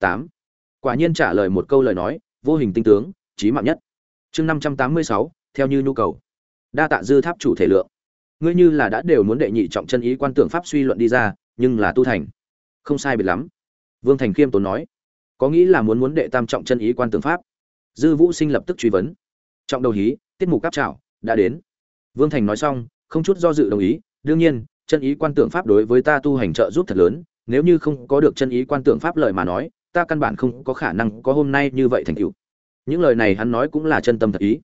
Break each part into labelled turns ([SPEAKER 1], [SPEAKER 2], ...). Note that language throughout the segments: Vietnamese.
[SPEAKER 1] tám. Quả nhiên trả lời một câu lời nói, vô hình tinh tướng trí mạng nhất. Chương năm trăm tám mươi sáu, theo như nhu cầu. Đa tạ dư tháp chủ thể lượng. Ngươi như là đã đều muốn đệ nhị trọng chân ý quan tưởng pháp suy luận đi ra, nhưng là tu thành. Không sai biệt lắm. Vương thành khiêm tốn nói. Có nghĩ là muốn muốn đệ tam trọng chân ý quan tưởng pháp? Dư vũ sinh lập tức truy vấn. Trọng đầu hí, tiết mục cáp trảo, đã đến. Vương thành nói xong, không chút do dự đồng ý. Đương nhiên, chân ý quan tưởng pháp đối với ta tu hành trợ giúp thật lớn, nếu như không có được chân ý quan tưởng pháp lời mà nói ta căn bản không có khả năng có hôm nay như vậy thành tựu. Những lời này hắn nói cũng là chân tâm thật ý.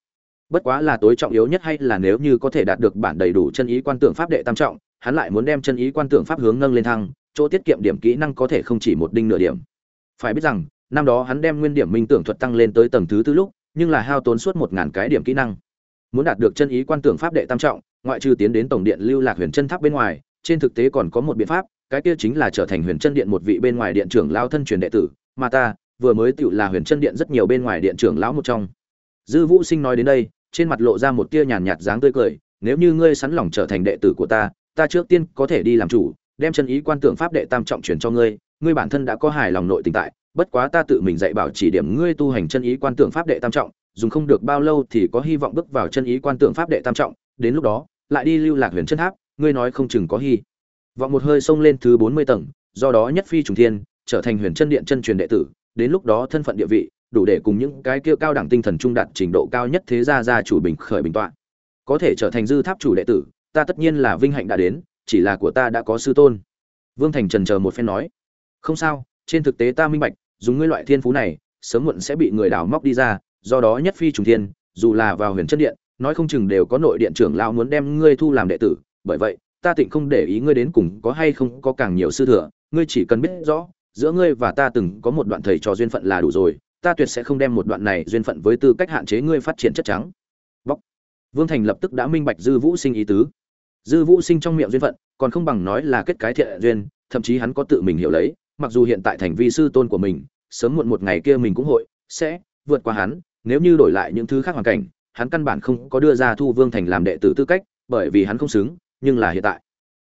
[SPEAKER 1] Bất quá là tối trọng yếu nhất hay là nếu như có thể đạt được bản đầy đủ chân ý quan tưởng pháp đệ tam trọng, hắn lại muốn đem chân ý quan tưởng pháp hướng nâng lên thăng, chỗ tiết kiệm điểm kỹ năng có thể không chỉ một đinh nửa điểm. Phải biết rằng, năm đó hắn đem nguyên điểm minh tưởng thuật tăng lên tới tầng thứ tư lúc, nhưng là hao tốn suốt một ngàn cái điểm kỹ năng. Muốn đạt được chân ý quan tưởng pháp đệ tam trọng, ngoại trừ tiến đến tổng điện lưu lạc huyền chân tháp bên ngoài, trên thực tế còn có một biện pháp cái kia chính là trở thành huyền chân điện một vị bên ngoài điện trưởng lao thân truyền đệ tử, mà ta, vừa mới tựu là huyền chân điện rất nhiều bên ngoài điện trưởng lão một trong. Dư vũ sinh nói đến đây, trên mặt lộ ra một tia nhàn nhạt dáng tươi cười, nếu như ngươi sẵn lòng trở thành đệ tử của ta ta trước tiên có thể đi làm chủ, đem chân ý quan tưởng pháp đệ tam trọng truyền cho ngươi ngươi bản thân đã có hài lòng nội tình tại, bất quá ta tự mình dạy bảo chỉ điểm ngươi tu hành chân ý quan tưởng pháp đệ tam trọng, dùng không được bao lâu thì có hy vọng bước vào chân ý quan tưởng pháp đệ tam trọng, đến lúc đó, lại đi lưu lạc huyền chân tháp, ngươi nói không chừng có hy vọng một hơi xông lên thứ bốn mươi tầng, do đó nhất phi trùng thiên, trở thành huyền chân điện chân truyền đệ tử, đến lúc đó thân phận địa vị, đủ để cùng những cái kia cao đẳng tinh thần trung đạt trình độ cao nhất thế gia gia chủ bình khởi bình tọa. Có thể trở thành dư tháp chủ đệ tử, ta tất nhiên là vinh hạnh đã đến, chỉ là của ta đã có sư tôn. Vương thành trần chờ một phen nói. Không sao, trên thực tế ta minh bạch, dùng ngươi loại thiên phú này, sớm muộn sẽ bị người đào móc đi ra, do đó nhất phi trùng thiên, dù là vào huyền chân điện, nói không chừng đều có nội điện trưởng lão muốn đem ngươi thu làm đệ tử, bởi vậy ta tịnh không để ý ngươi đến cùng có hay không có càng nhiều sư thừa, ngươi chỉ cần biết rõ, giữa ngươi và ta từng có một đoạn thầy trò duyên phận là đủ rồi, ta tuyệt sẽ không đem một đoạn này duyên phận với tư cách hạn chế ngươi phát triển chất trắng. Bóc. Vương thành lập tức đã minh bạch dư vũ sinh ý tứ. Dư vũ sinh trong miệng duyên phận, còn không bằng nói là kết cái thiện duyên, thậm chí hắn có tự mình hiểu lấy, mặc dù hiện tại thành vi sư tôn của mình, sớm muộn một ngày kia mình cũng hội, sẽ vượt qua hắn, nếu như đổi lại những thứ khác hoàn cảnh, hắn căn bản không có đưa ra thu vương thành làm đệ tử tư cách, bởi vì hắn không xứng nhưng là hiện tại.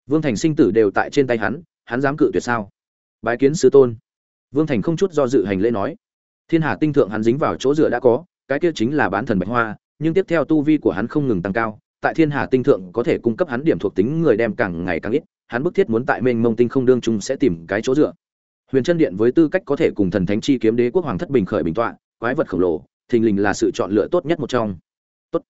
[SPEAKER 1] Vương thành sinh tử đều tại trên tay hắn hắn dám cự tuyệt sao? Bái kiến sư tôn. Vương thành không chút do dự hành lễ nói. Thiên hà tinh thượng hắn dính vào chỗ dựa đã có, cái kia chính là bán thần bạch hoa, nhưng tiếp theo tu vi của hắn không ngừng tăng cao, tại thiên hà tinh thượng có thể cung cấp hắn điểm thuộc tính người đem càng ngày càng ít, hắn bức thiết muốn tại mênh mông tinh không đương chung sẽ tìm cái chỗ dựa. Huyền chân điện với tư cách có thể cùng thần thánh chi kiếm đế quốc hoàng thất bình khởi bình tọa, quái vật khổng lồ, thình lình là sự chọn lựa tốt nhất một trong. Tốt.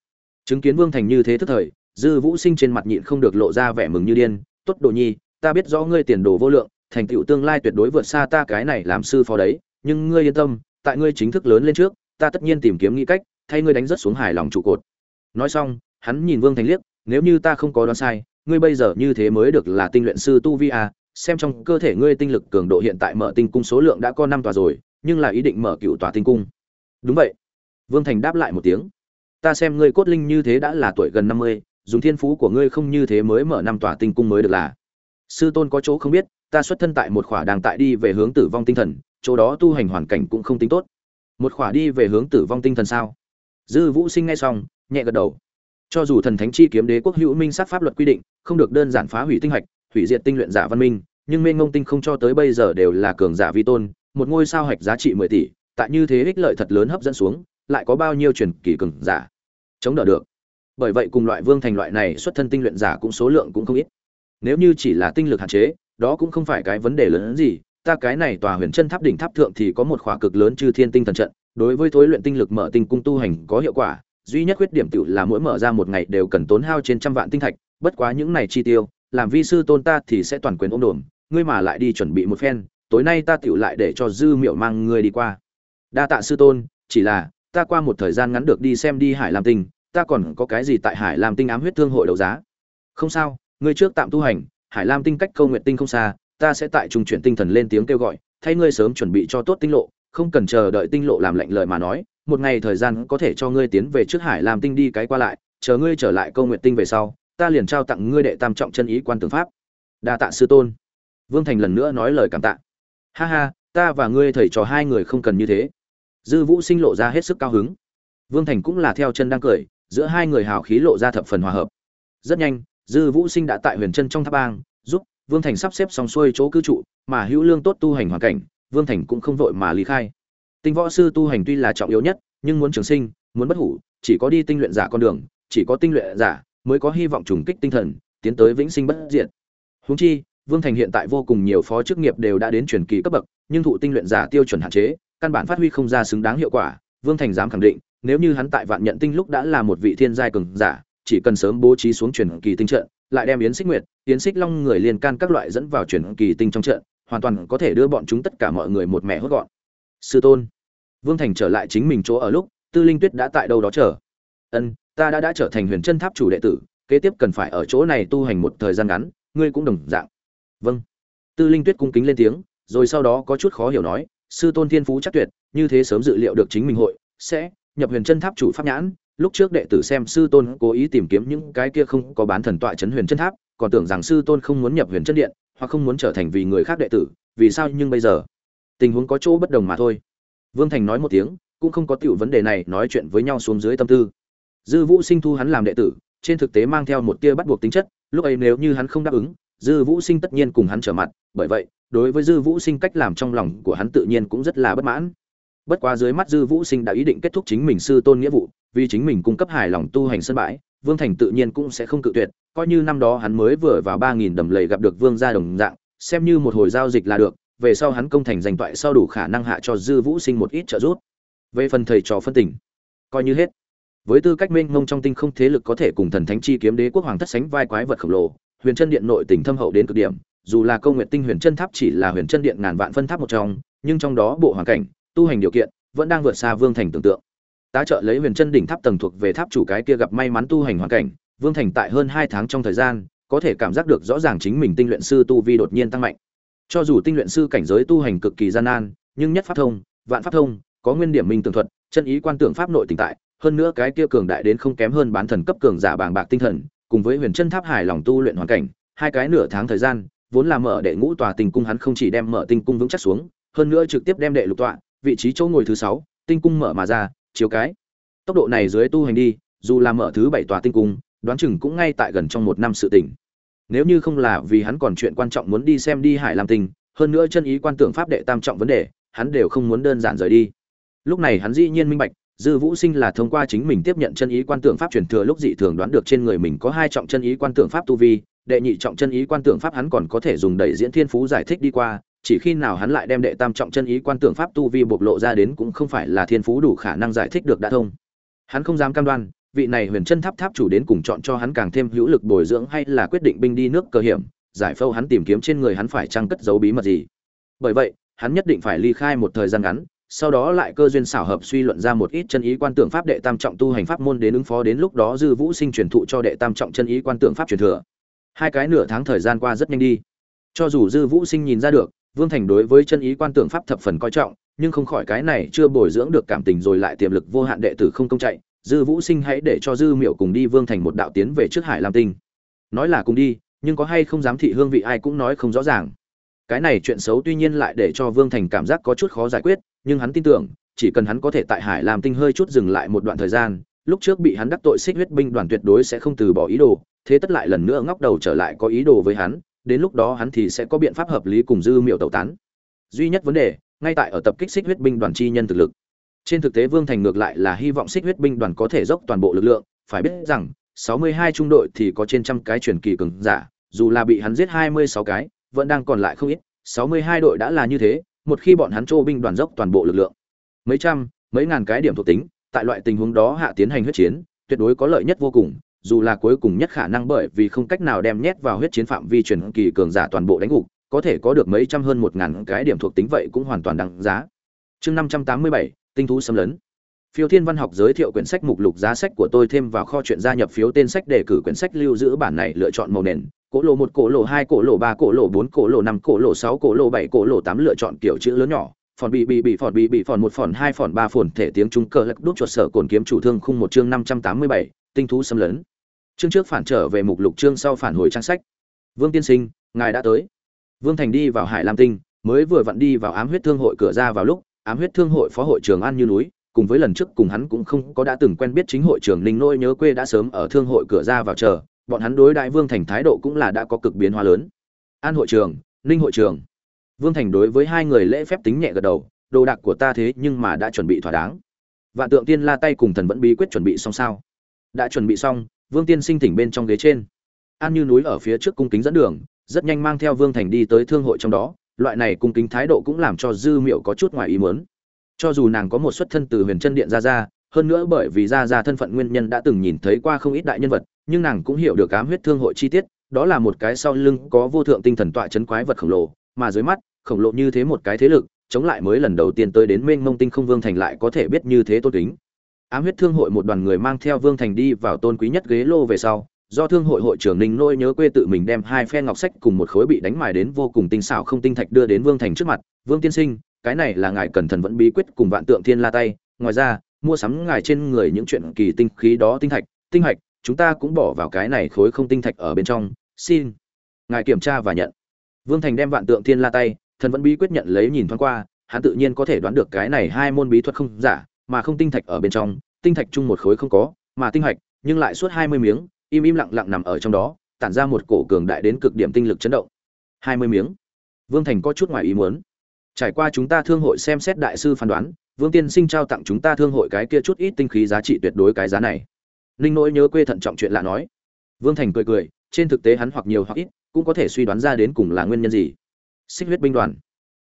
[SPEAKER 1] Chứng kiến vương thành như thế thức thời dư vũ sinh trên mặt nhịn không được lộ ra vẻ mừng như điên tốt đồ nhi ta biết rõ ngươi tiền đồ vô lượng thành tựu tương lai tuyệt đối vượt xa ta cái này làm sư phó đấy nhưng ngươi yên tâm tại ngươi chính thức lớn lên trước ta tất nhiên tìm kiếm nghĩ cách thay ngươi đánh rất xuống hài lòng trụ cột. Nói xong hắn nhìn vương thành liếc nếu như ta không có đoán sai ngươi bây giờ như thế mới được là tinh luyện sư tu vi à, xem trong cơ thể ngươi tinh lực cường độ hiện tại mở tinh cung số lượng đã có năm tòa rồi nhưng là ý định mở cựu tòa tinh cung. Đúng vậy. Vương thành đáp lại một tiếng ta xem ngươi cốt linh như thế đã là tuổi gần năm mươi dùng thiên phú của ngươi không như thế mới mở năm tòa tinh cung mới được là. Sư tôn có chỗ không biết, ta xuất thân tại một khỏa đang tại đi về hướng tử vong tinh thần, chỗ đó tu hành hoàn cảnh cũng không tính tốt. Một khỏa đi về hướng tử vong tinh thần sao? Dư vũ sinh nghe xong, nhẹ gật đầu. Cho dù thần thánh chi kiếm đế quốc hữu minh sát pháp luật quy định, không được đơn giản phá hủy tinh hạch, hủy diệt tinh luyện giả văn minh, nhưng mê ngông tinh không cho tới bây giờ đều là cường giả vi tôn, một ngôi sao hạch giá trị mười tỷ, tại như thế ích lợi thật lớn hấp dẫn xuống, lại có bao nhiêu truyền kỳ cường giả? Chống đỡ được bởi vậy cùng loại vương thành loại này xuất thân tinh luyện giả cũng số lượng cũng không ít. Nếu như chỉ là tinh lực hạn chế, đó cũng không phải cái vấn đề lớn hơn gì. Ta cái này tòa huyền chân tháp đỉnh tháp thượng thì có một khỏa cực lớn chư thiên tinh thần trận. Đối với thối luyện tinh lực mở tinh cung tu hành có hiệu quả, duy nhất khuyết điểm tự là mỗi mở ra một ngày đều cần tốn hao trên trăm vạn tinh thạch. Bất quá những này chi tiêu, làm vi sư tôn ta thì sẽ toàn quyền ôm đồn ngươi mà lại đi chuẩn bị một phen, tối nay ta tựu lại để cho dư miệu mang ngươi đi qua. Đa tạ sư tôn, chỉ là, ta qua một thời gian ngắn được đi xem đi hải lam tinh ta còn có cái gì tại hải lam tinh ám huyết thương hội đấu giá? Không sao, ngươi trước tạm tu hành, hải lam tinh cách câu Nguyệt tinh không xa, ta sẽ tại trung chuyển tinh thần lên tiếng kêu gọi, thay ngươi sớm chuẩn bị cho tốt tinh lộ, không cần chờ đợi tinh lộ làm lệnh lời mà nói, một ngày thời gian có thể cho ngươi tiến về trước hải lam tinh đi cái qua lại, chờ ngươi trở lại câu Nguyệt tinh về sau, ta liền trao tặng ngươi đệ tam trọng chân ý quan tướng pháp. Đa tạ sư tôn. Vương thành lần nữa nói lời cảm tạ. Ha ha, ta và ngươi thầy trò hai người không cần như thế. Dư vũ sinh lộ ra hết sức cao hứng. Vương thành cũng là theo chân đang cười giữa hai người hào khí lộ ra thập phần hòa hợp. Rất nhanh, dư vũ sinh đã tại huyền chân trong tháp bang, giúp vương thành sắp xếp xong xuôi chỗ cư trụ, mà hữu lương tốt tu hành hoàn cảnh, vương thành cũng không vội mà lý khai. Tinh võ sư tu hành tuy là trọng yếu nhất, nhưng muốn trường sinh, muốn bất hủ, chỉ có đi tinh luyện giả con đường, chỉ có tinh luyện giả mới có hy vọng trùng kích tinh thần, tiến tới vĩnh sinh bất diệt. Huống chi, vương thành hiện tại vô cùng nhiều phó chức nghiệp đều đã đến truyền kỳ cấp bậc, nhưng thụ tinh luyện giả tiêu chuẩn hạn chế, căn bản phát huy không ra xứng đáng hiệu quả, vương thành dám khẳng định nếu như hắn tại vạn nhận tinh lúc đã là một vị thiên giai cường giả, chỉ cần sớm bố trí xuống truyền kỳ tinh trận, lại đem yến xích nguyệt, yến xích long người liên can các loại dẫn vào truyền kỳ tinh trong trận, hoàn toàn có thể đưa bọn chúng tất cả mọi người một mẹ hốt gọn. Sư tôn, vương thành trở lại chính mình chỗ ở lúc, tư linh tuyết đã tại đâu đó chờ? Ân, ta đã đã trở thành huyền chân tháp chủ đệ tử, kế tiếp cần phải ở chỗ này tu hành một thời gian ngắn, ngươi cũng đồng dạng. Vâng. Tư linh tuyết cung kính lên tiếng, rồi sau đó có chút khó hiểu nói, sư tôn thiên phú chắc tuyệt, như thế sớm dự liệu được chính mình hội, sẽ nhập huyền chân tháp chủ pháp nhãn, lúc trước đệ tử xem sư tôn cố ý tìm kiếm những cái kia không có bán thần tọa chấn huyền chân tháp, còn tưởng rằng sư tôn không muốn nhập huyền chân điện, hoặc không muốn trở thành vì người khác đệ tử, vì sao nhưng bây giờ? Tình huống có chỗ bất đồng mà thôi. Vương thành nói một tiếng, cũng không có tiểu vấn đề này, nói chuyện với nhau xuống dưới tâm tư. Dư vũ sinh thu hắn làm đệ tử, trên thực tế mang theo một tia bắt buộc tính chất, lúc ấy nếu như hắn không đáp ứng, dư vũ sinh tất nhiên cùng hắn trở mặt, bởi vậy, đối với dư vũ sinh cách làm trong lòng của hắn tự nhiên cũng rất là bất mãn bất quá dưới mắt dư vũ sinh đã ý định kết thúc chính mình sư tôn nghĩa vụ, vì chính mình cung cấp hài lòng tu hành sân bãi, vương thành tự nhiên cũng sẽ không cự tuyệt, coi như năm đó hắn mới vừa vào ba nghìn đầm lầy gặp được vương gia đồng dạng, xem như một hồi giao dịch là được, về sau hắn công thành danh toại sau đủ khả năng hạ cho dư vũ sinh một ít trợ giúp. Về phần thầy trò phân tình, coi như hết. Với tư cách mênh mông trong tinh không thế lực có thể cùng thần thánh chi kiếm đế quốc hoàng thất sánh vai quái vật khổng lồ, huyền chân điện nội tỉnh thâm hậu đến cực điểm, dù là công nguyện tinh huyền chân tháp chỉ là huyền chân điện ngàn vạn phân tháp một trong, nhưng trong đó bộ hoàn cảnh tu hành điều kiện, vẫn đang vượt xa vương thành tưởng tượng. Tá trợ lấy huyền chân đỉnh tháp tầng thuộc về tháp chủ cái kia gặp may mắn tu hành hoàn cảnh, vương thành tại hơn hai tháng trong thời gian, có thể cảm giác được rõ ràng chính mình tinh luyện sư tu vi đột nhiên tăng mạnh. Cho dù tinh luyện sư cảnh giới tu hành cực kỳ gian nan, nhưng nhất pháp thông, vạn pháp thông, có nguyên điểm minh tường thuật, chân ý quan tưởng pháp nội tỉnh tại, hơn nữa cái kia cường đại đến không kém hơn bán thần cấp cường giả bàng bạc tinh thần, cùng với huyền chân tháp hài lòng tu luyện hoàn cảnh, hai cái nửa tháng thời gian, vốn là mở đệ ngũ tòa tình cung hắn không chỉ đem mở tinh cung vững chắc xuống, hơn nữa trực tiếp đem đệ lục tọa vị trí chỗ ngồi thứ sáu, tinh cung mở mà ra, chiếu cái. Tốc độ này dưới tu hành đi, dù là mở thứ bảy tòa tinh cung, đoán chừng cũng ngay tại gần trong một năm sự tỉnh. Nếu như không là vì hắn còn chuyện quan trọng muốn đi xem đi hải làm tình hơn nữa chân ý quan tưởng pháp đệ tam trọng vấn đề, hắn đều không muốn đơn giản rời đi. Lúc này hắn dĩ nhiên minh bạch, dư vũ sinh là thông qua chính mình tiếp nhận chân ý quan tưởng pháp truyền thừa lúc dị thường đoán được trên người mình có hai trọng chân ý quan tưởng pháp tu vi, đệ nhị trọng chân ý quan tưởng pháp hắn còn có thể dùng đẩy diễn thiên phú giải thích đi qua chỉ khi nào hắn lại đem đệ tam trọng chân ý quan tưởng pháp tu vi bộc lộ ra đến cũng không phải là thiên phú đủ khả năng giải thích được đã thông. Hắn không dám cam đoan, vị này huyền chân tháp tháp chủ đến cùng chọn cho hắn càng thêm hữu lực bồi dưỡng hay là quyết định binh đi nước cơ hiểm, giải phâu hắn tìm kiếm trên người hắn phải trang cất giấu bí mật gì. Bởi vậy, hắn nhất định phải ly khai một thời gian ngắn, sau đó lại cơ duyên xảo hợp suy luận ra một ít chân ý quan tưởng pháp đệ tam trọng tu hành pháp môn đến ứng phó đến lúc đó dư vũ sinh truyền thụ cho đệ tam trọng chân ý quan tưởng pháp truyền thừa. Hai cái nửa tháng thời gian qua rất nhanh đi cho dù dư vũ sinh nhìn ra được, vương thành đối với chân ý quan tưởng pháp thập phần coi trọng, nhưng không khỏi cái này chưa bồi dưỡng được cảm tình rồi lại tiềm lực vô hạn đệ tử không công chạy, dư vũ sinh hãy để cho dư miệu cùng đi vương thành một đạo tiến về trước hải lam tinh. Nói là cùng đi, nhưng có hay không dám thị hương vị ai cũng nói không rõ ràng. Cái này chuyện xấu tuy nhiên lại để cho vương thành cảm giác có chút khó giải quyết, nhưng hắn tin tưởng, chỉ cần hắn có thể tại hải làm tinh hơi chút dừng lại một đoạn thời gian, lúc trước bị hắn đắc tội xích huyết binh đoàn tuyệt đối sẽ không từ bỏ ý đồ, thế tất lại lần nữa ngóc đầu trở lại có ý đồ với hắn đến lúc đó hắn thì sẽ có biện pháp hợp lý cùng dư miệu tẩu tán. Duy nhất vấn đề, ngay tại ở tập kích xích huyết binh đoàn chi nhân thực lực. Trên thực tế vương thành ngược lại là hy vọng xích huyết binh đoàn có thể dốc toàn bộ lực lượng, phải biết rằng 62 trung đội thì có trên trăm cái truyền kỳ cường giả, dù là bị hắn giết 26 cái, vẫn đang còn lại không ít 62 đội đã là như thế, một khi bọn hắn trô binh đoàn dốc toàn bộ lực lượng. Mấy trăm, mấy ngàn cái điểm thuộc tính, tại loại tình huống đó hạ tiến hành huyết chiến, tuyệt đối có lợi nhất vô cùng dù là cuối cùng nhất khả năng bởi vì không cách nào đem nhét vào huyết chiến phạm vi truyền kỳ cường giả toàn bộ đánh gục, có thể có được mấy trăm hơn một ngàn cái điểm thuộc tính vậy cũng hoàn toàn đáng giá. Chương năm trăm tám mươi bảy, tinh thú xâm lấn. Phiêu thiên văn học giới thiệu quyển sách mục lục giá sách của tôi thêm vào kho truyện gia nhập phiếu tên sách đề cử quyển sách lưu giữ bản này lựa chọn màu nền. Cổ lộ một, cổ lộ hai, cổ lộ ba, cổ lộ bốn, cổ lộ năm, cổ lộ sáu, cổ lộ bảy, cổ lộ tám lựa chọn kiểu chữ lớn nhỏ. Phòn bị bị bị, phòn bị bị, phòn một, phòn hai, phòn ba phòn thể tiếng trung cơ lực đút chuột sở cồn kiếm chủ thương khung một chương năm trăm tám mươi bảy tinh thú xâm lấn. Chương trước phản trở về mục lục chương sau phản hồi trang sách. Vương tiên sinh, ngài đã tới. Vương thành đi vào hải lam tinh, mới vừa vặn đi vào ám huyết thương hội cửa ra vào lúc, ám huyết thương hội phó hội trưởng an như núi, cùng với lần trước cùng hắn cũng không có đã từng quen biết chính hội trưởng ninh nôi nhớ quê đã sớm ở thương hội cửa ra vào chờ, bọn hắn đối đại vương thành thái độ cũng là đã có cực biến hóa lớn. An hội trưởng, ninh hội trưởng. Vương thành đối với hai người lễ phép tính nhẹ gật đầu, đồ đạc của ta thế nhưng mà đã chuẩn bị thỏa đáng. Vạn tượng tiên la tay cùng thần vẫn bí quyết chuẩn bị xong sao? Đã chuẩn bị xong, vương tiên sinh thỉnh bên trong ghế trên. An như núi ở phía trước cung kính dẫn đường, rất nhanh mang theo vương thành đi tới thương hội trong đó. Loại này cung kính thái độ cũng làm cho dư miệu có chút ngoài ý muốn. Cho dù nàng có một xuất thân từ huyền chân điện ra ra, hơn nữa bởi vì ra ra thân phận nguyên nhân đã từng nhìn thấy qua không ít đại nhân vật, nhưng nàng cũng hiểu được ám huyết thương hội chi tiết, đó là một cái sau lưng có vô thượng tinh thần tọa chấn quái vật khổng lồ, mà dưới mắt, khổng lồ như thế một cái thế lực, chống lại mới lần đầu tiên tới đến mênh mông tinh không vương thành lại có thể biết như thế tôn kính ám huyết thương hội một đoàn người mang theo vương thành đi vào tôn quý nhất ghế lô về sau, do thương hội hội trưởng ninh nôi nhớ quê tự mình đem hai phe ngọc sách cùng một khối bị đánh mài đến vô cùng tinh xảo không tinh thạch đưa đến vương thành trước mặt, vương tiên sinh, cái này là ngài cẩn thận vẫn bí quyết cùng vạn tượng thiên la tay. Ngoài ra, mua sắm ngài trên người những chuyện kỳ tinh khí đó tinh thạch, tinh hạch, chúng ta cũng bỏ vào cái này khối không tinh thạch ở bên trong. Xin ngài kiểm tra và nhận. Vương thành đem vạn tượng thiên la tay, thần vẫn bí quyết nhận lấy nhìn thoáng qua, hắn tự nhiên có thể đoán được cái này hai môn bí thuật không giả mà không tinh thạch ở bên trong, tinh thạch chung một khối không có, mà tinh hạch nhưng lại suốt hai mươi miếng, im im lặng lặng nằm ở trong đó, tản ra một cổ cường đại đến cực điểm tinh lực chấn động. hai mươi miếng. Vương thành có chút ngoài ý muốn. Trải qua chúng ta thương hội xem xét đại sư phán đoán, vương tiên sinh trao tặng chúng ta thương hội cái kia chút ít tinh khí giá trị tuyệt đối cái giá này. Ninh nỗi nhớ quê thận trọng chuyện lạ nói. Vương thành cười cười, trên thực tế hắn hoặc nhiều hoặc ít, cũng có thể suy đoán ra đến cùng là nguyên nhân gì. Xích huyết binh đoàn.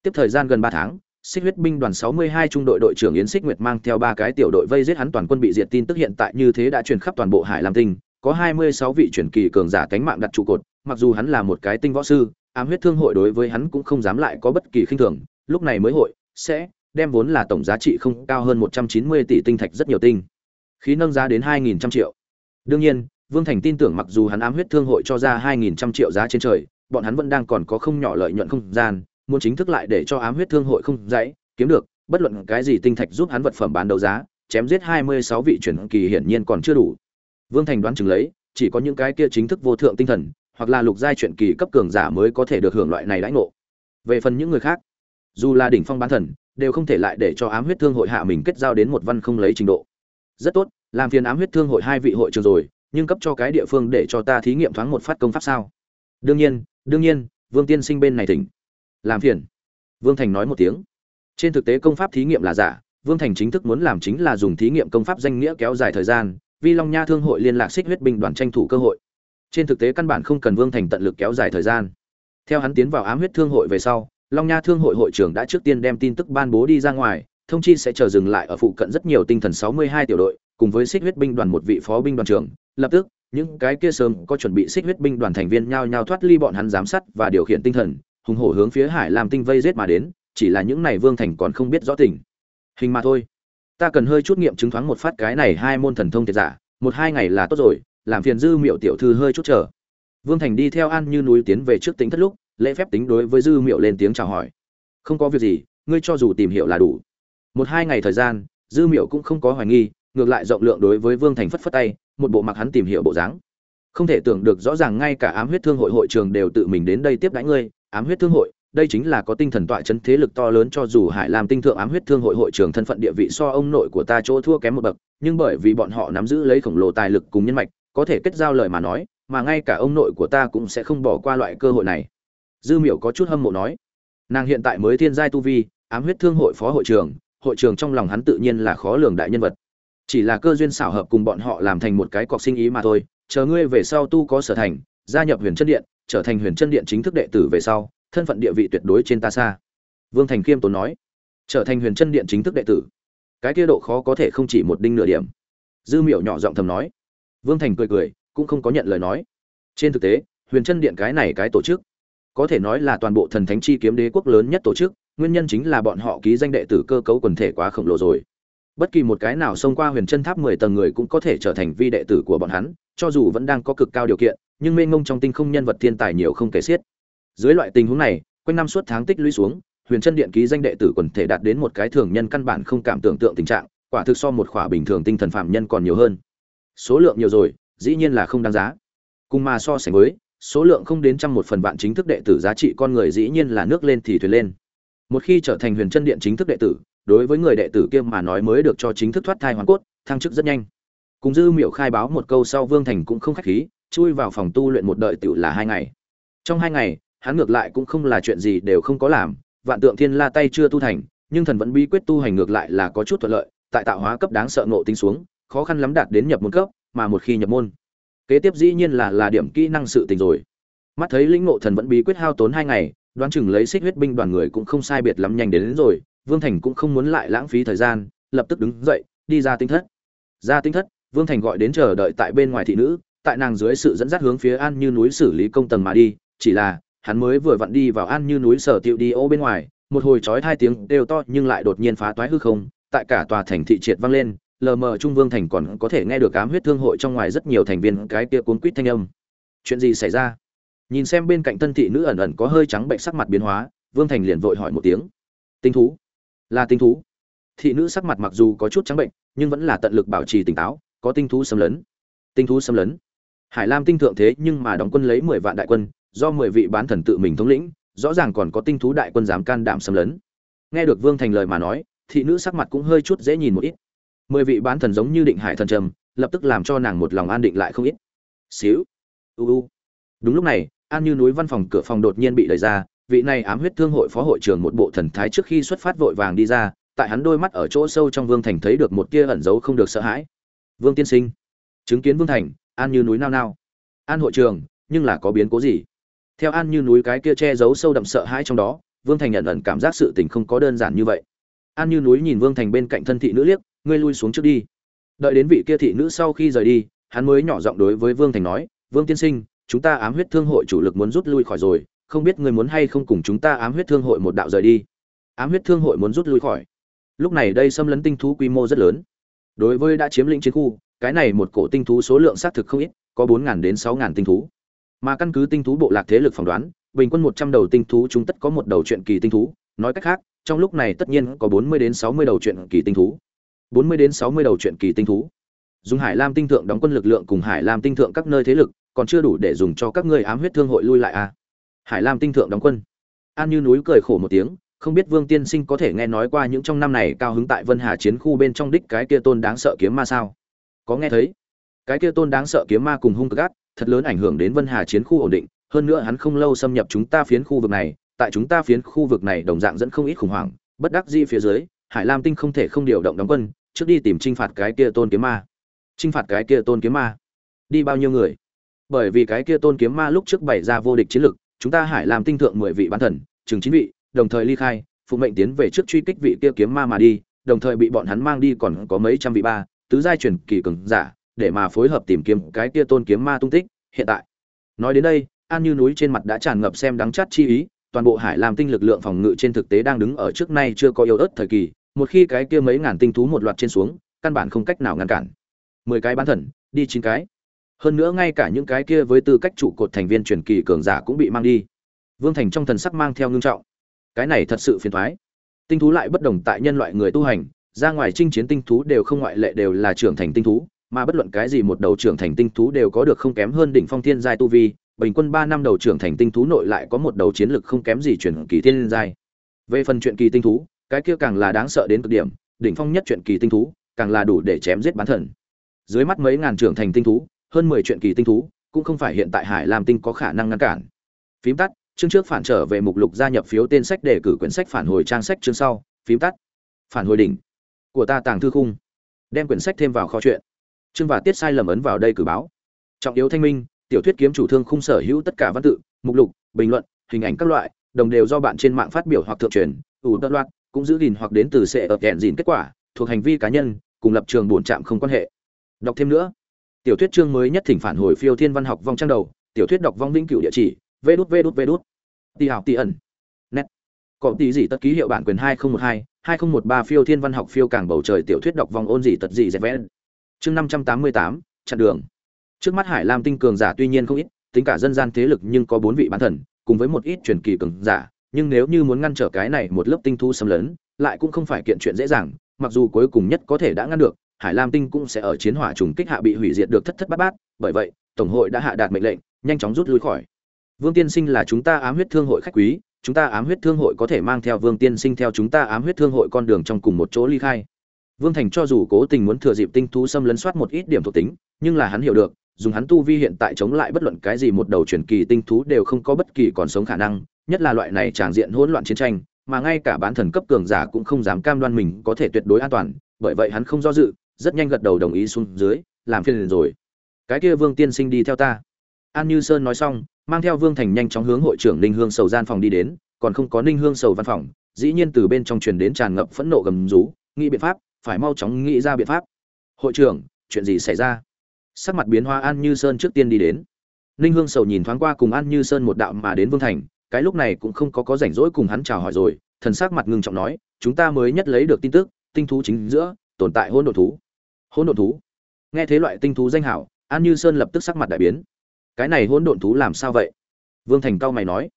[SPEAKER 1] Tiếp thời gian gần ba tháng xích huyết binh đoàn 62 trung đội đội trưởng yến xích nguyệt mang theo ba cái tiểu đội vây giết hắn toàn quân bị diệt tin tức hiện tại như thế đã truyền khắp toàn bộ hải lam tinh, có 26 vị truyền kỳ cường giả cánh mạng đặt trụ cột, mặc dù hắn là một cái tinh võ sư, ám huyết thương hội đối với hắn cũng không dám lại có bất kỳ khinh thường, lúc này mới hội sẽ đem vốn là tổng giá trị không cao hơn 190 tỷ tinh thạch rất nhiều tinh, khí nâng giá đến 2.000 triệu. Đương nhiên, vương thành tin tưởng mặc dù hắn ám huyết thương hội cho ra 2.000 triệu giá trên trời, bọn hắn vẫn đang còn có không nhỏ lợi nhuận không gian muốn chính thức lại để cho ám huyết thương hội không dãy, kiếm được, bất luận cái gì tinh thạch giúp hắn vật phẩm bán đấu giá, chém giết 26 vị chuyển kỳ hiển nhiên còn chưa đủ. Vương thành đoán chừng lấy, chỉ có những cái kia chính thức vô thượng tinh thần, hoặc là lục giai chuyển kỳ cấp cường giả mới có thể được hưởng loại này đãi ngộ. Về phần những người khác, dù là đỉnh phong bán thần, đều không thể lại để cho ám huyết thương hội hạ mình kết giao đến một văn không lấy trình độ. Rất tốt, làm phiền ám huyết thương hội hai vị hội trường rồi, nhưng cấp cho cái địa phương để cho ta thí nghiệm thoáng một phát công pháp sao? Đương nhiên đương nhiên, vương tiên sinh bên này thỉnh làm phiền. Vương thành nói một tiếng. Trên thực tế công pháp thí nghiệm là giả, vương thành chính thức muốn làm chính là dùng thí nghiệm công pháp danh nghĩa kéo dài thời gian vì long nha thương hội liên lạc xích huyết binh đoàn tranh thủ cơ hội. Trên thực tế căn bản không cần vương thành tận lực kéo dài thời gian. Theo hắn tiến vào ám huyết thương hội về sau, long nha thương hội hội trưởng đã trước tiên đem tin tức ban bố đi ra ngoài, thông chi sẽ chờ dừng lại ở phụ cận rất nhiều tinh thần 62 tiểu đội, cùng với xích huyết binh đoàn một vị phó binh đoàn trưởng. Lập tức, những cái kia sớm có chuẩn bị xích huyết binh đoàn thành viên nhao nhao thoát ly bọn hắn giám sát và điều khiển tinh thần hùng hổ hướng phía hải làm tinh vây rết mà đến, chỉ là những này vương thành còn không biết rõ tình. Hình mà thôi. Ta cần hơi chút nghiệm chứng thoáng một phát cái này hai môn thần thông thiệt giả, một hai ngày là tốt rồi, làm phiền dư miệu tiểu thư hơi chút chờ. Vương thành đi theo an như núi tiến về trước tính thất lúc, lễ phép tính đối với dư miệu lên tiếng chào hỏi. Không có việc gì, ngươi cho dù tìm hiểu là đủ. Một hai ngày thời gian, dư miệu cũng không có hoài nghi, ngược lại rộng lượng đối với vương thành phất phất tay, một bộ mặc hắn tìm hiểu bộ dáng. Không thể tưởng được rõ ràng ngay cả ám huyết thương hội hội trường đều tự mình đến đây tiếp đãi ngươi ám huyết thương hội, đây chính là có tinh thần tọa chấn thế lực to lớn cho dù hải làm tinh thượng ám huyết thương hội hội trưởng thân phận địa vị so ông nội của ta chỗ thua kém một bậc, nhưng bởi vì bọn họ nắm giữ lấy khổng lồ tài lực cùng nhân mạch, có thể kết giao lời mà nói, mà ngay cả ông nội của ta cũng sẽ không bỏ qua loại cơ hội này. Dư miểu có chút hâm mộ nói. Nàng hiện tại mới thiên giai tu vi, ám huyết thương hội phó hội trưởng hội trưởng trong lòng hắn tự nhiên là khó lường đại nhân vật. Chỉ là cơ duyên xảo hợp cùng bọn họ làm thành một cái cọc sinh ý mà thôi, chờ ngươi về sau tu có sở thành, gia nhập huyền chân điện trở thành huyền chân điện chính thức đệ tử về sau, thân phận địa vị tuyệt đối trên ta xa. Vương thành khiêm tốn nói, trở thành huyền chân điện chính thức đệ tử. Cái kia độ khó có thể không chỉ một đinh nửa điểm. Dư miểu nhỏ giọng thầm nói. Vương thành cười cười, cũng không có nhận lời nói. Trên thực tế, huyền chân điện cái này cái tổ chức, có thể nói là toàn bộ thần thánh chi kiếm đế quốc lớn nhất tổ chức, nguyên nhân chính là bọn họ ký danh đệ tử cơ cấu quần thể quá khổng lồ rồi bất kỳ một cái nào xông qua huyền chân tháp mười tầng người cũng có thể trở thành vi đệ tử của bọn hắn, cho dù vẫn đang có cực cao điều kiện, nhưng mênh ngông trong tinh không nhân vật thiên tài nhiều không kể xiết. Dưới loại tình huống này, quanh năm suốt tháng tích lũy xuống, huyền chân điện ký danh đệ tử quần thể đạt đến một cái thường nhân căn bản không cảm tưởng tượng tình trạng, quả thực so một khỏa bình thường tinh thần phạm nhân còn nhiều hơn. Số lượng nhiều rồi, dĩ nhiên là không đáng giá. Cùng mà so sánh với, số lượng không đến trăm một phần vạn chính thức đệ tử giá trị con người dĩ nhiên là nước lên thì thuyền lên. Một khi trở thành huyền chân điện chính thức đệ tử đối với người đệ tử kia mà nói mới được cho chính thức thoát thai hoàn cốt thăng chức rất nhanh. Cùng dư miểu khai báo một câu sau vương thành cũng không khách khí chui vào phòng tu luyện một đợi tiểu là hai ngày. Trong hai ngày hắn ngược lại cũng không là chuyện gì đều không có làm vạn tượng thiên la tay chưa tu thành nhưng thần vẫn bí quyết tu hành ngược lại là có chút thuận lợi tại tạo hóa cấp đáng sợ nộ tính xuống khó khăn lắm đạt đến nhập môn cấp mà một khi nhập môn kế tiếp dĩ nhiên là là điểm kỹ năng sự tình rồi. Mắt thấy lĩnh ngộ thần vẫn bí quyết hao tốn hai ngày đoán chừng lấy xích huyết binh đoàn người cũng không sai biệt lắm nhanh đến, đến rồi vương thành cũng không muốn lại lãng phí thời gian, lập tức đứng dậy, đi ra tinh thất. Ra tinh thất, vương thành gọi đến chờ đợi tại bên ngoài thị nữ, tại nàng dưới sự dẫn dắt hướng phía an như núi xử lý công tầng mà đi, chỉ là, hắn mới vừa vặn đi vào an như núi sở tiệu đi ô bên ngoài, một hồi chói hai tiếng đều to nhưng lại đột nhiên phá toái hư không, tại cả tòa thành thị triệt vang lên, lờ mờ trung vương thành còn có thể nghe được ám huyết thương hội trong ngoài rất nhiều thành viên cái kia cuốn quýt thanh âm. Chuyện gì xảy ra? Nhìn xem bên cạnh tân thị nữ ẩn ẩn có hơi trắng bệnh sắc mặt biến hóa, vương thành liền vội hỏi một tiếng. Tinh thú? Là tinh thú. Thị nữ sắc mặt mặc dù có chút trắng bệnh, nhưng vẫn là tận lực bảo trì tỉnh táo, có tinh thú xâm lấn. Tinh thú xâm lấn. Hải lam tinh thượng thế nhưng mà đóng quân lấy mười vạn đại quân, do mười vị bán thần tự mình thống lĩnh, rõ ràng còn có tinh thú đại quân dám can đảm xâm lấn. Nghe được vương thành lời mà nói, thị nữ sắc mặt cũng hơi chút dễ nhìn một ít. Mười vị bán thần giống như định hải thần trầm, lập tức làm cho nàng một lòng an định lại không ít. Xíu. U u. Đúng lúc này, an như núi văn phòng cửa phòng đột nhiên bị đẩy ra vị này ám huyết thương hội phó hội trưởng một bộ thần thái trước khi xuất phát vội vàng đi ra, tại hắn đôi mắt ở chỗ sâu trong vương thành thấy được một tia ẩn giấu không được sợ hãi. Vương tiên sinh, chứng kiến vương thành, an như núi nao nao. An hội trường nhưng là có biến cố gì? Theo an như núi cái kia che giấu sâu đậm sợ hãi trong đó, vương thành nhận ẩn cảm giác sự tình không có đơn giản như vậy. An như núi nhìn vương thành bên cạnh thân thị nữ liếc, ngươi lui xuống trước đi. Đợi đến vị kia thị nữ sau khi rời đi, hắn mới nhỏ giọng đối với vương thành nói, vương tiên sinh, chúng ta ám huyết thương hội chủ lực muốn rút lui khỏi rồi không biết ngươi muốn hay không cùng chúng ta ám huyết thương hội một đạo rời đi. Ám huyết thương hội muốn rút lui khỏi. Lúc này đây xâm lấn tinh thú quy mô rất lớn. Đối với đã chiếm lĩnh chiến khu, cái này một cổ tinh thú số lượng xác thực không ít, có bốn đến sáu tinh thú. Mà căn cứ tinh thú bộ lạc thế lực phỏng đoán, bình quân một trăm đầu tinh thú chúng tất có một đầu chuyện kỳ tinh thú. Nói cách khác, trong lúc này tất nhiên có bốn mươi đến sáu mươi đầu chuyện kỳ tinh thú. Bốn mươi đến sáu mươi đầu chuyện kỳ tinh thú. Dùng hải lam tinh thượng đóng quân lực lượng cùng hải lam tinh thượng các nơi thế lực, còn chưa đủ để dùng cho các ngươi ám huyết thương hội lui lại à? Hải lam tinh thượng đóng quân. An như núi cười khổ một tiếng, không biết vương tiên sinh có thể nghe nói qua những trong năm này cao hứng tại vân hà chiến khu bên trong đích cái kia tôn đáng sợ kiếm ma sao? Có nghe thấy? Cái kia tôn đáng sợ kiếm ma cùng hung cực ác, thật lớn ảnh hưởng đến vân hà chiến khu ổn định, hơn nữa hắn không lâu xâm nhập chúng ta phiến khu vực này, tại chúng ta phiến khu vực này đồng dạng dẫn không ít khủng hoảng, bất đắc dĩ phía dưới, hải lam tinh không thể không điều động đóng quân, trước đi tìm trinh phạt cái kia tôn kiếm ma. Trinh phạt cái kia tôn kiếm ma. Đi bao nhiêu người? Bởi vì cái kia tôn kiếm ma lúc trước bày ra vô địch chiến lực chúng ta hải làm tinh thượng mười vị bán thần, chừng chín vị, đồng thời ly khai, phụ mệnh tiến về trước truy kích vị kia kiếm ma mà đi, đồng thời bị bọn hắn mang đi còn có mấy trăm vị ba, tứ giai truyền kỳ cường giả, để mà phối hợp tìm kiếm cái kia tôn kiếm ma tung tích, hiện tại. Nói đến đây, an như núi trên mặt đã tràn ngập xem đắng chát chi ý, toàn bộ hải làm tinh lực lượng phòng ngự trên thực tế đang đứng ở trước nay chưa có yếu ớt thời kỳ, một khi cái kia mấy ngàn tinh thú một loạt trên xuống, căn bản không cách nào ngăn cản. Mười cái bán thần, đi chín cái hơn nữa ngay cả những cái kia với tư cách trụ cột thành viên truyền kỳ cường giả cũng bị mang đi. Vương thành trong thần sắc mang theo ngưng trọng. Cái này thật sự phiền thoái. Tinh thú lại bất đồng tại nhân loại người tu hành, ra ngoài chinh chiến tinh thú đều không ngoại lệ đều là trưởng thành tinh thú, mà bất luận cái gì một đầu trưởng thành tinh thú đều có được không kém hơn đỉnh phong thiên giai tu vi, bình quân ba năm đầu trưởng thành tinh thú nội lại có một đầu chiến lực không kém gì chuyển kỳ thiên giai. Về phần chuyện kỳ tinh thú, cái kia càng là đáng sợ đến cực điểm, đỉnh phong nhất chuyện kỳ tinh thú, càng là đủ để chém giết bán thần. Dưới mắt mấy ngàn trưởng thành tinh thú hơn mười chuyện kỳ tinh thú, cũng không phải hiện tại hải lam tinh có khả năng ngăn cản. Phím tắt, chương trước phản trở về mục lục gia nhập phiếu tên sách để cử quyển sách phản hồi trang sách chương sau. Phím tắt, phản hồi đỉnh của ta tàng thư khung. Đem quyển sách thêm vào kho chuyện chương và tiết sai lầm ấn vào đây cử báo. Trọng yếu thanh minh, tiểu thuyết kiếm chủ thương khung sở hữu tất cả văn tự, mục lục, bình luận, hình ảnh các loại, đồng đều do bạn trên mạng phát biểu hoặc thượng truyền, ủ tất loạt, cũng giữ gìn hoặc đến từ sẽ ở kẹn dìn kết quả, thuộc hành vi cá nhân, cùng lập trường buồn trạm không quan hệ. Đọc thêm nữa tiểu thuyết chương mới nhất thỉnh phản hồi phiêu thiên văn học vong trang đầu, tiểu thuyết đọc vong vĩnh cửu địa chỉ vê đút vê đút vê đút tì học tì ẩn. Net. Có tí gì tất ký hiệu bản quyền hai nghìn một hai hai nghìn một ba phiêu thiên văn học phiêu cảng bầu trời tiểu thuyết đọc vong ôn gì tật gì dẹp vẽ. Chương năm trăm tám mươi tám, chặn đường. Trước mắt hải lam tinh cường giả tuy nhiên không ít, tính cả dân gian thế lực nhưng có bốn vị bán thần, cùng với một ít truyền kỳ cường giả, nhưng nếu như muốn ngăn trở cái này một lớp tinh thu xâm lấn, lại cũng không phải kiện chuyện dễ dàng, mặc dù cuối cùng nhất có thể đã ngăn được hải lam tinh cũng sẽ ở chiến hỏa trùng kích hạ bị hủy diệt được thất thất bát bát bởi vậy tổng hội đã hạ đạt mệnh lệnh nhanh chóng rút lui khỏi. Vương tiên sinh là chúng ta ám huyết thương hội khách quý chúng ta ám huyết thương hội có thể mang theo vương tiên sinh theo chúng ta ám huyết thương hội con đường trong cùng một chỗ ly khai. Vương thành cho dù cố tình muốn thừa dịp tinh thú xâm lấn soát một ít điểm thuộc tính nhưng là hắn hiểu được dùng hắn tu vi hiện tại chống lại bất luận cái gì một đầu truyền kỳ tinh thú đều không có bất kỳ còn sống khả năng, nhất là loại này tràng diện hỗn loạn chiến tranh, mà ngay cả bán thần cấp cường giả cũng không dám cam đoan mình có thể tuyệt đối an toàn, bởi vậy hắn không do dự, rất nhanh gật đầu đồng ý xuống dưới, làm phiền rồi. Cái kia Vương tiên sinh đi theo ta. An Như Sơn nói xong, mang theo Vương Thành nhanh chóng hướng hội trưởng Ninh Hương Sầu gian phòng đi đến, còn không có Ninh Hương Sầu văn phòng, dĩ nhiên từ bên trong truyền đến tràn ngập phẫn nộ gầm rú, nghĩ biện pháp, phải mau chóng nghĩ ra biện pháp. Hội trưởng, chuyện gì xảy ra? Sắc mặt biến hóa An Như Sơn trước tiên đi đến. Ninh Hương Sầu nhìn thoáng qua cùng An Như Sơn một đạo mà đến Vương Thành, cái lúc này cũng không có có rảnh rỗi cùng hắn chào hỏi rồi, thần sắc mặt ngưng trọng nói, chúng ta mới nhất lấy được tin tức, tinh thú chính giữa tồn tại hôn đồ thú. Hỗn độn thú? Nghe thế loại tinh thú danh hảo, An Như Sơn lập tức sắc mặt đại biến. Cái này hỗn độn thú làm sao vậy? Vương Thành cao mày nói,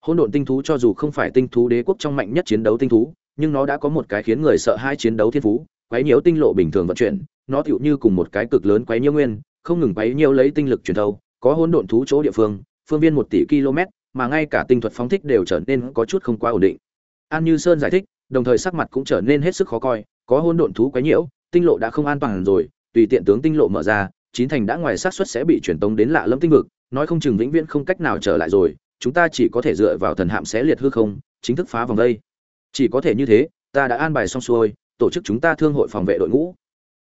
[SPEAKER 1] hỗn độn tinh thú cho dù không phải tinh thú đế quốc trong mạnh nhất chiến đấu tinh thú, nhưng nó đã có một cái khiến người sợ hai chiến đấu thiên phú, quấy nhiễu tinh lộ bình thường vận chuyển, nó tựu như cùng một cái cực lớn quấy nhiễu nguyên, không ngừng quấy nhiễu lấy tinh lực truyền thâu, có hỗn độn thú chỗ địa phương, phương viên một tỷ km, mà ngay cả tinh thuật phóng thích đều trở nên có chút không quá ổn định. An Như Sơn giải thích, đồng thời sắc mặt cũng trở nên hết sức khó coi, có hỗn độn thú quấy nhiễu, tinh lộ đã không an toàn rồi, tùy tiện tướng tinh lộ mở ra, chín thành đã ngoài xác suất sẽ bị chuyển tống đến lạ lẫm tinh vực, nói không chừng vĩnh viễn không cách nào trở lại rồi, chúng ta chỉ có thể dựa vào thần hạm xé liệt hư không, chính thức phá vòng đây. Chỉ có thể như thế, ta đã an bài xong xuôi, tổ chức chúng ta thương hội phòng vệ đội ngũ.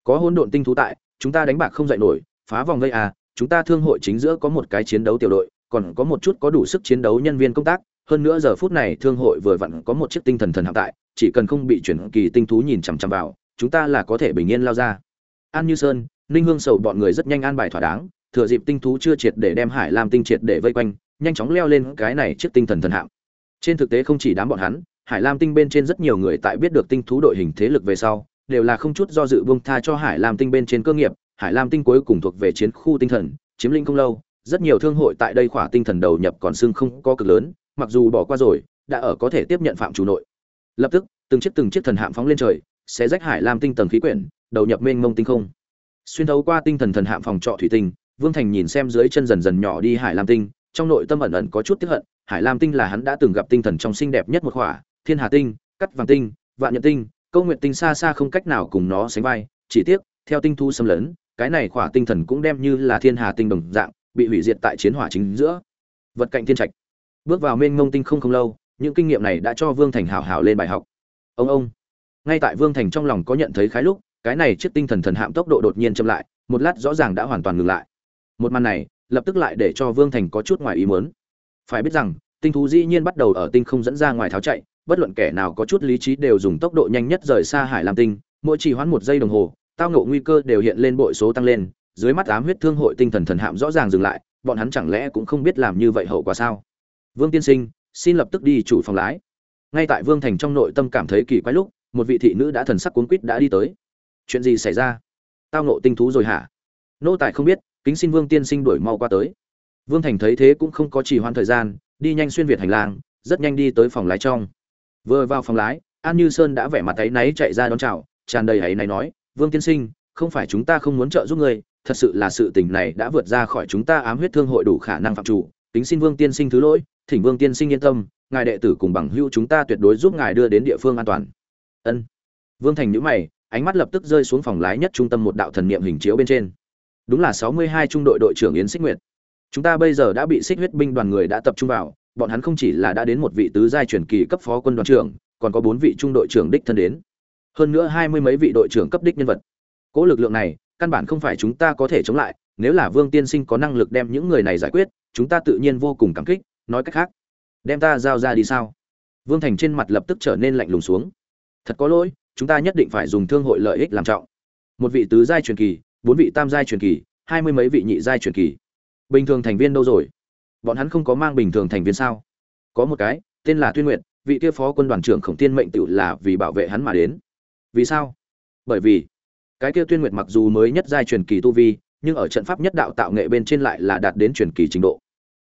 [SPEAKER 1] Có hỗn độn tinh thú tại, chúng ta đánh bạc không dậy nổi, phá vòng vây à, chúng ta thương hội chính giữa có một cái chiến đấu tiểu đội, còn có một chút có đủ sức chiến đấu nhân viên công tác, hơn nữa giờ phút này thương hội vừa vặn có một chiếc tinh thần thần hạm tại, chỉ cần không bị chuyển kỳ tinh thú nhìn chằm chằm vào, chúng ta là có thể bình yên lao ra. An Như Sơn, Ninh Hương Sầu bọn người rất nhanh an bài thỏa đáng, thừa dịp tinh thú chưa triệt để đem Hải Lam tinh triệt để vây quanh, nhanh chóng leo lên cái này chiếc tinh thần thần hạm. Trên thực tế không chỉ đám bọn hắn, Hải Lam tinh bên trên rất nhiều người tại biết được tinh thú đội hình thế lực về sau, đều là không chút do dự buông tha cho Hải Lam tinh bên trên cơ nghiệp, Hải Lam tinh cuối cùng thuộc về chiến khu tinh thần, chiếm lĩnh không lâu, rất nhiều thương hội tại đây khỏa tinh thần đầu nhập còn xương không có cực lớn, mặc dù bỏ qua rồi, đã ở có thể tiếp nhận phạm chủ nội. Lập tức, từng chiếc từng chiếc thần hạm phóng lên trời, sẽ rách Hải Lam tinh tầng khí quyển, đầu nhập mênh mông tinh không. Xuyên thấu qua tinh thần thần hạm phòng trọ thủy tinh, Vương Thành nhìn xem dưới chân dần dần nhỏ đi Hải Lam tinh, trong nội tâm ẩn ẩn có chút tiếp hận, Hải Lam tinh là hắn đã từng gặp tinh thần trong xinh đẹp nhất một khỏa, Thiên Hà tinh, Cắt Vàng tinh, Vạn Nhật tinh, Câu nguyện tinh xa xa không cách nào cùng nó sánh vai, chỉ tiếc, theo tinh thu xâm lấn, cái này khỏa tinh thần cũng đem như là Thiên Hà tinh đồng dạng, bị hủy diệt tại chiến hỏa chính giữa. Vật cạnh thiên trạch. Bước vào mênh mông tinh không không lâu, những kinh nghiệm này đã cho Vương Thành hảo hảo lên bài học. Ông ông. Ngay tại Vương Thành trong lòng có nhận thấy khái lúc, cái này chiếc tinh thần thần hạm tốc độ đột nhiên chậm lại, một lát rõ ràng đã hoàn toàn ngừng lại. Một màn này, lập tức lại để cho Vương Thành có chút ngoài ý muốn. Phải biết rằng, tinh thú dĩ nhiên bắt đầu ở tinh không dẫn ra ngoài tháo chạy, bất luận kẻ nào có chút lý trí đều dùng tốc độ nhanh nhất rời xa Hải Lam tinh, mỗi chỉ hoãn một giây đồng hồ, tao ngộ nguy cơ đều hiện lên bội số tăng lên, dưới mắt ám huyết thương hội tinh thần thần hạm rõ ràng dừng lại, bọn hắn chẳng lẽ cũng không biết làm như vậy hậu quả sao? Vương tiên sinh, xin lập tức đi chủ phòng lái. Ngay tại Vương Thành trong nội tâm cảm thấy kỳ quái lúc, một vị thị nữ đã thần sắc cuốn quýt đã đi tới. Chuyện gì xảy ra? Tao nộ tinh thú rồi hả? Nô tài không biết, kính xin Vương tiên sinh đuổi mau qua tới. Vương Thành thấy thế cũng không có trì hoãn thời gian, đi nhanh xuyên việt hành lang, rất nhanh đi tới phòng lái trong. Vừa vào phòng lái, An Như Sơn đã vẻ mặt thấy náy chạy ra đón chào, tràn đầy hãy này nói, "Vương tiên sinh, không phải chúng ta không muốn trợ giúp người, thật sự là sự tình này đã vượt ra khỏi chúng ta ám huyết thương hội đủ khả năng phạm chủ, kính xin Vương tiên sinh thứ lỗi, thỉnh Vương tiên sinh yên tâm, ngài đệ tử cùng bằng hữu chúng ta tuyệt đối giúp ngài đưa đến địa phương an toàn." Ân. Vương Thành nhữ mày, ánh mắt lập tức rơi xuống phòng lái nhất trung tâm một đạo thần niệm hình chiếu bên trên. Đúng là 62 trung đội đội trưởng Yến Xích Nguyệt. Chúng ta bây giờ đã bị Xích huyết binh đoàn người đã tập trung vào, bọn hắn không chỉ là đã đến một vị tứ giai truyền kỳ cấp phó quân đoàn trưởng, còn có bốn vị trung đội trưởng đích thân đến. Hơn nữa hai mươi mấy vị đội trưởng cấp đích nhân vật. Cỗ lực lượng này, căn bản không phải chúng ta có thể chống lại, nếu là Vương tiên sinh có năng lực đem những người này giải quyết, chúng ta tự nhiên vô cùng cảm kích, nói cách khác, đem ta giao ra đi sao? Vương Thành trên mặt lập tức trở nên lạnh lùng xuống. Thật có lỗi, chúng ta nhất định phải dùng thương hội lợi ích làm trọng. Một vị tứ giai truyền kỳ, bốn vị tam giai truyền kỳ, hai mươi mấy vị nhị giai truyền kỳ. Bình thường thành viên đâu rồi? Bọn hắn không có mang bình thường thành viên sao? Có một cái, tên là Tuyên nguyện, vị kia phó quân đoàn trưởng Khổng Tiên mệnh tự là vì bảo vệ hắn mà đến. Vì sao? Bởi vì cái kia Tuyên Nguyệt mặc dù mới nhất giai truyền kỳ tu vi, nhưng ở trận pháp nhất đạo tạo nghệ bên trên lại là đạt đến truyền kỳ trình độ.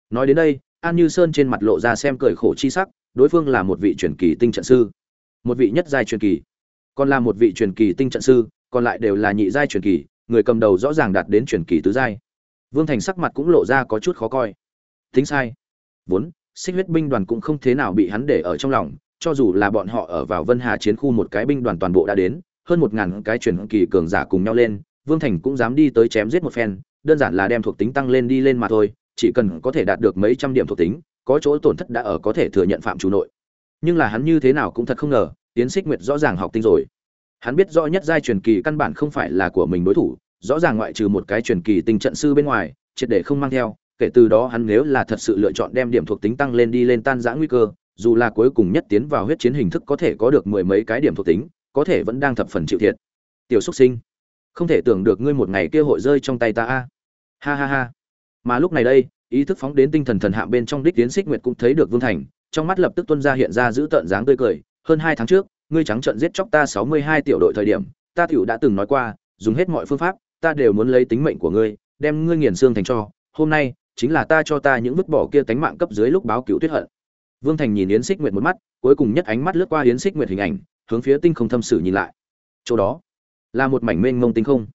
[SPEAKER 1] Nói đến đây, An Như Sơn trên mặt lộ ra xem cười khổ chi sắc, đối phương là một vị truyền kỳ tinh trận sư, một vị nhất giai truyền kỳ, còn là một vị truyền kỳ tinh trận sư, còn lại đều là nhị giai truyền kỳ, người cầm đầu rõ ràng đạt đến truyền kỳ tứ giai. Vương Thành sắc mặt cũng lộ ra có chút khó coi. Tính sai. Vốn, Xích huyết binh đoàn cũng không thế nào bị hắn để ở trong lòng, cho dù là bọn họ ở vào Vân Hà chiến khu một cái binh đoàn toàn bộ đã đến, hơn một ngàn cái truyền kỳ cường giả cùng nhau lên, Vương Thành cũng dám đi tới chém giết một phen, đơn giản là đem thuộc tính tăng lên đi lên mà thôi chỉ cần có thể đạt được mấy trăm điểm thuộc tính có chỗ tổn thất đã ở có thể thừa nhận phạm chủ nội nhưng là hắn như thế nào cũng thật không ngờ tiến xích nguyệt rõ ràng học tinh rồi. Hắn biết rõ nhất giai truyền kỳ căn bản không phải là của mình đối thủ, rõ ràng ngoại trừ một cái truyền kỳ tình trận sư bên ngoài, triệt để không mang theo, kể từ đó hắn nếu là thật sự lựa chọn đem điểm thuộc tính tăng lên đi lên tan giã nguy cơ, dù là cuối cùng nhất tiến vào huyết chiến hình thức có thể có được mười mấy cái điểm thuộc tính, có thể vẫn đang thập phần chịu thiệt. Tiểu xúc sinh, không thể tưởng được ngươi một ngày kia hội rơi trong tay ta a. Ha ha ha. Mà lúc này đây, ý thức phóng đến tinh thần thần hạ bên trong đích tiến xích nguyệt cũng thấy được vương thành trong mắt lập tức tuân ra hiện ra giữ tợn dáng tươi cười, hơn hai tháng trước, ngươi trắng trợn giết chóc ta sáu mươi hai tiểu đội thời điểm, ta tiểu đã từng nói qua, dùng hết mọi phương pháp, ta đều muốn lấy tính mệnh của ngươi, đem ngươi nghiền xương thành cho, hôm nay, chính là ta cho ta những vứt bỏ kia tánh mạng cấp dưới lúc báo cựu tuyết hận. Vương thành nhìn yến xích nguyệt một mắt, cuối cùng nhất ánh mắt lướt qua yến xích nguyệt hình ảnh, hướng phía tinh không thâm sử nhìn lại. Chỗ đó, là một mảnh mênh mông tinh không.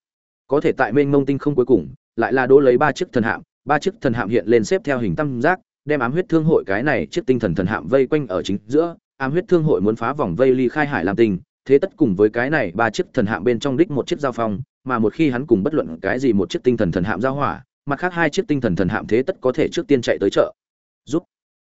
[SPEAKER 1] Có thể tại mênh mông tinh không cuối cùng, lại là đỗ lấy ba chiếc thần hạm, ba chiếc thần hạm hiện lên xếp theo hình tam giác đem ám huyết thương hội cái này chiếc tinh thần thần hạm vây quanh ở chính giữa, ám huyết thương hội muốn phá vòng vây ly khai hải làm tình thế tất cùng với cái này ba chiếc thần hạm bên trong đích một chiếc giao phong, mà một khi hắn cùng bất luận cái gì một chiếc tinh thần thần hạm giao hỏa, mặt khác hai chiếc tinh thần thần hạm thế tất có thể trước tiên chạy tới chợ. Giúp.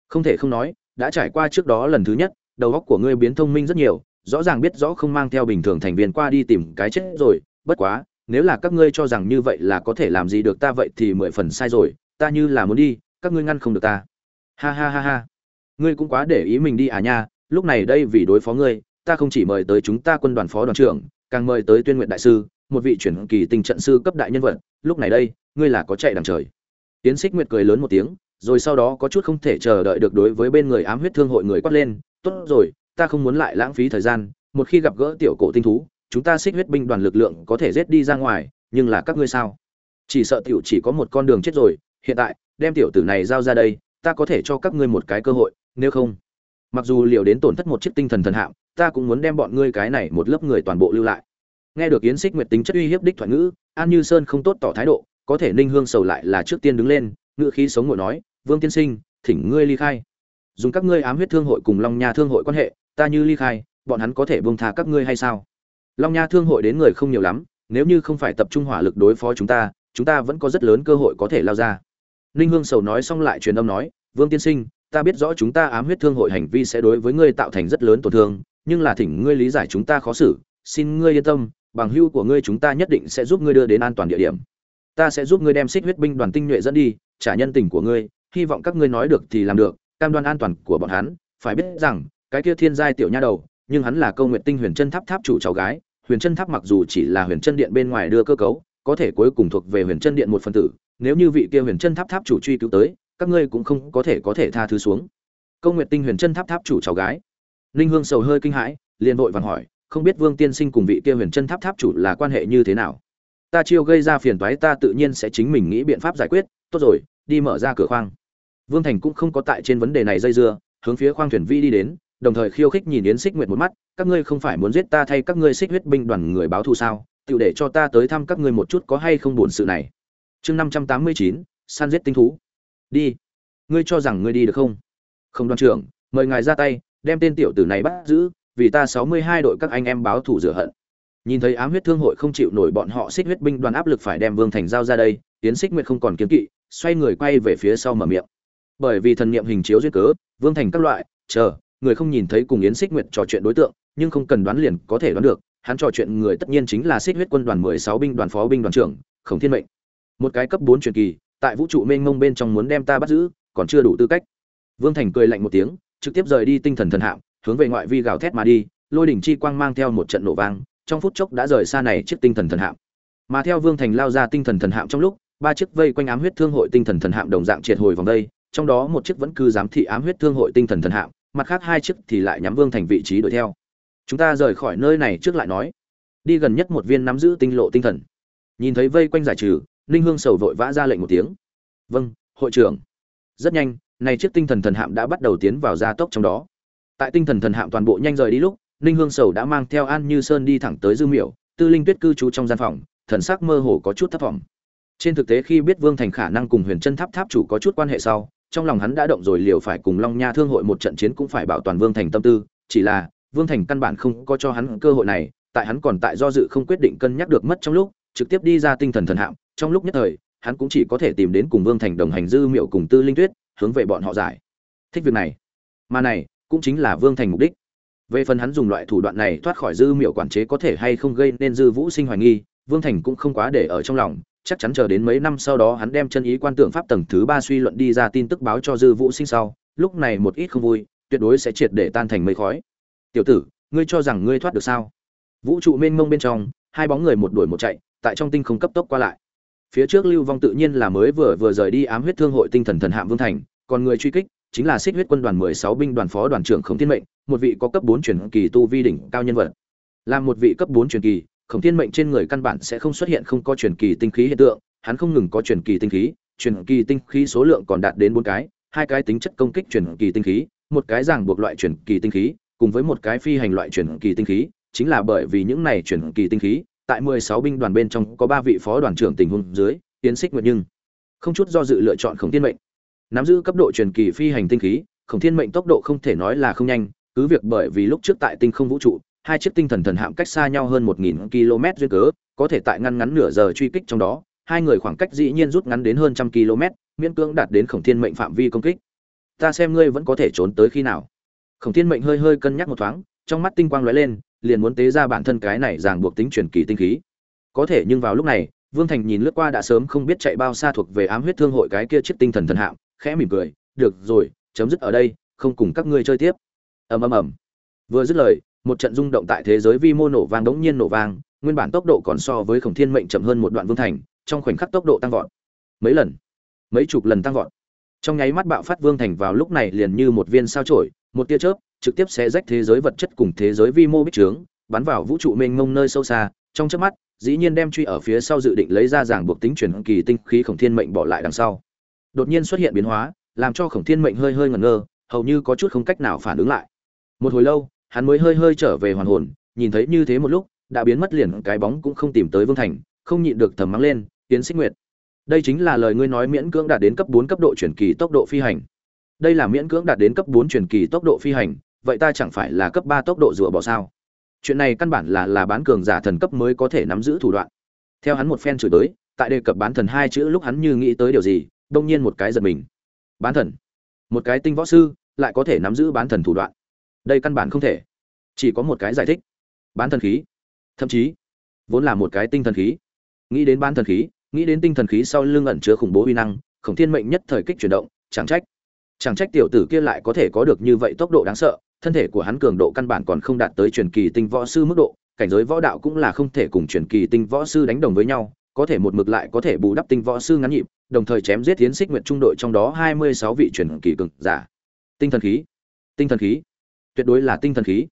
[SPEAKER 1] Không thể không nói, đã trải qua trước đó lần thứ nhất, đầu óc của ngươi biến thông minh rất nhiều, rõ ràng biết rõ không mang theo bình thường thành viên qua đi tìm cái chết rồi, bất quá, nếu là các ngươi cho rằng như vậy là có thể làm gì được ta vậy thì mười phần sai rồi, ta như là muốn đi, các ngươi ngăn không được ta ha ha ha ha. Ngươi cũng quá để ý mình đi à nha, lúc này đây vì đối phó ngươi, ta không chỉ mời tới chúng ta quân đoàn phó đoàn trưởng, càng mời tới tuyên nguyện đại sư, một vị chuyển kỳ tình trận sư cấp đại nhân vật, lúc này đây, ngươi là có chạy đằng trời. Tiến xích nguyệt cười lớn một tiếng, rồi sau đó có chút không thể chờ đợi được đối với bên người ám huyết thương hội người quát lên, tốt rồi, ta không muốn lại lãng phí thời gian, một khi gặp gỡ tiểu cổ tinh thú, chúng ta xích huyết binh đoàn lực lượng có thể giết đi ra ngoài, nhưng là các ngươi sao? Chỉ sợ tiểu chỉ có một con đường chết rồi, hiện tại, đem tiểu tử này giao ra đây ta có thể cho các ngươi một cái cơ hội, nếu không, mặc dù liều đến tổn thất một chiếc tinh thần thần hạm, ta cũng muốn đem bọn ngươi cái này một lớp người toàn bộ lưu lại. Nghe được yến xích nguyệt tính chất uy hiếp đích thoại ngữ, an như sơn không tốt tỏ thái độ, có thể ninh hương sầu lại là trước tiên đứng lên, ngữ khí sống ngồi nói, vương tiên sinh, thỉnh ngươi ly khai. Dùng các ngươi ám huyết thương hội cùng long nha thương hội quan hệ, ta như ly khai, bọn hắn có thể buông tha các ngươi hay sao? Long nha thương hội đến người không nhiều lắm, nếu như không phải tập trung hỏa lực đối phó chúng ta chúng ta vẫn có rất lớn cơ hội có thể lao ra ninh hương sầu nói xong lại truyền âm nói, vương tiên sinh, ta biết rõ chúng ta ám huyết thương hội hành vi sẽ đối với ngươi tạo thành rất lớn tổn thương, nhưng là thỉnh ngươi lý giải chúng ta khó xử, xin ngươi yên tâm, bằng hưu của ngươi chúng ta nhất định sẽ giúp ngươi đưa đến an toàn địa điểm. Ta sẽ giúp ngươi đem xích huyết binh đoàn tinh nhuệ dẫn đi, trả nhân tình của ngươi, hy vọng các ngươi nói được thì làm được, cam đoan an toàn của bọn hắn. Phải biết rằng, cái kia thiên giai tiểu nha đầu, nhưng hắn là câu nguyện tinh huyền chân tháp tháp chủ cháu gái, huyền chân tháp mặc dù chỉ là huyền chân điện bên ngoài đưa cơ cấu, có thể cuối cùng thuộc về huyền chân điện một phần tử nếu như vị kia huyền chân tháp tháp chủ truy cứu tới, các ngươi cũng không có thể có thể tha thứ xuống. Câu Nguyệt tinh huyền chân tháp tháp chủ cháu gái. Ninh hương sầu hơi kinh hãi, liền vội vàng hỏi, không biết vương tiên sinh cùng vị kia huyền chân tháp tháp chủ là quan hệ như thế nào? Ta chiêu gây ra phiền toái ta tự nhiên sẽ chính mình nghĩ biện pháp giải quyết, tốt rồi, đi mở ra cửa khoang. Vương thành cũng không có tại trên vấn đề này dây dưa, hướng phía khoang thuyền vi đi đến, đồng thời khiêu khích nhìn yến xích nguyệt một mắt, các ngươi không phải muốn giết ta thay các ngươi xích huyết binh đoàn người báo thù sao? Tự để cho ta tới thăm các ngươi một chút có hay không buồn sự này chương năm trăm tám mươi chín, săn giết tinh thú. Đi. Ngươi cho rằng ngươi đi được không? Không đoàn trưởng, mời ngài ra tay, đem tên tiểu tử này bắt giữ, vì ta sáu mươi hai đội các anh em báo thù rửa hận. Nhìn thấy ám huyết thương hội không chịu nổi bọn họ xích huyết binh đoàn áp lực phải đem vương thành giao ra đây tiến xích nguyệt không còn kiếm kỵ, xoay người quay về phía sau mở miệng. Bởi vì thần niệm hình chiếu duyên cớ, vương thành các loại, chờ, người không nhìn thấy cùng yến xích nguyệt trò chuyện đối tượng, nhưng không cần đoán liền có thể đoán được, hắn trò chuyện người tất nhiên chính là xích huyết quân đoàn mười sáu binh đoàn phó binh đoàn trưởng, khổng thiên mệnh một cái cấp bốn truyền kỳ, tại vũ trụ mênh mông bên trong muốn đem ta bắt giữ, còn chưa đủ tư cách. Vương thành cười lạnh một tiếng, trực tiếp rời đi tinh thần thần hạm, hướng về ngoại vi gào thét mà đi, lôi đỉnh chi quang mang theo một trận nổ vang, trong phút chốc đã rời xa này chiếc tinh thần thần hạm. Mà theo vương thành lao ra tinh thần thần hạm trong lúc, ba chiếc vây quanh ám huyết thương hội tinh thần thần hạm đồng dạng triệt hồi vòng đây, trong đó một chiếc vẫn cứ giám thị ám huyết thương hội tinh thần thần hạm, mặt khác hai chiếc thì lại nhắm vương thành vị trí đuổi theo. Chúng ta rời khỏi nơi này trước lại nói. Đi gần nhất một viên nắm giữ tinh lộ tinh thần. Nhìn thấy vây quanh giải trừ ninh hương sầu vội vã ra lệnh một tiếng. Vâng hội trưởng. Rất nhanh nay chiếc tinh thần thần hạm đã bắt đầu tiến vào gia tốc trong đó. Tại tinh thần thần hạm toàn bộ nhanh rời đi lúc ninh hương sầu đã mang theo an như sơn đi thẳng tới dư miểu, tư linh tuyết cư trú trong gian phòng, thần sắc mơ hồ có chút thất vọng trên thực tế khi biết vương thành khả năng cùng huyền chân tháp tháp chủ có chút quan hệ sau, trong lòng hắn đã động rồi liều phải cùng long nha thương hội một trận chiến cũng phải bảo toàn vương thành tâm tư, chỉ là vương thành căn bản không có cho hắn cơ hội này, tại hắn còn tại do dự không quyết định cân nhắc được mất trong lúc trực tiếp đi ra tinh thần thần hạm, trong lúc nhất thời, hắn cũng chỉ có thể tìm đến cùng vương thành đồng hành dư miệu cùng tư linh tuyết, hướng về bọn họ giải. Thích việc này. Mà này, cũng chính là vương thành mục đích. Về phần hắn dùng loại thủ đoạn này thoát khỏi dư miệu quản chế có thể hay không gây nên dư vũ sinh hoài nghi, vương thành cũng không quá để ở trong lòng, chắc chắn chờ đến mấy năm sau đó hắn đem chân ý quan tượng pháp tầng thứ ba suy luận đi ra tin tức báo cho dư vũ sinh sau, lúc này một ít không vui, tuyệt đối sẽ triệt để tan thành mây khói. Tiểu tử, ngươi cho rằng ngươi thoát được sao? Vũ trụ mênh mông bên trong, hai bóng người một đuổi một chạy tại trong tinh không cấp tốc qua lại. Phía trước lưu vong tự nhiên là mới vừa vừa rời đi ám huyết thương hội tinh thần thần hạm vương thành, còn người truy kích chính là xích huyết quân đoàn mười sáu binh đoàn phó đoàn trưởng khổng thiên mệnh, một vị có cấp bốn truyền kỳ tu vi đỉnh cao nhân vật. Là một vị cấp bốn truyền kỳ, khổng thiên mệnh trên người căn bản sẽ không xuất hiện không có truyền kỳ tinh khí hiện tượng, hắn không ngừng có truyền kỳ tinh khí, truyền kỳ tinh khí số lượng còn đạt đến bốn cái, hai cái tính chất công kích truyền kỳ tinh khí, một cái giảng buộc loại truyền kỳ tinh khí, cùng với một cái phi hành loại truyền kỳ tinh khí, chính là bởi vì những này truyền kỳ tinh khí tại mười sáu binh đoàn bên trong có ba vị phó đoàn trưởng tình huống dưới, tiến xích nguyệt nhưng. Không chút do dự lựa chọn khổng thiên mệnh. Nắm giữ cấp độ truyền kỳ phi hành tinh khí, khổng thiên mệnh tốc độ không thể nói là không nhanh, cứ việc bởi vì lúc trước tại tinh không vũ trụ, hai chiếc tinh thần thần hạm cách xa nhau hơn một nghìn km duyên cớ, có thể tại ngăn ngắn nửa giờ truy kích trong đó, hai người khoảng cách dĩ nhiên rút ngắn đến hơn trăm km, miễn cưỡng đạt đến khổng thiên mệnh phạm vi công kích. Ta xem ngươi vẫn có thể trốn tới khi nào. Khổng thiên mệnh hơi hơi cân nhắc một thoáng, trong mắt tinh quang lóe lên liền muốn tế ra bản thân cái này ràng buộc tính truyền kỳ tinh khí. Có thể nhưng vào lúc này, vương thành nhìn lướt qua đã sớm không biết chạy bao xa thuộc về ám huyết thương hội cái kia chiếc tinh thần thần hạm, khẽ mỉm cười, được rồi, chấm dứt ở đây, không cùng các ngươi chơi tiếp. Ầm ầm ầm. Vừa dứt lời, một trận rung động tại thế giới vi mô nổ vang đống nhiên nổ vang, nguyên bản tốc độ còn so với khổng thiên mệnh chậm hơn một đoạn vương thành, trong khoảnh khắc tốc độ tăng vọt. Mấy lần? Mấy chục lần tăng vọt. Trong nháy mắt bạo phát vương thành vào lúc này liền như một viên sao chổi, một tia chớp trực tiếp sẽ rách thế giới vật chất cùng thế giới vi mô bích trướng, bắn vào vũ trụ mênh mông nơi sâu xa. Trong chớp mắt, dĩ nhiên đem truy ở phía sau dự định lấy ra giảng buộc tính chuyển kỳ tinh khí khổng thiên mệnh bỏ lại đằng sau. Đột nhiên xuất hiện biến hóa, làm cho khổng thiên mệnh hơi hơi ngẩn ngơ, hầu như có chút không cách nào phản ứng lại. Một hồi lâu, hắn mới hơi hơi trở về hoàn hồn, nhìn thấy như thế một lúc, đã biến mất liền cái bóng cũng không tìm tới vương thành, không nhịn được thầm mắng lên, tiến xích nguyệt, đây chính là lời ngươi nói miễn cưỡng đạt đến cấp bốn cấp độ chuyển kỳ tốc độ phi hành. Đây là miễn cưỡng đạt đến cấp bốn chuyển kỳ tốc độ phi hành vậy ta chẳng phải là cấp ba tốc độ rùa bỏ sao? Chuyện này căn bản là là bán cường giả thần cấp mới có thể nắm giữ thủ đoạn. Theo hắn một phen chửi tới tại đề cập bán thần hai chữ lúc hắn như nghĩ tới điều gì, đông nhiên một cái giật mình. Bán thần. Một cái tinh võ sư lại có thể nắm giữ bán thần thủ đoạn. Đây căn bản không thể. Chỉ có một cái giải thích. Bán thần khí. Thậm chí, vốn là một cái tinh thần khí. Nghĩ đến bán thần khí, nghĩ đến tinh thần khí sau lưng ẩn chứa khủng bố uy năng, khổng thiên mệnh nhất thời kích chuyển động, chẳng trách. Chẳng trách tiểu tử kia lại có thể có được như vậy tốc độ đáng sợ thân thể của hắn cường độ căn bản còn không đạt tới truyền kỳ tinh võ sư mức độ, cảnh giới võ đạo cũng là không thể cùng truyền kỳ tinh võ sư đánh đồng với nhau, có thể một mực lại có thể bù đắp tinh võ sư ngắn nhịp, đồng thời chém giết tiến xích nguyện trung đội trong đó hai mươi sáu vị truyền kỳ cường giả. Tinh thần khí, tinh thần khí, tuyệt đối là tinh thần khí.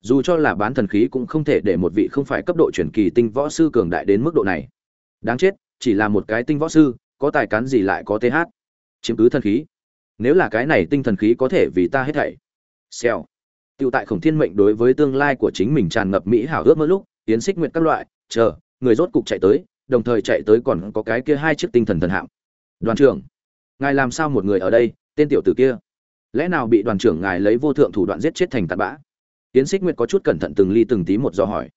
[SPEAKER 1] Dù cho là bán thần khí cũng không thể để một vị không phải cấp độ truyền kỳ tinh võ sư cường đại đến mức độ này. Đáng chết, chỉ là một cái tinh võ sư, có tài cán gì lại có th chiếm cứ thần khí. Nếu là cái này tinh thần khí có thể vì ta hết thảy. Xèo tiêu tại khổng thiên mệnh đối với tương lai của chính mình tràn ngập mỹ hảo ước mơ lúc tiến xích nguyện các loại, chờ, người rốt cục chạy tới, đồng thời chạy tới còn có cái kia hai chiếc tinh thần thần hạm. Đoàn trưởng, ngài làm sao một người ở đây, tên tiểu tử kia? Lẽ nào bị đoàn trưởng ngài lấy vô thượng thủ đoạn giết chết thành tạt bã? Tiến xích nguyệt có chút cẩn thận từng ly từng tí một dò hỏi.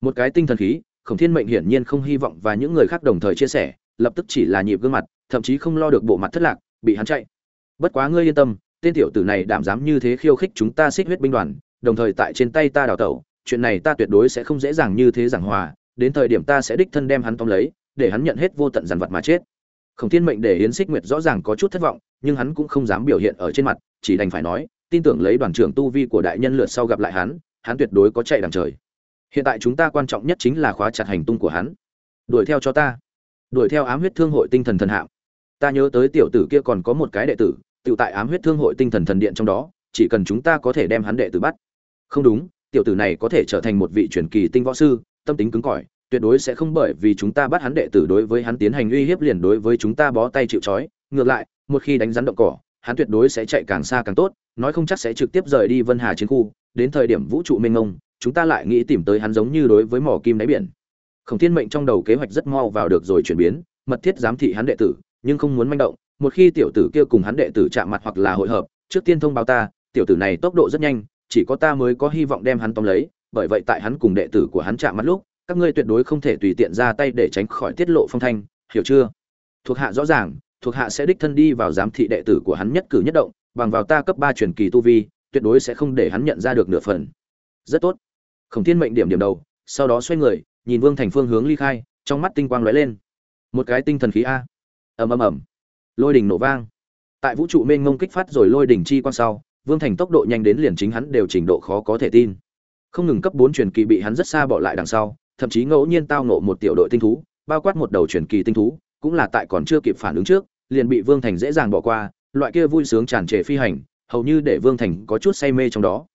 [SPEAKER 1] Một cái tinh thần khí, khổng thiên mệnh hiển nhiên không hy vọng và những người khác đồng thời chia sẻ, lập tức chỉ là nhịp gương mặt, thậm chí không lo được bộ mặt thất lạc, bị hắn chạy. Bất quá ngươi yên tâm tên tiểu tử này đảm dám như thế khiêu khích chúng ta xích huyết binh đoàn, đồng thời tại trên tay ta đào tẩu, chuyện này ta tuyệt đối sẽ không dễ dàng như thế giảng hòa, đến thời điểm ta sẽ đích thân đem hắn tóm lấy, để hắn nhận hết vô tận dằn vật mà chết. Khổng thiên mệnh để hiến xích nguyệt rõ ràng có chút thất vọng, nhưng hắn cũng không dám biểu hiện ở trên mặt, chỉ đành phải nói, tin tưởng lấy đoàn trưởng tu vi của đại nhân lượt sau gặp lại hắn hắn tuyệt đối có chạy đằng trời. Hiện tại chúng ta quan trọng nhất chính là khóa chặt hành tung của hắn. Đuổi theo cho ta. Đuổi theo ám huyết thương hội tinh thần thần hạm. Ta nhớ tới tiểu tử kia còn có một cái đệ tử tự tại ám huyết thương hội tinh thần thần điện trong đó, chỉ cần chúng ta có thể đem hắn đệ tử bắt. Không đúng, tiểu tử này có thể trở thành một vị truyền kỳ tinh võ sư, tâm tính cứng cỏi, tuyệt đối sẽ không bởi vì chúng ta bắt hắn đệ tử đối với hắn tiến hành uy hiếp liền đối với chúng ta bó tay chịu trói. Ngược lại, một khi đánh rắn động cỏ, hắn tuyệt đối sẽ chạy càng xa càng tốt, nói không chắc sẽ trực tiếp rời đi vân hà chiến khu. Đến thời điểm vũ trụ mênh mông, chúng ta lại nghĩ tìm tới hắn giống như đối với mỏ kim đáy biển. Khổng thiên mệnh trong đầu kế hoạch rất mau vào được rồi chuyển biến, mật thiết giám thị hắn đệ tử, nhưng không muốn manh động một khi tiểu tử kia cùng hắn đệ tử chạm mặt hoặc là hội hợp, trước tiên thông báo ta, tiểu tử này tốc độ rất nhanh, chỉ có ta mới có hy vọng đem hắn tóm lấy, bởi vậy tại hắn cùng đệ tử của hắn chạm mặt lúc, các ngươi tuyệt đối không thể tùy tiện ra tay để tránh khỏi tiết lộ phong thanh, hiểu chưa? Thuộc hạ rõ ràng, thuộc hạ sẽ đích thân đi vào giám thị đệ tử của hắn nhất cử nhất động, bằng vào ta cấp ba truyền kỳ tu vi, tuyệt đối sẽ không để hắn nhận ra được nửa phần. Rất tốt. Khổng thiên mệnh điểm điểm đầu, sau đó xoay người, nhìn vương thành phương hướng ly khai, trong mắt tinh quang lóe lên. Một cái tinh thần khí a. Ầm ầm ầm lôi đỉnh nổ vang. Tại vũ trụ mênh mông kích phát rồi lôi đỉnh chi quan sau, vương thành tốc độ nhanh đến liền chính hắn đều trình độ khó có thể tin. Không ngừng cấp bốn truyền kỳ bị hắn rất xa bỏ lại đằng sau, thậm chí ngẫu nhiên tao nộ một tiểu đội tinh thú, bao quát một đầu truyền kỳ tinh thú, cũng là tại còn chưa kịp phản ứng trước, liền bị vương thành dễ dàng bỏ qua, loại kia vui sướng tràn trề phi hành, hầu như để vương thành có chút say mê trong đó.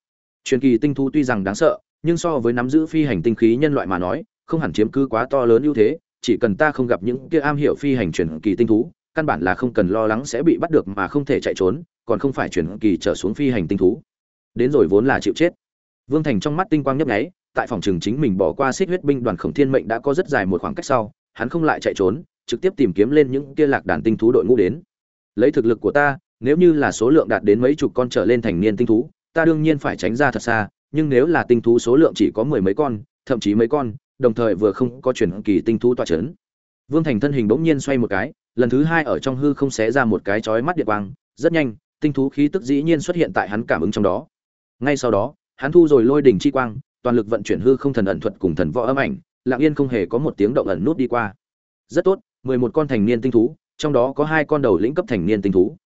[SPEAKER 1] Truyền kỳ tinh thú tuy rằng đáng sợ, nhưng so với nắm giữ phi hành tinh khí nhân loại mà nói, không hẳn chiếm cứ quá to lớn ưu thế, chỉ cần ta không gặp những kia am hiểu phi hành truyền kỳ tinh thú căn bản là không cần lo lắng sẽ bị bắt được mà không thể chạy trốn, còn không phải chuyển kỳ trở xuống phi hành tinh thú. Đến rồi vốn là chịu chết. Vương thành trong mắt tinh quang nhấp nháy, tại phòng trường chính mình bỏ qua xích huyết binh đoàn khổng thiên mệnh đã có rất dài một khoảng cách sau, hắn không lại chạy trốn, trực tiếp tìm kiếm lên những kia lạc đàn tinh thú đội ngũ đến. Lấy thực lực của ta, nếu như là số lượng đạt đến mấy chục con trở lên thành niên tinh thú, ta đương nhiên phải tránh ra thật xa, nhưng nếu là tinh thú số lượng chỉ có mười mấy con, thậm chí mấy con, đồng thời vừa không có chuyển kỳ tinh thú tọa chấn. Vương thành thân hình bỗng nhiên xoay một cái lần thứ hai ở trong hư không xé ra một cái chói mắt điện quang, rất nhanh, tinh thú khí tức dĩ nhiên xuất hiện tại hắn cảm ứng trong đó. Ngay sau đó, hắn thu rồi lôi đỉnh chi quang, toàn lực vận chuyển hư không thần ẩn thuật cùng thần võ âm ảnh, lặng yên không hề có một tiếng động ẩn nút đi qua. Rất tốt, mười một con thành niên tinh thú, trong đó có hai con đầu lĩnh cấp thành niên tinh thú.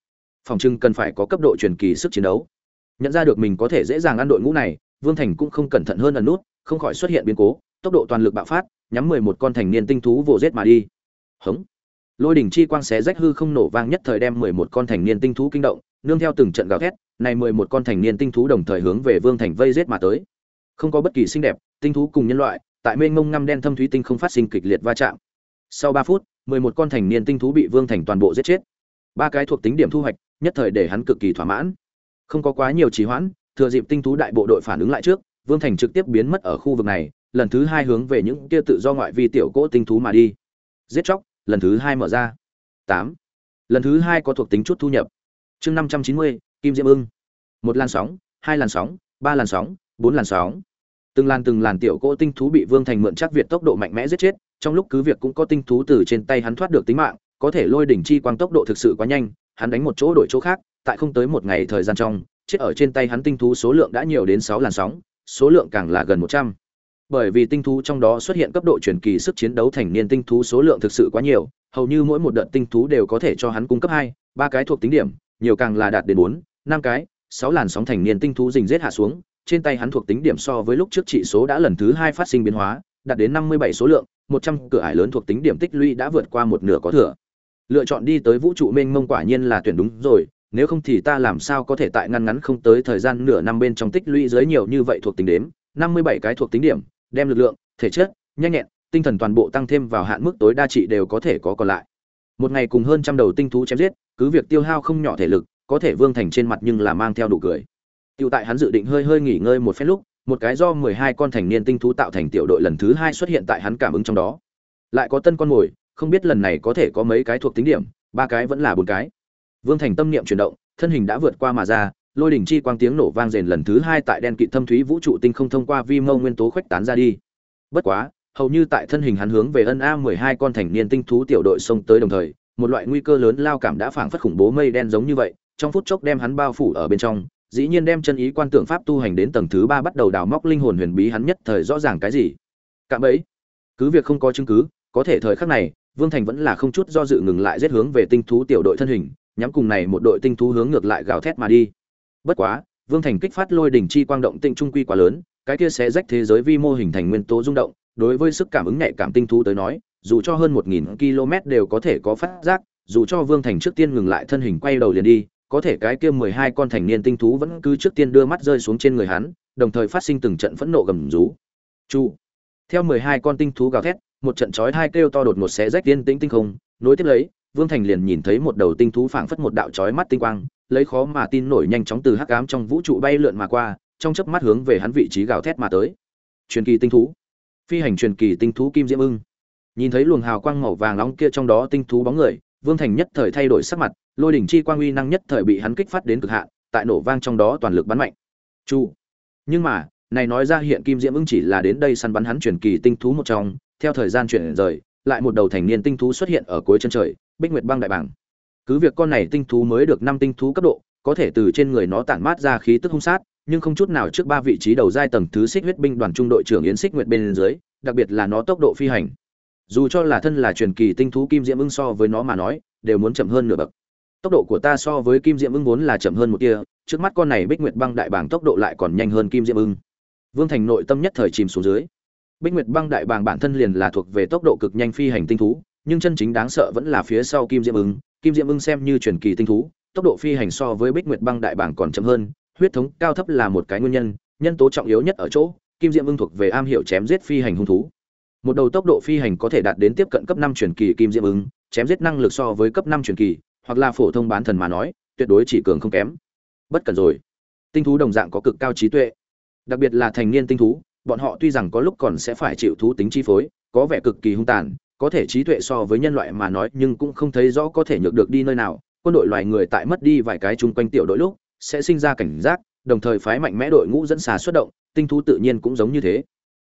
[SPEAKER 1] Phòng trưng cần phải có cấp độ truyền kỳ sức chiến đấu. Nhận ra được mình có thể dễ dàng ăn đội ngũ này, vương thành cũng không cẩn thận hơn ẩn nút, không khỏi xuất hiện biến cố, tốc độ toàn lực bạo phát, nhắm mười một con thành niên tinh thú vồ rết mà đi. Hống lôi đỉnh chi quang xé rách hư không nổ vang nhất thời đem mười một con thành niên tinh thú kinh động, nương theo từng trận gào thét, này mười một con thành niên tinh thú đồng thời hướng về vương thành vây rết mà tới. Không có bất kỳ xinh đẹp, tinh thú cùng nhân loại, tại mênh mông ngăm đen thâm thúy tinh không phát sinh kịch liệt va chạm. Sau ba phút, mười một con thành niên tinh thú bị vương thành toàn bộ giết chết. Ba cái thuộc tính điểm thu hoạch, nhất thời để hắn cực kỳ thỏa mãn. Không có quá nhiều trì hoãn, thừa dịp tinh thú đại bộ đội phản ứng lại trước, vương thành trực tiếp biến mất ở khu vực này, lần thứ hai hướng về những kia tự do ngoại vi tiểu cỗ tinh thú mà đi. Giết chóc lần thứ hai mở ra. Tám. Lần thứ hai có thuộc tính chút thu nhập. Chương năm trăm chín mươi, kim diễm ưng. Một làn sóng, hai làn sóng, ba làn sóng, bốn làn sóng. Từng làn từng làn tiểu cỗ tinh thú bị vương thành mượn chắc việt tốc độ mạnh mẽ giết chết, trong lúc cứ việc cũng có tinh thú từ trên tay hắn thoát được tính mạng, có thể lôi đỉnh chi quang tốc độ thực sự quá nhanh, hắn đánh một chỗ đổi chỗ khác, tại không tới một ngày thời gian trong, chết ở trên tay hắn tinh thú số lượng đã nhiều đến sáu làn sóng, số lượng càng là gần một trăm bởi vì tinh thú trong đó xuất hiện cấp độ truyền kỳ sức chiến đấu thành niên tinh thú số lượng thực sự quá nhiều, hầu như mỗi một đợt tinh thú đều có thể cho hắn cung cấp hai, ba cái thuộc tính điểm, nhiều càng là đạt đến bốn, năm cái, sáu làn sóng thành niên tinh thú rình rết hạ xuống, trên tay hắn thuộc tính điểm so với lúc trước trị số đã lần thứ hai phát sinh biến hóa, đạt đến năm mươi bảy số lượng, một trăm cửa ải lớn thuộc tính điểm tích lũy đã vượt qua một nửa có thừa. Lựa chọn đi tới vũ trụ mênh mông quả nhiên là tuyển đúng rồi, nếu không thì ta làm sao có thể tại ngăn ngắn không tới thời gian nửa năm bên trong tích lũy dưới nhiều như vậy thuộc tính đếm, năm mươi bảy cái thuộc tính điểm đem lực lượng thể chất nhanh nhẹn tinh thần toàn bộ tăng thêm vào hạn mức tối đa trị đều có thể có còn lại một ngày cùng hơn trăm đầu tinh thú chém giết cứ việc tiêu hao không nhỏ thể lực có thể vương thành trên mặt nhưng là mang theo đủ cười Tiêu tại hắn dự định hơi hơi nghỉ ngơi một phép lúc, một cái do 12 con thành niên tinh thú tạo thành tiểu đội lần thứ hai xuất hiện tại hắn cảm ứng trong đó. Lại có tân con mồi, không biết lần này có thể có mấy cái thuộc tính điểm, ba cái vẫn là bốn cái. Vương Thành tâm niệm chuyển động, thân hình đã vượt qua mà ra, lôi đỉnh chi quang tiếng nổ vang rền lần thứ hai tại đen kịt thâm thúy vũ trụ tinh không thông qua vi mâu nguyên tố khuếch tán ra đi. Bất quá, hầu như tại thân hình hắn hướng về ân a 12 con thành niên tinh thú tiểu đội xông tới đồng thời, một loại nguy cơ lớn lao cảm đã phảng phất khủng bố mây đen giống như vậy, trong phút chốc đem hắn bao phủ ở bên trong, dĩ nhiên đem chân ý quan tượng pháp tu hành đến tầng thứ ba bắt đầu đào móc linh hồn huyền bí hắn nhất thời rõ ràng cái gì. Cạm ấy cứ việc không có chứng cứ có thể thời khắc này vương thành vẫn là không chút do dự ngừng lại giết hướng về tinh thú tiểu đội thân hình nhắm cùng này một đội tinh thú hướng ngược lại gào thét mà đi bất quá vương thành kích phát lôi đỉnh chi quang động tinh trung quy quá lớn cái kia sẽ rách thế giới vi mô hình thành nguyên tố rung động đối với sức cảm ứng nhạy cảm tinh thú tới nói dù cho hơn một nghìn km đều có thể có phát giác dù cho vương thành trước tiên ngừng lại thân hình quay đầu liền đi có thể cái kia mười hai con thành niên tinh thú vẫn cứ trước tiên đưa mắt rơi xuống trên người hắn, đồng thời phát sinh từng trận phẫn nộ gầm rú. Chu. Theo mười hai con tinh thú gào thét, một trận chói hai kêu to đột ngột xé rách tiên tĩnh tinh không, nối tiếp lấy, Vương Thành liền nhìn thấy một đầu tinh thú phảng phất một đạo chói mắt tinh quang, lấy khó mà tin nổi nhanh chóng từ hắc ám trong vũ trụ bay lượn mà qua, trong chớp mắt hướng về hắn vị trí gào thét mà tới. Truyền kỳ tinh thú. Phi hành truyền kỳ tinh thú Kim Diễm Ưng. Nhìn thấy luồng hào quang màu vàng nóng kia trong đó tinh thú bóng người, Vương Thành nhất thời thay đổi sắc mặt, lôi đỉnh chi quang uy năng nhất thời bị hắn kích phát đến cực hạn, tại nổ vang trong đó toàn lực bắn mạnh. Chu. Nhưng mà, này nói ra hiện Kim Diễm ưng chỉ là đến đây săn bắn hắn truyền kỳ tinh thú một trong, theo thời gian chuyển rời, lại một đầu thành niên tinh thú xuất hiện ở cuối chân trời, bích nguyệt băng đại bảng cứ việc con này tinh thú mới được năm tinh thú cấp độ, có thể từ trên người nó tản mát ra khí tức hung sát, nhưng không chút nào trước ba vị trí đầu giai tầng thứ xích huyết binh đoàn trung đội trưởng yến xích nguyệt bên dưới, đặc biệt là nó tốc độ phi hành. Dù cho là thân là truyền kỳ tinh thú kim diễm ưng so với nó mà nói, đều muốn chậm hơn nửa bậc. Tốc độ của ta so với kim diễm ưng vốn là chậm hơn một tia, trước mắt con này bích nguyệt băng đại bảng tốc độ lại còn nhanh hơn kim diễm ưng. Vương thành nội tâm nhất thời chìm xuống dưới. Bích nguyệt băng đại bảng bản thân liền là thuộc về tốc độ cực nhanh phi hành tinh thú, nhưng chân chính đáng sợ vẫn là phía sau kim diễm ưng kim diễm ưng xem như truyền kỳ tinh thú, tốc độ phi hành so với bích nguyệt băng đại bảng còn chậm hơn, huyết thống cao thấp là một cái nguyên nhân nhân tố trọng yếu nhất ở chỗ, kim diễm ưng thuộc về am hiểu chém giết phi hành hung thú. Một đầu tốc độ phi hành có thể đạt đến tiếp cận cấp năm truyền kỳ kim diễm ưng, chém giết năng lực so với cấp năm truyền kỳ, hoặc là phổ thông bán thần mà nói, tuyệt đối chỉ cường không kém. Bất cần rồi. Tinh thú đồng dạng có cực cao trí tuệ. Đặc biệt là thành niên tinh thú, bọn họ tuy rằng có lúc còn sẽ phải chịu thú tính chi phối, có vẻ cực kỳ hung tàn có thể trí tuệ so với nhân loại mà nói, nhưng cũng không thấy rõ có thể nhược được đi nơi nào. Quân đội loài người tại mất đi vài cái chung quanh tiểu đội lúc, sẽ sinh ra cảnh giác, đồng thời phái mạnh mẽ đội ngũ dẫn xà xuất động, tinh thú tự nhiên cũng giống như thế.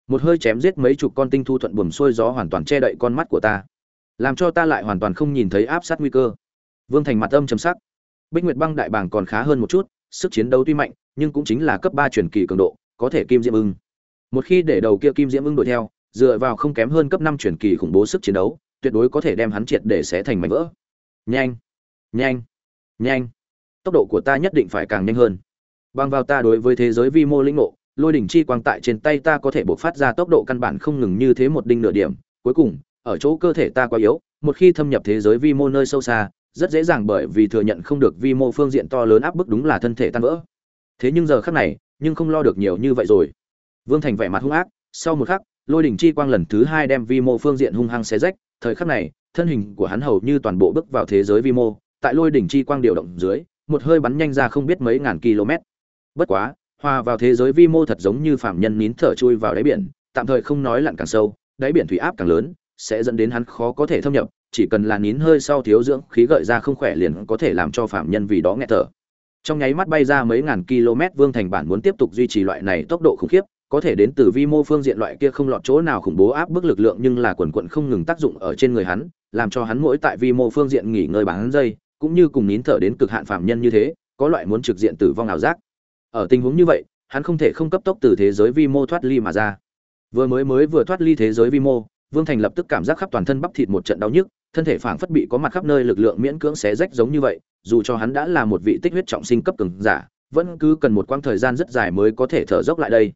[SPEAKER 1] Một hơi chém giết mấy chục con tinh thú thuận buồm xuôi gió hoàn toàn che đậy con mắt của ta. Làm cho ta lại hoàn toàn không nhìn thấy áp sát nguy cơ. Vương thành mặt âm chấm sắc. Bích nguyệt băng đại bàng còn khá hơn một chút, sức chiến đấu tuy mạnh, nhưng cũng chính là cấp ba truyền kỳ cường độ, có thể kim diễm ưng. Một khi để đầu kia kim diễm ưng đuổi theo dựa vào không kém hơn cấp năm truyền kỳ khủng bố sức chiến đấu, tuyệt đối có thể đem hắn triệt để xé thành mảnh vỡ. Nhanh! Nhanh! Nhanh! Tốc độ của ta nhất định phải càng nhanh hơn. Bằng vào ta đối với thế giới vi mô linh ngộ, lôi đỉnh chi quang tại trên tay ta có thể bộc phát ra tốc độ căn bản không ngừng như thế một đinh nửa điểm. Cuối cùng, ở chỗ cơ thể ta quá yếu, một khi thâm nhập thế giới vi mô nơi sâu xa, rất dễ dàng bởi vì thừa nhận không được vi mô phương diện to lớn áp bức đúng là thân thể tan vỡ. Thế nhưng giờ khắc này, nhưng không lo được nhiều như vậy rồi. Vương thành vẻ mặt hung ác, sau một khắc lôi đỉnh chi quang lần thứ hai đem vi mô phương diện hung hăng xé rách, thời khắc này, thân hình của hắn hầu như toàn bộ bước vào thế giới vi mô, tại lôi đỉnh chi quang điều động dưới, một hơi bắn nhanh ra không biết mấy ngàn km. Bất quá, hòa vào thế giới vi mô thật giống như phạm nhân nín thở chui vào đáy biển, tạm thời không nói lặn càng sâu, đáy biển thủy áp càng lớn, sẽ dẫn đến hắn khó có thể thâm nhập, chỉ cần là nín hơi sau thiếu dưỡng khí gợi ra không khỏe liền có thể làm cho phạm nhân vì đó nghẹt thở. Trong nháy mắt bay ra mấy ngàn km, vương thành bản muốn tiếp tục duy trì loại này tốc độ khủng khiếp có thể đến từ vi mô phương diện loại kia không lọt chỗ nào khủng bố áp bức lực lượng nhưng là quần quận không ngừng tác dụng ở trên người hắn, làm cho hắn mỗi tại vi mô phương diện nghỉ ngơi bán giây cũng như cùng nín thở đến cực hạn phạm nhân như thế, có loại muốn trực diện tử vong ảo giác. Ở tình huống như vậy, hắn không thể không cấp tốc từ thế giới vi mô thoát ly mà ra. Vừa mới mới vừa thoát ly thế giới vi mô, vương thành lập tức cảm giác khắp toàn thân bắp thịt một trận đau nhức, thân thể phảng phất bị có mặt khắp nơi lực lượng miễn cưỡng xé rách giống như vậy, dù cho hắn đã là một vị tích huyết trọng sinh cấp cường giả, vẫn cứ cần một quãng thời gian rất dài mới có thể thở dốc lại đây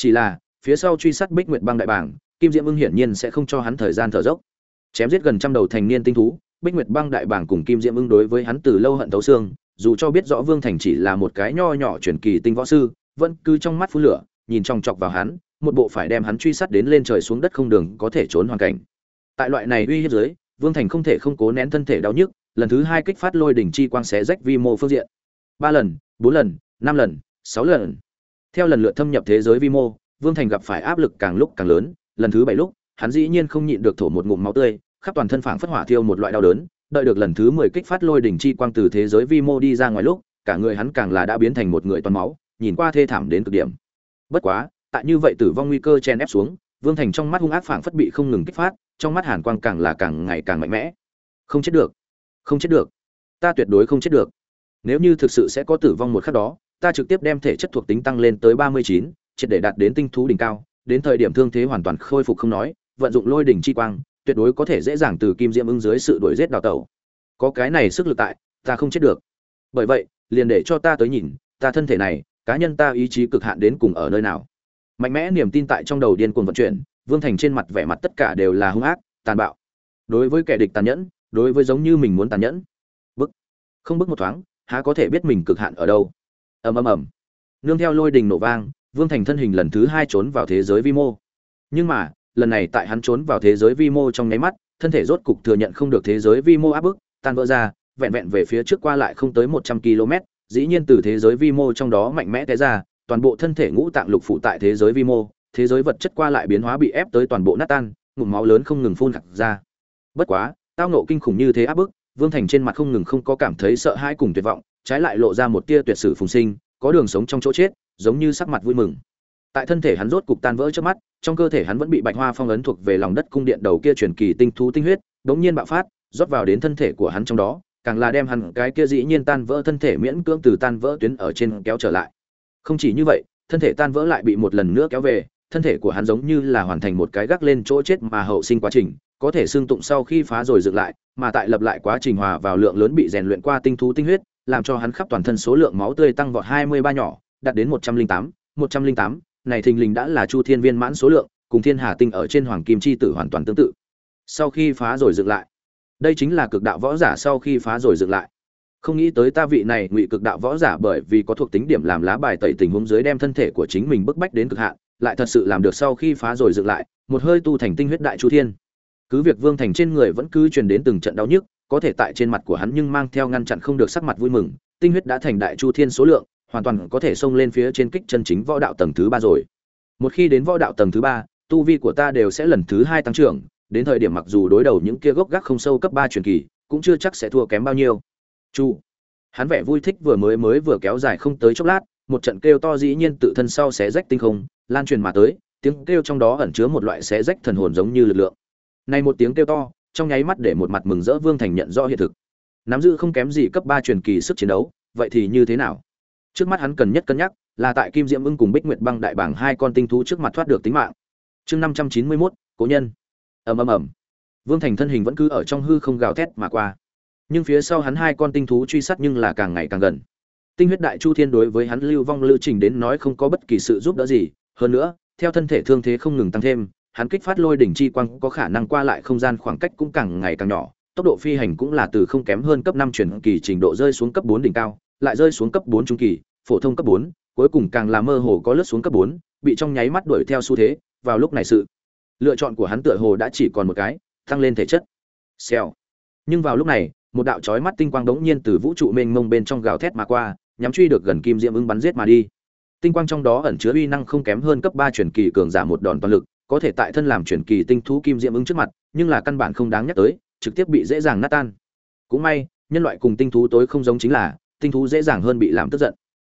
[SPEAKER 1] chỉ là, phía sau truy sát bích nguyệt băng đại bảng kim diễm ưng hiển nhiên sẽ không cho hắn thời gian thở dốc. Chém giết gần trăm đầu thành niên tinh thú, bích nguyệt băng đại bảng cùng kim diễm ưng đối với hắn từ lâu hận thấu xương, dù cho biết rõ vương thành chỉ là một cái nho nhỏ truyền kỳ tinh võ sư, vẫn cứ trong mắt phú lửa, nhìn trong chọc vào hắn, một bộ phải đem hắn truy sát đến lên trời xuống đất không đường có thể trốn hoàn cảnh. Tại loại này uy hiếp dưới, vương thành không thể không cố nén thân thể đau nhức, lần thứ hai kích phát lôi đỉnh chi quang xé rách vi mô phương diện. Ba lần, bốn lần, năm lần, sáu lần theo lần lượt thâm nhập thế giới vi mô, vương thành gặp phải áp lực càng lúc càng lớn. Lần thứ bảy lúc, hắn dĩ nhiên không nhịn được thổ một ngụm máu tươi, khắp toàn thân phảng phất hỏa thiêu một loại đau đớn. Đợi được lần thứ mười kích phát lôi đỉnh chi quang từ thế giới vi mô đi ra ngoài lúc, cả người hắn càng là đã biến thành một người toàn máu, nhìn qua thê thảm đến cực điểm. Bất quá, tại như vậy tử vong nguy cơ chen ép xuống, vương thành trong mắt hung ác phảng phất bị không ngừng kích phát, trong mắt hàn quang càng là càng ngày càng mạnh mẽ. Không chết được. Không chết được. Ta tuyệt đối không chết được. Nếu như thực sự sẽ có tử vong một khắc đó ta trực tiếp đem thể chất thuộc tính tăng lên tới ba mươi chín, triệt để đạt đến tinh thú đỉnh cao. Đến thời điểm thương thế hoàn toàn khôi phục không nói, vận dụng lôi đỉnh chi quang, tuyệt đối có thể dễ dàng từ kim diễm ưng dưới sự đuổi giết đào tẩu. Có cái này sức lực tại, ta không chết được. Bởi vậy, liền để cho ta tới nhìn, ta thân thể này, cá nhân ta ý chí cực hạn đến cùng ở nơi nào. Mạnh mẽ niềm tin tại trong đầu điên cuồng vận chuyển, vương thành trên mặt vẻ mặt tất cả đều là hung ác, tàn bạo. Đối với kẻ địch tàn nhẫn, đối với giống như mình muốn tàn nhẫn. Bức. Không bức một thoáng, há có thể biết mình cực hạn ở đâu ầm ầm ầm. Nương theo lôi đình nổ vang, vương thành thân hình lần thứ hai trốn vào thế giới vi mô. Nhưng mà, lần này tại hắn trốn vào thế giới vi mô trong nháy mắt, thân thể rốt cục thừa nhận không được thế giới vi mô áp bức, tan vỡ ra, vẹn vẹn về phía trước qua lại không tới một trăm km, dĩ nhiên từ thế giới vi mô trong đó mạnh mẽ té ra, toàn bộ thân thể ngũ tạng lục phụ tại thế giới vi mô, thế giới vật chất qua lại biến hóa bị ép tới toàn bộ nát tan, ngụm máu lớn không ngừng phun khặt ra. Bất quá, tao nộ kinh khủng như thế áp bức, vương thành trên mặt không ngừng không có cảm thấy sợ hãi cùng tuyệt vọng trái lại lộ ra một tia tuyệt sử phùng sinh, có đường sống trong chỗ chết, giống như sắc mặt vui mừng. Tại thân thể hắn rốt cục tan vỡ trước mắt, trong cơ thể hắn vẫn bị bạch hoa phong ấn thuộc về lòng đất cung điện đầu kia truyền kỳ tinh thú tinh huyết, đống nhiên bạo phát, rót vào đến thân thể của hắn trong đó, càng là đem hắn cái kia dĩ nhiên tan vỡ thân thể miễn cưỡng từ tan vỡ tuyến ở trên kéo trở lại. Không chỉ như vậy, thân thể tan vỡ lại bị một lần nữa kéo về, thân thể của hắn giống như là hoàn thành một cái gác lên chỗ chết mà hậu sinh quá trình, có thể xương tụng sau khi phá rồi dựng lại, mà tại lập lại quá trình hòa vào lượng lớn bị rèn luyện qua tinh thú tinh huyết làm cho hắn khắp toàn thân số lượng máu tươi tăng vọt 23 nhỏ đạt đến 108, 108, này thình lình đã là chu thiên viên mãn số lượng cùng thiên hà tinh ở trên hoàng kim chi tử hoàn toàn tương tự. Sau khi phá rồi dựng lại. Đây chính là cực đạo võ giả sau khi phá rồi dựng lại. Không nghĩ tới ta vị này ngụy cực đạo võ giả bởi vì có thuộc tính điểm làm lá bài tẩy tình huống dưới đem thân thể của chính mình bức bách đến cực hạn lại thật sự làm được sau khi phá rồi dựng lại một hơi tu thành tinh huyết đại chu thiên. Cứ việc vương thành trên người vẫn cứ truyền đến từng trận đau nhức có thể tại trên mặt của hắn nhưng mang theo ngăn chặn không được sắc mặt vui mừng, tinh huyết đã thành đại chu thiên số lượng, hoàn toàn có thể xông lên phía trên kích chân chính võ đạo tầng thứ ba rồi. Một khi đến võ đạo tầng thứ ba, tu vi của ta đều sẽ lần thứ hai tăng trưởng, đến thời điểm mặc dù đối đầu những kia gốc gác không sâu cấp ba truyền kỳ, cũng chưa chắc sẽ thua kém bao nhiêu. Chu. Hắn vẻ vui thích vừa mới mới vừa kéo dài không tới chốc lát, một trận kêu to dĩ nhiên tự thân sau xé rách tinh không, lan truyền mà tới, tiếng kêu trong đó ẩn chứa một loại xé rách thần hồn giống như lực lượng. Này một tiếng kêu to trong nháy mắt để một mặt mừng rỡ vương thành nhận rõ hiện thực. Nắm giữ không kém gì cấp ba truyền kỳ sức chiến đấu, vậy thì như thế nào? Trước mắt hắn cần nhất cân nhắc là tại kim diễm ưng cùng bích nguyệt băng đại bảng hai con tinh thú trước mặt thoát được tính mạng. Chương năm trăm chín mươi mốt, cố nhân. Ầm ầm ầm. Vương thành thân hình vẫn cứ ở trong hư không gào thét mà qua. Nhưng phía sau hắn hai con tinh thú truy sát nhưng là càng ngày càng gần. Tinh huyết đại chu thiên đối với hắn lưu vong lưu trình đến nói không có bất kỳ sự giúp đỡ gì. Hơn nữa, theo thân thể thương thế không ngừng tăng thêm hắn kích phát lôi đỉnh chi quang có khả năng qua lại không gian khoảng cách cũng càng ngày càng nhỏ, tốc độ phi hành cũng là từ không kém hơn cấp năm chuyển kỳ trình độ rơi xuống cấp bốn đỉnh cao, lại rơi xuống cấp bốn trung kỳ, phổ thông cấp bốn, cuối cùng càng là mơ hồ có lướt xuống cấp bốn, bị trong nháy mắt đuổi theo xu thế, vào lúc này sự lựa chọn của hắn tựa hồ đã chỉ còn một cái, tăng lên thể chất. Xèo. Nhưng vào lúc này, một đạo chói mắt tinh quang đống nhiên từ vũ trụ mênh mông bên trong gào thét mà qua, nhắm truy được gần kim diễm ứng bắn giết mà đi. Tinh quang trong đó ẩn chứa uy năng không kém hơn cấp ba truyền kỳ cường giả một đòn toàn lực có thể tại thân làm truyền kỳ tinh thú kim diễm ứng trước mặt, nhưng là căn bản không đáng nhắc tới, trực tiếp bị dễ dàng nát tan. Cũng may, nhân loại cùng tinh thú tối không giống chính là, tinh thú dễ dàng hơn bị làm tức giận.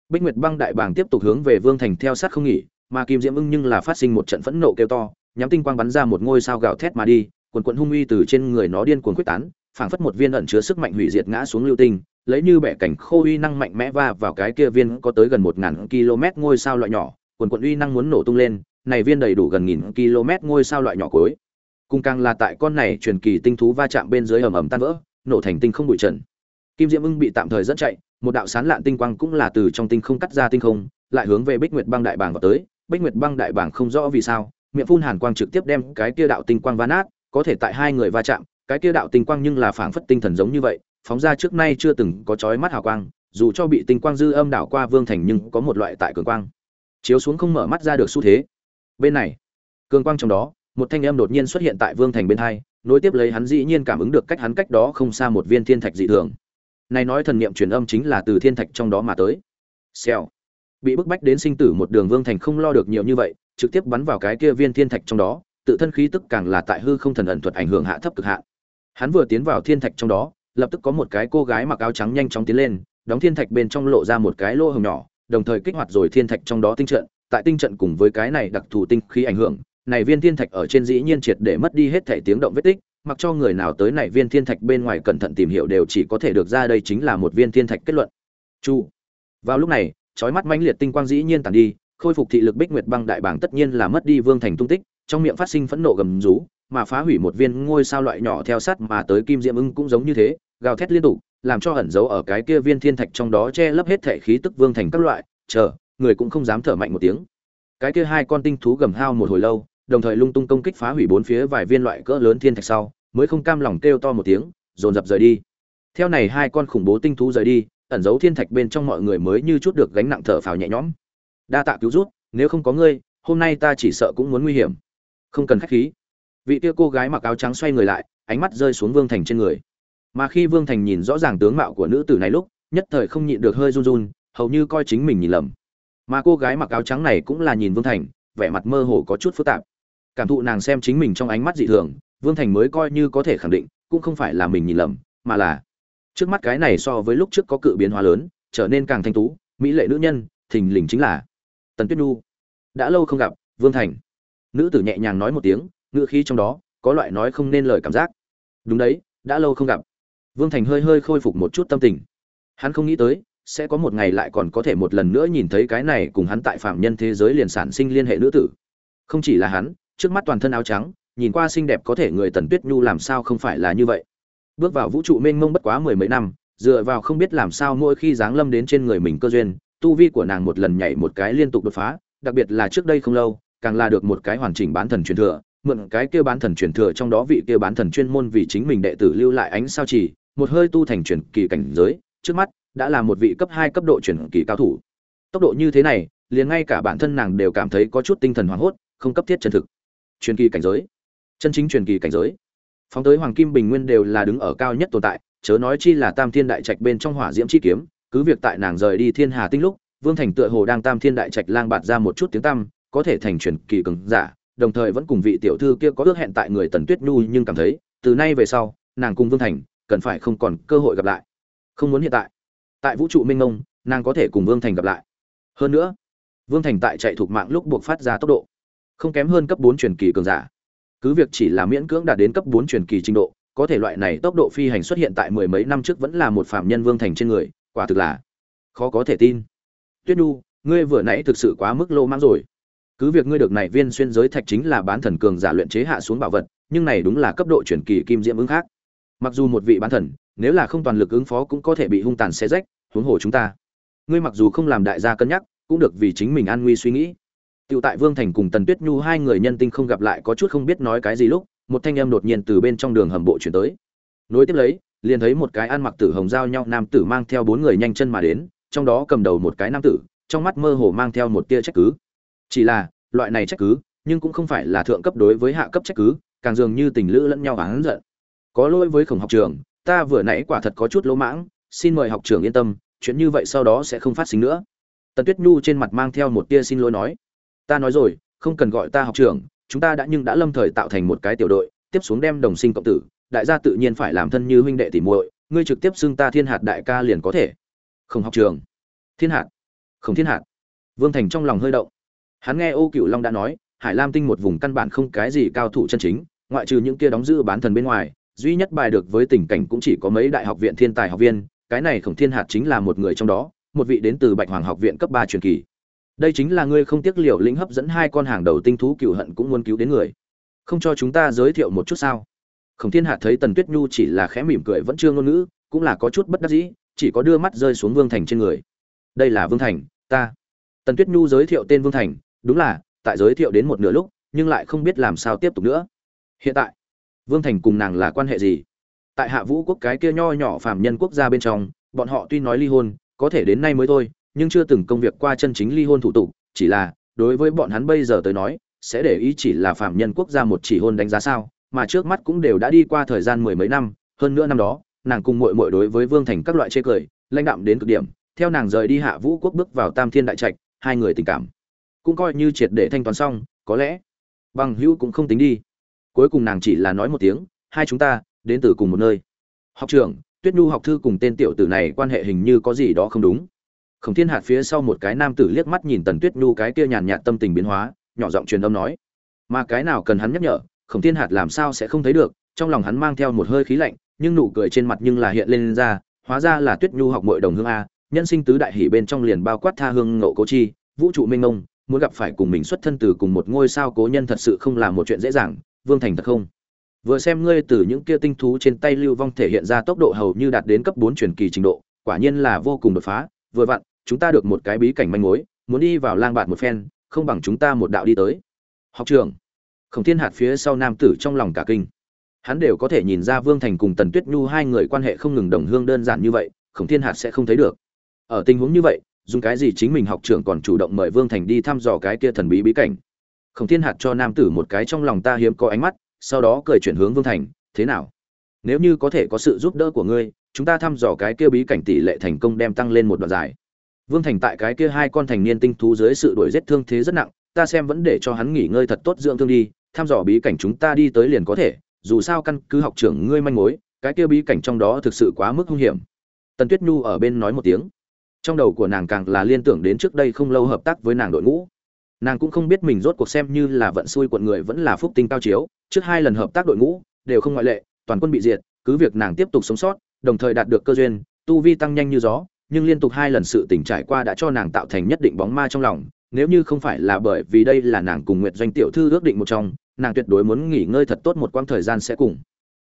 [SPEAKER 1] Bích nguyệt băng đại bàng tiếp tục hướng về vương thành theo sát không nghỉ, mà kim diễm ưng nhưng là phát sinh một trận phẫn nộ kêu to, nhắm tinh quang bắn ra một ngôi sao gạo thét mà đi, quần quận hung uy từ trên người nó điên cuồng quyết tán, phảng phất một viên ẩn chứa sức mạnh hủy diệt ngã xuống lưu tinh, lấy như bẻ cảnh khô uy năng mạnh mẽ va vào cái kia viên có tới gần một ngàn km ngôi sao loại nhỏ, quần quận uy năng muốn nổ tung lên này viên đầy đủ gần nghìn km ngôi sao loại nhỏ cuối. Cung càng là tại con này truyền kỳ tinh thú va chạm bên dưới ầm ầm tan vỡ, nổ thành tinh không bụi trần. Kim diễm ưng bị tạm thời dẫn chạy, một đạo sán lạn tinh quang cũng là từ trong tinh không cắt ra tinh không, lại hướng về bích nguyệt băng đại bảng vào tới. Bích nguyệt băng đại bảng không rõ vì sao, miệng phun hàn quang trực tiếp đem cái kia đạo tinh quang va nát, có thể tại hai người va chạm, cái kia đạo tinh quang nhưng là phảng phất tinh thần giống như vậy, phóng ra trước nay chưa từng có chói mắt hào quang, dù cho bị tinh quang dư âm đảo qua vương thành nhưng có một loại tại cường quang. Chiếu xuống không mở mắt ra được xu thế bên này. Cường quang trong đó, một thanh âm đột nhiên xuất hiện tại vương thành bên hai, nối tiếp lấy hắn dĩ nhiên cảm ứng được cách hắn cách đó không xa một viên thiên thạch dị thường. Này nói thần niệm truyền âm chính là từ thiên thạch trong đó mà tới. Xèo. Bị bức bách đến sinh tử một đường vương thành không lo được nhiều như vậy, trực tiếp bắn vào cái kia viên thiên thạch trong đó, tự thân khí tức càng là tại hư không thần ẩn thuật ảnh hưởng hạ thấp cực hạn. Hắn vừa tiến vào thiên thạch trong đó, lập tức có một cái cô gái mặc áo trắng nhanh chóng tiến lên, đóng thiên thạch bên trong lộ ra một cái lỗ hồng nhỏ, đồng thời kích hoạt rồi thiên thạch trong đó tinh trận tại tinh trận cùng với cái này đặc thù tinh khí ảnh hưởng, này viên thiên thạch ở trên dĩ nhiên triệt để mất đi hết thể tiếng động vết tích, mặc cho người nào tới này viên thiên thạch bên ngoài cẩn thận tìm hiểu đều chỉ có thể được ra đây chính là một viên thiên thạch kết luận. Chu. Vào lúc này, chói mắt mãnh liệt tinh quang dĩ nhiên tàn đi, khôi phục thị lực bích nguyệt băng đại bảng tất nhiên là mất đi vương thành tung tích, trong miệng phát sinh phẫn nộ gầm rú, mà phá hủy một viên ngôi sao loại nhỏ theo sát mà tới kim diễm ưng cũng giống như thế, gào thét liên tục, làm cho ẩn giấu ở cái kia viên thiên thạch trong đó che lấp hết thể khí tức vương thành các loại, chờ người cũng không dám thở mạnh một tiếng. Cái kia hai con tinh thú gầm hao một hồi lâu, đồng thời lung tung công kích phá hủy bốn phía vài viên loại cỡ lớn thiên thạch sau, mới không cam lòng kêu to một tiếng, dồn dập rời đi. Theo này hai con khủng bố tinh thú rời đi, ẩn giấu thiên thạch bên trong mọi người mới như chút được gánh nặng thở phào nhẹ nhõm. Đa tạ cứu rút nếu không có ngươi, hôm nay ta chỉ sợ cũng muốn nguy hiểm. Không cần khách khí. Vị kia cô gái mặc áo trắng xoay người lại, ánh mắt rơi xuống vương thành trên người. Mà khi vương thành nhìn rõ ràng tướng mạo của nữ tử này lúc, nhất thời không nhịn được hơi run run, hầu như coi chính mình nhìn lầm mà cô gái mặc áo trắng này cũng là nhìn vương thành, vẻ mặt mơ hồ có chút phức tạp. Cảm thụ nàng xem chính mình trong ánh mắt dị thường, vương thành mới coi như có thể khẳng định, cũng không phải là mình nhìn lầm, mà là trước mắt cái này so với lúc trước có cự biến hóa lớn, trở nên càng thanh tú, mỹ lệ nữ nhân, thình lình chính là tần tuyết nhu. Đã lâu không gặp, vương thành. Nữ tử nhẹ nhàng nói một tiếng ngựa khí trong đó có loại nói không nên lời cảm giác. Đúng đấy, đã lâu không gặp. Vương thành hơi hơi khôi phục một chút tâm tình. Hắn không nghĩ tới sẽ có một ngày lại còn có thể một lần nữa nhìn thấy cái này cùng hắn tại phạm nhân thế giới liền sản sinh liên hệ nữ tử. Không chỉ là hắn, trước mắt toàn thân áo trắng, nhìn qua xinh đẹp có thể người tần tuyết nhu làm sao không phải là như vậy. Bước vào vũ trụ mênh mông bất quá mười mấy năm, dựa vào không biết làm sao mỗi khi giáng lâm đến trên người mình cơ duyên, tu vi của nàng một lần nhảy một cái liên tục đột phá, đặc biệt là trước đây không lâu, càng là được một cái hoàn chỉnh bán thần truyền thừa, mượn cái kia bán thần truyền thừa trong đó vị kia bán thần chuyên môn vì chính mình đệ tử lưu lại ánh sao chỉ, một hơi tu thành truyền kỳ cảnh giới, trước mắt đã là một vị cấp hai cấp độ truyền kỳ cao thủ. Tốc độ như thế này, liền ngay cả bản thân nàng đều cảm thấy có chút tinh thần hoảng hốt, không cấp thiết chân thực. Truyền kỳ cảnh giới. Chân chính truyền kỳ cảnh giới. Phóng tới hoàng kim bình nguyên đều là đứng ở cao nhất tồn tại, chớ nói chi là tam thiên đại trạch bên trong hỏa diễm chi kiếm, cứ việc tại nàng rời đi thiên hà tinh lúc, vương thành tựa hồ đang tam thiên đại trạch lang bạt ra một chút tiếng tăm, có thể thành truyền kỳ cường giả, đồng thời vẫn cùng vị tiểu thư kia có ước hẹn tại người tần tuyết nhu nhưng cảm thấy, từ nay về sau, nàng cùng vương thành, cần phải không còn cơ hội gặp lại. Không muốn hiện tại tại vũ trụ minh ngông nàng có thể cùng vương thành gặp lại. Hơn nữa, vương thành tại chạy thuộc mạng lúc buộc phát ra tốc độ, không kém hơn cấp bốn truyền kỳ cường giả. Cứ việc chỉ là miễn cưỡng đạt đến cấp bốn truyền kỳ trình độ, có thể loại này tốc độ phi hành xuất hiện tại mười mấy năm trước vẫn là một phạm nhân vương thành trên người, quả thực là khó có thể tin. Tuyết nhu, ngươi vừa nãy thực sự quá mức lô mang rồi. Cứ việc ngươi được này viên xuyên giới thạch chính là bán thần cường giả luyện chế hạ xuống bảo vật, nhưng này đúng là cấp độ truyền kỳ kim diễm ứng khác. Mặc dù một vị bán thần nếu là không toàn lực ứng phó cũng có thể bị hung tàn xé rách huống hồ chúng ta ngươi mặc dù không làm đại gia cân nhắc cũng được vì chính mình an nguy suy nghĩ Tiểu tại Vương Thành cùng Tần Tuyết Nhu hai người nhân tinh không gặp lại có chút không biết nói cái gì lúc, một thanh âm đột nhiên từ bên trong đường hầm bộ chuyển tới. Nối tiếp lấy, liền thấy một cái ăn mặc tử hồng giao nhau nam tử mang theo bốn người nhanh chân mà đến, trong đó cầm đầu một cái nam tử, trong mắt mơ hồ mang theo một tia trách cứ. Chỉ là, loại này trách cứ, nhưng cũng không phải là thượng cấp đối với hạ cấp trách cứ, càng dường như tình lữ lẫn nhau oán giận. Có lỗi với khổng học trường, ta vừa nãy quả thật có chút lỗ mãng, xin mời học trưởng yên tâm, chuyện như vậy sau đó sẽ không phát sinh nữa. Tần Tuyết Nhu trên mặt mang theo một tia xin lỗi nói, ta nói rồi không cần gọi ta học trưởng chúng ta đã nhưng đã lâm thời tạo thành một cái tiểu đội tiếp xuống đem đồng sinh cộng tử đại gia tự nhiên phải làm thân như huynh đệ tỷ muội ngươi trực tiếp xưng ta thiên hạt đại ca liền có thể. Không học trường thiên hạt. Không thiên hạt. Vương thành trong lòng hơi động. Hắn nghe ô Cửu long đã nói hải lam tinh một vùng căn bản không cái gì cao thủ chân chính ngoại trừ những kia đóng giữ bán thần bên ngoài duy nhất bài được với tình cảnh cũng chỉ có mấy đại học viện thiên tài học viên, cái này khổng thiên hạt chính là một người trong đó, một vị đến từ bạch hoàng học viện cấp ba truyền kỳ. Đây chính là ngươi không tiếc liều lĩnh hấp dẫn hai con hàng đầu tinh thú cựu hận cũng muốn cứu đến người. Không cho chúng ta giới thiệu một chút sao? Khổng thiên hạt thấy tần tuyết nhu chỉ là khẽ mỉm cười vẫn chưa ngôn ngữ, cũng là có chút bất đắc dĩ, chỉ có đưa mắt rơi xuống vương thành trên người. Đây là vương thành, ta. Tần tuyết nhu giới thiệu tên vương thành, đúng là, tại giới thiệu đến một nửa lúc, nhưng lại không biết làm sao tiếp tục nữa. Hiện tại vương thành cùng nàng là quan hệ gì tại hạ vũ quốc cái kia nho nhỏ phàm nhân quốc gia bên trong bọn họ tuy nói ly hôn có thể đến nay mới thôi nhưng chưa từng công việc qua chân chính ly hôn thủ tục, chỉ là đối với bọn hắn bây giờ tới nói, sẽ để ý chỉ là phạm nhân quốc gia một chỉ hôn đánh giá sao, mà trước mắt cũng đều đã đi qua thời gian mười mấy năm, hơn nữa năm đó, nàng cùng muội muội đối với Vương Thành các loại chê cười, lãnh đạm đến cực điểm, theo nàng rời đi Hạ Vũ quốc bước vào Tam Thiên đại trạch, hai người tình cảm cũng coi như triệt để thanh toán xong, có lẽ bằng hữu cũng không tính đi. Cuối cùng nàng chỉ là nói một tiếng, hai chúng ta đến từ cùng một nơi. Học trưởng, Tuyết Nhu học thư cùng tên tiểu tử này quan hệ hình như có gì đó không đúng khổng thiên hạt phía sau một cái nam tử liếc mắt nhìn tần tuyết nhu cái kia nhàn nhạt tâm tình biến hóa nhỏ giọng truyền âm nói mà cái nào cần hắn nhắc nhở khổng thiên hạt làm sao sẽ không thấy được trong lòng hắn mang theo một hơi khí lạnh nhưng nụ cười trên mặt nhưng là hiện lên ra hóa ra là tuyết nhu học mội đồng hương a nhân sinh tứ đại hỷ bên trong liền bao quát tha hương nộ cố chi vũ trụ minh ngông muốn gặp phải cùng mình xuất thân từ cùng một ngôi sao cố nhân thật sự không là một chuyện dễ dàng vương thành thật không? Vừa xem ngươi từ những kia tinh thú trên tay lưu vong thể hiện ra tốc độ hầu như đạt đến cấp bốn truyền kỳ trình độ, quả nhiên là vô cùng đột phá. Vừa vặn, chúng ta được một cái bí cảnh manh mối, muốn đi vào lang bạt một phen, không bằng chúng ta một đạo đi tới. Học trường khổng thiên hạt phía sau nam tử trong lòng cả kinh. Hắn đều có thể nhìn ra vương thành cùng tần tuyết nhu hai người quan hệ không ngừng đồng hương đơn giản như vậy, khổng thiên hạt sẽ không thấy được. Ở tình huống như vậy, dùng cái gì chính mình học trưởng còn chủ động mời vương thành đi thăm dò cái kia thần bí bí cảnh? Khổng thiên hạt cho nam tử một cái trong lòng ta hiếm có ánh mắt sau đó cười chuyển hướng vương thành thế nào nếu như có thể có sự giúp đỡ của ngươi chúng ta thăm dò cái kia bí cảnh tỷ lệ thành công đem tăng lên một đoạn dài Vương Thành tại cái kia hai con thành niên tinh thú dưới sự đuổi giết thương thế rất nặng, ta xem vẫn để cho hắn nghỉ ngơi thật tốt dưỡng thương đi, Thăm dò bí cảnh chúng ta đi tới liền có thể, dù sao căn cứ học trưởng ngươi manh mối, cái kia bí cảnh trong đó thực sự quá mức hung hiểm. Tần Tuyết Nhu ở bên nói một tiếng. Trong đầu của nàng càng là liên tưởng đến trước đây không lâu hợp tác với nàng đội ngũ. Nàng cũng không biết mình rốt cuộc xem như là vận xui quận người vẫn là phúc tinh cao chiếu, trước hai lần hợp tác đội ngũ đều không ngoại lệ, toàn quân bị diệt, cứ việc nàng tiếp tục sống sót đồng thời đạt được cơ duyên tu vi tăng nhanh như gió nhưng liên tục hai lần sự tỉnh trải qua đã cho nàng tạo thành nhất định bóng ma trong lòng nếu như không phải là bởi vì đây là nàng cùng nguyệt doanh tiểu thư ước định một trong nàng tuyệt đối muốn nghỉ ngơi thật tốt một quãng thời gian sẽ cùng.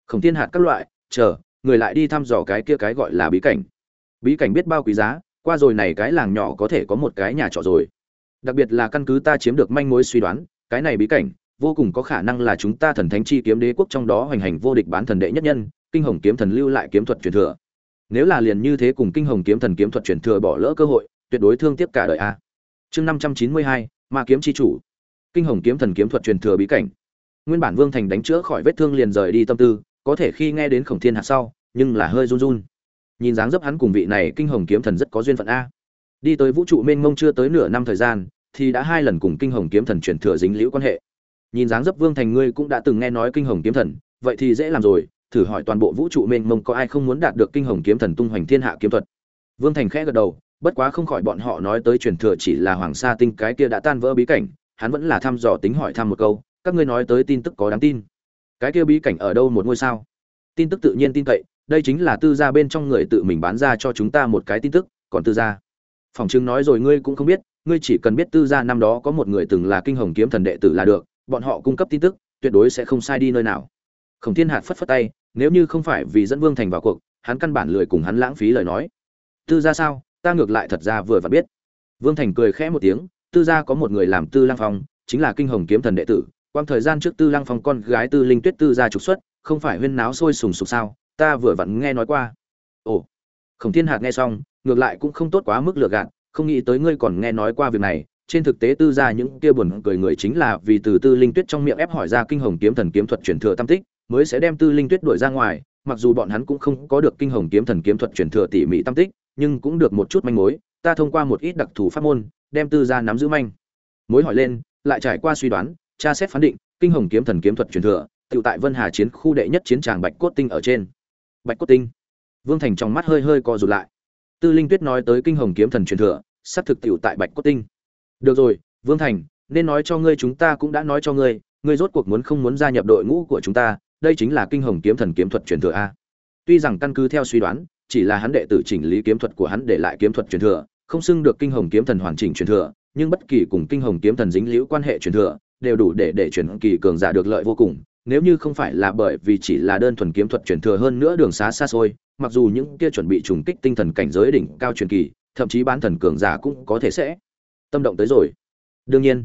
[SPEAKER 1] Khổng thiên hạt các loại chờ người lại đi thăm dò cái kia cái gọi là bí cảnh. Bí cảnh biết bao quý giá qua rồi này cái làng nhỏ có thể có một cái nhà trọ rồi đặc biệt là căn cứ ta chiếm được manh mối suy đoán, cái này bí cảnh, vô cùng có khả năng là chúng ta thần thánh chi kiếm đế quốc trong đó hoành hành vô địch bán thần đệ nhất nhân, kinh hồng kiếm thần lưu lại kiếm thuật truyền thừa. Nếu là liền như thế cùng kinh hồng kiếm thần kiếm thuật truyền thừa bỏ lỡ cơ hội, tuyệt đối thương tiếc cả đời a. Chương năm trăm chín mươi hai, ma kiếm chi chủ. Kinh hồng kiếm thần kiếm thuật truyền thừa bí cảnh. Nguyên bản vương thành đánh chữa khỏi vết thương liền rời đi tâm tư, có thể khi nghe đến khổng thiên hạt sau, nhưng là hơi run run. Nhìn dáng dấp hắn cùng vị này kinh hồng kiếm thần rất có duyên phận a đi tới vũ trụ mênh mông chưa tới nửa năm thời gian, thì đã hai lần cùng kinh hồng kiếm thần chuyển thừa dính liễu quan hệ. Nhìn dáng dấp vương thành ngươi cũng đã từng nghe nói kinh hồng kiếm thần, vậy thì dễ làm rồi, thử hỏi toàn bộ vũ trụ mênh mông có ai không muốn đạt được kinh hồng kiếm thần tung hoành thiên hạ kiếm thuật. Vương thành khẽ gật đầu, bất quá không khỏi bọn họ nói tới truyền thừa chỉ là hoàng sa tinh cái kia đã tan vỡ bí cảnh, hắn vẫn là thăm dò tính hỏi thăm một câu, các ngươi nói tới tin tức có đáng tin. Cái kia bí cảnh ở đâu một ngôi sao? Tin tức tự nhiên tin cậy, đây chính là tư gia bên trong người tự mình bán ra cho chúng ta một cái tin tức, còn tư gia phòng chứng nói rồi ngươi cũng không biết, ngươi chỉ cần biết tư gia năm đó có một người từng là kinh hồng kiếm thần đệ tử là được, bọn họ cung cấp tin tức, tuyệt đối sẽ không sai đi nơi nào. Khổng thiên hạt phất phất tay, nếu như không phải vì dẫn vương thành vào cuộc, hắn căn bản lười cùng hắn lãng phí lời nói. Tư gia sao? Ta ngược lại thật ra vừa vặn biết. Vương thành cười khẽ một tiếng, tư gia có một người làm tư lang phong, chính là kinh hồng kiếm thần đệ tử. Quang thời gian trước tư lang phong con gái tư linh tuyết tư gia trục xuất, không phải huyên náo sôi sùng sục sao? Ta vừa vặn nghe nói qua. Ồ. Khổng thiên hạt nghe xong ngược lại cũng không tốt quá mức lừa gạt, không nghĩ tới ngươi còn nghe nói qua việc này. Trên thực tế tư gia những kia buồn cười người chính là vì từ tư linh tuyết trong miệng ép hỏi ra kinh hồng kiếm thần kiếm thuật truyền thừa tam tích, mới sẽ đem tư linh tuyết đuổi ra ngoài. Mặc dù bọn hắn cũng không có được kinh hồng kiếm thần kiếm thuật truyền thừa tỉ mỉ tam tích, nhưng cũng được một chút manh mối. Ta thông qua một ít đặc thù pháp môn, đem tư gia nắm giữ manh mối hỏi lên, lại trải qua suy đoán, tra xét phán định, kinh hồng kiếm thần kiếm thuật truyền thừa tiểu tại vân hà chiến khu đệ nhất chiến tràng bạch cốt tinh ở trên. Bạch cốt tinh. Vương thành trong mắt hơi hơi co rụt lại tư linh tuyết nói tới kinh hồng kiếm thần truyền thừa, sắp thực tiểu tại bạch cốt tinh. Được rồi, vương thành, nên nói cho ngươi chúng ta cũng đã nói cho ngươi ngươi rốt cuộc muốn không muốn gia nhập đội ngũ của chúng ta, đây chính là kinh hồng kiếm thần kiếm thuật truyền thừa a. Tuy rằng căn cứ theo suy đoán, chỉ là hắn đệ tử chỉnh lý kiếm thuật của hắn để lại kiếm thuật truyền thừa, không xưng được kinh hồng kiếm thần hoàn chỉnh truyền thừa, nhưng bất kỳ cùng kinh hồng kiếm thần dính liễu quan hệ truyền thừa, đều đủ để để truyền kỳ cường giả được lợi vô cùng nếu như không phải là bởi vì chỉ là đơn thuần kiếm thuật truyền thừa hơn nữa đường xá xa xôi, mặc dù những kia chuẩn bị trùng kích tinh thần cảnh giới đỉnh cao truyền kỳ, thậm chí bán thần cường giả cũng có thể sẽ tâm động tới rồi. Đương nhiên,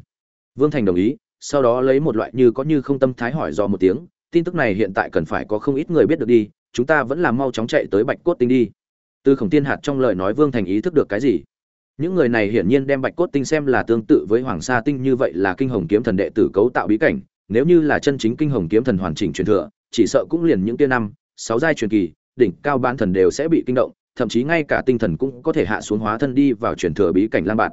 [SPEAKER 1] vương thành đồng ý, sau đó lấy một loại như có như không tâm thái hỏi do một tiếng, tin tức này hiện tại cần phải có không ít người biết được đi, chúng ta vẫn là mau chóng chạy tới bạch cốt tinh đi. Từ khổng tiên hạt trong lời nói vương thành ý thức được cái gì? Những người này hiển nhiên đem bạch cốt tinh xem là tương tự với hoàng sa tinh như vậy là kinh hồng kiếm thần đệ tử cấu tạo bí cảnh nếu như là chân chính kinh hồng kiếm thần hoàn chỉnh truyền thừa, chỉ sợ cũng liền những tiên năm, sáu giai truyền kỳ, đỉnh cao bán thần đều sẽ bị kinh động, thậm chí ngay cả tinh thần cũng có thể hạ xuống hóa thân đi vào truyền thừa bí cảnh lang bạt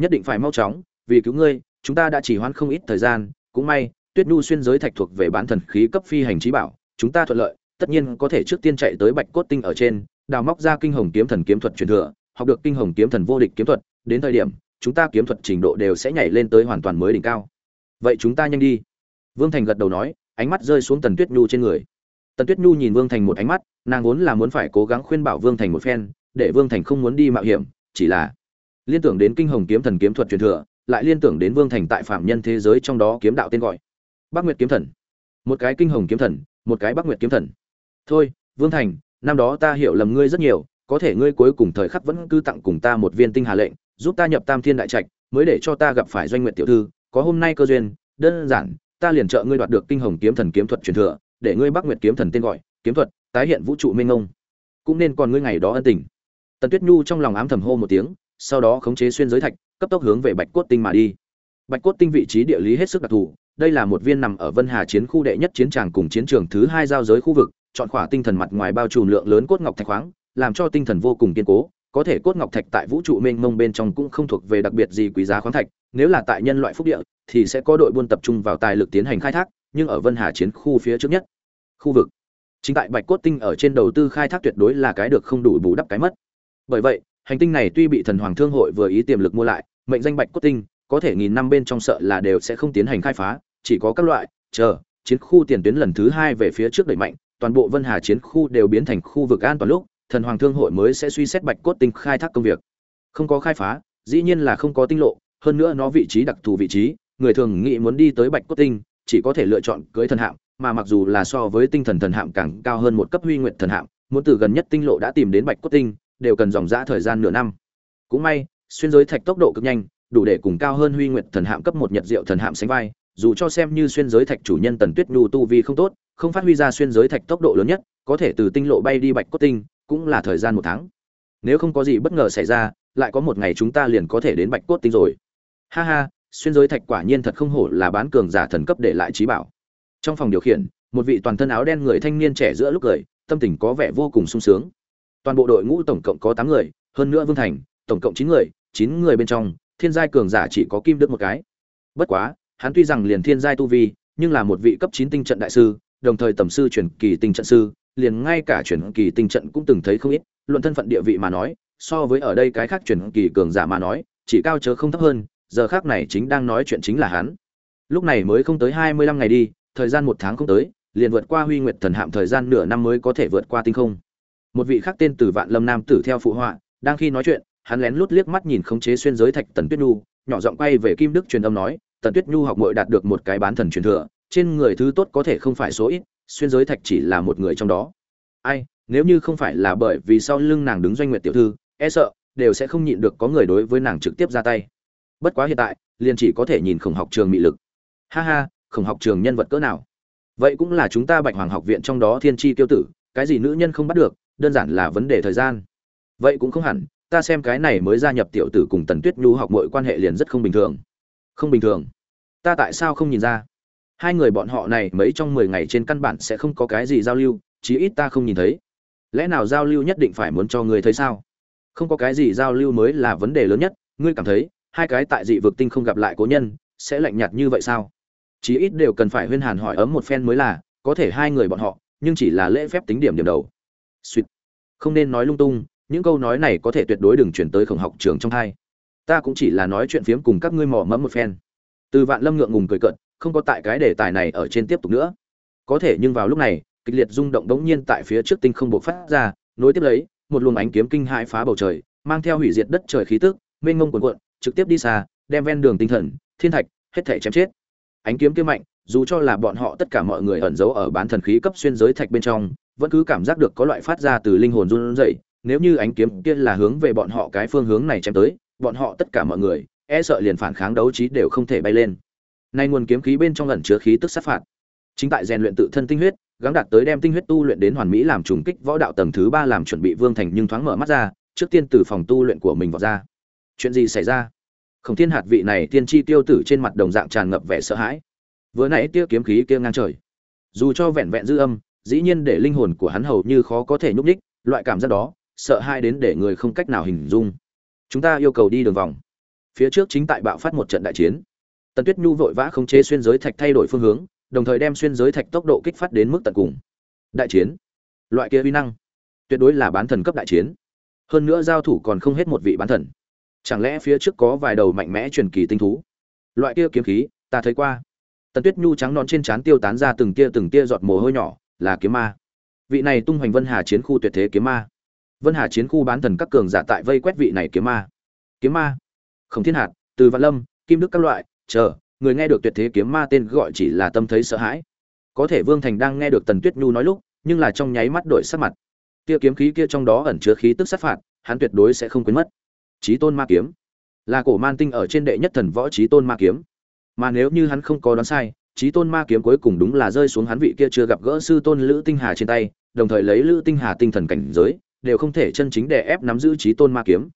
[SPEAKER 1] nhất định phải mau chóng, vì cứu ngươi, chúng ta đã chỉ hoãn không ít thời gian, cũng may, tuyết nhu xuyên giới thạch thuộc về bán thần khí cấp phi hành chí bảo, chúng ta thuận lợi, tất nhiên có thể trước tiên chạy tới bạch cốt tinh ở trên, đào móc ra kinh hồng kiếm thần kiếm thuật truyền thừa, học được kinh hồng kiếm thần vô địch kiếm thuật, đến thời điểm, chúng ta kiếm thuật trình độ đều sẽ nhảy lên tới hoàn toàn mới đỉnh cao. Vậy chúng ta nhanh đi vương thành gật đầu nói, ánh mắt rơi xuống tần tuyết nhu trên người. Tần tuyết nhu nhìn vương thành một ánh mắt, nàng vốn là muốn phải cố gắng khuyên bảo vương thành một phen, để vương thành không muốn đi mạo hiểm, chỉ là liên tưởng đến kinh hồng kiếm thần kiếm thuật truyền thừa, lại liên tưởng đến vương thành tại phạm nhân thế giới trong đó kiếm đạo tên gọi. Bắc nguyệt kiếm thần. Một cái kinh hồng kiếm thần, một cái bắc nguyệt kiếm thần. Thôi, vương thành, năm đó ta hiểu lầm ngươi rất nhiều, có thể ngươi cuối cùng thời khắc vẫn cứ tặng cùng ta một viên tinh hà lệnh, giúp ta nhập tam thiên đại trạch, mới để cho ta gặp phải doanh Nguyệt tiểu thư, có hôm nay cơ duyên, đơn giản ta liền trợ ngươi đoạt được kinh hồng kiếm thần kiếm thuật truyền thừa, để ngươi bắc nguyệt kiếm thần tên gọi, kiếm thuật, tái hiện vũ trụ minh ngông cũng nên còn ngươi ngày đó ân tình. Tần tuyết nhu trong lòng ám thầm hô một tiếng, sau đó khống chế xuyên giới thạch, cấp tốc hướng về bạch cốt tinh mà đi. Bạch cốt tinh vị trí địa lý hết sức đặc thù, đây là một viên nằm ở vân hà chiến khu đệ nhất chiến tràng cùng chiến trường thứ hai giao giới khu vực, chọn khỏa tinh thần mặt ngoài bao trùm lượng lớn cốt ngọc thạch khoáng, làm cho tinh thần vô cùng kiên cố, có thể cốt ngọc thạch tại vũ trụ mênh mông bên trong cũng không thuộc về đặc biệt gì quý giá khoáng thạch nếu là tại nhân loại phúc địa thì sẽ có đội buôn tập trung vào tài lực tiến hành khai thác nhưng ở vân hà chiến khu phía trước nhất khu vực chính tại bạch cốt tinh ở trên đầu tư khai thác tuyệt đối là cái được không đủ bù đắp cái mất bởi vậy hành tinh này tuy bị thần hoàng thương hội vừa ý tiềm lực mua lại mệnh danh bạch cốt tinh có thể nghìn năm bên trong sợ là đều sẽ không tiến hành khai phá chỉ có các loại chờ chiến khu tiền tuyến lần thứ hai về phía trước đẩy mạnh toàn bộ Vân Hà chiến khu đều biến thành khu vực an toàn lúc, thần hoàng thương hội mới sẽ suy xét Bạch cốt tinh khai thác công việc. Không có khai phá, dĩ nhiên là không có tinh lộ, hơn nữa nó vị trí đặc thù vị trí, người thường nghĩ muốn đi tới Bạch cốt tinh, chỉ có thể lựa chọn cưới thần hạm, mà mặc dù là so với tinh thần thần hạm càng cao hơn một cấp huy nguyện thần hạm, muốn từ gần nhất tinh lộ đã tìm đến Bạch cốt tinh, đều cần dòng dã thời gian nửa năm. Cũng may, xuyên giới thạch tốc độ cực nhanh, đủ để cùng cao hơn huy nguyện thần hạm cấp một nhật diệu thần hạm sánh vai, dù cho xem như xuyên giới thạch chủ nhân Tần Tuyết Nhu tu vi không tốt, không phát huy ra xuyên giới thạch tốc độ lớn nhất, có thể từ tinh lộ bay đi Bạch cốt tinh, cũng là thời gian một tháng. Nếu không có gì bất ngờ xảy ra, lại có một ngày chúng ta liền có thể đến Bạch cốt tinh rồi. Ha ha, xuyên giới thạch quả nhiên thật không hổ là bán cường giả thần cấp để lại trí bảo. Trong phòng điều khiển, một vị toàn thân áo đen người thanh niên trẻ giữa lúc cười, tâm tình có vẻ vô cùng sung sướng. Toàn bộ đội ngũ tổng cộng có tám người, hơn nữa Vương Thành, tổng cộng chín người, chín người bên trong, thiên giai cường giả chỉ có Kim Đức một cái. Bất quá, hắn tuy rằng liền thiên giai tu vi, nhưng là một vị cấp chín tinh trận đại sư, đồng thời tầm sư truyền kỳ tinh trận sư, liền ngay cả truyền kỳ tinh trận cũng từng thấy không ít, luận thân phận địa vị mà nói, so với ở đây cái khác truyền kỳ cường giả mà nói, chỉ cao chớ không thấp hơn, giờ khác này chính đang nói chuyện chính là hắn. Lúc này mới không tới hai mươi lăm ngày đi, thời gian một tháng không tới, liền vượt qua Huy Nguyệt Thần Hạm thời gian nửa năm mới có thể vượt qua tinh không. Một vị khác tên từ Vạn Lâm Nam tử theo phụ họa, đang khi nói chuyện, hắn lén lút liếc mắt nhìn khống chế xuyên giới thạch Tần Tuyết Nhu, nhỏ giọng quay về Kim Đức truyền âm nói, Tần Tuyết Nhu học muội đạt được một cái bán thần truyền thừa, trên người thứ tốt có thể không phải số ít, xuyên giới thạch chỉ là một người trong đó. Ai, nếu như không phải là bởi vì sau lưng nàng đứng doanh nguyệt tiểu thư, e sợ đều sẽ không nhịn được có người đối với nàng trực tiếp ra tay. Bất quá hiện tại, liền chỉ có thể nhìn khổng học trường mị lực. Ha ha, khổng học trường nhân vật cỡ nào? Vậy cũng là chúng ta Bạch Hoàng học viện trong đó thiên chi tiêu tử, cái gì nữ nhân không bắt được, đơn giản là vấn đề thời gian. Vậy cũng không hẳn, ta xem cái này mới gia nhập tiểu tử cùng Tần Tuyết Nhu học mọi quan hệ liền rất không bình thường. Không bình thường? Ta tại sao không nhìn ra? Hai người bọn họ này mấy trong mười ngày trên căn bản sẽ không có cái gì giao lưu, chí ít ta không nhìn thấy. Lẽ nào giao lưu nhất định phải muốn cho người thấy sao? Không có cái gì giao lưu mới là vấn đề lớn nhất, ngươi cảm thấy, hai cái tại dị vực tinh không gặp lại cố nhân, sẽ lạnh nhạt như vậy sao? Chí ít đều cần phải huyên hàn hỏi ấm một phen mới là, có thể hai người bọn họ, nhưng chỉ là lễ phép tính điểm điểm đầu. suýt Không nên nói lung tung, những câu nói này có thể tuyệt đối đừng chuyển tới khổng học trường trong hai ta cũng chỉ là nói chuyện phiếm cùng các ngươi mò mẫm một phen từ vạn lâm ngượng ngùng cười cận không có tại cái đề tài này ở trên tiếp tục nữa có thể nhưng vào lúc này kịch liệt rung động đống nhiên tại phía trước tinh không bộc phát ra nối tiếp lấy một luồng ánh kiếm kinh hãi phá bầu trời mang theo hủy diệt đất trời khí tức mênh ngông cuồn cuộn trực tiếp đi xa đem ven đường tinh thần thiên thạch hết thể chém chết ánh kiếm kia mạnh dù cho là bọn họ tất cả mọi người ẩn giấu ở bán thần khí cấp xuyên giới thạch bên trong vẫn cứ cảm giác được có loại phát ra từ linh hồn run rẩy nếu như ánh kiếm kia là hướng về bọn họ cái phương hướng này chém tới, bọn họ tất cả mọi người e sợ liền phản kháng đấu trí đều không thể bay lên. Nay nguồn kiếm khí bên trong ẩn chứa khí tức sát phạt. Chính tại rèn luyện tự thân tinh huyết, gắng đạt tới đem tinh huyết tu luyện đến hoàn mỹ làm trùng kích võ đạo tầng thứ ba làm chuẩn bị Vương Thành nhưng thoáng mở mắt ra, trước tiên từ phòng tu luyện của mình vào ra. Chuyện gì xảy ra? Khổng Thiên hạt vị này tiên tri tiêu tử trên mặt đồng dạng tràn ngập vẻ sợ hãi. Vừa nãy tia kiếm khí kia ngang trời, dù cho vẹn vẹn dư âm, dĩ nhiên để linh hồn của hắn hầu như khó có thể nhúc nhích, loại cảm giác đó, sợ hãi đến để người không cách nào hình dung. Chúng ta yêu cầu đi đường vòng. Phía trước chính tại bạo phát một trận đại chiến. Tần tuyết nhu vội vã khống chế xuyên giới thạch thay đổi phương hướng đồng thời đem xuyên giới thạch tốc độ kích phát đến mức tận cùng. Đại chiến. Loại kia uy năng tuyệt đối là bán thần cấp đại chiến. Hơn nữa giao thủ còn không hết một vị bán thần chẳng lẽ phía trước có vài đầu mạnh mẽ truyền kỳ tinh thú? Loại kia kiếm khí, ta thấy qua. Tần tuyết nhu trắng non trên trán tiêu tán ra từng tia từng tia giọt mồ hôi nhỏ, là kiếm ma. Vị này tung hoành vân hà chiến khu tuyệt thế kiếm ma. Vân hà chiến khu bán thần các cường giả tại vây quét vị này kiếm ma. Kiếm ma? Không thiên hạt, từ văn lâm, kim đức các loại, chờ, người nghe được tuyệt thế kiếm ma tên gọi chỉ là tâm thấy sợ hãi. Có thể vương thành đang nghe được tần tuyết nhu nói lúc, nhưng là trong nháy mắt đổi sắc mặt. Kia kiếm khí kia trong đó ẩn chứa khí tức sát phạt, hắn tuyệt đối sẽ không quên mất trí tôn ma kiếm. Là cổ man tinh ở trên đệ nhất thần võ trí tôn ma kiếm. Mà nếu như hắn không có đoán sai trí tôn ma kiếm cuối cùng đúng là rơi xuống hắn vị kia chưa gặp gỡ sư tôn lữ tinh hà trên tay, đồng thời lấy lữ tinh hà tinh thần cảnh giới, đều không thể chân chính đè ép nắm giữ trí tôn ma kiếm.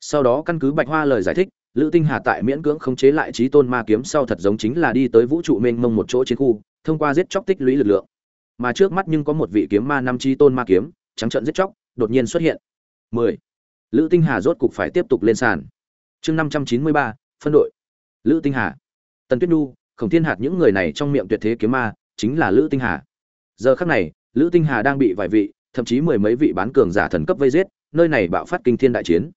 [SPEAKER 1] Sau đó căn cứ bạch hoa lời giải thích, lữ tinh hà tại miễn cưỡng khống chế lại trí tôn ma kiếm sau thật giống chính là đi tới vũ trụ mênh mông một chỗ chiến khu, thông qua giết chóc tích lũy lực lượng. Mà trước mắt nhưng có một vị kiếm ma năm trí tôn ma kiếm, trắng trận giết chóc, đột nhiên xuất hiện. 10 lữ tinh hà rốt cục phải tiếp tục lên sàn. Chương 593, phân đội. Lữ tinh hà. Tần tuyết nhu khổng thiên hạt những người này trong miệng tuyệt thế kiếm ma chính là lữ tinh hà. Giờ khắc này lữ tinh hà đang bị vài vị thậm chí mười mấy vị bán cường giả thần cấp vây giết, nơi này bạo phát kinh thiên đại chiến.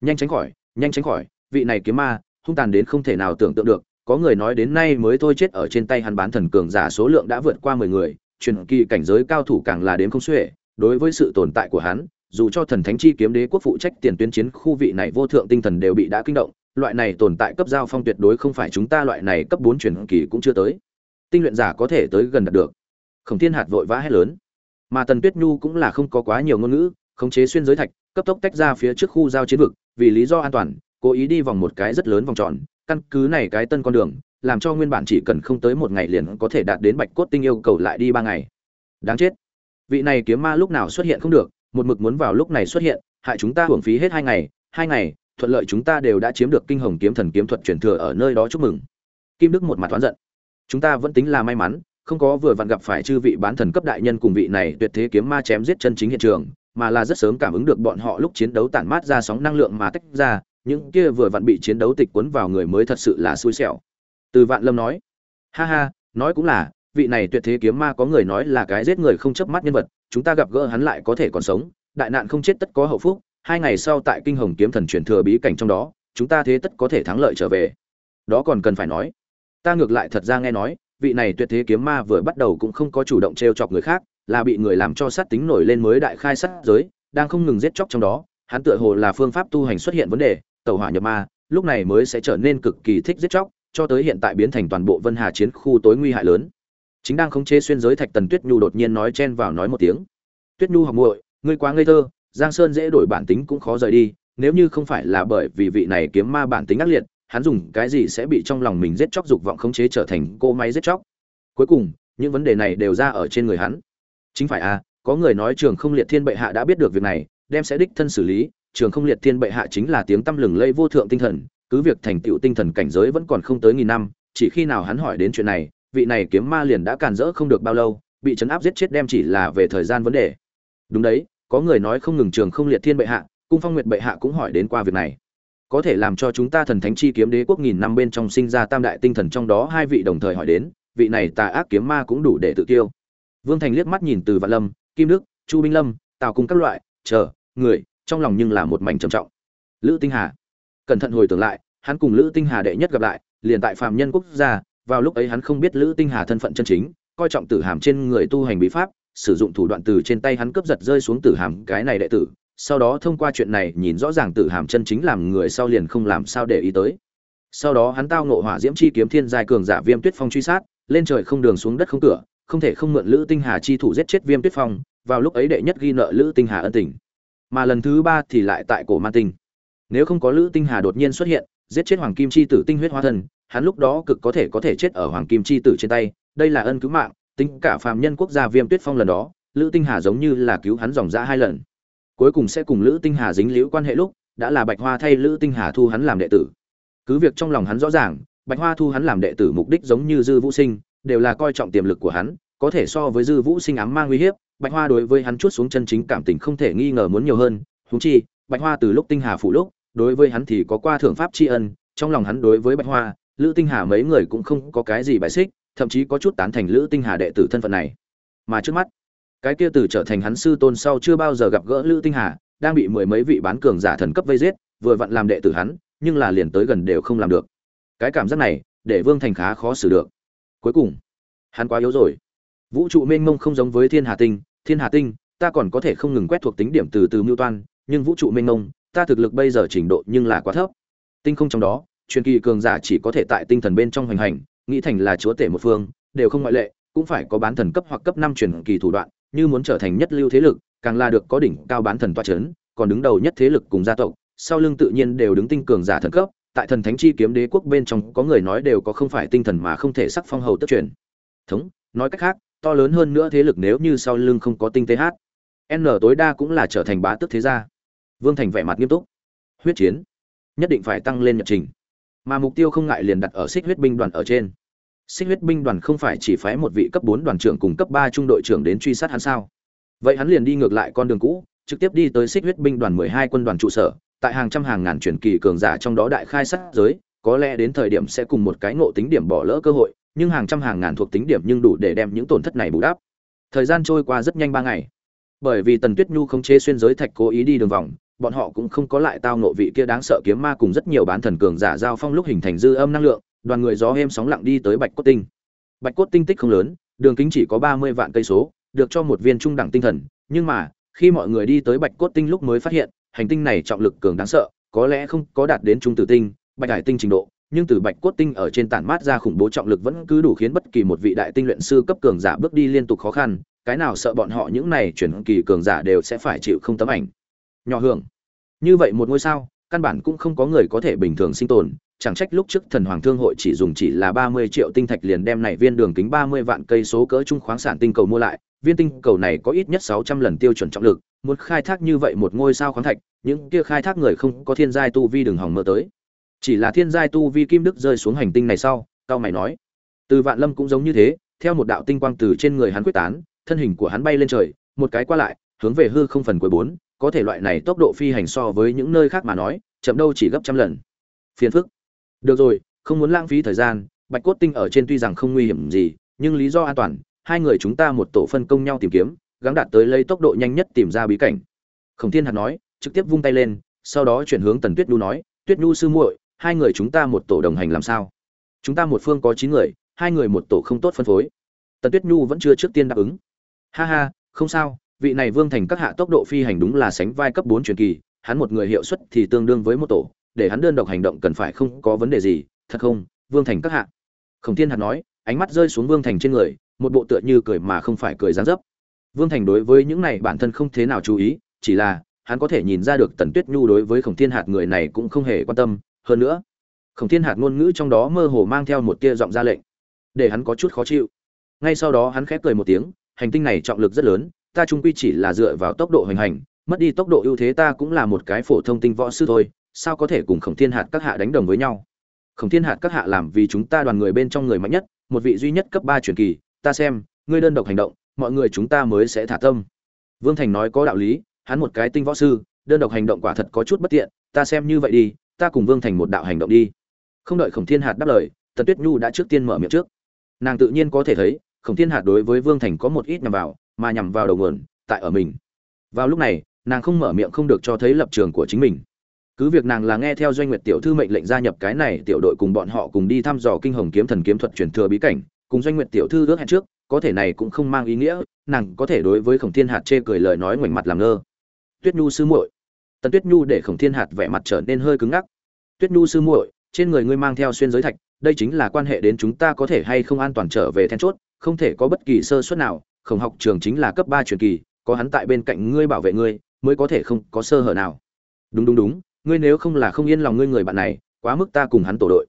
[SPEAKER 1] Nhanh tránh khỏi, nhanh tránh khỏi, vị này kiếm ma, hung tàn đến không thể nào tưởng tượng được, có người nói đến nay mới thôi chết ở trên tay hắn bán thần cường giả số lượng đã vượt qua mười người, truyền kỳ cảnh giới cao thủ càng là đến không xuể đối với sự tồn tại của hắn dù cho thần thánh chi kiếm đế quốc phụ trách tiền tuyến chiến khu vị này vô thượng tinh thần đều bị đã kinh động, loại này tồn tại cấp giao phong tuyệt đối không phải chúng ta loại này cấp bốn truyền kỳ cũng chưa tới. Tinh luyện giả có thể tới gần đạt được. Khổng thiên hạt vội vã hét lớn. Mà tần tuyết nhu cũng là không có quá nhiều ngôn ngữ, khống chế xuyên giới thạch, cấp tốc tách ra phía trước khu giao chiến vực, vì lý do an toàn, cố ý đi vòng một cái rất lớn vòng tròn, căn cứ này cái tân con đường, làm cho nguyên bản chỉ cần không tới một ngày liền có thể đạt đến bạch cốt tinh yêu cầu lại đi ba ngày. Đáng chết. Vị này kiếm ma lúc nào xuất hiện không được một mực muốn vào lúc này xuất hiện, hại chúng ta hưởng phí hết hai ngày hai ngày, thuận lợi chúng ta đều đã chiếm được kinh hồng kiếm thần kiếm thuật truyền thừa ở nơi đó chúc mừng. Kim đức một mặt toán giận. Chúng ta vẫn tính là may mắn, không có vừa vặn gặp phải chư vị bán thần cấp đại nhân cùng vị này tuyệt thế kiếm ma chém giết chân chính hiện trường, mà là rất sớm cảm ứng được bọn họ lúc chiến đấu tản mát ra sóng năng lượng mà tách ra, những kia vừa vặn bị chiến đấu tịch cuốn vào người mới thật sự là xui xẻo. Từ vạn lâm nói, ha ha, nói cũng là, vị này tuyệt thế kiếm ma có người nói là cái giết người không chớp mắt nhân vật chúng ta gặp gỡ hắn lại có thể còn sống, đại nạn không chết tất có hậu phúc, hai ngày sau tại kinh hồng kiếm thần truyền thừa bí cảnh trong đó, chúng ta thế tất có thể thắng lợi trở về. Đó còn cần phải nói. Ta ngược lại thật ra nghe nói, vị này tuyệt thế kiếm ma vừa bắt đầu cũng không có chủ động t chọc người khác, là bị người làm cho sát tính nổi lên mới đại khai sát giới, đang không ngừng giết chóc trong đó, hắn tựa hồ là phương pháp tu hành xuất hiện vấn đề tàu hỏa nhập ma, lúc này mới sẽ trở nên cực kỳ thích giết chóc, cho tới hiện tại biến thành toàn bộ vân hà chiến khu tối nguy hại lớn chính đang khống chế xuyên giới thạch tần tuyết nhu đột nhiên nói chen vào nói một tiếng. Tuyết nhu học muội, ngươi quá ngây thơ, giang sơn dễ đổi bản tính cũng khó rời đi, nếu như không phải là bởi vì vị này kiếm ma bản tính ác liệt, hắn dùng cái gì sẽ bị trong lòng mình giết chóc dục vọng khống chế trở thành cô máy giết chóc? Cuối cùng, những vấn đề này đều ra ở trên người hắn. Chính phải à có người nói trường không liệt thiên bệ hạ đã biết được việc này, đem sẽ đích thân xử lý, trường không liệt thiên bệ hạ chính là tiếng tăm lừng lây vô thượng tinh thần, cứ việc thành tựu tinh thần cảnh giới vẫn còn không tới nghìn năm, chỉ khi nào hắn hỏi đến chuyện này vị này kiếm ma liền đã càn rỡ không được bao lâu, bị chấn áp giết chết đem chỉ là về thời gian vấn đề. Đúng đấy, có người nói không ngừng trường không liệt thiên bệ hạ, cung phong nguyệt bệ hạ cũng hỏi đến qua việc này. Có thể làm cho chúng ta thần thánh chi kiếm đế quốc nghìn năm bên trong sinh ra tam đại tinh thần trong đó hai vị đồng thời hỏi đến, vị này tà ác kiếm ma cũng đủ để tự tiêu vương thành liếc mắt nhìn từ vạn lâm, kim đức, chu binh lâm, tào cung các loại, chờ, người, trong lòng nhưng là một mảnh trầm trọng. Lữ tinh hà, cẩn thận hồi tưởng lại, hắn cùng lữ tinh hà đệ nhất gặp lại, liền tại phàm nhân quốc gia vào lúc ấy hắn không biết lữ tinh hà thân phận chân chính, coi trọng tử hàm trên người tu hành bí pháp, sử dụng thủ đoạn từ trên tay hắn cướp giật rơi xuống tử hàm cái này đệ tử, sau đó thông qua chuyện này nhìn rõ ràng tử hàm chân chính làm người sau liền không làm sao để ý tới. Sau đó hắn tao ngộ hỏa diễm chi kiếm thiên giai cường giả viêm tuyết phong truy sát, lên trời không đường xuống đất không cửa, không thể không mượn lữ tinh hà chi thủ giết chết viêm tuyết phong, vào lúc ấy đệ nhất ghi nợ lữ tinh hà ân tình. Mà lần thứ ba thì lại tại cổ man tinh. Nếu không có lữ tinh hà đột nhiên xuất hiện, giết chết hoàng kim chi tử tinh huyết hóa thân hắn lúc đó cực có thể có thể chết ở hoàng kim chi tử trên tay, đây là ân cứu mạng, tính cả phàm nhân quốc gia viêm tuyết phong lần đó, lữ tinh hà giống như là cứu hắn dòng ra hai lần. Cuối cùng sẽ cùng lữ tinh hà dính liễu quan hệ lúc, đã là bạch hoa thay lữ tinh hà thu hắn làm đệ tử. Cứ việc trong lòng hắn rõ ràng, bạch hoa thu hắn làm đệ tử mục đích giống như dư vũ sinh, đều là coi trọng tiềm lực của hắn, có thể so với dư vũ sinh ám mang uy hiếp, bạch hoa đối với hắn chút xuống chân chính cảm tình không thể nghi ngờ muốn nhiều hơn. Húng chi, bạch hoa từ lúc tinh hà phụ lúc, đối với hắn thì có qua thưởng pháp tri ân, trong lòng hắn đối với bạch hoa lữ tinh hà mấy người cũng không có cái gì bài xích, thậm chí có chút tán thành lữ tinh hà đệ tử thân phận này. Mà trước mắt, cái kia từ trở thành hắn sư tôn sau chưa bao giờ gặp gỡ lữ tinh hà, đang bị mười mấy vị bán cường giả thần cấp vây giết, vừa vặn làm đệ tử hắn, nhưng là liền tới gần đều không làm được. Cái cảm giác này, để vương thành khá khó xử được. Cuối cùng, hắn quá yếu rồi. Vũ trụ mênh mông không giống với thiên hà tinh, thiên hà tinh, ta còn có thể không ngừng quét thuộc tính điểm từ từ mưu toan, nhưng vũ trụ mênh mông, ta thực lực bây giờ trình độ nhưng là quá thấp. Tinh không trong đó truyền kỳ cường giả chỉ có thể tại tinh thần bên trong hoành hành, nghĩ thành là chúa tể một phương, đều không ngoại lệ, cũng phải có bán thần cấp hoặc cấp năm truyền kỳ thủ đoạn, như muốn trở thành nhất lưu thế lực, càng là được có đỉnh cao bán thần toa chấn, còn đứng đầu nhất thế lực cùng gia tộc, sau lưng tự nhiên đều đứng tinh cường giả thần cấp, tại thần thánh chi kiếm đế quốc bên trong có người nói đều có không phải tinh thần mà không thể sắc phong hầu tất truyền. Thống, nói cách khác, to lớn hơn nữa thế lực nếu như sau lưng không có tinh tế hát, n tối đa cũng là trở thành bá tước thế gia. Vương thành vẻ mặt nghiêm túc. Huyết chiến, nhất định phải tăng lên nhật trình mà mục tiêu không ngại liền đặt ở xích huyết binh đoàn ở trên. Xích huyết binh đoàn không phải chỉ phái một vị cấp bốn đoàn trưởng cùng cấp ba trung đội trưởng đến truy sát hắn sao? Vậy hắn liền đi ngược lại con đường cũ, trực tiếp đi tới xích huyết binh đoàn mười hai quân đoàn trụ sở, tại hàng trăm hàng ngàn truyền kỳ cường giả trong đó đại khai sát giới, có lẽ đến thời điểm sẽ cùng một cái ngộ tính điểm bỏ lỡ cơ hội, nhưng hàng trăm hàng ngàn thuộc tính điểm nhưng đủ để đem những tổn thất này bù đắp. Thời gian trôi qua rất nhanh ba ngày. Bởi vì tần tuyết nhu không chế xuyên giới thạch cố ý đi đường vòng bọn họ cũng không có lại tao nộ vị kia đáng sợ kiếm ma cùng rất nhiều bán thần cường giả giao phong lúc hình thành dư âm năng lượng, đoàn người gió êm sóng lặng đi tới bạch cốt tinh. Bạch cốt tinh tích không lớn, đường kính chỉ có ba mươi vạn cây số, được cho một viên trung đẳng tinh thần, nhưng mà, khi mọi người đi tới bạch cốt tinh lúc mới phát hiện, hành tinh này trọng lực cường đáng sợ, có lẽ không có đạt đến trung tử tinh, bạch hải tinh trình độ, nhưng từ bạch cốt tinh ở trên tản mát ra khủng bố trọng lực vẫn cứ đủ khiến bất kỳ một vị đại tinh luyện sư cấp cường giả bước đi liên tục khó khăn, cái nào sợ bọn họ những này chuyển kỳ cường giả đều sẽ phải chịu không tấm ảnh nhỏ hưởng. Như vậy một ngôi sao, căn bản cũng không có người có thể bình thường sinh tồn, chẳng trách lúc trước thần hoàng thương hội chỉ dùng chỉ là ba mươi triệu tinh thạch liền đem này viên đường kính ba mươi vạn cây số cỡ trung khoáng sản tinh cầu mua lại, viên tinh cầu này có ít nhất sáu trăm lần tiêu chuẩn trọng lực, muốn khai thác như vậy một ngôi sao khoáng thạch, những kia khai thác người không có thiên giai tu vi đường hỏng mơ tới. Chỉ là thiên giai tu vi kim đức rơi xuống hành tinh này sau, cao mày nói, từ vạn lâm cũng giống như thế, theo một đạo tinh quang từ trên người hắn quyết tán, thân hình của hắn bay lên trời, một cái qua lại, hướng về hư không phần cuối bốn có thể loại này tốc độ phi hành so với những nơi khác mà nói, chậm đâu chỉ gấp trăm lần. Phiền phức. Được rồi, không muốn lãng phí thời gian, bạch cốt tinh ở trên tuy rằng không nguy hiểm gì, nhưng lý do an toàn, hai người chúng ta một tổ phân công nhau tìm kiếm, gắng đạt tới lấy tốc độ nhanh nhất tìm ra bí cảnh. Khổng thiên hạt nói, trực tiếp vung tay lên, sau đó chuyển hướng tần tuyết nhu nói, tuyết nhu sư muội, hai người chúng ta một tổ đồng hành làm sao? Chúng ta một phương có chín người, hai người một tổ không tốt phân phối. Tần tuyết nhu vẫn chưa trước tiên đáp ứng. Ha ha, không sao vị này vương thành các hạ tốc độ phi hành đúng là sánh vai cấp bốn truyền kỳ, hắn một người hiệu suất thì tương đương với một tổ, để hắn đơn độc hành động cần phải không có vấn đề gì, thật không, vương thành các hạ? Khổng thiên hạt nói, ánh mắt rơi xuống vương thành trên người, một bộ tựa như cười mà không phải cười gián dấp. Vương thành đối với những này bản thân không thế nào chú ý, chỉ là, hắn có thể nhìn ra được tần tuyết nhu đối với khổng thiên hạt người này cũng không hề quan tâm. Hơn nữa, khổng thiên hạt ngôn ngữ trong đó mơ hồ mang theo một tia giọng ra lệnh, để hắn có chút khó chịu. Ngay sau đó hắn khép cười một tiếng, hành tinh này trọng lực rất lớn ta trung quy chỉ là dựa vào tốc độ hành hành, mất đi tốc độ ưu thế ta cũng là một cái phổ thông tinh võ sư thôi, sao có thể cùng khổng thiên hạt các hạ đánh đồng với nhau? Khổng thiên hạt các hạ làm vì chúng ta đoàn người bên trong người mạnh nhất, một vị duy nhất cấp ba truyền kỳ, ta xem, ngươi đơn độc hành động, mọi người chúng ta mới sẽ thả tâm. Vương thành nói có đạo lý, hắn một cái tinh võ sư, đơn độc hành động quả thật có chút bất tiện, ta xem như vậy đi, ta cùng vương thành một đạo hành động đi. Không đợi khổng thiên hạt đáp lời, tần tuyết nhu đã trước tiên mở miệng trước. Nàng tự nhiên có thể thấy, khổng thiên hạt đối với vương thành có một ít nhằm vào mà nhằm vào đầu nguồn, tại ở mình. Vào lúc này, nàng không mở miệng không được cho thấy lập trường của chính mình. Cứ việc nàng là nghe theo doanh nguyệt tiểu thư mệnh lệnh gia nhập cái này, tiểu đội cùng bọn họ cùng đi thăm dò kinh hồng kiếm thần kiếm thuật truyền thừa bí cảnh, cùng doanh nguyệt tiểu thư ước hẹn trước, có thể này cũng không mang ý nghĩa, nàng có thể đối với khổng thiên hạt chê cười lời nói ngoảnh mặt làm ngơ. Tuyết nhu sư muội. Tần tuyết nhu để khổng thiên hạt vẻ mặt trở nên hơi cứng ngắc. Tuyết nhu sư muội, trên người ngươi mang theo xuyên giới thạch, đây chính là quan hệ đến chúng ta có thể hay không an toàn trở về then chốt, không thể có bất kỳ sơ suất nào khổng học trường chính là cấp ba truyền kỳ, có hắn tại bên cạnh ngươi bảo vệ ngươi, mới có thể không có sơ hở nào. Đúng đúng đúng, ngươi nếu không là không yên lòng ngươi người bạn này, quá mức ta cùng hắn tổ đội.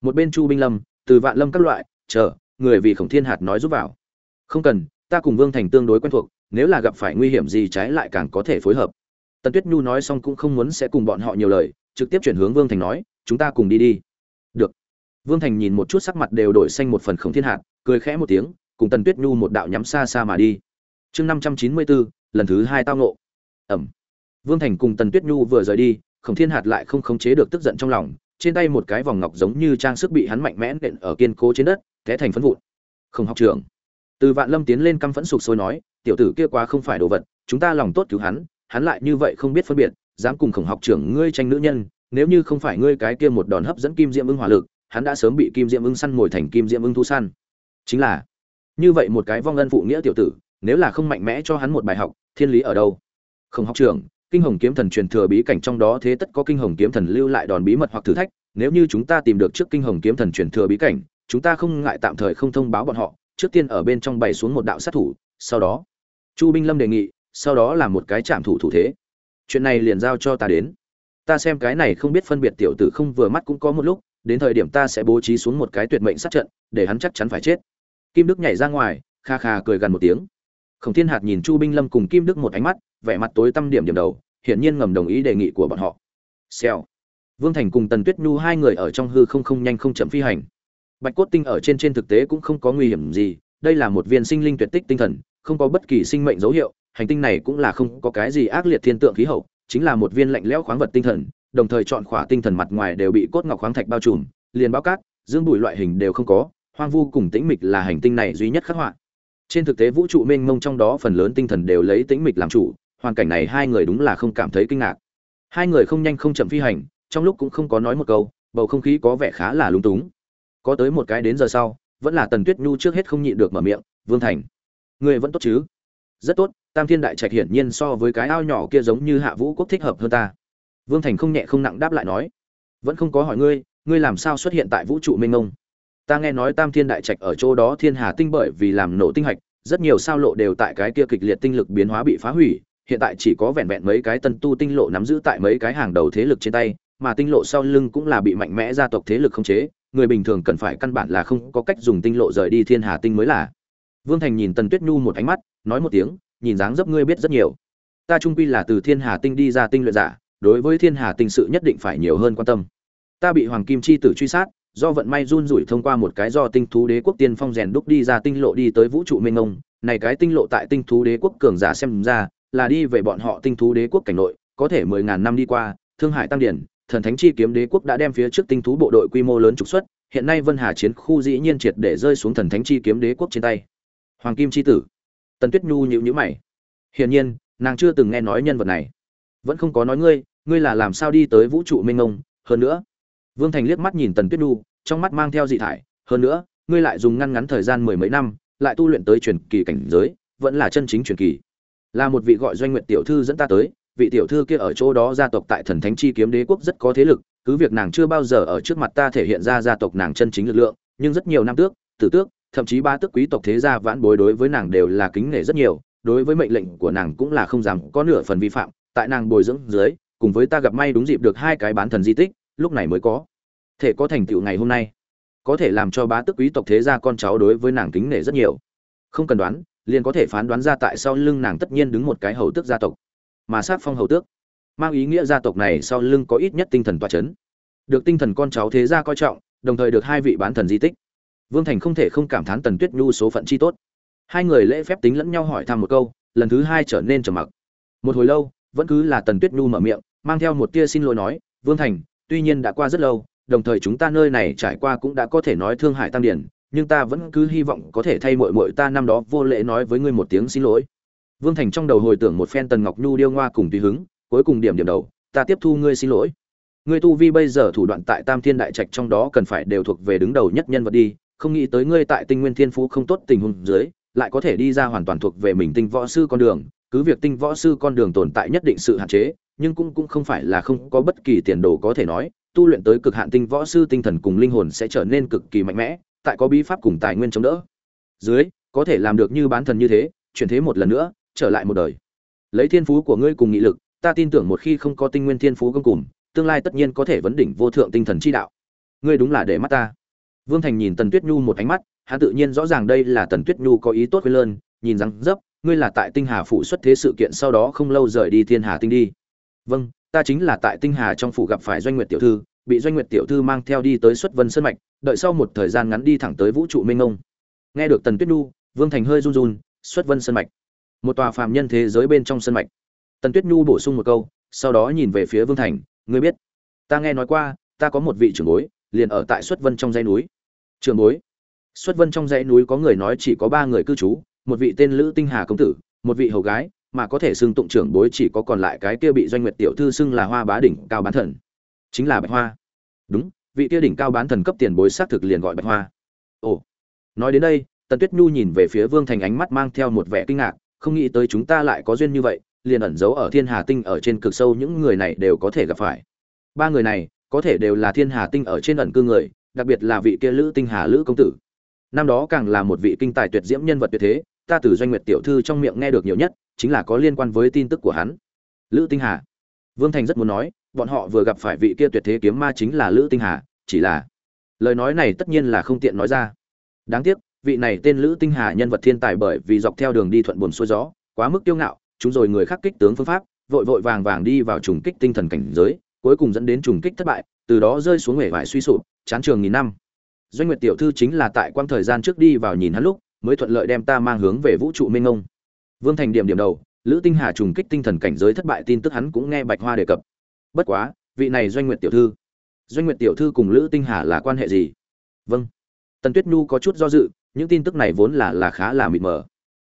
[SPEAKER 1] Một bên chu binh lâm, từ vạn lâm các loại, chờ, người vì khổng thiên hạt nói giúp vào. Không cần, ta cùng vương thành tương đối quen thuộc, nếu là gặp phải nguy hiểm gì trái lại càng có thể phối hợp. Tần tuyết nhu nói xong cũng không muốn sẽ cùng bọn họ nhiều lời, trực tiếp chuyển hướng vương thành nói, chúng ta cùng đi đi. Được. Vương thành nhìn một chút sắc mặt đều đổi xanh một phần khổng thiên hạt, cười khẽ một tiếng cùng tần tuyết nhu một đạo nhắm xa xa mà đi. Chương năm trăm chín mươi bốn lần thứ hai tao ngộ. ẩm. Vương thành cùng tần tuyết nhu vừa rời đi, khổng thiên hạt lại không khống chế được tức giận trong lòng, trên tay một cái vòng ngọc giống như trang sức bị hắn mạnh mẽ nện ở kiên cố trên đất, té thành phấn vụn. Không học trưởng, từ vạn lâm tiến lên căm phẫn sục sôi nói, tiểu tử kia quá không phải đồ vật, chúng ta lòng tốt cứu hắn hắn lại như vậy không biết phân biệt, dám cùng khổng học trưởng ngươi tranh nữ nhân, nếu như không phải ngươi cái kia một đòn hấp dẫn kim diệm ưng hỏa lực, hắn đã sớm bị kim diệm ưng săn mồi thành kim diệm ưng thu săn. Chính là như vậy một cái vong ân phụ nghĩa tiểu tử, nếu là không mạnh mẽ cho hắn một bài học, thiên lý ở đâu? Không học trưởng kinh hồng kiếm thần truyền thừa bí cảnh trong đó thế tất có kinh hồng kiếm thần lưu lại đòn bí mật hoặc thử thách, nếu như chúng ta tìm được trước kinh hồng kiếm thần truyền thừa bí cảnh, chúng ta không ngại tạm thời không thông báo bọn họ, trước tiên ở bên trong bày xuống một đạo sát thủ, sau đó, chu binh lâm đề nghị, sau đó là một cái trạm thủ thủ thế. Chuyện này liền giao cho ta đến. Ta xem cái này không biết phân biệt tiểu tử không vừa mắt cũng có một lúc, đến thời điểm ta sẽ bố trí xuống một cái tuyệt mệnh sát trận, để hắn chắc chắn phải chết kim đức nhảy ra ngoài, kha kha cười gần một tiếng. Khổng thiên hạt nhìn chu binh lâm cùng kim đức một ánh mắt, vẻ mặt tối tăm điểm điểm đầu, hiển nhiên ngầm đồng ý đề nghị của bọn họ. Xèo. Vương thành cùng tần tuyết nhu hai người ở trong hư không không nhanh không chậm phi hành. Bạch cốt tinh ở trên trên thực tế cũng không có nguy hiểm gì, đây là một viên sinh linh tuyệt tích tinh thần, không có bất kỳ sinh mệnh dấu hiệu, hành tinh này cũng là không có cái gì ác liệt thiên tượng khí hậu, chính là một viên lạnh lẽo khoáng vật tinh thần, đồng thời chọn khỏa tinh thần mặt ngoài đều bị cốt ngọc khoáng thạch bao trùm, liền bao cát, dương bụi loại hình đều không có hoang vu cùng tĩnh mịch là hành tinh này duy nhất khắc họa. Trên thực tế vũ trụ mênh mông trong đó phần lớn tinh thần đều lấy tĩnh mịch làm chủ, hoàn cảnh này hai người đúng là không cảm thấy kinh ngạc. Hai người không nhanh không chậm phi hành, trong lúc cũng không có nói một câu, bầu không khí có vẻ khá là lúng túng. Có tới một cái đến giờ sau, vẫn là tần tuyết nhu trước hết không nhịn được mở miệng, vương thành, người vẫn tốt chứ? Rất tốt, tam thiên đại trạch hiển nhiên so với cái ao nhỏ kia giống như hạ vũ quốc thích hợp hơn ta. Vương thành không nhẹ không nặng đáp lại nói, vẫn không có hỏi ngươi ngươi làm sao xuất hiện tại vũ trụ mênh mông? Ta nghe nói tam thiên đại trạch ở chỗ đó thiên hà tinh bởi vì làm nổ tinh hạch, rất nhiều sao lộ đều tại cái kia kịch liệt tinh lực biến hóa bị phá hủy, hiện tại chỉ có vẹn vẹn mấy cái tân tu tinh lộ nắm giữ tại mấy cái hàng đầu thế lực trên tay, mà tinh lộ sau lưng cũng là bị mạnh mẽ gia tộc thế lực khống chế, người bình thường cần phải căn bản là không có cách dùng tinh lộ rời đi thiên hà tinh mới là. Vương thành nhìn tần tuyết nhu một ánh mắt, nói một tiếng, nhìn dáng dấp ngươi biết rất nhiều. Ta trung quy là từ thiên hà tinh đi ra tinh luyện giả, đối với thiên hà tinh sự nhất định phải nhiều hơn quan tâm. Ta bị hoàng kim chi tử truy sát do vận may run rủi thông qua một cái do tinh thú đế quốc tiên phong rèn đúc đi ra tinh lộ đi tới vũ trụ mênh mông. Này cái tinh lộ tại tinh thú đế quốc cường giả xem ra là đi về bọn họ tinh thú đế quốc cảnh nội, có thể mười ngàn năm đi qua, thương hải tăng điển, thần thánh chi kiếm đế quốc đã đem phía trước tinh thú bộ đội quy mô lớn trục xuất, hiện nay vân hà chiến khu dĩ nhiên triệt để rơi xuống thần thánh chi kiếm đế quốc trên tay. Hoàng kim chi tử. Tần tuyết nhu nhịu nhữ mày. Hiển nhiên, nàng chưa từng nghe nói nhân vật này. Vẫn không có nói ngươi ngươi là làm sao đi tới vũ trụ mênh mông, hơn nữa vương thành liếc mắt nhìn tần tuyết nhu, trong mắt mang theo dị thải, hơn nữa, ngươi lại dùng ngăn ngắn thời gian mười mấy năm, lại tu luyện tới truyền kỳ cảnh giới, vẫn là chân chính truyền kỳ. Là một vị gọi doanh nguyện tiểu thư dẫn ta tới, vị tiểu thư kia ở chỗ đó gia tộc tại thần thánh chi kiếm đế quốc rất có thế lực, cứ việc nàng chưa bao giờ ở trước mặt ta thể hiện ra gia tộc nàng chân chính lực lượng, nhưng rất nhiều năm tước, tử tước, thậm chí ba tước quý tộc thế gia vãn bối đối với nàng đều là kính nể rất nhiều, đối với mệnh lệnh của nàng cũng là không dám có nửa phần vi phạm, tại nàng bồi dưỡng dưới, cùng với ta gặp may đúng dịp được hai cái bán thần di tích lúc này mới có. Thể có thành tựu ngày hôm nay, có thể làm cho bá tước quý tộc thế gia con cháu đối với nàng kính nể rất nhiều. Không cần đoán, liền có thể phán đoán ra tại sau lưng nàng tất nhiên đứng một cái hầu tước gia tộc, mà sát phong hầu tước. Mang ý nghĩa gia tộc này sau lưng có ít nhất tinh thần toa chấn, được tinh thần con cháu thế gia coi trọng, đồng thời được hai vị bán thần di tích. Vương thành không thể không cảm thán tần tuyết nhu số phận chi tốt. Hai người lễ phép tính lẫn nhau hỏi thăm một câu, lần thứ hai trở nên trầm mặc. Một hồi lâu, vẫn cứ là tần tuyết nhu mở miệng, mang theo một tia xin lỗi nói, vương thành tuy nhiên đã qua rất lâu, đồng thời chúng ta nơi này trải qua cũng đã có thể nói thương hại tăng điển nhưng ta vẫn cứ hy vọng có thể thay mội mội ta năm đó vô lễ nói với ngươi một tiếng xin lỗi. Vương thành trong đầu hồi tưởng một phen tần ngọc nhu điêu ngoa cùng tùy hứng, cuối cùng điểm điểm đầu, ta tiếp thu ngươi xin lỗi. Ngươi tu vi bây giờ thủ đoạn tại tam thiên đại trạch trong đó cần phải đều thuộc về đứng đầu nhất nhân vật đi, không nghĩ tới ngươi tại tinh nguyên thiên phú không tốt tình huống dưới, lại có thể đi ra hoàn toàn thuộc về mình tinh võ sư con đường, cứ việc tinh võ sư con đường tồn tại nhất định sự hạn chế nhưng cũng cũng không phải là không có bất kỳ tiền đồ có thể nói, tu luyện tới cực hạn tinh võ sư tinh thần cùng linh hồn sẽ trở nên cực kỳ mạnh mẽ, tại có bí pháp cùng tài nguyên chống đỡ. Dưới, có thể làm được như bán thần như thế, chuyển thế một lần nữa, trở lại một đời. Lấy thiên phú của ngươi cùng nghị lực, ta tin tưởng một khi không có tinh nguyên thiên phú công cùng, tương lai tất nhiên có thể vấn đỉnh vô thượng tinh thần chi đạo. Ngươi đúng là để mắt ta. Vương thành nhìn tần tuyết nhu một ánh mắt, hắn tự nhiên rõ ràng đây là tần tuyết nhu có ý tốt với lơn, nhìn rằng dấp ngươi là tại tinh hà phụ xuất thế sự kiện sau đó không lâu rời đi thiên hà tinh đi vâng ta chính là tại tinh hà trong phủ gặp phải doanh nguyệt tiểu thư, bị doanh nguyệt tiểu thư mang theo đi tới xuất vân sơn mạch, đợi sau một thời gian ngắn đi thẳng tới vũ trụ minh ông nghe được tần tuyết nhu, vương thành hơi run run, xuất vân sơn mạch. Một tòa phàm nhân thế giới bên trong sơn mạch. Tần tuyết nhu bổ sung một câu, sau đó nhìn về phía vương thành, ngươi biết, ta nghe nói qua, ta có một vị trưởng bối, liền ở tại xuất vân trong dãy núi. Trưởng bối? Xuất vân trong dãy núi có người nói chỉ có ba người cư trú, một vị tên lữ tinh hà công tử, một vị hầu gái mà có thể xưng tụng trưởng bối chỉ có còn lại cái kia bị doanh nguyệt tiểu thư xưng là hoa bá đỉnh cao bán thần. Chính là bạch hoa. Đúng, vị kia đỉnh cao bán thần cấp tiền bối xác thực liền gọi bạch hoa. Ồ. Nói đến đây, tần tuyết nhu nhìn về phía vương thành ánh mắt mang theo một vẻ kinh ngạc, không nghĩ tới chúng ta lại có duyên như vậy, liền ẩn giấu ở thiên hà tinh ở trên cực sâu những người này đều có thể gặp phải. Ba người này, có thể đều là thiên hà tinh ở trên ẩn cư người, đặc biệt là vị kia lữ tinh hà lữ công tử. Năm đó càng là một vị kinh tài tuyệt diễm nhân vật tuyệt thế ta từ doanh nguyệt tiểu thư trong miệng nghe được nhiều nhất, chính là có liên quan với tin tức của hắn. Lữ tinh hà. Vương thành rất muốn nói, bọn họ vừa gặp phải vị kia tuyệt thế kiếm ma chính là lữ tinh hà, chỉ là lời nói này tất nhiên là không tiện nói ra. Đáng tiếc, vị này tên lữ tinh hà nhân vật thiên tài bởi vì dọc theo đường đi thuận buồn xuôi gió, quá mức kiêu ngạo, chúng rồi người khác kích tướng phương pháp, vội vội vàng vàng đi vào trùng kích tinh thần cảnh giới, cuối cùng dẫn đến trùng kích thất bại, từ đó rơi xuống hể vải suy sụp, chán trường nghìn năm. Doanh nguyệt tiểu thư chính là tại quang thời gian trước đi vào nhìn hắn lúc mới thuận lợi đem ta mang hướng về vũ trụ minh ngông. Vương thành điểm điểm đầu, lữ tinh hà trùng kích tinh thần cảnh giới thất bại tin tức hắn cũng nghe bạch hoa đề cập. Bất quá, vị này doanh nguyệt tiểu thư, doanh nguyệt tiểu thư cùng lữ tinh hà là quan hệ gì? Vâng. Tần tuyết nhu có chút do dự, những tin tức này vốn là là khá là mịt mờ.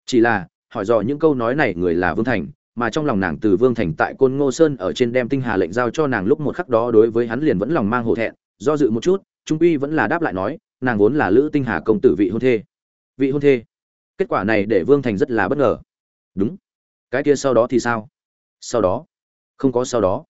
[SPEAKER 1] Chỉ là, hỏi dò những câu nói này người là vương thành, mà trong lòng nàng từ vương thành tại côn ngô sơn ở trên đem tinh hà lệnh giao cho nàng lúc một khắc đó đối với hắn liền vẫn lòng mang hổ thẹn, do dự một chút, trung uy vẫn là đáp lại nói, nàng vốn là lữ tinh hà công tử vị hôn thê vị hôn thê. Kết quả này để vương thành rất là bất ngờ. Đúng. Cái kia sau đó thì sao? Sau đó? Không có sau đó.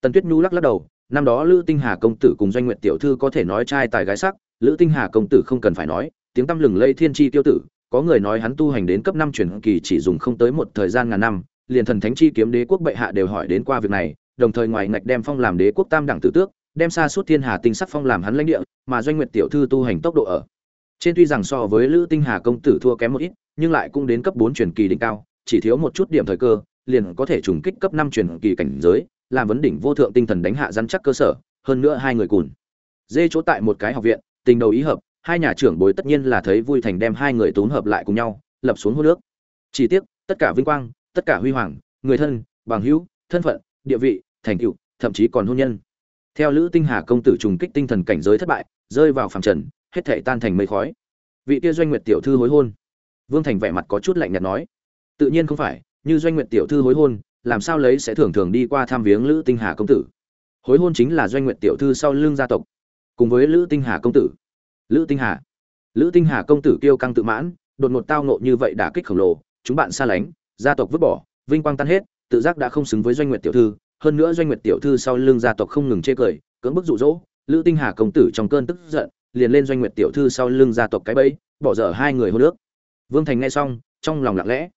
[SPEAKER 1] Tần tuyết nhu lắc lắc đầu, năm đó lữ tinh hà công tử cùng doanh nguyện tiểu thư có thể nói trai tài gái sắc, lữ tinh hà công tử không cần phải nói, tiếng tăm lừng lây thiên tri tiêu tử, có người nói hắn tu hành đến cấp năm chuyển kỳ chỉ dùng không tới một thời gian ngàn năm, liền thần thánh chi kiếm đế quốc bệ hạ đều hỏi đến qua việc này, đồng thời ngoài ngạch đem phong làm đế quốc tam đẳng tử tước, đem xa suốt thiên hà tinh sắc phong làm hắn lãnh địa, mà doanh nguyện tiểu thư tu hành tốc độ ở trên tuy rằng so với lữ tinh hà công tử thua kém một ít, nhưng lại cũng đến cấp bốn truyền kỳ đỉnh cao, chỉ thiếu một chút điểm thời cơ, liền có thể trùng kích cấp năm truyền kỳ cảnh giới, làm vấn đỉnh vô thượng tinh thần đánh hạ rắn chắc cơ sở, hơn nữa hai người cùn. Dê chỗ tại một cái học viện, tình đầu ý hợp, hai nhà trưởng bối tất nhiên là thấy vui thành đem hai người tốn hợp lại cùng nhau, lập xuống hô nước. Chỉ tiếc, tất cả vinh quang, tất cả huy hoàng, người thân, bằng hữu, thân phận, địa vị, thành tựu, thậm chí còn hôn nhân. Theo lữ tinh hà công tử trùng kích tinh thần cảnh giới thất bại, rơi vào phàm trần hết thể tan thành mây khói. Vị kia doanh nguyệt tiểu thư hối hôn. Vương thành vẻ mặt có chút lạnh nhạt nói, tự nhiên không phải, như doanh nguyệt tiểu thư hối hôn, làm sao lấy sẽ thường thường đi qua thăm viếng lữ tinh hà công tử? Hối hôn chính là doanh nguyệt tiểu thư sau lưng gia tộc, cùng với lữ tinh hà công tử. Lữ tinh hà? Lữ tinh hà công tử kêu căng tự mãn, đột ngột tao nộ như vậy đả kích khổng lồ, chúng bạn xa lánh, gia tộc vứt bỏ, vinh quang tan hết, tự giác đã không xứng với doanh nguyệt tiểu thư, hơn nữa doanh nguyệt tiểu thư sau lưng gia tộc không ngừng chê cười, cưỡng bức dụ dỗ, lữ tinh hà công tử trong cơn tức giận liền lên doanh nguyệt tiểu thư sau lưng gia tộc cái bẫy, bỏ dở hai người hô nước vương thành nghe xong, trong lòng lặng lẽ.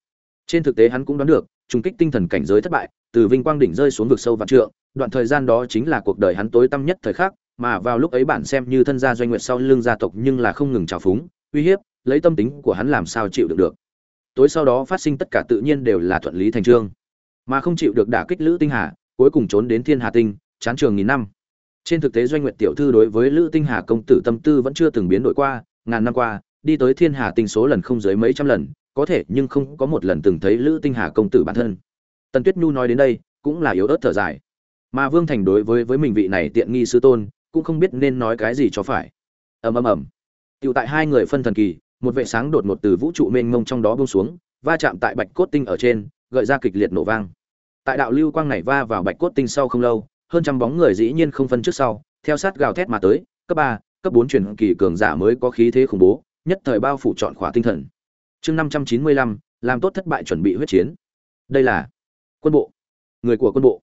[SPEAKER 1] Trên thực tế hắn cũng đoán được, trùng kích tinh thần cảnh giới thất bại, từ vinh quang đỉnh rơi xuống vực sâu vạn trượng, đoạn thời gian đó chính là cuộc đời hắn tối tăm nhất thời khắc, mà vào lúc ấy bản xem như thân gia doanh nguyệt sau lưng gia tộc nhưng là không ngừng trào phúng, uy hiếp, lấy tâm tính của hắn làm sao chịu được được. Tối sau đó phát sinh tất cả tự nhiên đều là thuận lý thành trương. Mà không chịu được đả kích lữ tinh hà, cuối cùng trốn đến thiên hà tinh, chán trường nghìn năm trên thực tế doanh nguyệt tiểu thư đối với lữ tinh hà công tử tâm tư vẫn chưa từng biến đổi qua, ngàn năm qua, đi tới thiên hà tinh số lần không dưới mấy trăm lần, có thể nhưng không có một lần từng thấy lữ tinh hà công tử bản thân. Tần tuyết nhu nói đến đây, cũng là yếu ớt thở dài. Mà vương thành đối với với mình vị này tiện nghi sư tôn, cũng không biết nên nói cái gì cho phải. Ầm ầm ầm. Tựu tại hai người phân thần kỳ, một vệ sáng đột ngột từ vũ trụ mênh mông trong đó buông xuống, va chạm tại bạch cốt tinh ở trên, gợi ra kịch liệt nổ vang. Tại đạo lưu quang này va vào bạch cốt tinh sau không lâu hơn trăm bóng người dĩ nhiên không phân trước sau, theo sát gào thét mà tới, cấp ba, cấp bốn truyền kỳ cường giả mới có khí thế khủng bố, nhất thời bao phủ trọn khỏa tinh thần. Chương năm trăm chín mươi lăm, làm tốt thất bại chuẩn bị huyết chiến. Đây là quân bộ. Người của quân bộ.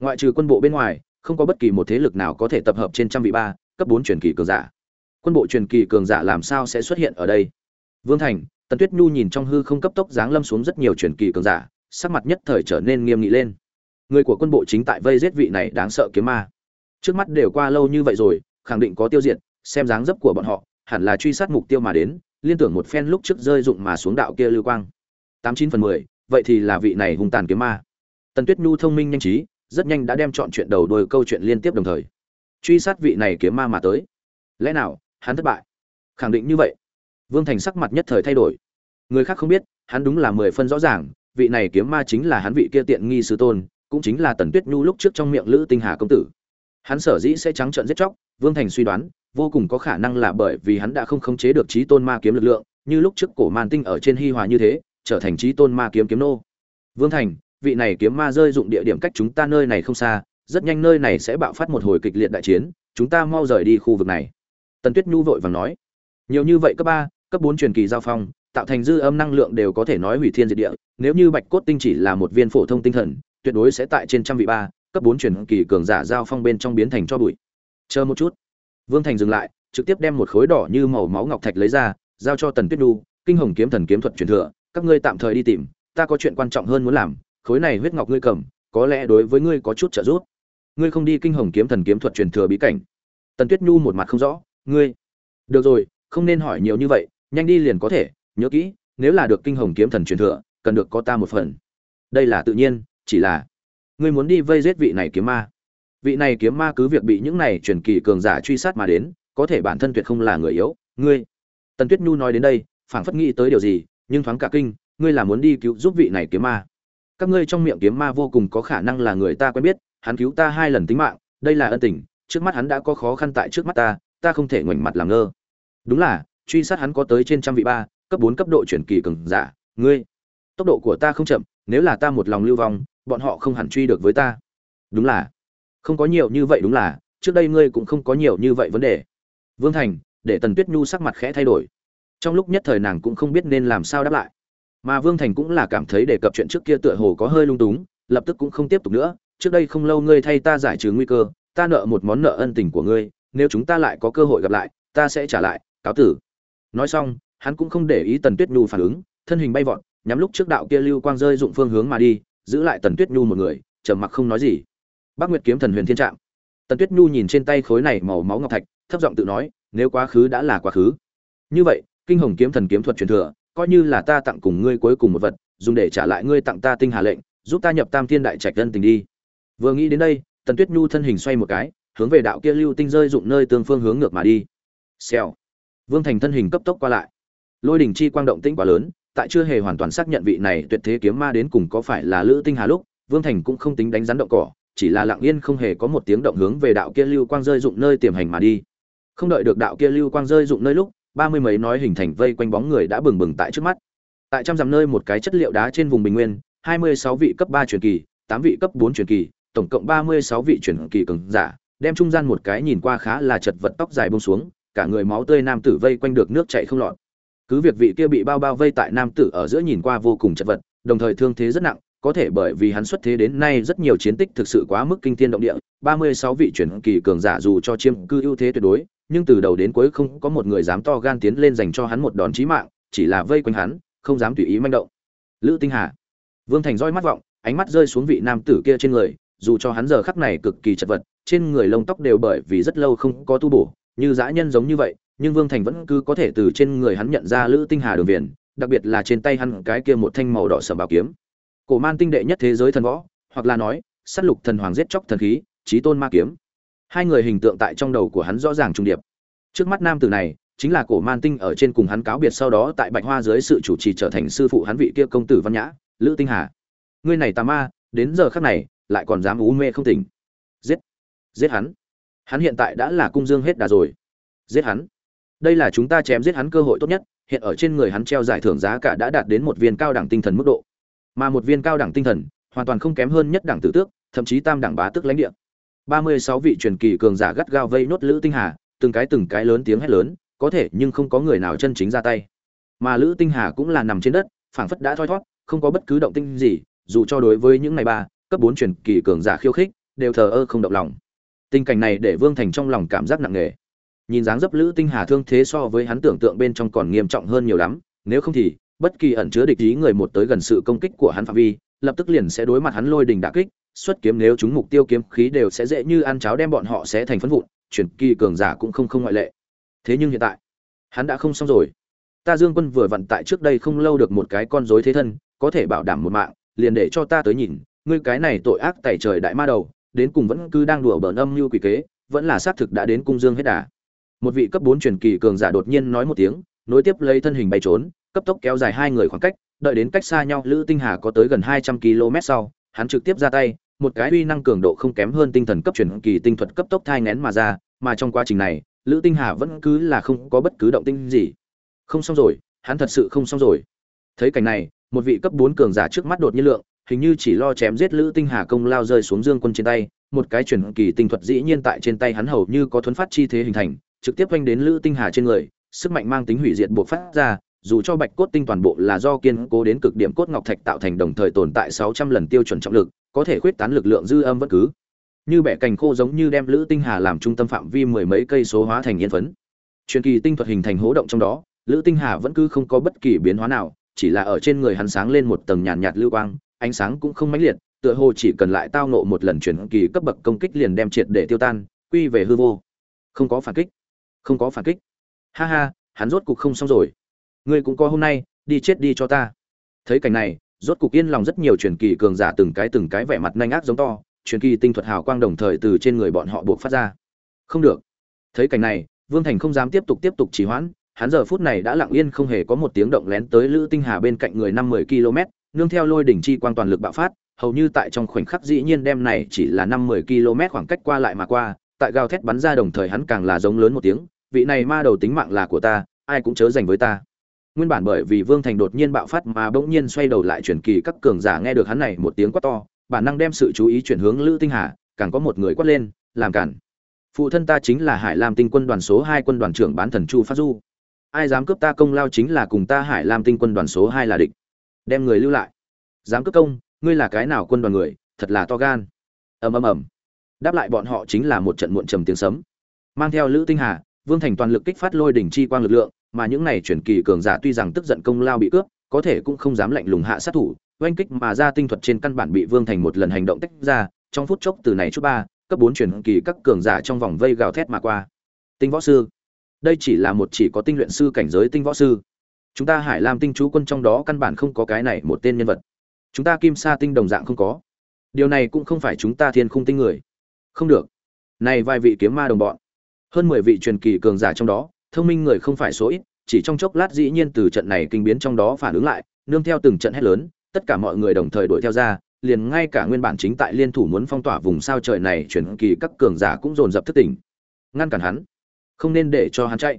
[SPEAKER 1] Ngoại trừ quân bộ bên ngoài, không có bất kỳ một thế lực nào có thể tập hợp trên trăm vị ba, cấp bốn truyền kỳ cường giả. Quân bộ truyền kỳ cường giả làm sao sẽ xuất hiện ở đây? Vương thành, tần tuyết nhu nhìn trong hư không cấp tốc giáng lâm xuống rất nhiều truyền kỳ cường giả, sắc mặt nhất thời trở nên nghiêm nghị lên người của quân bộ chính tại vây giết vị này đáng sợ kiếm ma. Trước mắt đều qua lâu như vậy rồi, khẳng định có tiêu diệt, xem dáng dấp của bọn họ, hẳn là truy sát mục tiêu mà đến, liên tưởng một phen lúc trước rơi dụng mà xuống đạo kia lưu quang. Tám chín phần mười, vậy thì là vị này hung tàn kiếm ma. Tần tuyết nhu thông minh nhanh trí, rất nhanh đã đem chọn chuyện đầu đuôi câu chuyện liên tiếp đồng thời. Truy sát vị này kiếm ma mà tới. Lẽ nào, hắn thất bại? Khẳng định như vậy. Vương thành sắc mặt nhất thời thay đổi. Người khác không biết, hắn đúng là mười phân rõ ràng, vị này kiếm ma chính là hắn vị kia tiện nghi sư tôn cũng chính là tần tuyết nhu lúc trước trong miệng lữ tinh hà công tử. Hắn sở dĩ sẽ trắng trợn giết chóc, vương thành suy đoán, vô cùng có khả năng là bởi vì hắn đã không khống chế được trí tôn ma kiếm lực lượng, như lúc trước cổ màn tinh ở trên hi hòa như thế, trở thành trí tôn ma kiếm kiếm nô. Vương thành, vị này kiếm ma rơi dụng địa điểm cách chúng ta nơi này không xa, rất nhanh nơi này sẽ bạo phát một hồi kịch liệt đại chiến, chúng ta mau rời đi khu vực này. Tần tuyết nhu vội vàng nói, nhiều như vậy cấp ba, cấp bốn truyền kỳ giao phong, tạo thành dư âm năng lượng đều có thể nói hủy thiên diệt địa, nếu như bạch cốt tinh chỉ là một viên phổ thông tinh thần tuyệt đối sẽ tại trên trăm vị ba, cấp bốn truyền kỳ cường giả giao phong bên trong biến thành cho bụi. Chờ một chút. Vương thành dừng lại, trực tiếp đem một khối đỏ như màu máu ngọc thạch lấy ra, giao cho tần tuyết nhu, kinh hồng kiếm thần kiếm thuật truyền thừa, các ngươi tạm thời đi tìm, ta có chuyện quan trọng hơn muốn làm, khối này huyết ngọc ngươi cầm, có lẽ đối với ngươi có chút trợ giúp. Ngươi không đi kinh hồng kiếm thần kiếm thuật truyền thừa bí cảnh? Tần tuyết nhu một mặt không rõ, ngươi? Được rồi, không nên hỏi nhiều như vậy, nhanh đi liền có thể, nhớ kỹ, nếu là được kinh hồng kiếm thần truyền thừa, cần được có ta một phần. Đây là tự nhiên chỉ là, ngươi muốn đi vây giết vị này kiếm ma. Vị này kiếm ma cứ việc bị những này truyền kỳ cường giả truy sát mà đến, có thể bản thân tuyệt không là người yếu. Ngươi, tần tuyết nhu nói đến đây, phảng phất nghĩ tới điều gì, nhưng thoáng cả kinh, ngươi là muốn đi cứu giúp vị này kiếm ma. Các ngươi trong miệng kiếm ma vô cùng có khả năng là người ta quen biết, hắn cứu ta hai lần tính mạng, đây là ân tình, trước mắt hắn đã có khó khăn tại trước mắt ta ta không thể ngoảnh mặt làm ngơ. Đúng là, truy sát hắn có tới trên trăm vị ba, cấp bốn cấp độ chuyển kỳ cường giả, ngươi, tốc độ của ta không chậm, nếu là ta một lòng lưu vong bọn họ không hẳn truy được với ta. Đúng là. Không có nhiều như vậy đúng là. Trước đây ngươi cũng không có nhiều như vậy vấn đề. Vương thành, để tần tuyết nhu sắc mặt khẽ thay đổi. Trong lúc nhất thời nàng cũng không biết nên làm sao đáp lại. Mà vương thành cũng là cảm thấy đề cập chuyện trước kia tựa hồ có hơi lung túng, lập tức cũng không tiếp tục nữa. Trước đây không lâu ngươi thay ta giải trừ nguy cơ, ta nợ một món nợ ân tình của ngươi, nếu chúng ta lại có cơ hội gặp lại, ta sẽ trả lại, cáo tử. Nói xong, hắn cũng không để ý tần tuyết nhu phản ứng, thân hình bay vọt, nhắm lúc trước đạo kia lưu quang rơi dụng phương hướng mà đi giữ lại tần tuyết nhu một người, trầm mặc không nói gì. Bác nguyệt kiếm thần huyền thiên trạm. Tần tuyết nhu nhìn trên tay khối này màu máu ngọc thạch, thấp giọng tự nói, nếu quá khứ đã là quá khứ. Như vậy, kinh hồng kiếm thần kiếm thuật truyền thừa, coi như là ta tặng cùng ngươi cuối cùng một vật, dùng để trả lại ngươi tặng ta tinh hà lệnh, giúp ta nhập tam thiên đại trạch dân tình đi. Vừa nghĩ đến đây, tần tuyết nhu thân hình xoay một cái, hướng về đạo kia lưu tinh rơi dụng nơi tương phương hướng ngược mà đi. Xèo. Vương thành thân hình cấp tốc qua lại. Lôi đỉnh chi quang động tĩnh quá lớn tại chưa hề hoàn toàn xác nhận vị này tuyệt thế kiếm ma đến cùng có phải là lữ tinh hà lúc, vương thành cũng không tính đánh rắn động cỏ, chỉ là lặng yên không hề có một tiếng động hướng về đạo kia lưu quang rơi dụng nơi tiềm hành mà đi. Không đợi được đạo kia lưu quang rơi dụng nơi lúc, ba mươi mấy nói hình thành vây quanh bóng người đã bừng bừng tại trước mắt. Tại trăm dặm nơi một cái chất liệu đá trên vùng bình nguyên, hai mươi sáu vị cấp ba truyền kỳ, tám vị cấp bốn truyền kỳ, tổng cộng ba mươi sáu vị truyền kỳ cường giả, đem trung gian một cái nhìn qua khá là chật vật tóc dài bông xuống, cả người máu tươi nam tử vây quanh được nước chảy không lọt cứ việc vị kia bị bao bao vây tại nam tử ở giữa nhìn qua vô cùng chật vật đồng thời thương thế rất nặng có thể bởi vì hắn xuất thế đến nay rất nhiều chiến tích thực sự quá mức kinh thiên động địa, 36 vị chuyển kỳ cường giả dù cho chiêm cư ưu thế tuyệt đối, nhưng từ đầu đến cuối không có một người dám to gan tiến lên dành cho hắn một đòn chí mạng, chỉ là vây quanh hắn, không dám tùy ý manh động. Lữ Tinh Hà, Vương Thành roi mắt vọng, ánh mắt rơi xuống vị nam tử kia trên người, dù cho hắn giờ khắc này cực kỳ chật vật, trên người lông tóc đều bởi vì rất lâu không có tu bổ, như dã nhân giống như vậy, nhưng Vương Thành vẫn cứ có thể từ trên người hắn nhận ra Lữ Tinh Hà đường viền, đặc biệt là trên tay hắn cái kia một thanh màu đỏ sẫm bảo kiếm. Cổ man tinh đệ nhất thế giới thần võ hoặc là nói sát lục thần hoàng giết chóc thần khí chí tôn ma kiếm. Hai người hình tượng tại trong đầu của hắn rõ ràng trùng điệp. Trước mắt nam tử này chính là cổ man tinh ở trên cùng hắn cáo biệt sau đó tại bạch hoa dưới sự chủ trì trở thành sư phụ hắn vị kia công tử văn nhã lữ tinh hà. Ngươi này tà ma đến giờ khắc này lại còn dám ú mê không tỉnh. Giết giết hắn. Hắn hiện tại đã là cung dương hết đà rồi. Giết hắn đây là chúng ta chém giết hắn cơ hội tốt nhất, hiện ở trên người hắn treo giải thưởng giá cả đã đạt đến một viên cao đẳng tinh thần mức độ. Mà một viên cao đẳng tinh thần, hoàn toàn không kém hơn nhất đẳng tử tước, thậm chí tam đẳng bá tước lãnh địa. Ba mươi sáu vị truyền kỳ cường giả gắt gao vây nốt lữ tinh hà, từng cái từng cái lớn tiếng hét lớn, có thể nhưng không có người nào chân chính ra tay. Mà lữ tinh hà cũng là nằm trên đất, phảng phất đã thoi thót, không có bất cứ động tinh gì, dù cho đối với những ngày ba, cấp bốn truyền kỳ cường giả khiêu khích, đều thờ ơ không động lòng. Tình cảnh này để vương thành trong lòng cảm giác nặng nề nhìn dáng dấp lữ tinh hà thương thế so với hắn tưởng tượng bên trong còn nghiêm trọng hơn nhiều lắm nếu không thì bất kỳ ẩn chứa địch ý người một tới gần sự công kích của hắn phạm vi, lập tức liền sẽ đối mặt hắn lôi đình đả kích, xuất kiếm nếu chúng mục tiêu kiếm khí đều sẽ dễ như ăn cháo đem bọn họ sẽ thành phấn vụn, chuyển kỳ cường giả cũng không không ngoại lệ. Thế nhưng hiện tại, hắn đã không xong rồi. Ta Dương Quân vừa vận tại trước đây không lâu được một cái con rối thế thân, có thể bảo đảm một mạng, liền để cho ta tới nhìn, ngươi cái này tội ác tẩy trời đại ma đầu, đến cùng vẫn cứ đang đùa bỡn âm như quỷ kế, vẫn là xác thực đã đến cung dương hết đà. Một vị cấp 4 truyền kỳ cường giả đột nhiên nói một tiếng, nối tiếp lấy thân hình bay trốn, cấp tốc kéo dài hai người khoảng cách, đợi đến cách xa nhau Lữ Tinh Hà có tới gần 200 km sau, hắn trực tiếp ra tay, một cái uy năng cường độ không kém hơn tinh thần cấp truyền kỳ tinh thuật cấp tốc thai nén mà ra, mà trong quá trình này, Lữ Tinh Hà vẫn cứ là không có bất cứ động tinh gì. Không xong rồi, hắn thật sự không xong rồi. Thấy cảnh này, một vị cấp 4 cường giả trước mắt đột nhiên lượng, hình như chỉ lo chém giết Lữ Tinh Hà công lao rơi xuống Dương Quân trên tay, một cái truyền kỳ tinh thuật dĩ nhiên tại trên tay hắn hầu như có thuấn phát chi thế hình thành, trực tiếp quanh đến Lữ Tinh Hà trên người, sức mạnh mang tính hủy diệt buộc phát ra, dù cho bạch cốt tinh toàn bộ là do kiên cố đến cực điểm cốt ngọc thạch tạo thành đồng thời tồn tại 600 lần tiêu chuẩn trọng lực, có thể khuyết tán lực lượng dư âm vẫn cứ. Như bẻ cành khô giống như đem lữ tinh hà làm trung tâm phạm vi mười mấy cây số hóa thành yên phấn. Truyền kỳ tinh thuật hình thành hố động trong đó, lữ tinh hà vẫn cứ không có bất kỳ biến hóa nào, chỉ là ở trên người hắn sáng lên một tầng nhàn nhạt lưu quang, ánh sáng cũng không mãnh liệt, tựa hồ chỉ cần lại tao ngộ một lần truyền kỳ cấp bậc công kích liền đem triệt để tiêu tan, quy về hư vô. Không có phản kích, không có phản kích. Ha ha, hắn rốt cục không xong rồi. Ngươi cũng có hôm nay đi chết đi cho ta. Thấy cảnh này rốt cục yên lòng rất nhiều truyền kỳ cường giả từng cái từng cái vẻ mặt nhanh ác giống to truyền kỳ tinh thuật hào quang đồng thời từ trên người bọn họ buộc phát ra. Không được. Thấy cảnh này vương thành không dám tiếp tục tiếp tục trì hoãn hắn giờ phút này đã lặng yên không hề có một tiếng động lén tới lữ tinh hà bên cạnh người năm mười km nương theo lôi đỉnh chi quang toàn lực bạo phát hầu như tại trong khoảnh khắc dĩ nhiên đem này chỉ là năm mười km khoảng cách qua lại mà qua tại gào thét bắn ra đồng thời hắn càng là giống lớn một tiếng vị này ma đầu tính mạng là của ta, ai cũng chớ dành với ta. Nguyên bản bởi vì vương thành đột nhiên bạo phát mà bỗng nhiên xoay đầu lại chuyển kỳ các cường giả nghe được hắn này một tiếng quát to, bản năng đem sự chú ý chuyển hướng lữ tinh hà, càng có một người quát lên, làm cản. Phụ thân ta chính là hải lam tinh quân đoàn số hai quân đoàn trưởng bán thần chu phát du. Ai dám cướp ta công lao chính là cùng ta hải lam tinh quân đoàn số hai là địch. Đem người lưu lại. Dám cướp công, ngươi là cái nào quân đoàn người? Thật là to gan. Ầm ầm ầm. Đáp lại bọn họ chính là một trận muộn trầm tiếng sấm. Mang theo lữ tinh hà vương thành toàn lực kích phát lôi đỉnh chi quang lực lượng, mà những này chuyển kỳ cường giả tuy rằng tức giận công lao bị cướp, có thể cũng không dám lạnh lùng hạ sát thủ, oanh kích mà ra tinh thuật trên căn bản bị vương thành một lần hành động tách ra, trong phút chốc từ này chút ba, cấp bốn chuyển kỳ các cường giả trong vòng vây gào thét mà qua. Tinh võ sư, đây chỉ là một chỉ có tinh luyện sư cảnh giới tinh võ sư. Chúng ta hải lam tinh chú quân trong đó căn bản không có cái này một tên nhân vật. Chúng ta kim sa tinh đồng dạng không có. Điều này cũng không phải chúng ta thiên khung tinh người. Không được. Này vài vị kiếm ma đồng bọn hơn mười vị truyền kỳ cường giả trong đó, thông minh người không phải số ít, chỉ trong chốc lát dĩ nhiên từ trận này kinh biến trong đó phản ứng lại, nương theo từng trận hét lớn, tất cả mọi người đồng thời đuổi theo ra, liền ngay cả nguyên bản chính tại liên thủ muốn phong tỏa vùng sao trời này truyền kỳ các cường giả cũng dồn dập thức tỉnh. Ngăn cản hắn, không nên để cho hắn chạy.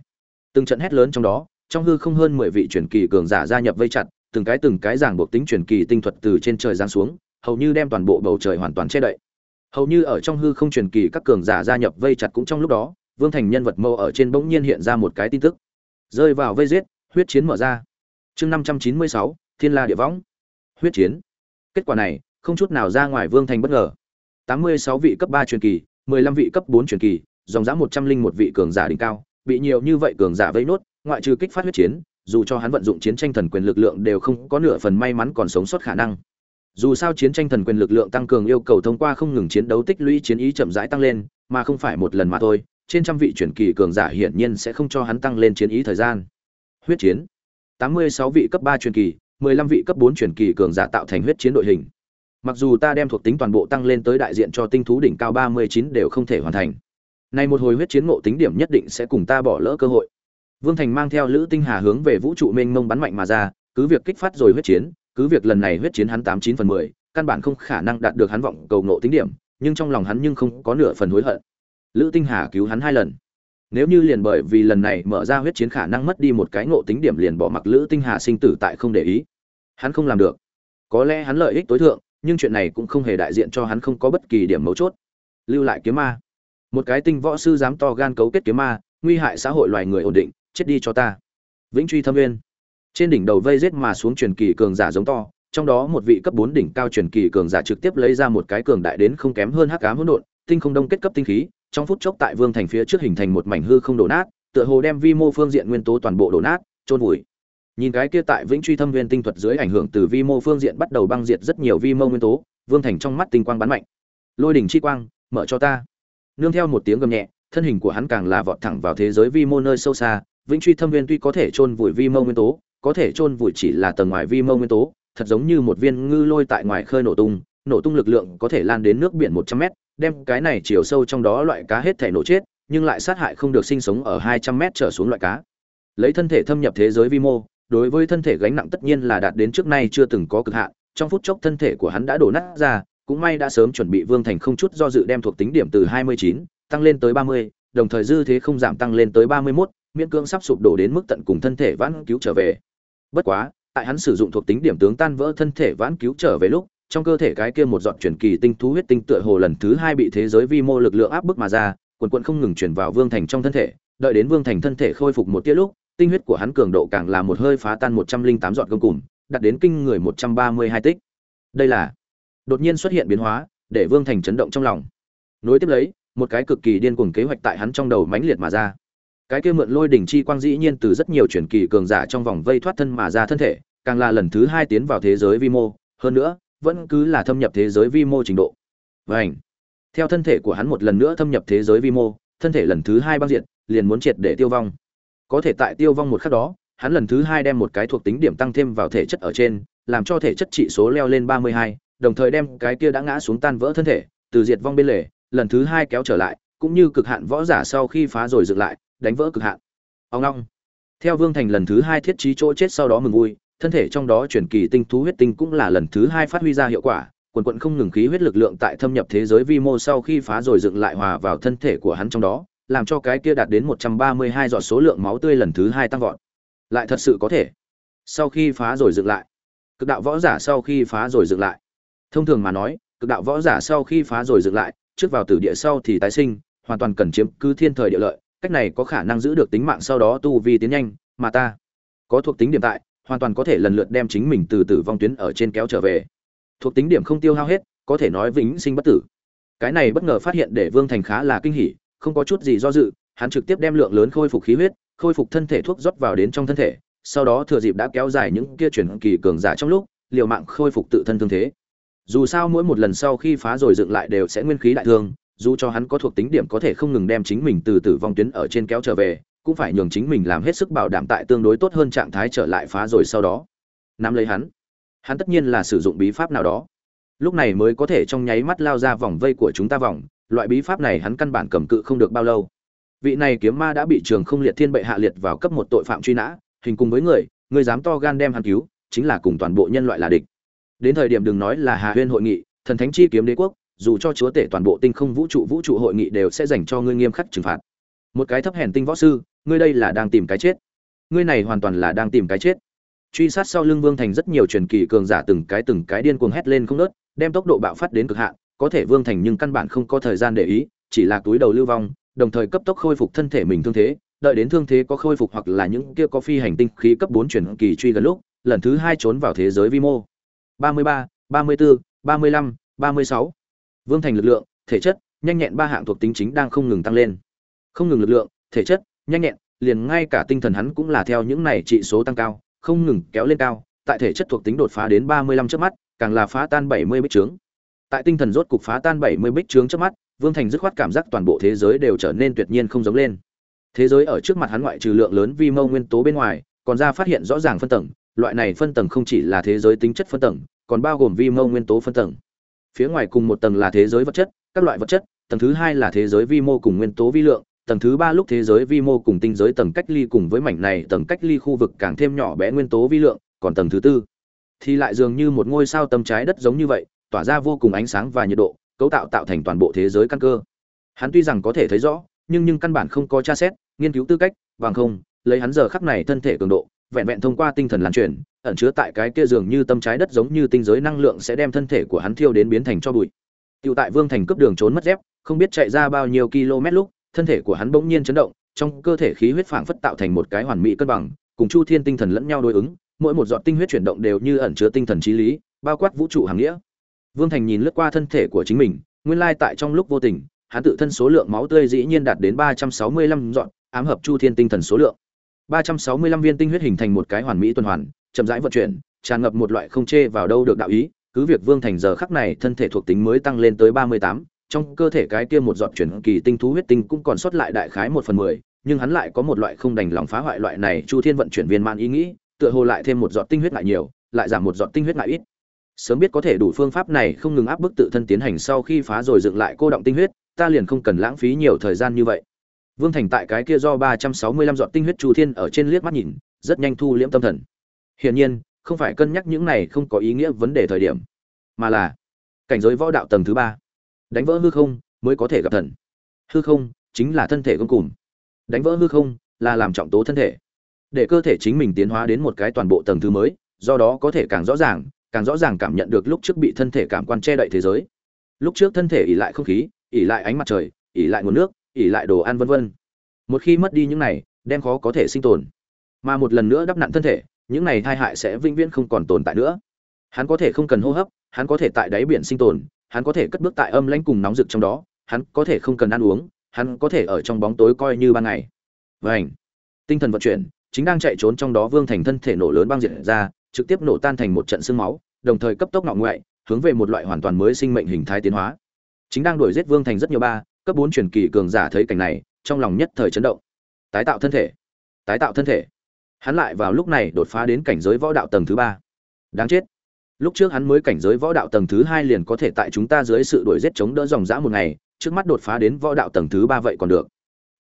[SPEAKER 1] Từng trận hét lớn trong đó, trong hư không hơn mười vị truyền kỳ cường giả gia nhập vây chặt, từng cái từng cái giảng buộc tính truyền kỳ tinh thuật từ trên trời giáng xuống, hầu như đem toàn bộ bầu trời hoàn toàn che đậy. Hầu như ở trong hư không truyền kỳ các cường giả gia nhập vây chặt cũng trong lúc đó vương thành nhân vật mâu ở trên bỗng nhiên hiện ra một cái tin tức. Rơi vào vây giết, huyết chiến mở ra. Chương năm trăm chín mươi sáu, thiên la địa võng. Huyết chiến. Kết quả này, không chút nào ra ngoài vương thành bất ngờ. Tám mươi sáu vị cấp ba truyền kỳ, mười lăm vị cấp bốn truyền kỳ, dòng dã một trăm linh một vị cường giả đỉnh cao, bị nhiều như vậy cường giả vây nốt, ngoại trừ kích phát huyết chiến, dù cho hắn vận dụng chiến tranh thần quyền lực lượng đều không có nửa phần may mắn còn sống sót khả năng. Dù sao chiến tranh thần quyền lực lượng tăng cường yêu cầu thông qua không ngừng chiến đấu tích lũy chiến ý chậm rãi tăng lên, mà không phải một lần mà thôi trên trăm vị chuyển kỳ cường giả hiển nhiên sẽ không cho hắn tăng lên chiến ý thời gian. Huyết chiến. Tám mươi sáu vị cấp ba truyền kỳ, mười lăm vị cấp bốn truyền kỳ cường giả tạo thành huyết chiến đội hình. Mặc dù ta đem thuộc tính toàn bộ tăng lên tới đại diện cho tinh thú đỉnh cao ba mươi chín đều không thể hoàn thành. Nay một hồi huyết chiến ngộ tính điểm nhất định sẽ cùng ta bỏ lỡ cơ hội. Vương thành mang theo lữ tinh hà hướng về vũ trụ mênh mông bắn mạnh mà ra, cứ việc kích phát rồi huyết chiến, cứ việc lần này huyết chiến hắn tám chín phần mười, căn bản không khả năng đạt được hắn vọng cầu ngộ tính điểm, nhưng trong lòng hắn nhưng không có nửa phần hối hận lữ tinh hà cứu hắn hai lần. Nếu như liền bởi vì lần này mở ra huyết chiến khả năng mất đi một cái ngộ tính điểm liền bỏ mặc lữ tinh hà sinh tử tại không để ý. Hắn không làm được. Có lẽ hắn lợi ích tối thượng, nhưng chuyện này cũng không hề đại diện cho hắn không có bất kỳ điểm mấu chốt. Lưu lại kiếm ma. Một cái tinh võ sư dám to gan cấu kết kiếm ma, nguy hại xã hội loài người ổn định, chết đi cho ta. Vĩnh truy thâm nguyên. Trên đỉnh đầu vây rết mà xuống truyền kỳ cường giả giống to, trong đó một vị cấp bốn đỉnh cao truyền kỳ cường giả trực tiếp lấy ra một cái cường đại đến không kém hơn hắc ám hỗn độn, tinh không đông kết cấp tinh khí trong phút chốc tại vương thành phía trước hình thành một mảnh hư không đổ nát, tựa hồ đem vi mô phương diện nguyên tố toàn bộ đổ nát trôn vùi. Nhìn cái kia tại vĩnh truy thâm viên tinh thuật dưới ảnh hưởng từ vi mô phương diện bắt đầu băng diệt rất nhiều vi mô nguyên tố, vương thành trong mắt tinh quang bắn mạnh. Lôi đỉnh chi quang, mở cho ta. Nương theo một tiếng gầm nhẹ, thân hình của hắn càng là vọt thẳng vào thế giới vi mô nơi sâu xa, vĩnh truy thâm viên tuy có thể chôn vùi vi mô nguyên tố, có thể chôn vùi chỉ là tầng ngoài vi mô nguyên tố, thật giống như một viên ngư lôi tại ngoài khơi nổ tung nổ tung lực lượng có thể lan đến nước biển một trăm mét đem cái này chiều sâu trong đó loại cá hết thể nổ chết nhưng lại sát hại không được sinh sống ở hai trăm mét trở xuống loại cá lấy thân thể thâm nhập thế giới vi mô đối với thân thể gánh nặng tất nhiên là đạt đến trước nay chưa từng có cực hạn trong phút chốc thân thể của hắn đã đổ nát ra cũng may đã sớm chuẩn bị vương thành không chút do dự đem thuộc tính điểm từ hai mươi chín tăng lên tới ba mươi đồng thời dư thế không giảm tăng lên tới ba mươi 31, miễn cưỡng sắp sụp đổ đến mức tận cùng thân thể vãn cứu trở về. Bất quá, tại hắn sử dụng thuộc tính điểm tướng tan vỡ thân thể vãn cứu trở về lúc, trong cơ thể cái kia một giọt truyền kỳ tinh thú huyết tinh tựa hồ lần thứ hai bị thế giới vi mô lực lượng áp bức mà ra, quần quần không ngừng chuyển vào Vương Thành trong thân thể, đợi đến Vương Thành thân thể khôi phục một tia lúc, tinh huyết của hắn cường độ càng là một hơi phá tan một trăm linh tám giọt gông cùm, đạt đến kinh người một trăm ba mươi hai tích. Đây là đột nhiên xuất hiện biến hóa, để Vương Thành chấn động trong lòng. Nối tiếp lấy, một cái cực kỳ điên cuồng kế hoạch tại hắn trong đầu mãnh liệt mà ra cái kia mượn lôi đỉnh chi quang dĩ nhiên từ rất nhiều chuyển kỳ cường giả trong vòng vây thoát thân mà ra thân thể càng là lần thứ hai tiến vào thế giới vi mô hơn nữa vẫn cứ là thâm nhập thế giới vi mô trình độ. Vảnh theo thân thể của hắn một lần nữa thâm nhập thế giới vi mô, thân thể lần thứ hai băng diện liền muốn triệt để tiêu vong. Có thể tại tiêu vong một khắc đó, hắn lần thứ hai đem một cái thuộc tính điểm tăng thêm vào thể chất ở trên, làm cho thể chất trị số leo lên ba mươi hai, đồng thời đem cái kia đã ngã xuống tan vỡ thân thể, từ diệt vong bên lề, lần thứ hai kéo trở lại, cũng như cực hạn võ giả sau khi phá rồi dựng lại, đánh vỡ cực hạn. Ông long. Theo vương thành lần thứ hai thiết trí chỗ chết sau đó mừng vui thân thể trong đó chuyển kỳ tinh thú huyết tinh cũng là lần thứ hai phát huy ra hiệu quả, quần quận không ngừng khí huyết lực lượng tại thâm nhập thế giới vi mô sau khi phá rồi dựng lại hòa vào thân thể của hắn trong đó, làm cho cái kia đạt đến một trăm ba mươi hai giọt số lượng máu tươi lần thứ hai tăng vọt. Lại thật sự có thể. Sau khi phá rồi dựng lại, cực đạo võ giả sau khi phá rồi dựng lại. Thông thường mà nói, cực đạo võ giả sau khi phá rồi dựng lại, trước vào tử địa sau thì tái sinh, hoàn toàn cần chiếm cứ thiên thời địa lợi, cách này có khả năng giữ được tính mạng sau đó tu vi tiến nhanh, mà ta có thuộc tính điểm tại hoàn toàn có thể lần lượt đem chính mình từ tử vong tuyến ở trên kéo trở về. Thuộc tính điểm không tiêu hao hết, có thể nói vĩnh sinh bất tử. Cái này bất ngờ phát hiện để vương thành khá là kinh hỉ, không có chút gì do dự, hắn trực tiếp đem lượng lớn khôi phục khí huyết, khôi phục thân thể thuốc rót vào đến trong thân thể, sau đó thừa dịp đã kéo dài những kia chuyển kỳ cường giả trong lúc, liều mạng khôi phục tự thân thương thế. Dù sao mỗi một lần sau khi phá rồi dựng lại đều sẽ nguyên khí đại thương, dù cho hắn có thuộc tính điểm có thể không ngừng đem chính mình từ tử vong tuyến ở trên kéo trở về cũng phải nhường chính mình làm hết sức bảo đảm tại tương đối tốt hơn trạng thái trở lại phá rồi sau đó. Nắm lấy hắn. Hắn tất nhiên là sử dụng bí pháp nào đó. Lúc này mới có thể trong nháy mắt lao ra vòng vây của chúng ta vòng. Loại bí pháp này hắn căn bản cầm cự không được bao lâu. Vị này kiếm ma đã bị trường không liệt thiên bệ hạ liệt vào cấp một tội phạm truy nã, hình cùng với người người dám to gan đem hắn cứu, chính là cùng toàn bộ nhân loại là địch. Đến thời điểm đừng nói là hà huyên hội nghị, thần thánh chi kiếm đế quốc, dù cho chúa tể toàn bộ tinh không vũ trụ vũ trụ hội nghị đều sẽ dành cho ngươi nghiêm khắc trừng phạt. Một cái thấp hèn tinh võ sư ngươi đây là đang tìm cái chết. Ngươi này hoàn toàn là đang tìm cái chết. Truy sát sau lưng vương thành rất nhiều truyền kỳ cường giả từng cái từng cái điên cuồng hét lên không nớt đem tốc độ bạo phát đến cực hạn, có thể vương thành nhưng căn bản không có thời gian để ý, chỉ là túi đầu lưu vong, đồng thời cấp tốc khôi phục thân thể mình thương thế, đợi đến thương thế có khôi phục hoặc là những kia có phi hành tinh khí cấp bốn truyền kỳ truy gần lúc, lần thứ hai trốn vào thế giới vi mô. Ba mươi ba ba mươi bốn ba mươi lăm, ba mươi sáu. Vương thành lực lượng, thể chất, nhanh nhẹn ba hạng thuộc tính chính đang không ngừng tăng lên. Không ngừng lực lượng, thể chất nhanh nhẹn, liền ngay cả tinh thần hắn cũng là theo những này trị số tăng cao, không ngừng kéo lên cao, tại thể chất thuộc tính đột phá đến ba mươi lăm trước mắt, càng là phá tan bảy mươi bích trướng. Tại tinh thần rốt cục phá tan bảy mươi bích trướng trước mắt, vương thành dứt khoát cảm giác toàn bộ thế giới đều trở nên tuyệt nhiên không giống lên. Thế giới ở trước mặt hắn ngoại trừ lượng lớn vi mâu nguyên tố bên ngoài, còn ra phát hiện rõ ràng phân tầng, loại này phân tầng không chỉ là thế giới tính chất phân tầng, còn bao gồm vi mô nguyên tố phân tầng. Phía ngoài cùng một tầng là thế giới vật chất, các loại vật chất, tầng thứ hai là thế giới vi mô cùng nguyên tố vi lượng tầng thứ ba lúc thế giới vi mô cùng tinh giới tầng cách ly cùng với mảnh này tầng cách ly khu vực càng thêm nhỏ bé nguyên tố vi lượng còn tầng thứ tư. Thì lại dường như một ngôi sao tâm trái đất giống như vậy tỏa ra vô cùng ánh sáng và nhiệt độ cấu tạo tạo thành toàn bộ thế giới căn cơ. Hắn tuy rằng có thể thấy rõ nhưng nhưng căn bản không có tra xét nghiên cứu tư cách bằng không lấy hắn giờ khắc này thân thể cường độ vẹn vẹn thông qua tinh thần lan truyền ẩn chứa tại cái kia dường như tâm trái đất giống như tinh giới năng lượng sẽ đem thân thể của hắn thiêu đến biến thành cho bụi. Tiểu tại Vương Thành cướp đường trốn mất dép, không biết chạy ra bao nhiêu km lúc, thân thể của hắn bỗng nhiên chấn động, trong cơ thể khí huyết phảng phất tạo thành một cái hoàn mỹ cân bằng, cùng Chu Thiên tinh thần lẫn nhau đối ứng, mỗi một giọt tinh huyết chuyển động đều như ẩn chứa tinh thần trí lý, bao quát vũ trụ hàng nghĩa. Vương Thành nhìn lướt qua thân thể của chính mình, nguyên lai tại trong lúc vô tình, hắn tự thân số lượng máu tươi dĩ nhiên đạt đến 365 giọt, ám hợp Chu Thiên tinh thần số lượng. 365 viên tinh huyết hình thành một cái hoàn mỹ tuần hoàn, chậm rãi vận chuyển, tràn ngập một loại không chê vào đâu được đạo ý, cứ việc Vương Thành giờ khắc này thân thể thuộc tính mới tăng lên tới 38, trong cơ thể cái kia một giọt chuyển kỳ tinh thú huyết tinh cũng còn sót lại đại khái một phần 10, nhưng hắn lại có một loại không đành lòng phá hoại loại này Chu Thiên vận chuyển viên man ý nghĩ, tựa hồ lại thêm một giọt tinh huyết ngại nhiều, lại giảm một giọt tinh huyết ngại ít. Sớm biết có thể đủ phương pháp này không ngừng áp bức tự thân tiến hành sau khi phá rồi dựng lại cô động tinh huyết, ta liền không cần lãng phí nhiều thời gian như vậy. Vương Thành tại cái kia do 365 giọt tinh huyết Chu Thiên ở trên liếc mắt nhìn, rất nhanh thu liễm tâm thần. Hiển nhiên, không phải cân nhắc những này không có ý nghĩa vấn đề thời điểm mà là cảnh giới võ đạo tầng thứ ba đánh vỡ hư không mới có thể gặp thần. Hư không chính là thân thể gông cùm. Đánh vỡ hư không là làm trọng tố thân thể. Để cơ thể chính mình tiến hóa đến một cái toàn bộ tầng thứ mới, do đó có thể càng rõ ràng, càng rõ ràng cảm nhận được lúc trước bị thân thể cảm quan che đậy thế giới. Lúc trước thân thể ỉ lại không khí ỉ lại ánh mặt trời ỉ lại nguồn nước ỉ lại đồ ăn vân vân. Một khi mất đi những này, đem khó có thể sinh tồn. Mà một lần nữa đắp nặn thân thể, những này tai hại sẽ vĩnh viễn không còn tồn tại nữa. Hắn có thể không cần hô hấp, hắn có thể tại đáy biển sinh tồn hắn có thể cất bước tại âm lãnh cùng nóng rực trong đó hắn có thể không cần ăn uống hắn có thể ở trong bóng tối coi như ban ngày. Vành, tinh thần vận chuyển chính đang chạy trốn trong đó vương thành thân thể nổ lớn băng diệt ra trực tiếp nổ tan thành một trận xương máu đồng thời cấp tốc ngọ ngoại hướng về một loại hoàn toàn mới sinh mệnh hình thái tiến hóa. Chính đang đuổi giết vương thành rất nhiều ba cấp bốn truyền kỳ cường giả thấy cảnh này trong lòng nhất thời chấn động. Tái tạo thân thể. Tái tạo thân thể. Hắn lại vào lúc này đột phá đến cảnh giới võ đạo tầng thứ ba. Đáng chết lúc trước hắn mới cảnh giới võ đạo tầng thứ hai liền có thể tại chúng ta dưới sự đuổi giết chống đỡ dòng dã một ngày, trước mắt đột phá đến võ đạo tầng thứ ba vậy còn được.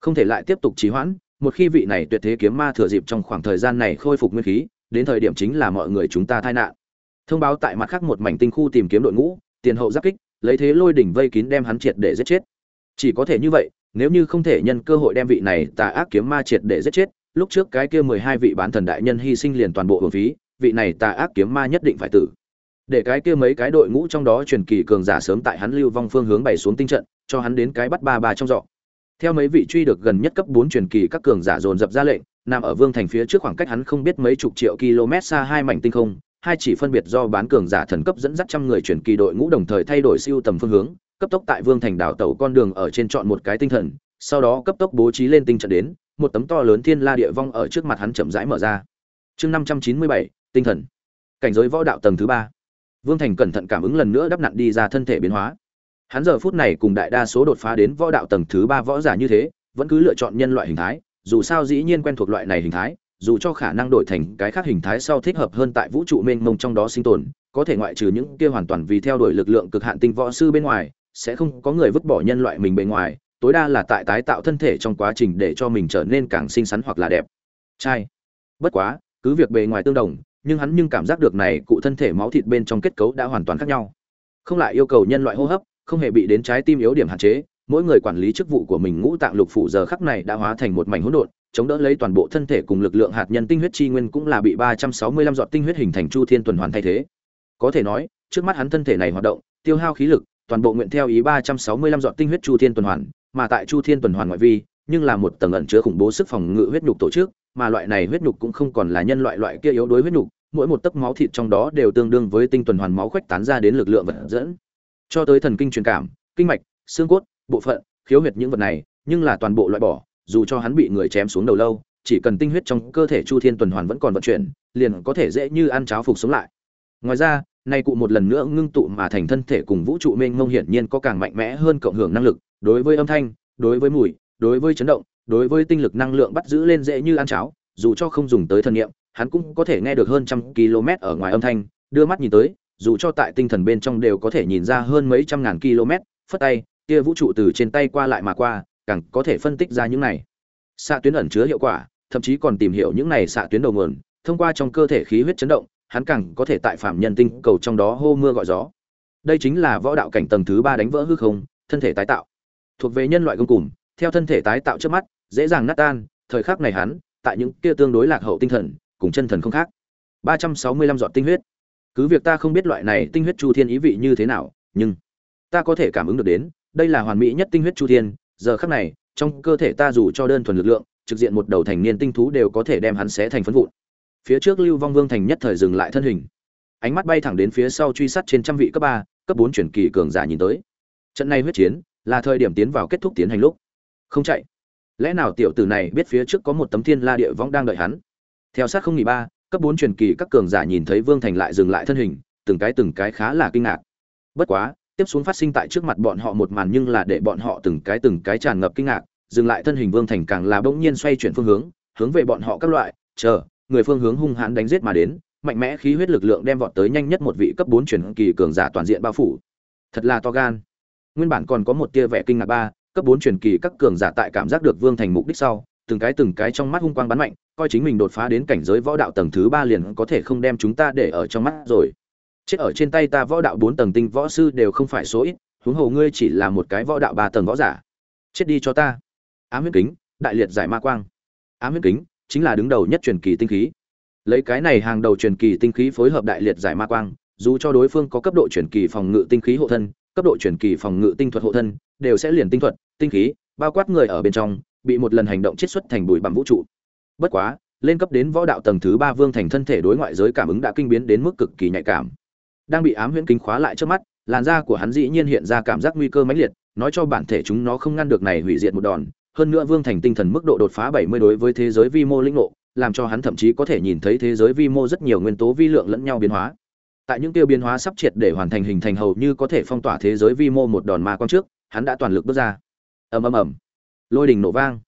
[SPEAKER 1] Không thể lại tiếp tục trì hoãn, một khi vị này tuyệt thế kiếm ma thừa dịp trong khoảng thời gian này khôi phục nguyên khí, đến thời điểm chính là mọi người chúng ta tai nạn. Thông báo tại mặt khác một mảnh tinh khu tìm kiếm đội ngũ, tiền hậu giáp kích, lấy thế lôi đỉnh vây kín đem hắn triệt để giết chết. Chỉ có thể như vậy, nếu như không thể nhân cơ hội đem vị này tà ác kiếm ma triệt để giết chết, lúc trước cái kia mười hai vị bán thần đại nhân hy sinh liền toàn bộ hồn phí, vị này tà ác kiếm ma nhất định phải tử để cái kia mấy cái đội ngũ trong đó truyền kỳ cường giả sớm tại hắn lưu vong phương hướng bày xuống tinh trận, cho hắn đến cái bắt ba ba trong dọ theo mấy vị truy được gần nhất cấp bốn truyền kỳ các cường giả dồn dập ra lệnh, nằm ở vương thành phía trước khoảng cách hắn không biết mấy chục triệu km xa hai mảnh tinh không, hai chỉ phân biệt do bán cường giả thần cấp dẫn dắt trăm người truyền kỳ đội ngũ đồng thời thay đổi siêu tầm phương hướng, cấp tốc tại vương thành đảo tàu con đường ở trên chọn một cái tinh thần, sau đó cấp tốc bố trí lên tinh trận đến, một tấm to lớn thiên la địa vong ở trước mặt hắn chậm rãi mở ra. Chương năm trăm chín mươi bảy, tinh thần. Cảnh giới võ đạo tầng thứ ba vương thành cẩn thận cảm ứng lần nữa đắp nặn đi ra thân thể biến hóa. Hắn giờ phút này cùng đại đa số đột phá đến võ đạo tầng thứ ba võ giả như thế, vẫn cứ lựa chọn nhân loại hình thái, dù sao dĩ nhiên quen thuộc loại này hình thái, dù cho khả năng đổi thành cái khác hình thái sau thích hợp hơn tại vũ trụ mênh mông trong đó sinh tồn, có thể ngoại trừ những kia hoàn toàn vì theo đuổi lực lượng cực hạn tinh võ sư bên ngoài, sẽ không có người vứt bỏ nhân loại mình bề ngoài, tối đa là tại tái tạo thân thể trong quá trình để cho mình trở nên càng xinh xắn hoặc là đẹp. Trai bất quá, cứ việc bề ngoài tương đồng nhưng hắn nhưng cảm giác được này cụ thân thể máu thịt bên trong kết cấu đã hoàn toàn khác nhau. Không lại yêu cầu nhân loại hô hấp, không hề bị đến trái tim yếu điểm hạn chế, mỗi người quản lý chức vụ của mình ngũ tạng lục phủ giờ khắc này đã hóa thành một mảnh hỗn độn, chống đỡ lấy toàn bộ thân thể cùng lực lượng hạt nhân tinh huyết chi nguyên cũng là bị ba trăm sáu mươi lăm giọt tinh huyết hình thành chu thiên tuần hoàn thay thế. Có thể nói, trước mắt hắn thân thể này hoạt động, tiêu hao khí lực, toàn bộ nguyện theo ý ba trăm sáu mươi lăm giọt tinh huyết chu thiên tuần hoàn, mà tại chu thiên tuần hoàn ngoại vi, nhưng là một tầng ẩn chứa khủng bố sức phòng ngự huyết nhục tổ chức, mà loại này huyết nhục cũng không còn là nhân loại loại kia yếu đuối huyết nhục mỗi một tấc máu thịt trong đó đều tương đương với tinh tuần hoàn máu khuếch tán ra đến lực lượng vật dẫn. Cho tới thần kinh truyền cảm, kinh mạch, xương cốt, bộ phận, khiếu huyệt những vật này, nhưng là toàn bộ loại bỏ, dù cho hắn bị người chém xuống đầu lâu, chỉ cần tinh huyết trong cơ thể chu thiên tuần hoàn vẫn còn vận chuyển, liền có thể dễ như ăn cháo phục sống lại. Ngoài ra, nay cụ một lần nữa ngưng tụ mà thành thân thể cùng vũ trụ mênh mông hiển nhiên có càng mạnh mẽ hơn cộng hưởng năng lực, đối với âm thanh, đối với mùi, đối với chấn động, đối với tinh lực năng lượng bắt giữ lên dễ như ăn cháo, dù cho không dùng tới thần niệm hắn cũng có thể nghe được hơn trăm km ở ngoài âm thanh, đưa mắt nhìn tới, dù cho tại tinh thần bên trong đều có thể nhìn ra hơn mấy trăm ngàn km, phất tay, tia vũ trụ từ trên tay qua lại mà qua, càng có thể phân tích ra những này. Xạ tuyến ẩn chứa hiệu quả, thậm chí còn tìm hiểu những này xạ tuyến đầu nguồn, thông qua trong cơ thể khí huyết chấn động, hắn càng có thể tại phạm nhân tinh cầu trong đó hô mưa gọi gió. Đây chính là võ đạo cảnh tầng thứ ba đánh vỡ hư không, thân thể tái tạo. Thuộc về nhân loại gông cùng, theo thân thể tái tạo trước mắt, dễ dàng nát tan, thời khắc này hắn, tại những kia tương đối lạc hậu tinh thần cùng chân thần không khác. Ba trăm sáu mươi lăm giọt tinh huyết. Cứ việc ta không biết loại này tinh huyết chu thiên ý vị như thế nào, nhưng ta có thể cảm ứng được đến, đây là hoàn mỹ nhất tinh huyết chu thiên. Giờ khắc này, trong cơ thể ta dù cho đơn thuần lực lượng, trực diện một đầu thành niên tinh thú đều có thể đem hắn xé thành phấn vụn. Phía trước lưu vong vương thành nhất thời dừng lại thân hình. Ánh mắt bay thẳng đến phía sau truy sát trên trăm vị cấp ba, cấp bốn chuyển kỳ cường giả nhìn tới. Trận này huyết chiến là thời điểm tiến vào kết thúc tiến hành lúc. Không chạy. Lẽ nào tiểu tử này biết phía trước có một tấm thiên la địa võng đang đợi hắn? Theo sát không nghỉ ba, cấp bốn truyền kỳ các cường giả nhìn thấy vương thành lại dừng lại thân hình, từng cái từng cái khá là kinh ngạc. Bất quá, tiếp xuống phát sinh tại trước mặt bọn họ một màn nhưng là để bọn họ từng cái từng cái tràn ngập kinh ngạc, dừng lại thân hình vương thành càng là bỗng nhiên xoay chuyển phương hướng hướng về bọn họ các loại, chờ, người phương hướng hung hãn đánh giết mà đến, mạnh mẽ khí huyết lực lượng đem vọt tới nhanh nhất một vị cấp bốn truyền kỳ cường giả toàn diện bao phủ. Thật là to gan. Nguyên bản còn có một tia vẻ kinh ngạc ba, cấp bốn truyền kỳ các cường giả tại cảm giác được vương thành mục đích sau từng cái từng cái trong mắt hung quang bắn mạnh, coi chính mình đột phá đến cảnh giới võ đạo tầng thứ ba liền có thể không đem chúng ta để ở trong mắt rồi. Chết ở trên tay ta võ đạo bốn tầng tinh võ sư đều không phải số ít, huống hồ ngươi chỉ là một cái võ đạo ba tầng võ giả. Chết đi cho ta. Ám huyết kính, đại liệt giải ma quang. Ám huyết kính, chính là đứng đầu nhất truyền kỳ tinh khí. Lấy cái này hàng đầu truyền kỳ tinh khí phối hợp đại liệt giải ma quang, dù cho đối phương có cấp độ truyền kỳ phòng ngự tinh khí hộ thân, cấp độ truyền kỳ phòng ngự tinh thuật hộ thân, đều sẽ liền tinh thuật, tinh khí bao quát người ở bên trong, bị một lần hành động chiết xuất thành bụi bằng vũ trụ. Bất quá, lên cấp đến võ đạo tầng thứ ba vương thành thân thể đối ngoại giới cảm ứng đã kinh biến đến mức cực kỳ nhạy cảm. Đang bị ám huyễn kính khóa lại trước mắt, làn da của hắn dĩ nhiên hiện ra cảm giác nguy cơ mãnh liệt, nói cho bản thể chúng nó không ngăn được này hủy diệt một đòn. Hơn nữa vương thành tinh thần mức độ đột phá 70 đối với thế giới vi mô linh ngộ, làm cho hắn thậm chí có thể nhìn thấy thế giới vi mô rất nhiều nguyên tố vi lượng lẫn nhau biến hóa. Tại những tiêu biến hóa sắp triệt để hoàn thành hình thành hầu như có thể phong tỏa thế giới vi mô một đòn ma quang trước, hắn đã toàn lực bước ra ầm ầm ầm. Lôi đình nổ vang.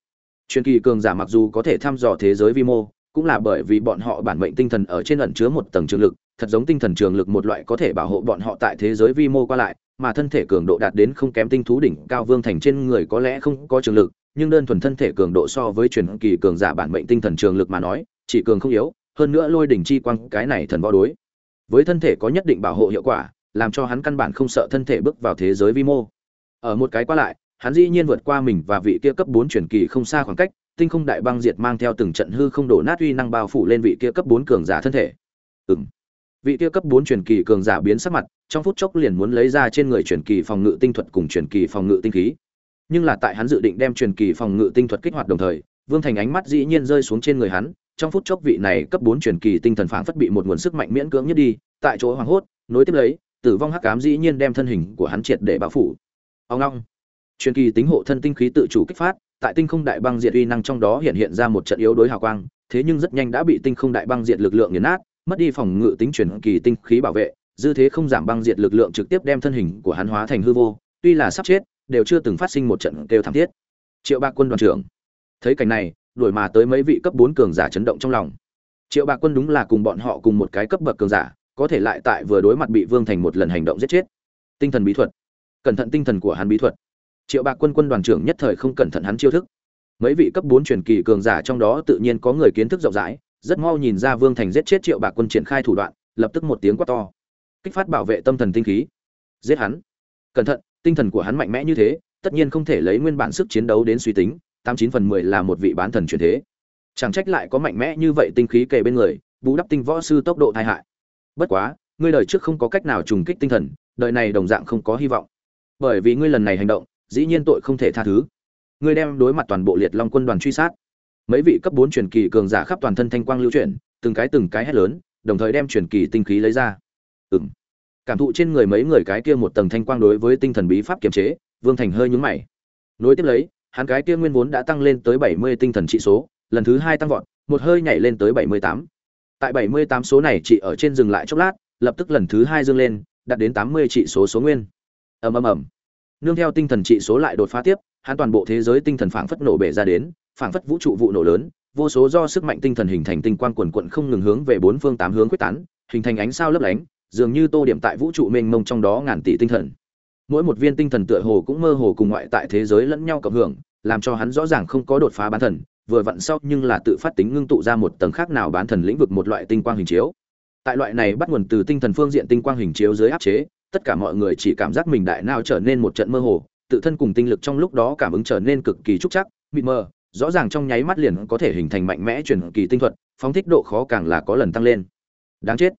[SPEAKER 1] Truyền kỳ cường giả mặc dù có thể thăm dò thế giới vi mô, cũng là bởi vì bọn họ bản mệnh tinh thần ở trên ẩn chứa một tầng trường lực, thật giống tinh thần trường lực một loại có thể bảo hộ bọn họ tại thế giới vi mô qua lại, mà thân thể cường độ đạt đến không kém tinh thú đỉnh cao vương thành trên người có lẽ không có trường lực, nhưng đơn thuần thân thể cường độ so với truyền kỳ cường giả bản mệnh tinh thần trường lực mà nói, chỉ cường không yếu, hơn nữa lôi đỉnh chi quang cái này thần võ đối. Với thân thể có nhất định bảo hộ hiệu quả, làm cho hắn căn bản không sợ thân thể bước vào thế giới vi mô. Ở một cái qua lại hắn dĩ nhiên vượt qua mình và vị kia cấp bốn truyền kỳ không xa khoảng cách tinh không đại băng diệt mang theo từng trận hư không đổ nát uy năng bao phủ lên vị kia cấp bốn cường giả thân thể Ừm. vị kia cấp bốn truyền kỳ cường giả biến sắc mặt trong phút chốc liền muốn lấy ra trên người truyền kỳ phòng ngự tinh thuật cùng truyền kỳ phòng ngự tinh khí nhưng là tại hắn dự định đem truyền kỳ phòng ngự tinh thuật kích hoạt đồng thời Vương Thành ánh mắt dĩ nhiên rơi xuống trên người hắn, trong phút chốc vị này cấp 4 truyền kỳ tinh thần phảng phất bị một nguồn sức mạnh miễn cưỡng nhất đi, tại chỗ hoàng hốt, nối tiếp lấy, tử vong hắc ám dĩ nhiên đem thân hình của hắn triệt để bao phủ. Ông long, truyền kỳ tính hộ thân tinh khí tự chủ kích phát, tại tinh không đại băng diệt uy năng trong đó hiện hiện ra một trận yếu đối hào quang, thế nhưng rất nhanh đã bị tinh không đại băng diệt lực lượng nghiền nát, mất đi phòng ngự tính truyền kỳ tinh khí bảo vệ, dư thế không giảm băng diệt lực lượng trực tiếp đem thân hình của hắn hóa thành hư vô, tuy là sắp chết, đều chưa từng phát sinh một trận kêu thảm thiết. Triệu Bạc Quân đoàn trưởng, thấy cảnh này, đuổi mà tới mấy vị cấp 4 cường giả chấn động trong lòng. Triệu Bạc Quân đúng là cùng bọn họ cùng một cái cấp bậc cường giả, có thể lại tại vừa đối mặt bị Vương Thành một lần hành động giết chết. Tinh thần bí thuật. Cẩn thận tinh thần của hắn bí thuật. Triệu Bạc Quân quân đoàn trưởng nhất thời không cẩn thận hắn chiêu thức. Mấy vị cấp bốn truyền kỳ cường giả trong đó tự nhiên có người kiến thức rộng rãi, rất mau nhìn ra Vương Thành giết chết Triệu Bạc Quân triển khai thủ đoạn, lập tức một tiếng quát to. Kích phát bảo vệ tâm thần tinh khí. Giết hắn. Cẩn thận, tinh thần của hắn mạnh mẽ như thế, tất nhiên không thể lấy nguyên bản sức chiến đấu đến suy tính, tám chín phần mười là một vị bán thần truyền thế. Chẳng trách lại có mạnh mẽ như vậy tinh khí kề bên người, bù đắp tinh võ sư tốc độ tai hại. Bất quá, ngươi đời trước không có cách nào trùng kích tinh thần, đời này đồng dạng không có hy vọng. Bởi vì ngươi lần này hành động, dĩ nhiên tội không thể tha thứ. Ngươi đem đối mặt toàn bộ Liệt Long quân đoàn truy sát. Mấy vị cấp bốn truyền kỳ cường giả khắp toàn thân thanh quang lưu chuyển, từng cái từng cái hét lớn, đồng thời đem truyền kỳ tinh khí lấy ra. Ừm. Cảm thụ trên người mấy người cái kia một tầng thanh quang đối với tinh thần bí pháp kiềm chế, Vương Thành hơi nhướng mày. Nối tiếp lấy, hắn cái kia nguyên vốn đã tăng lên tới 70 tinh thần trị số, lần thứ hai tăng vọt, một hơi nhảy lên tới 78. Tại 78 số này chỉ ở trên dừng lại chốc lát, lập tức lần thứ hai dâng lên, đạt đến 80 trị số số nguyên. Ầm ầm ầm. Nương theo tinh thần trị số lại đột phá tiếp, hắn toàn bộ thế giới tinh thần phảng phất nổ bể ra đến, phảng phất vũ trụ vụ nổ lớn, vô số do sức mạnh tinh thần hình thành tinh quang quần quận không ngừng hướng về bốn phương tám hướng quyết tán, hình thành ánh sao lấp lánh, dường như tô điểm tại vũ trụ mênh mông trong đó ngàn tỷ tinh thần. Mỗi một viên tinh thần tựa hồ cũng mơ hồ cùng ngoại tại thế giới lẫn nhau cộng hưởng làm cho hắn rõ ràng không có đột phá bán thần vừa vặn sau nhưng là tự phát tính ngưng tụ ra một tầng khác nào bán thần lĩnh vực một loại tinh quang hình chiếu. Tại loại này bắt nguồn từ tinh thần phương diện tinh quang hình chiếu dưới áp chế tất cả mọi người chỉ cảm giác mình đại nào trở nên một trận mơ hồ, tự thân cùng tinh lực trong lúc đó cảm ứng trở nên cực kỳ trúc chắc, mịt mờ, rõ ràng trong nháy mắt liền có thể hình thành mạnh mẽ chuyển kỳ tinh thuật, phóng thích độ khó càng là có lần tăng lên. Đáng chết.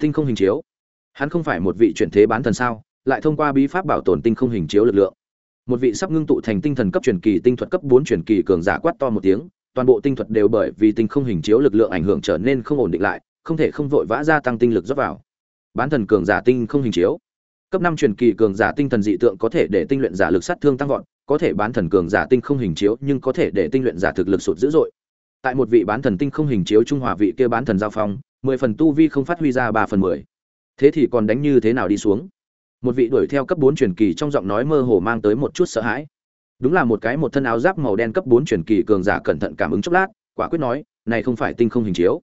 [SPEAKER 1] Tinh không hình chiếu. Hắn không phải một vị chuyển thế bán thần sao, lại thông qua bí pháp bảo tồn tinh không hình chiếu lực lượng. Một vị sắp ngưng tụ thành tinh thần cấp truyền kỳ tinh thuật cấp bốn truyền kỳ cường giả quát to một tiếng, toàn bộ tinh thuật đều bởi vì tinh không hình chiếu lực lượng ảnh hưởng trở nên không ổn định lại, không thể không vội vã gia tăng tinh lực dốc vào. Bán thần cường giả tinh không hình chiếu cấp năm truyền kỳ cường giả tinh thần dị tượng có thể để tinh luyện giả lực sát thương tăng vọt, có thể bán thần cường giả tinh không hình chiếu nhưng có thể để tinh luyện giả thực lực sụt dữ dội. Tại một vị bán thần tinh không hình chiếu trung hòa vị kia bán thần giao phong, mười phần tu vi không phát huy ra ba phần mười. Thế thì còn đánh như thế nào đi xuống? Một vị đuổi theo cấp bốn truyền kỳ trong giọng nói mơ hồ mang tới một chút sợ hãi. Đúng là một cái một thân áo giáp màu đen cấp bốn truyền kỳ cường giả cẩn thận cảm ứng chốc lát, quả quyết nói, này không phải tinh không hình chiếu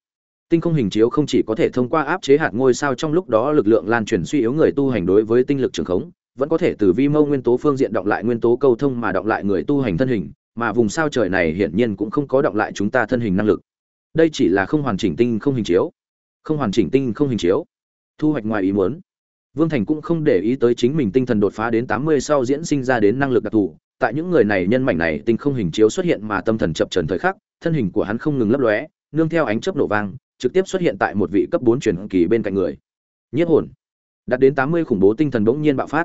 [SPEAKER 1] tinh không hình chiếu không chỉ có thể thông qua áp chế hạt ngôi sao trong lúc đó lực lượng lan truyền suy yếu người tu hành đối với tinh lực trường khống, vẫn có thể từ vi mâu nguyên tố phương diện động lại nguyên tố câu thông mà động lại người tu hành thân hình, mà vùng sao trời này hiển nhiên cũng không có động lại chúng ta thân hình năng lực. Đây chỉ là không hoàn chỉnh tinh không hình chiếu. Không hoàn chỉnh tinh không hình chiếu. Thu hoạch ngoài ý muốn. Vương thành cũng không để ý tới chính mình tinh thần đột phá đến tám mươi sau diễn sinh ra đến năng lực đặc thù. Tại những người này nhân mảnh này tinh không hình chiếu xuất hiện mà tâm thần chập trần thời khắc, thân hình của hắn không ngừng lấp lóe, nương theo ánh chớp nổ vang trực tiếp xuất hiện tại một vị cấp bốn truyền kỳ bên cạnh người. Nhất hồn. Đạt đến tám mươi khủng bố tinh thần bỗng nhiên bạo phát.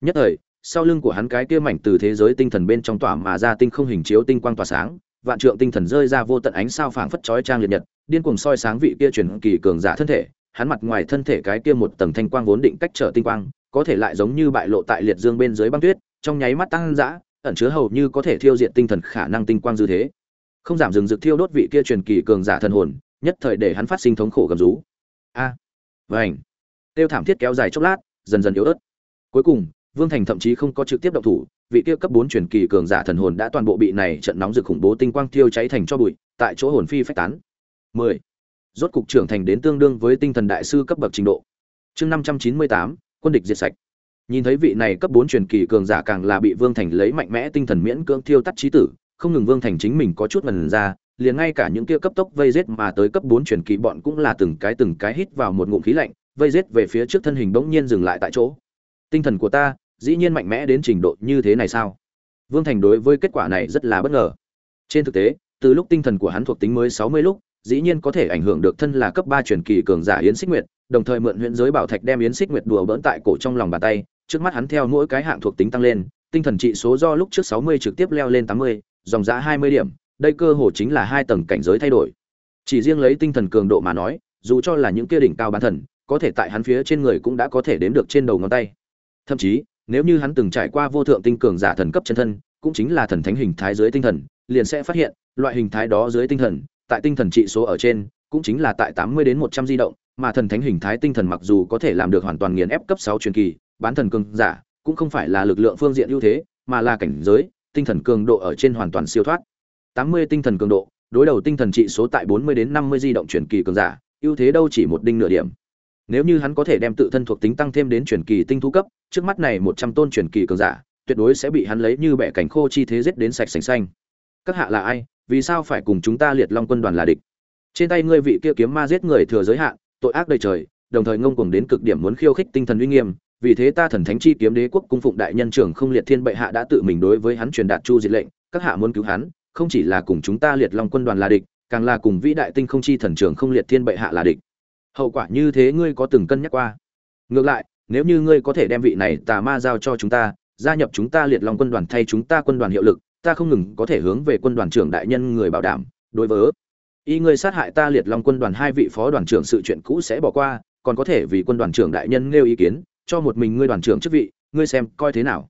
[SPEAKER 1] Nhất thời sau lưng của hắn cái kia mảnh từ thế giới tinh thần bên trong tỏa mà ra tinh không hình chiếu tinh quang tỏa sáng vạn trượng tinh thần rơi ra vô tận ánh sao phảng phất chói trang liệt nhật điên cuồng soi sáng vị kia truyền kỳ cường giả thân thể hắn mặt ngoài thân thể cái kia một tầng thanh quang vốn định cách trở tinh quang, có thể lại giống như bại lộ tại liệt dương bên dưới băng tuyết, trong nháy mắt tăng dã, ẩn chứa hầu như có thể thiêu diệt tinh thần khả năng tinh quang dư thế. Không giảm dừng dực thiêu đốt vị kia truyền kỳ cường giả thần hồn, nhất thời để hắn phát sinh thống khổ gầm rú. A, à, vành. Tiêu thảm thiết kéo dài chốc lát, dần dần yếu ớt. Cuối cùng, Vương Thành thậm chí không có trực tiếp động thủ, vị kia cấp 4 truyền kỳ cường giả thần hồn đã toàn bộ bị này trận nóng rực khủng bố tinh quang thiêu cháy thành cho bụi, tại chỗ hồn phi phách tán. 10 rốt cục trưởng thành đến tương đương với tinh thần đại sư cấp bậc trình độ. Chương 598, quân địch diệt sạch. Nhìn thấy vị này cấp 4 truyền kỳ cường giả càng là bị Vương Thành lấy mạnh mẽ tinh thần miễn cưỡng thiêu tắt chí tử, không ngừng Vương Thành chính mình có chút mần ra, liền ngay cả những kia cấp tốc vây giết mà tới cấp 4 truyền kỳ bọn cũng là từng cái từng cái hít vào một ngụm khí lạnh, vây giết về phía trước thân hình bỗng nhiên dừng lại tại chỗ. Tinh thần của ta, dĩ nhiên mạnh mẽ đến trình độ như thế này sao? Vương Thành đối với kết quả này rất là bất ngờ. Trên thực tế, từ lúc tinh thần của hắn thuộc tính mới 60 lúc, dĩ nhiên có thể ảnh hưởng được thân là cấp ba truyền kỳ cường giả Yến Xích Nguyệt, đồng thời mượn huyễn giới bảo thạch đem Yến Xích Nguyệt đùa bỡn tại cổ trong lòng bàn tay, trước mắt hắn theo mỗi cái hạng thuộc tính tăng lên, tinh thần trị số do lúc trước sáu mươi trực tiếp leo lên tám mươi, dòng giá hai mươi điểm, đây cơ hồ chính là hai tầng cảnh giới thay đổi. Chỉ riêng lấy tinh thần cường độ mà nói, dù cho là những kia đỉnh cao bán thần, có thể tại hắn phía trên người cũng đã có thể đếm được trên đầu ngón tay. Thậm chí, nếu như hắn từng trải qua vô thượng tinh cường giả thần cấp chân thân, cũng chính là thần thánh hình thái dưới tinh thần, liền sẽ phát hiện, loại hình thái đó dưới tinh thần, tại tinh thần trị số ở trên, cũng chính là tại 80 đến 100 di động, mà thần thánh hình thái tinh thần mặc dù có thể làm được hoàn toàn nghiền ép cấp 6 truyền kỳ, bán thần cường giả, cũng không phải là lực lượng phương diện ưu thế, mà là cảnh giới, tinh thần cường độ ở trên hoàn toàn siêu thoát. 80 tinh thần cường độ, đối đầu tinh thần trị số tại 40 đến 50 di động chuyển kỳ cường giả, ưu thế đâu chỉ một đinh nửa điểm. Nếu như hắn có thể đem tự thân thuộc tính tăng thêm đến chuyển kỳ tinh thu cấp, trước mắt này một trăm tôn chuyển kỳ cường giả, tuyệt đối sẽ bị hắn lấy như bẻ cảnh khô chi thế giết đến sạch sành xanh. Các hạ là ai? Vì sao phải cùng chúng ta liệt long quân đoàn là địch? Trên tay ngươi vị kia kiếm ma giết người thừa giới hạn, tội ác đầy trời, đồng thời ngông cuồng đến cực điểm muốn khiêu khích tinh thần uy nghiêm, vì thế ta thần thánh chi kiếm đế quốc cung phụng đại nhân trưởng không liệt thiên bệ hạ đã tự mình đối với hắn truyền đạt chu diệt lệnh, các hạ muốn cứu hắn không chỉ là cùng chúng ta liệt long quân đoàn là địch, càng là cùng vĩ đại tinh không chi thần trưởng không liệt thiên bệ hạ là địch. Hậu quả như thế ngươi có từng cân nhắc qua? Ngược lại, nếu như ngươi có thể đem vị này tà ma giao cho chúng ta, gia nhập chúng ta liệt long quân đoàn thay chúng ta quân đoàn hiệu lực, ta không ngừng có thể hướng về quân đoàn trưởng đại nhân người bảo đảm, đối với y ngươi sát hại ta liệt long quân đoàn hai vị phó đoàn trưởng sự chuyện cũ sẽ bỏ qua, còn có thể vì quân đoàn trưởng đại nhân nêu ý kiến, cho một mình ngươi đoàn trưởng chức vị, ngươi xem coi thế nào.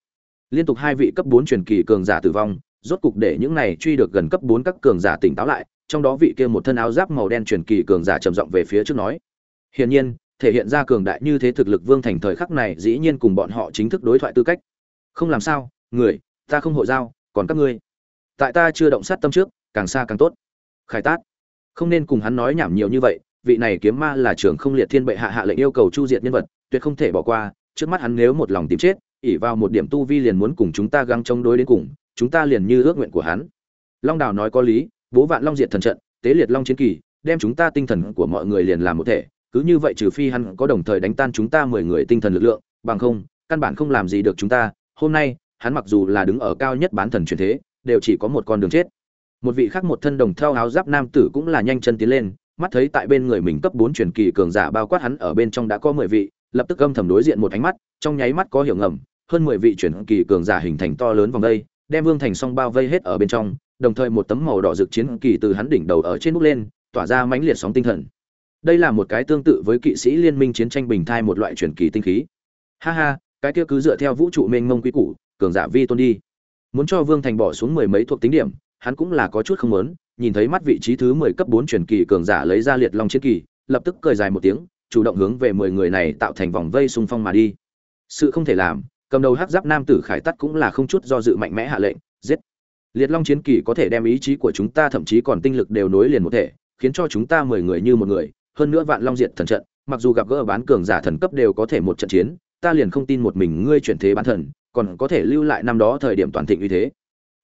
[SPEAKER 1] Liên tục hai vị cấp bốn truyền kỳ cường giả tử vong rốt cục để những này truy được gần cấp bốn các cường giả tỉnh táo lại, trong đó vị kia một thân áo giáp màu đen truyền kỳ cường giả trầm giọng về phía trước nói, hiển nhiên, thể hiện ra cường đại như thế thực lực vương thành thời khắc này dĩ nhiên cùng bọn họ chính thức đối thoại tư cách. Không làm sao, người, ta không hội giao, còn các ngươi. Tại ta chưa động sát tâm trước, càng xa càng tốt. Khai tát không nên cùng hắn nói nhảm nhiều như vậy, vị này kiếm ma là trưởng không liệt thiên bệ hạ hạ lệnh yêu cầu chu diệt nhân vật, tuyệt không thể bỏ qua, trước mắt hắn nếu một lòng tìm chết, ỷ vào một điểm tu vi liền muốn cùng chúng ta găng chống đối đến cùng chúng ta liền như ước nguyện của hắn. Long đào nói có lý, bố vạn long diệt thần trận, tế liệt long chiến kỳ, đem chúng ta tinh thần của mọi người liền làm một thể, cứ như vậy trừ phi hắn có đồng thời đánh tan chúng ta mười người tinh thần lực lượng, bằng không, căn bản không làm gì được chúng ta. Hôm nay, hắn mặc dù là đứng ở cao nhất bán thần truyền thế, đều chỉ có một con đường chết. Một vị khác một thân đồng theo áo giáp nam tử cũng là nhanh chân tiến lên, mắt thấy tại bên người mình cấp bốn truyền kỳ cường giả bao quát hắn ở bên trong đã có mười vị, lập tức âm thầm đối diện một ánh mắt, trong nháy mắt có hiểu ngầm, hơn mười vị truyền kỳ cường giả hình thành to lớn vòng đây đem vương thành song bao vây hết ở bên trong, đồng thời một tấm màu đỏ rực chiến kỳ từ hắn đỉnh đầu ở trên bút lên, tỏa ra mãnh liệt sóng tinh thần. Đây là một cái tương tự với kỵ sĩ liên minh chiến tranh bình thai một loại truyền kỳ tinh khí. Ha ha, cái kia cứ dựa theo vũ trụ mênh mông quý củ, cường giả vi tôn đi. Muốn cho vương thành bỏ xuống mười mấy thuộc tính điểm, hắn cũng là có chút không muốn, nhìn thấy mắt vị trí thứ mười cấp bốn truyền kỳ cường giả lấy ra liệt long chiến kỳ, lập tức cười dài một tiếng, chủ động hướng về mười người này tạo thành vòng vây xung phong mà đi. Sự không thể làm cầm đầu hắc giáp nam tử khải tắt cũng là không chút do dự mạnh mẽ hạ lệnh, giết. Liệt long chiến kỳ có thể đem ý chí của chúng ta thậm chí còn tinh lực đều nối liền một thể, khiến cho chúng ta mười người như một người, hơn nữa vạn long diệt thần trận, mặc dù gặp gỡ bán cường giả thần cấp đều có thể một trận chiến, ta liền không tin một mình ngươi chuyển thế bán thần, còn có thể lưu lại năm đó thời điểm toàn thịnh uy thế.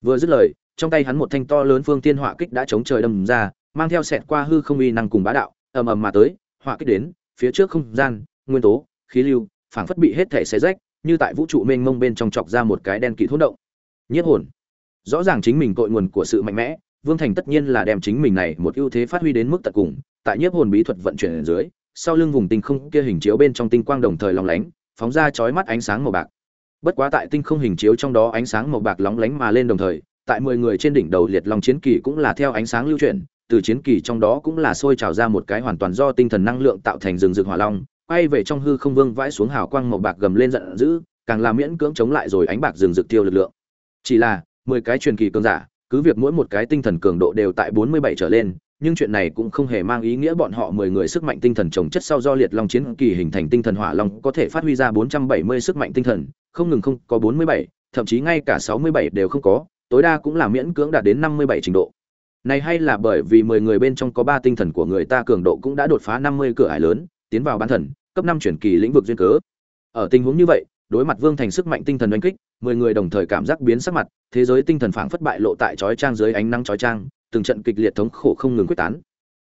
[SPEAKER 1] Vừa dứt lời, trong tay hắn một thanh to lớn phương tiên họa kích đã chống trời đâm ra, mang theo sẹt qua hư không uy năng cùng bá đạo, ầm ầm mà tới họa kích đến, phía trước không gian, nguyên tố, khí lưu, phảng phất bị hết thể xé rách như tại vũ trụ mênh mông bên trong chọc ra một cái đen kịt hỗn động. Nhiếp hồn. Rõ ràng chính mình cội nguồn của sự mạnh mẽ, vương thành tất nhiên là đem chính mình này một ưu thế phát huy đến mức tận cùng, tại nhiếp hồn bí thuật vận chuyển ở dưới, sau lưng vùng tinh không kia hình chiếu bên trong tinh quang đồng thời lóng lánh, phóng ra chói mắt ánh sáng màu bạc. Bất quá tại tinh không hình chiếu trong đó ánh sáng màu bạc lóng lánh mà lên đồng thời, tại mười người trên đỉnh đầu liệt long chiến kỳ cũng là theo ánh sáng lưu chuyển, từ chiến kỳ trong đó cũng là sôi trào ra một cái hoàn toàn do tinh thần năng lượng tạo thành rừng rực hỏa long quay về trong hư không vương vãi xuống hào quang màu bạc gầm lên giận dữ càng làm miễn cưỡng chống lại rồi ánh bạc rừng rực tiêu lực lượng chỉ là mười cái truyền kỳ cường giả cứ việc mỗi một cái tinh thần cường độ đều tại bốn mươi bảy trở lên nhưng chuyện này cũng không hề mang ý nghĩa bọn họ mười người sức mạnh tinh thần trồng chất sau do liệt long chiến kỳ hình thành tinh thần hỏa long có thể phát huy ra bốn trăm bảy mươi sức mạnh tinh thần, không ngừng không có bốn mươi bảy, thậm chí ngay cả sáu mươi bảy đều không có, tối đa cũng là miễn cưỡng đạt đến năm mươi bảy trình độ. Này hay là bởi vì mười người bên trong có ba tinh thần của người ta cường độ cũng đã đột phá năm mươi cửa ải lớn, tiến vào bán thần, cấp năm chuyển kỳ lĩnh vực duyên cớ. Ở tình huống như vậy, đối mặt Vương Thành sức mạnh tinh thần đánh kích, mười người đồng thời cảm giác biến sắc mặt, thế giới tinh thần phảng phất bại lộ tại chói trang dưới ánh nắng chói trang, từng trận kịch liệt thống khổ không ngừng quyết tán.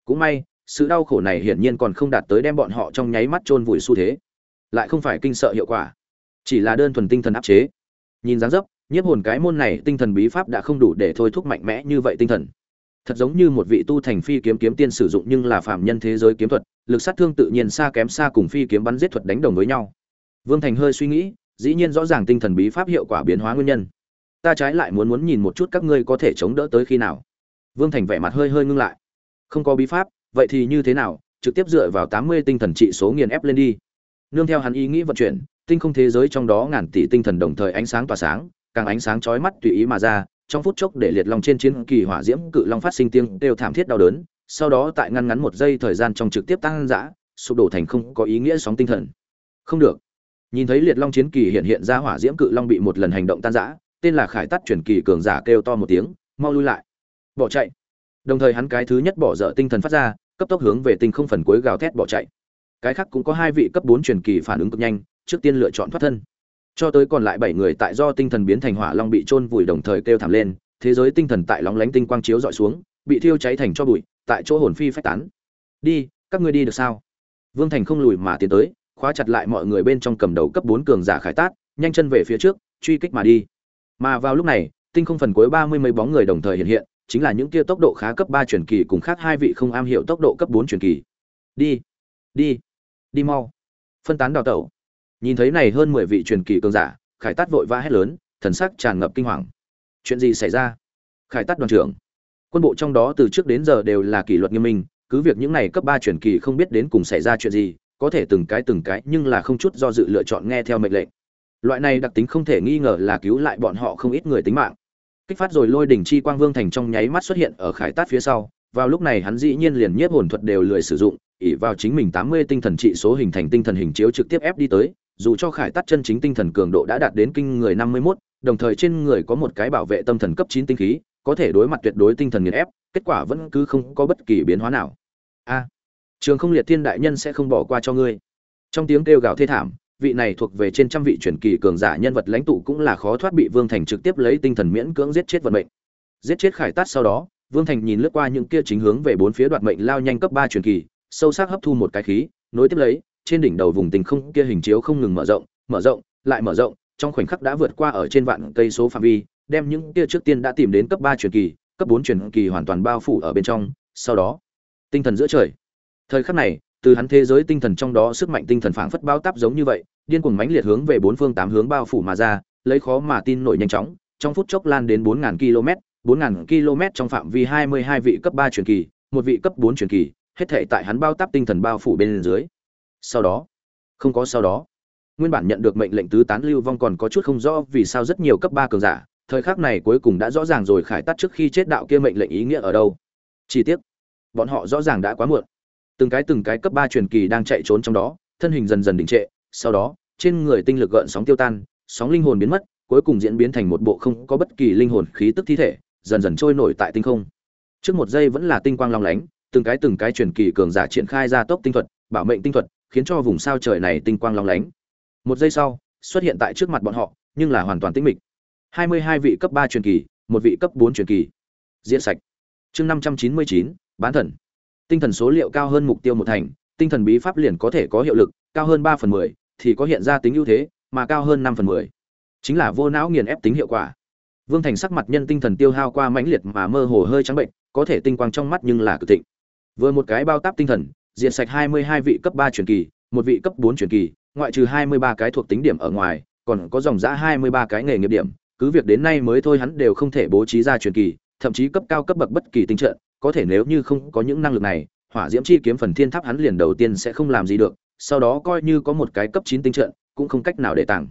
[SPEAKER 1] Cũng may, sự đau khổ này hiển nhiên còn không đạt tới đem bọn họ trong nháy mắt chôn vùi xu thế, lại không phải kinh sợ hiệu quả, chỉ là đơn thuần tinh thần áp chế. Nhìn dáng dấp, nhiếp hồn cái môn này tinh thần bí pháp đã không đủ để thôi thúc mạnh mẽ như vậy tinh thần. Thật giống như một vị tu thành phi kiếm kiếm tiên sử dụng nhưng là phàm nhân thế giới kiếm thuật, lực sát thương tự nhiên xa kém xa cùng phi kiếm bắn giết thuật đánh đồng với nhau. Vương Thành hơi suy nghĩ, dĩ nhiên rõ ràng tinh thần bí pháp hiệu quả biến hóa nguyên nhân. Ta trái lại muốn muốn nhìn một chút các ngươi có thể chống đỡ tới khi nào vương thành vẻ mặt hơi hơi ngưng lại không có bí pháp vậy thì như thế nào trực tiếp dựa vào tám mươi tinh thần trị số nghiền ép lên đi nương theo hắn ý nghĩ vận chuyển tinh không thế giới trong đó ngàn tỷ tinh thần đồng thời ánh sáng tỏa sáng càng ánh sáng chói mắt tùy ý mà ra trong phút chốc để liệt long trên chiến kỳ hỏa diễm cự long phát sinh tiếng đều thảm thiết đau đớn, sau đó tại ngăn ngắn một giây thời gian trong trực tiếp tăng dã, sụp đổ thành không có ý nghĩa sóng tinh thần. Không được. Nhìn thấy liệt long chiến kỳ hiện hiện ra hỏa diễm cự long bị một lần hành động tan rã tên là khải tắt chuyển kỳ cường giả kêu to một tiếng, mau lui lại. Bỏ chạy. Đồng thời hắn cái thứ nhất bỏ dở tinh thần phát ra, cấp tốc hướng về tinh không phần cuối gào thét bỏ chạy. Cái khác cũng có hai vị cấp bốn truyền kỳ phản ứng cực nhanh, trước tiên lựa chọn thoát thân cho tới còn lại bảy người tại do tinh thần biến thành hỏa long bị chôn vùi đồng thời kêu thảm lên, thế giới tinh thần tại lóng lánh tinh quang chiếu dọi xuống, bị thiêu cháy thành cho bụi, tại chỗ hồn phi phách tán. Đi, các ngươi đi được sao? Vương thành không lùi mà tiến tới, khóa chặt lại mọi người bên trong cầm đầu cấp bốn cường giả khải tát, nhanh chân về phía trước, truy kích mà đi. Mà vào lúc này, tinh không phần cuối ba mươi mấy bóng người đồng thời hiện hiện, chính là những kia tốc độ khá cấp ba truyền kỳ cùng khác hai vị không am hiểu tốc độ cấp bốn truyền kỳ. Đi đi đi mau. Phân tán đào tẩu nhìn thấy này hơn mười vị truyền kỳ cường giả, khải tát vội vã hét lớn, thần sắc tràn ngập kinh hoàng. Chuyện gì xảy ra? Khải tát đoàn trưởng, quân bộ trong đó từ trước đến giờ đều là kỷ luật nghiêm minh, cứ việc những này cấp ba truyền kỳ không biết đến cùng xảy ra chuyện gì, có thể từng cái từng cái nhưng là không chút do dự lựa chọn nghe theo mệnh lệnh. Loại này đặc tính không thể nghi ngờ là cứu lại bọn họ không ít người tính mạng. Kích phát rồi lôi đỉnh chi quang vương thành trong nháy mắt xuất hiện ở khải tát phía sau, vào lúc này hắn dĩ nhiên liền nhiếp hồn thuật đều lười sử dụng ỉ vào chính mình tám mươi tinh thần trị số hình thành tinh thần hình chiếu trực tiếp ép đi tới dù cho khải tát chân chính tinh thần cường độ đã đạt đến kinh người năm mươi 51, đồng thời trên người có một cái bảo vệ tâm thần cấp chín tinh khí có thể đối mặt tuyệt đối tinh thần nghiền ép kết quả vẫn cứ không có bất kỳ biến hóa nào. A trường không liệt thiên đại nhân sẽ không bỏ qua cho ngươi. Trong tiếng kêu gào thê thảm vị này thuộc về trên trăm vị truyền kỳ cường giả nhân vật lãnh tụ cũng là khó thoát bị vương thành trực tiếp lấy tinh thần miễn cưỡng giết chết vận mệnh. Giết chết khải tát sau đó vương thành nhìn lướt qua những kia chính hướng về bốn phía đoạt mệnh lao nhanh cấp ba truyền kỳ sâu sắc hấp thu một cái khí nối tiếp lấy trên đỉnh đầu vùng tình không kia hình chiếu không ngừng mở rộng mở rộng, lại mở rộng, trong khoảnh khắc đã vượt qua ở trên vạn cây số phạm vi, đem những kia trước tiên đã tìm đến cấp ba truyền kỳ, cấp bốn truyền kỳ hoàn toàn bao phủ ở bên trong, sau đó, tinh thần giữa trời. Thời khắc này, từ hắn thế giới tinh thần trong đó sức mạnh tinh thần phảng phất bao táp giống như vậy, điên cuồng mãnh liệt hướng về bốn phương tám hướng bao phủ mà ra, lấy khó mà tin nổi nhanh chóng, trong phút chốc lan đến bốn ngàn km, bốn ngàn km trong phạm vi hai mươi hai vị cấp ba truyền kỳ, một vị cấp bốn truyền kỳ, hết thảy tại hắn bao táp tinh thần bao phủ bên dưới sau đó? Không có sau đó. Nguyên bản nhận được mệnh lệnh tứ tán lưu vong còn có chút không rõ vì sao rất nhiều cấp ba cường giả, thời khắc này cuối cùng đã rõ ràng rồi khải tắt trước khi chết đạo kia mệnh lệnh ý nghĩa ở đâu. Chi tiết bọn họ rõ ràng đã quá muộn. Từng cái từng cái cấp ba truyền kỳ đang chạy trốn trong đó, thân hình dần dần đình trệ, sau đó, trên người tinh lực gợn sóng tiêu tan, sóng linh hồn biến mất, cuối cùng diễn biến thành một bộ không có bất kỳ linh hồn khí tức thi thể, dần dần trôi nổi tại tinh không. Trước một giây vẫn là tinh quang long lánh, từng cái từng cái truyền kỳ cường giả triển khai ra tốc tinh thuật, bảo mệnh tinh thuật khiến cho vùng sao trời này tinh quang long lánh. Một giây sau, xuất hiện tại trước mặt bọn họ, nhưng là hoàn toàn tĩnh mịch. Hai mươi hai vị cấp ba truyền kỳ, một vị cấp bốn truyền kỳ. Diễn sạch. Chương năm trăm chín mươi chín, bán thần. Tinh thần số liệu cao hơn mục tiêu một thành, tinh thần bí pháp liền có thể có hiệu lực, cao hơn ba phần mười, thì có hiện ra tính ưu thế, mà cao hơn năm phần mười. Chính là vô não nghiền ép tính hiệu quả. Vương thành sắc mặt nhân tinh thần tiêu hao qua mãnh liệt mà mơ hồ hơi trắng bệnh, có thể tinh quang trong mắt nhưng là cực thịnh. Vừa một cái bao táp tinh thần diệt sạch hai mươi hai vị cấp ba truyền kỳ, một vị cấp bốn truyền kỳ, ngoại trừ hai mươi ba cái thuộc tính điểm ở ngoài, còn có dòng giá 23 cái nghề nghiệp điểm. Cứ việc đến nay mới thôi hắn đều không thể bố trí ra truyền kỳ, thậm chí cấp cao cấp bậc bất kỳ tinh trận, có thể nếu như không có những năng lực này, hỏa diễm chi kiếm phần thiên tháp hắn liền đầu tiên sẽ không làm gì được, sau đó coi như có một cái cấp chín tinh trận, cũng không cách nào để tặng.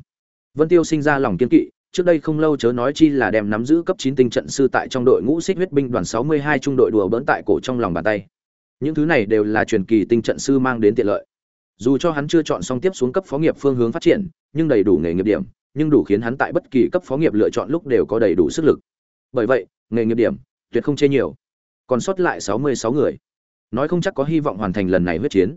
[SPEAKER 1] Vân tiêu sinh ra lòng kiên kỵ, trước đây không lâu chớ nói chi là đem nắm giữ cấp chín tinh trận sư tại trong đội ngũ xích huyết binh đoàn sáu mươi hai trung đội đùa bỡn tại cổ trong lòng bàn tay những thứ này đều là truyền kỳ tinh trận sư mang đến tiện lợi. Dù cho hắn chưa chọn xong tiếp xuống cấp phó nghiệp phương hướng phát triển, nhưng đầy đủ nghề nghiệp điểm, nhưng đủ khiến hắn tại bất kỳ cấp phó nghiệp lựa chọn lúc đều có đầy đủ sức lực. Bởi vậy, nghề nghiệp điểm, tuyệt không chê nhiều. Còn sót lại sáu mươi sáu người. Nói không chắc có hy vọng hoàn thành lần này huyết chiến.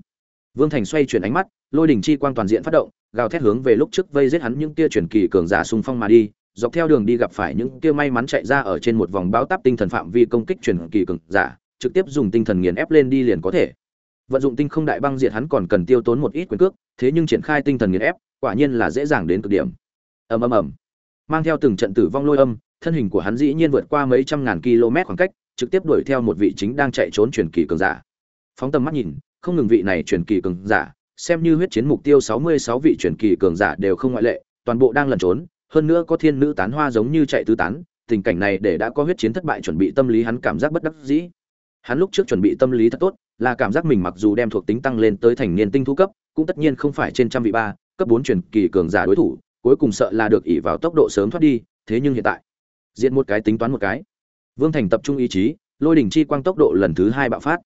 [SPEAKER 1] Vương thành xoay chuyển ánh mắt, lôi đỉnh chi quang toàn diện phát động, gào thét hướng về lúc trước vây giết hắn những tia truyền kỳ cường giả xung phong mà đi, dọc theo đường đi gặp phải những tia may mắn chạy ra ở trên một vòng báo táp tinh thần phạm vi công kích truyền kỳ cường giả trực tiếp dùng tinh thần nghiền ép lên đi liền có thể. Vận dụng tinh không đại băng diệt hắn còn cần tiêu tốn một ít quyền cước, thế nhưng triển khai tinh thần nghiền ép, quả nhiên là dễ dàng đến cực điểm. Ầm ầm ầm. Mang theo từng trận tử vong lôi âm, thân hình của hắn dĩ nhiên vượt qua mấy trăm ngàn km khoảng cách, trực tiếp đuổi theo một vị chính đang chạy trốn truyền kỳ cường giả. Phóng tầm mắt nhìn, không ngừng vị này truyền kỳ cường giả, xem như huyết chiến mục tiêu 66 vị truyền kỳ cường giả đều không ngoại lệ, toàn bộ đang lẩn trốn, hơn nữa có thiên nữ tán hoa giống như chạy tứ tán, tình cảnh này để đã có huyết chiến thất bại chuẩn bị tâm lý hắn cảm giác bất đắc dĩ hắn lúc trước chuẩn bị tâm lý thật tốt, là cảm giác mình mặc dù đem thuộc tính tăng lên tới thành niên tinh thu cấp, cũng tất nhiên không phải trên trăm vị ba, cấp bốn truyền kỳ cường giả đối thủ, cuối cùng sợ là được ỉ vào tốc độ sớm thoát đi, thế nhưng hiện tại diện một cái tính toán một cái. Vương thành tập trung ý chí, lôi đỉnh chi quang tốc độ lần thứ hai bạo phát.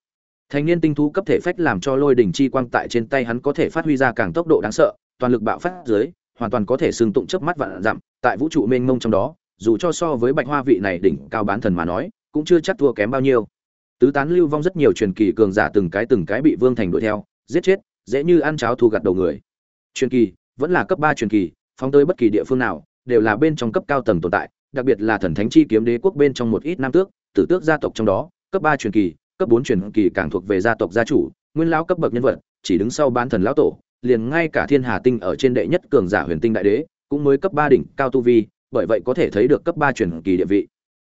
[SPEAKER 1] Thành niên tinh thú cấp thể phách làm cho lôi đỉnh chi quang tại trên tay hắn có thể phát huy ra càng tốc độ đáng sợ, toàn lực bạo phát dưới, hoàn toàn có thể xương tụng chớp mắt vạn dặm, tại vũ trụ mênh mông trong đó, dù cho so với bạch hoa vị này đỉnh cao bán thần mà nói, cũng chưa chắc thua kém bao nhiêu tứ tán lưu vong rất nhiều truyền kỳ cường giả từng cái từng cái bị vương thành đuổi theo, giết chết, dễ như ăn cháo thu gặt đầu người. Truyền kỳ, vẫn là cấp ba truyền kỳ, phóng tới bất kỳ địa phương nào, đều là bên trong cấp cao tầng tồn tại, đặc biệt là thần thánh chi kiếm đế quốc bên trong một ít nam tước, tử tước gia tộc trong đó, cấp ba truyền kỳ, cấp bốn truyền kỳ càng thuộc về gia tộc gia chủ, nguyên lão cấp bậc nhân vật, chỉ đứng sau bán thần lão tổ, liền ngay cả thiên hà tinh ở trên đệ nhất cường giả huyền tinh đại đế, cũng mới cấp ba đỉnh cao tu vi, bởi vậy có thể thấy được cấp ba truyền kỳ địa vị.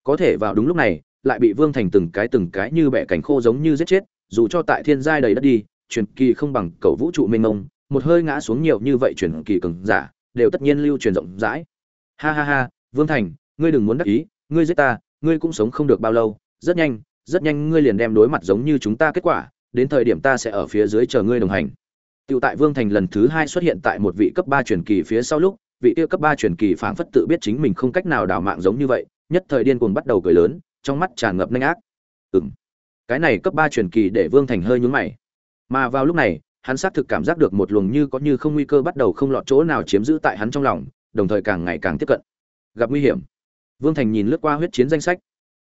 [SPEAKER 1] Có thể vào đúng lúc này lại bị vương thành từng cái từng cái như bẻ cánh khô giống như giết chết dù cho tại thiên giai đầy đất đi truyền kỳ không bằng cầu vũ trụ mênh mông một hơi ngã xuống nhiều như vậy truyền kỳ cường giả đều tất nhiên lưu truyền rộng rãi. Ha ha ha vương thành ngươi đừng muốn đắc ý ngươi giết ta ngươi cũng sống không được bao lâu rất nhanh rất nhanh ngươi liền đem đối mặt giống như chúng ta kết quả đến thời điểm ta sẽ ở phía dưới chờ ngươi đồng hành. Tiểu tại Vương Thành lần thứ hai xuất hiện tại một vị cấp ba truyền kỳ phía sau lúc, vị tiêu cấp ba truyền kỳ phảng phất tự biết chính mình không cách nào đào mạng giống như vậy, nhất thời điên cuồng bắt đầu cười lớn, trong mắt tràn ngập nhanh ác. Ừm. Cái này cấp ba truyền kỳ để Vương Thành hơi nhún mày. Mà vào lúc này, hắn xác thực cảm giác được một luồng như có như không nguy cơ bắt đầu không lọt chỗ nào chiếm giữ tại hắn trong lòng, đồng thời càng ngày càng tiếp cận. Gặp nguy hiểm. Vương Thành nhìn lướt qua huyết chiến danh sách.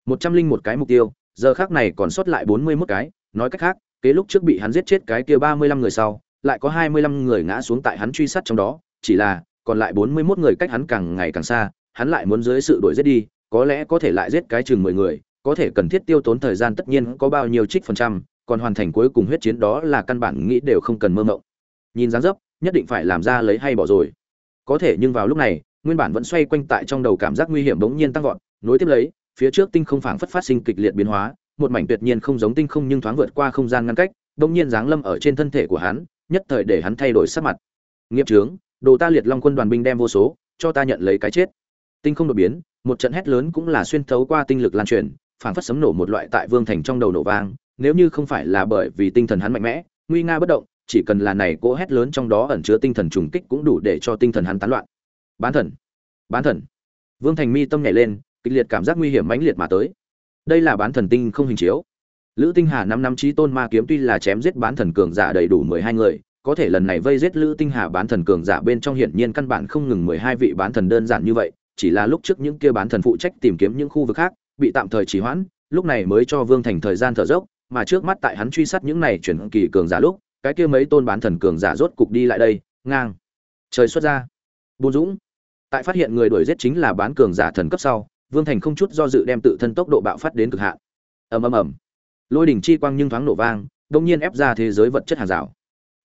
[SPEAKER 1] một trăm linh một cái mục tiêu, giờ khác này còn sót lại bốn mươi mốt cái, nói cách khác, kế lúc trước bị hắn giết chết cái kia ba mươi lăm người sau, lại có hai mươi lăm người ngã xuống tại hắn truy sát trong đó, chỉ là còn lại bốn mươi mốt người cách hắn càng ngày càng xa, hắn lại muốn dưới sự đuổi giết đi, có lẽ có thể lại giết cái chừng mười người, có thể cần thiết tiêu tốn thời gian tất nhiên có bao nhiêu trích phần trăm, còn hoàn thành cuối cùng huyết chiến đó là căn bản nghĩ đều không cần mơ mộng. Nhìn dáng dấp, nhất định phải làm ra lấy hay bỏ rồi. Có thể nhưng vào lúc này, nguyên bản vẫn xoay quanh tại trong đầu cảm giác nguy hiểm bỗng nhiên tăng vọt, nối tiếp lấy, phía trước tinh không phảng phất phát sinh kịch liệt biến hóa, một mảnh tuyệt nhiên không giống tinh không nhưng thoáng vượt qua không gian ngăn cách, bỗng nhiên giáng lâm ở trên thân thể của hắn, nhất thời để hắn thay đổi sắc mặt. Nghiệp trướng, đồ ta liệt long quân đoàn binh đem vô số, cho ta nhận lấy cái chết. Tinh không đột biến, một trận hét lớn cũng là xuyên thấu qua tinh lực lan truyền, phảng phất sấm nổ một loại tại vương thành trong đầu nổ vang, nếu như không phải là bởi vì tinh thần hắn mạnh mẽ, nguy nga bất động, chỉ cần là này cỗ hét lớn trong đó ẩn chứa tinh thần trùng kích cũng đủ để cho tinh thần hắn tán loạn. Bán thần, bán thần. Vương Thành mi tâm nhảy lên, kịch liệt cảm giác nguy hiểm mãnh liệt mà tới. Đây là bán thần tinh không hình chiếu. Lữ Tinh Hà năm năm chí tôn ma kiếm tuy là chém giết bán thần cường giả đầy đủ mười hai người, có thể lần này vây giết Lữ Tinh Hà bán thần cường giả bên trong hiển nhiên căn bản không ngừng mười hai vị bán thần đơn giản như vậy, chỉ là lúc trước những kia bán thần phụ trách tìm kiếm những khu vực khác, bị tạm thời trì hoãn, lúc này mới cho Vương Thành thời gian thở dốc, mà trước mắt tại hắn truy sát những này chuyển kỳ cường giả lúc, cái kia mấy tôn bán thần cường giả rốt cục đi lại đây, ngang. Trời xuất ra. Bùn Dũng. Tại phát hiện người đuổi giết chính là bán cường giả thần cấp sau, Vương Thành không chút do dự đem tự thân tốc độ bạo phát đến cực hạn. Ầm ầm ầm. Lôi đỉnh chi quang nhưng thoáng nổ vang, đột nhiên ép ra thế giới vật chất hàng rào.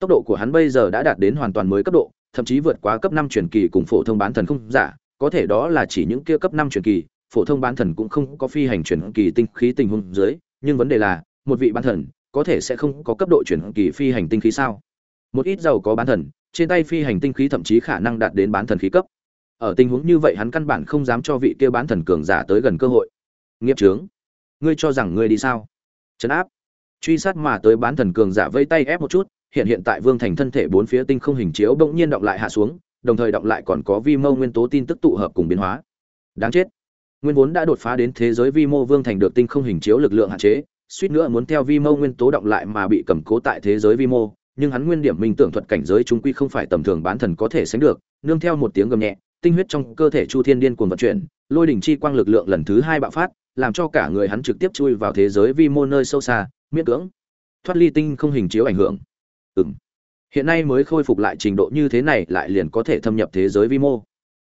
[SPEAKER 1] Tốc độ của hắn bây giờ đã đạt đến hoàn toàn mới cấp độ, thậm chí vượt quá cấp năm truyền kỳ cùng phổ thông bán thần không giả, có thể đó là chỉ những kia cấp năm truyền kỳ, phổ thông bán thần cũng không có phi hành truyền kỳ tinh khí tình huống dưới, nhưng vấn đề là, một vị bán thần có thể sẽ không có cấp độ truyền kỳ phi hành tinh khí sao? Một ít giàu có bán thần, trên tay phi hành tinh khí thậm chí khả năng đạt đến bán thần khí cấp. Ở tình huống như vậy hắn căn bản không dám cho vị kia bán thần cường giả tới gần cơ hội. Nghiệp chướng, ngươi cho rằng ngươi đi sao? Trấn áp. Truy sát mà tới bán thần cường giả vây tay ép một chút, hiện hiện tại Vương Thành thân thể bốn phía tinh không hình chiếu bỗng nhiên động lại hạ xuống, đồng thời động lại còn có vi mô nguyên tố tin tức tụ hợp cùng biến hóa. Đáng chết. Nguyên vốn đã đột phá đến thế giới vi mô Vương Thành được tinh không hình chiếu lực lượng hạn chế, suýt nữa muốn theo vi mô nguyên tố động lại mà bị cầm cố tại thế giới vi mô, nhưng hắn nguyên điểm minh tưởng thuật cảnh giới trung quy không phải tầm thường bán thần có thể sánh được, nương theo một tiếng gầm nhẹ, tinh huyết trong cơ thể Chu Thiên điên cuồng vận chuyển, lôi đỉnh chi quang lực lượng lần thứ hai bạo phát, làm cho cả người hắn trực tiếp chui vào thế giới vi mô nơi sâu xa, miễn cưỡng thoát ly tinh không hình chiếu ảnh hưởng. Ừm. Hiện nay mới khôi phục lại trình độ như thế này lại liền có thể thâm nhập thế giới vi mô.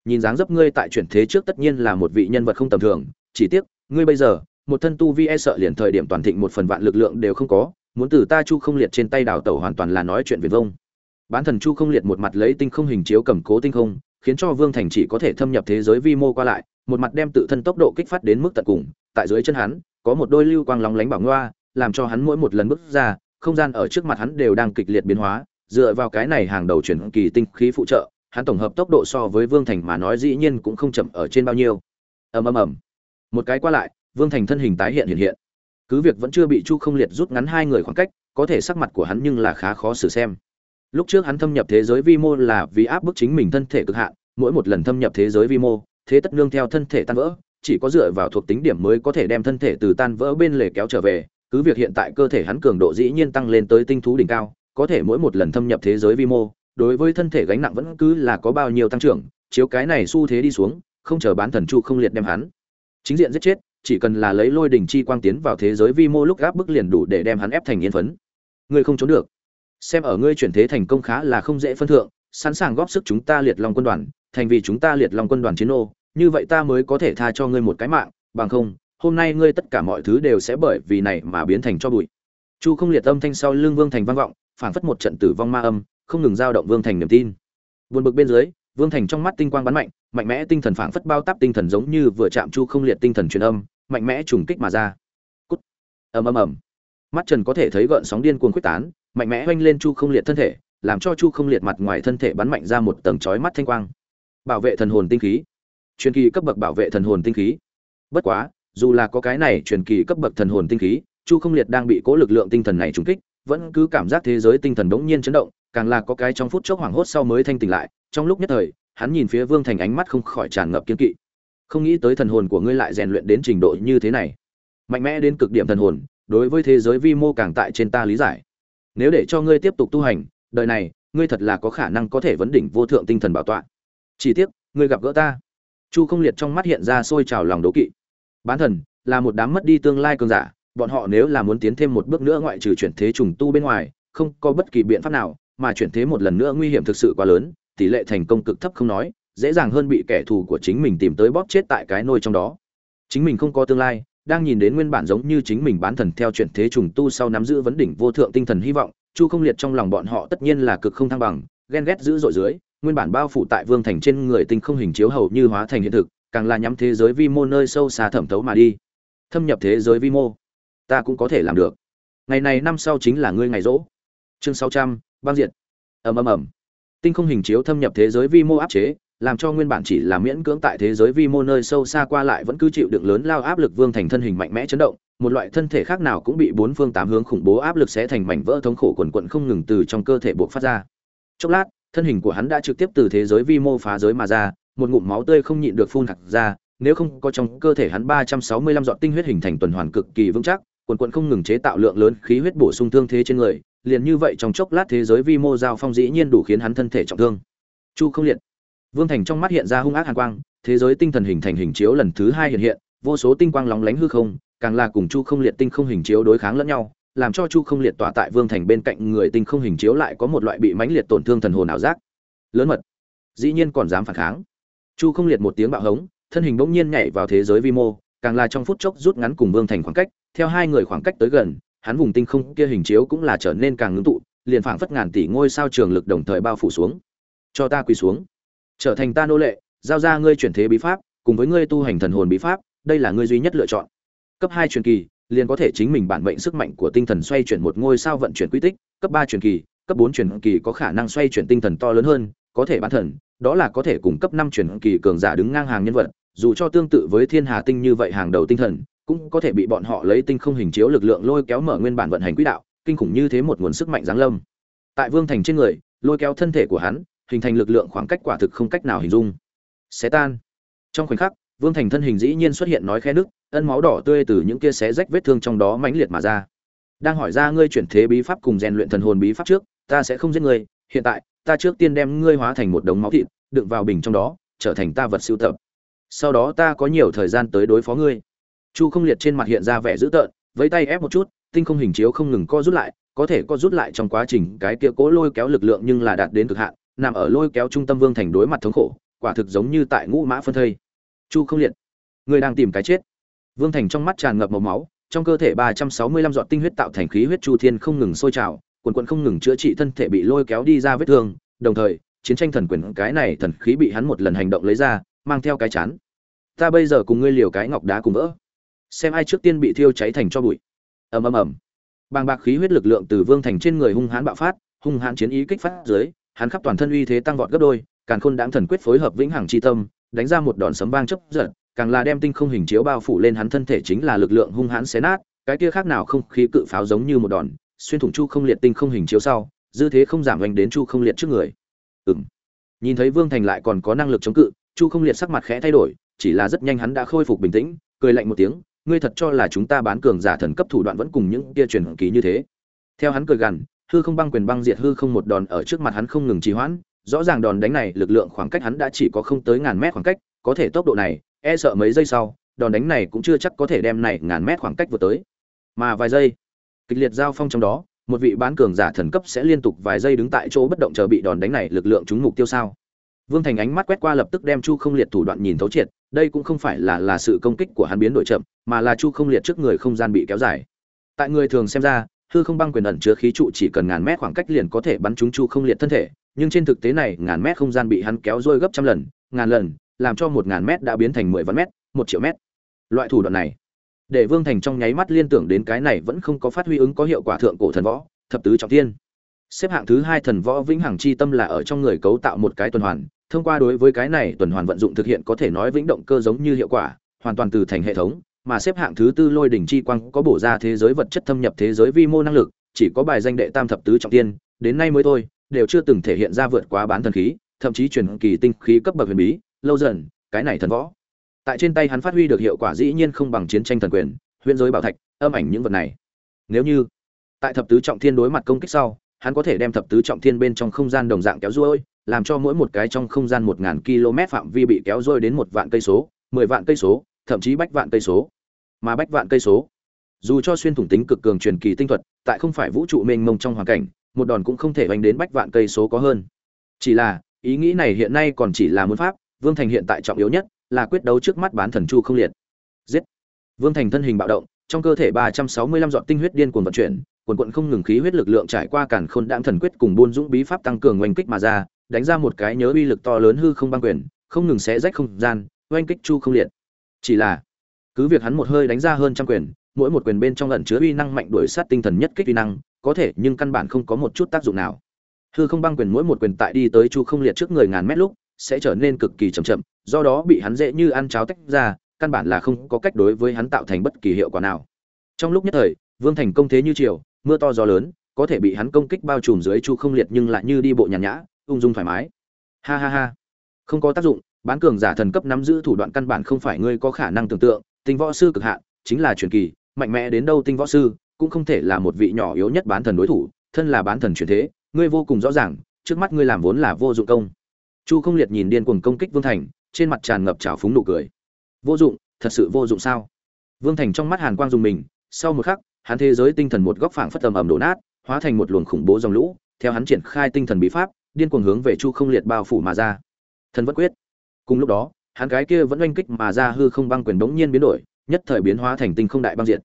[SPEAKER 1] Nhìn dáng dấp ngươi tại chuyển thế trước tất nhiên là một vị nhân vật không tầm thường, chỉ tiếc, ngươi bây giờ, một thân tu vi e sợ liền thời điểm toàn thịnh một phần vạn lực lượng đều không có, muốn từ ta Chu Không Liệt trên tay đào tẩu hoàn toàn là nói chuyện viền vông. Bán thần Chu Không Liệt một mặt lấy tinh không hình chiếu cầm cố tinh không, khiến cho Vương Thành chỉ có thể thâm nhập thế giới vi mô qua lại, một mặt đem tự thân tốc độ kích phát đến mức tận cùng, tại dưới chân hắn có một đôi lưu quang lóng lánh bảo ngoa, làm cho hắn mỗi một lần bước ra, không gian ở trước mặt hắn đều đang kịch liệt biến hóa, dựa vào cái này hàng đầu chuyển kỳ tinh khí phụ trợ, hắn tổng hợp tốc độ so với Vương Thành mà nói dĩ nhiên cũng không chậm ở trên bao nhiêu. Ầm ầm ầm. một cái qua lại vương thành thân hình tái hiện hiện hiện cứ việc vẫn chưa bị chu không liệt rút ngắn hai người khoảng cách có thể sắc mặt của hắn nhưng là khá khó xử xem lúc trước hắn thâm nhập thế giới vi mô là vì áp bức chính mình thân thể cực hạn mỗi một lần thâm nhập thế giới vi mô thế tất nương theo thân thể tan vỡ chỉ có dựa vào thuộc tính điểm mới có thể đem thân thể từ tan vỡ bên lề kéo trở về cứ việc hiện tại cơ thể hắn cường độ dĩ nhiên tăng lên tới tinh thú đỉnh cao có thể mỗi một lần thâm nhập thế giới vi mô, đối với thân thể gánh nặng vẫn cứ là có bao nhiêu tăng trưởng, chiếu cái này xu thế đi xuống, không chờ bán thần chu không liệt đem hắn. Chính diện giết chết, chỉ cần là lấy lôi đỉnh chi quang tiến vào thế giới vi mô lúc gáp bức liền đủ để đem hắn ép thành yên phấn. Ngươi không trốn được. Xem ở ngươi chuyển thế thành công khá là không dễ phân thượng, sẵn sàng góp sức chúng ta liệt long quân đoàn, thành vì chúng ta liệt long quân đoàn chiến ô như vậy ta mới có thể tha cho ngươi một cái mạng, bằng không, hôm nay ngươi tất cả mọi thứ đều sẽ bởi vì này mà biến thành cho bụi. Chu không liệt âm thanh sau lưng vương thành vang vọng phảng phất một trận tử vong ma âm, không ngừng dao động vương thành niềm tin. Buồn bực bên dưới, vương thành trong mắt tinh quang bắn mạnh mạnh mẽ tinh thần phảng phất bao táp tinh thần giống như vừa chạm chu không liệt tinh thần truyền âm, mạnh mẽ trùng kích mà ra. Cút. Ầm ầm ầm. Mắt trần có thể thấy gợn sóng điên cuồng quét tán, mạnh mẽ hoanh lên chu không liệt thân thể, làm cho chu không liệt mặt ngoài thân thể bắn mạnh ra một tầng chói mắt thanh quang. Bảo vệ thần hồn tinh khí. Truyền kỳ cấp bậc bảo vệ thần hồn tinh khí. Bất quá, dù là có cái này truyền kỳ cấp bậc thần hồn tinh khí, chu không liệt đang bị cố lực lượng tinh thần này trùng kích vẫn cứ cảm giác thế giới tinh thần đống nhiên chấn động, càng là có cái trong phút chốc hoảng hốt sau mới thanh tỉnh lại, trong lúc nhất thời, hắn nhìn phía vương thành ánh mắt không khỏi tràn ngập kiên kỵ. Không nghĩ tới thần hồn của ngươi lại rèn luyện đến trình độ như thế này. Mạnh mẽ đến cực điểm thần hồn, đối với thế giới vi mô càng tại trên ta lý giải. Nếu để cho ngươi tiếp tục tu hành, đời này, ngươi thật là có khả năng có thể vấn đỉnh vô thượng tinh thần bảo tọa. Chỉ tiếc, ngươi gặp gỡ ta. Chu không liệt trong mắt hiện ra sôi trào lòng đố kỵ. Bán thần, là một đám mất đi tương lai cường giả bọn họ nếu là muốn tiến thêm một bước nữa ngoại trừ chuyển thế trùng tu bên ngoài, không có bất kỳ biện pháp nào, mà chuyển thế một lần nữa nguy hiểm thực sự quá lớn, tỷ lệ thành công cực thấp không nói, dễ dàng hơn bị kẻ thù của chính mình tìm tới bóp chết tại cái nôi trong đó. Chính mình không có tương lai, đang nhìn đến nguyên bản giống như chính mình bán thần theo chuyển thế trùng tu sau nắm giữ vấn đỉnh vô thượng tinh thần hy vọng, chu không liệt trong lòng bọn họ tất nhiên là cực không thăng bằng, ghen ghét dữ dội dưới, nguyên bản bao phủ tại vương thành trên người tinh không hình chiếu hầu như hóa thành hiện thực, càng là nhắm thế giới vi mô nơi sâu xa thẩm thấu mà đi. Thâm nhập thế giới vi mô ta cũng có thể làm được. Ngày này năm sau chính là ngươi ngày rỗ. Chương sáu trăm, băng diện ầm ầm ầm. Tinh không hình chiếu thâm nhập thế giới vi mô áp chế, làm cho nguyên bản chỉ là miễn cưỡng tại thế giới vi mô nơi sâu xa qua lại vẫn cứ chịu đựng lớn lao áp lực vương thành thân hình mạnh mẽ chấn động, một loại thân thể khác nào cũng bị bốn phương tám hướng khủng bố áp lực sẽ thành mảnh vỡ thống khổ quần quận không ngừng từ trong cơ thể buộc phát ra. Chốc lát, thân hình của hắn đã trực tiếp từ thế giới vi mô phá giới mà ra, một ngụm máu tươi không nhịn được phun thẳng ra, nếu không có trong cơ thể hắn ba trăm sáu mươi lăm giọt tinh huyết hình thành tuần hoàn cực kỳ vững chắc quần quận không ngừng chế tạo lượng lớn khí huyết bổ sung thương thế trên người, liền như vậy trong chốc lát thế giới vi mô giao phong dĩ nhiên đủ khiến hắn thân thể trọng thương. Chu không liệt. Vương thành trong mắt hiện ra hung ác hàn quang, thế giới tinh thần hình thành hình chiếu lần thứ hai hiện hiện, vô số tinh quang lóng lánh hư không, càng là cùng chu không liệt tinh không hình chiếu đối kháng lẫn nhau, làm cho chu không liệt tỏa tại vương thành bên cạnh người tinh không hình chiếu lại có một loại bị mãnh liệt tổn thương thần hồn ảo giác. Lớn mật. Dĩ nhiên còn dám phản kháng. Chu không liệt một tiếng bạo hống, thân hình bỗng nhiên nhảy vào thế giới vi mô, càng là trong phút chốc rút ngắn cùng vương thành khoảng cách theo hai người khoảng cách tới gần, hắn vùng tinh không kia hình chiếu cũng là trở nên càng ngưng tụ, liền phảng phất ngàn tỷ ngôi sao trường lực đồng thời bao phủ xuống. Cho ta quỳ xuống. Trở thành ta nô lệ, giao ra ngươi chuyển thế bí pháp, cùng với ngươi tu hành thần hồn bí pháp, đây là ngươi duy nhất lựa chọn. Cấp hai truyền kỳ, liền có thể chính mình bản mệnh sức mạnh của tinh thần xoay chuyển một ngôi sao vận chuyển quy tích. Cấp ba truyền kỳ, cấp bốn truyền kỳ có khả năng xoay chuyển tinh thần to lớn hơn, có thể bán thần, đó là có thể cùng cấp năm truyền kỳ cường giả đứng ngang hàng nhân vật, dù cho tương tự với thiên hà tinh như vậy hàng đầu tinh thần cũng có thể bị bọn họ lấy tinh không hình chiếu lực lượng lôi kéo mở nguyên bản vận hành quỹ đạo, kinh khủng như thế một nguồn sức mạnh giáng lâm. Tại vương thành trên người, lôi kéo thân thể của hắn, hình thành lực lượng khoảng cách quả thực không cách nào hình dung. Xé tan. Trong khoảnh khắc, vương thành thân hình dĩ nhiên xuất hiện nói khe nước ân máu đỏ tươi từ những kia xé rách vết thương trong đó mãnh liệt mà ra. Đang hỏi ra ngươi chuyển thế bí pháp cùng rèn luyện thần hồn bí pháp trước, ta sẽ không giết ngươi, hiện tại, ta trước tiên đem ngươi hóa thành một đống máu thịt, đựng vào bình trong đó, trở thành ta vật sưu tập. Sau đó ta có nhiều thời gian tới đối phó ngươi chu không liệt trên mặt hiện ra vẻ dữ tợn với tay ép một chút, tinh không hình chiếu không ngừng co rút lại, có thể co rút lại trong quá trình cái kia cố lôi kéo lực lượng nhưng là đạt đến cực hạn, nằm ở lôi kéo trung tâm vương thành đối mặt thống khổ, quả thực giống như tại ngũ mã phân thây. Chu không liệt, người đang tìm cái chết. Vương thành trong mắt tràn ngập màu máu, trong cơ thể ba trăm sáu mươi lăm giọt tinh huyết tạo thành khí huyết chu thiên không ngừng sôi trào, quần quận không ngừng chữa trị thân thể bị lôi kéo đi ra vết thương, đồng thời, chiến tranh thần quyền cái này thần khí bị hắn một lần hành động lấy ra, mang theo cái chán. Ta bây giờ cùng ngươi liều cái ngọc đá cùng vỡ xem ai trước tiên bị thiêu cháy thành cho bụi. Ầm ầm ầm. Bàng bạc khí huyết lực lượng từ vương thành trên người hung hãn bạo phát, hung hãn chiến ý kích phát dưới, hắn khắp toàn thân uy thế tăng vọt gấp đôi, càn khôn đáng thần quyết phối hợp vĩnh hằng chi tâm, đánh ra một đòn sấm vang chấp giật, càng là đem tinh không hình chiếu bao phủ lên hắn thân thể chính là lực lượng hung hãn xé nát, cái kia khác nào không khí cự pháo giống như một đòn, xuyên thủng chu không liệt tinh không hình chiếu sau, dư thế không giảm oanh đến chu không liệt trước người. Ừm. Nhìn thấy vương thành lại còn có năng lực chống cự, chu không liệt sắc mặt khẽ thay đổi, chỉ là rất nhanh hắn đã khôi phục bình tĩnh, cười lạnh một tiếng ngươi thật cho là chúng ta bán cường giả thần cấp thủ đoạn vẫn cùng những kia truyền kỳ như thế. Theo hắn cười gằn, hư không băng quyền băng diệt hư không một đòn ở trước mặt hắn không ngừng trì hoãn, rõ ràng đòn đánh này lực lượng khoảng cách hắn đã chỉ có không tới ngàn mét khoảng cách, có thể tốc độ này e sợ mấy giây sau, đòn đánh này cũng chưa chắc có thể đem này ngàn mét khoảng cách vừa tới. Mà vài giây, kịch liệt giao phong trong đó, một vị bán cường giả thần cấp sẽ liên tục vài giây đứng tại chỗ bất động chờ bị đòn đánh này lực lượng trúng mục tiêu sao? Vương thành ánh mắt quét qua lập tức đem chu không liệt thủ đoạn nhìn thấu triệt đây cũng không phải là là sự công kích của hắn biến đổi chậm, mà là chu không liệt trước người không gian bị kéo dài. Tại người thường xem ra, hư không băng quyền ẩn chứa khí trụ chỉ cần ngàn mét khoảng cách liền có thể bắn trúng chu không liệt thân thể, nhưng trên thực tế này, ngàn mét không gian bị hắn kéo dôi gấp trăm lần, ngàn lần, làm cho một ngàn mét đã biến thành mười vạn mét, một triệu mét. Loại thủ đoạn này, để vương thành trong nháy mắt liên tưởng đến cái này vẫn không có phát huy ứng có hiệu quả thượng cổ thần võ, thập tứ trọng thiên xếp hạng thứ hai thần võ vĩnh hằng chi tâm là ở trong người cấu tạo một cái tuần hoàn. Thông qua đối với cái này tuần hoàn vận dụng thực hiện có thể nói vĩnh động cơ giống như hiệu quả, hoàn toàn từ thành hệ thống, mà xếp hạng thứ tư lôi đỉnh chi quang có bổ ra thế giới vật chất thâm nhập thế giới vi mô năng lực, chỉ có bài danh đệ tam thập tứ trọng tiên, đến nay mới thôi, đều chưa từng thể hiện ra vượt quá bán thần khí, thậm chí truyền kỳ tinh khí cấp bậc huyền bí, lâu dần, cái này thần võ. Tại trên tay hắn phát huy được hiệu quả dĩ nhiên không bằng chiến tranh thần quyền huyện giới bảo thạch, âm ảnh những vật này. Nếu như tại thập tứ trọng thiên đối mặt công kích sau hắn có thể đem thập tứ trọng thiên bên trong không gian đồng dạng kéo ruôi, làm cho mỗi một cái trong không gian một ngàn km phạm vi bị kéo ruôi đến một vạn cây số, mười vạn cây số, thậm chí bách vạn cây số. Mà bách vạn cây số, dù cho xuyên thủng tính cực cường truyền kỳ tinh thuật, tại không phải vũ trụ mênh mông trong hoàn cảnh, một đòn cũng không thể đánh đến bách vạn cây số có hơn. Chỉ là, ý nghĩ này hiện nay còn chỉ là muốn pháp, vương thành hiện tại trọng yếu nhất là quyết đấu trước mắt bán thần chu không liệt. Giết. Vương thành thân hình bạo động, trong cơ thể ba trăm sáu mươi lăm dọn tinh huyết điên cuồng vận chuyển quần quận không ngừng khí huyết lực lượng trải qua cản khôn đãng thần quyết cùng buôn dũng bí pháp tăng cường oanh kích mà ra, đánh ra một cái nhớ uy lực to lớn hư không băng quyền, không ngừng xé rách không gian, oanh kích chu không liệt chỉ là, cứ việc hắn một hơi đánh ra hơn trăm quyền, mỗi một quyền bên trong lần chứa uy năng mạnh đuổi sát tinh thần nhất kích uy năng, có thể nhưng căn bản không có một chút tác dụng nào hư không băng quyền mỗi một quyền tại đi tới chu không liệt trước người ngàn mét lúc, sẽ trở nên cực kỳ chậm chậm, do đó bị hắn dễ như ăn cháo tách ra, căn bản là không có cách đối với hắn tạo thành bất kỳ hiệu quả nào trong lúc nhất thời, vương thành công thế như triều mưa to gió lớn, có thể bị hắn công kích bao trùm dưới chu không liệt nhưng lại như đi bộ nhàn nhã, ung dung thoải mái. Ha ha ha. Không có tác dụng, bán cường giả thần cấp nắm giữ thủ đoạn căn bản không phải ngươi có khả năng tưởng tượng, tinh võ sư cực hạn, chính là truyền kỳ, mạnh mẽ đến đâu tinh võ sư cũng không thể là một vị nhỏ yếu nhất bán thần đối thủ, thân là bán thần truyền thế, ngươi vô cùng rõ ràng, trước mắt ngươi làm vốn là vô dụng công. Chu không liệt nhìn điên cuồng công kích vương thành, trên mặt tràn ngập trào phúng nụ cười. Vô dụng, thật sự vô dụng sao? Vương thành trong mắt hàn quang dùng mình, sau một khắc hắn thế giới tinh thần một góc phảng phất tầm ầm đổ nát hóa thành một luồng khủng bố dòng lũ theo hắn triển khai tinh thần bí pháp điên cuồng hướng về chu không liệt bao phủ mà ra. Thần vẫn quyết. Cùng lúc đó hắn cái kia vẫn oanh kích mà ra hư không băng quyền đống nhiên biến đổi nhất thời biến hóa thành tinh không đại băng diện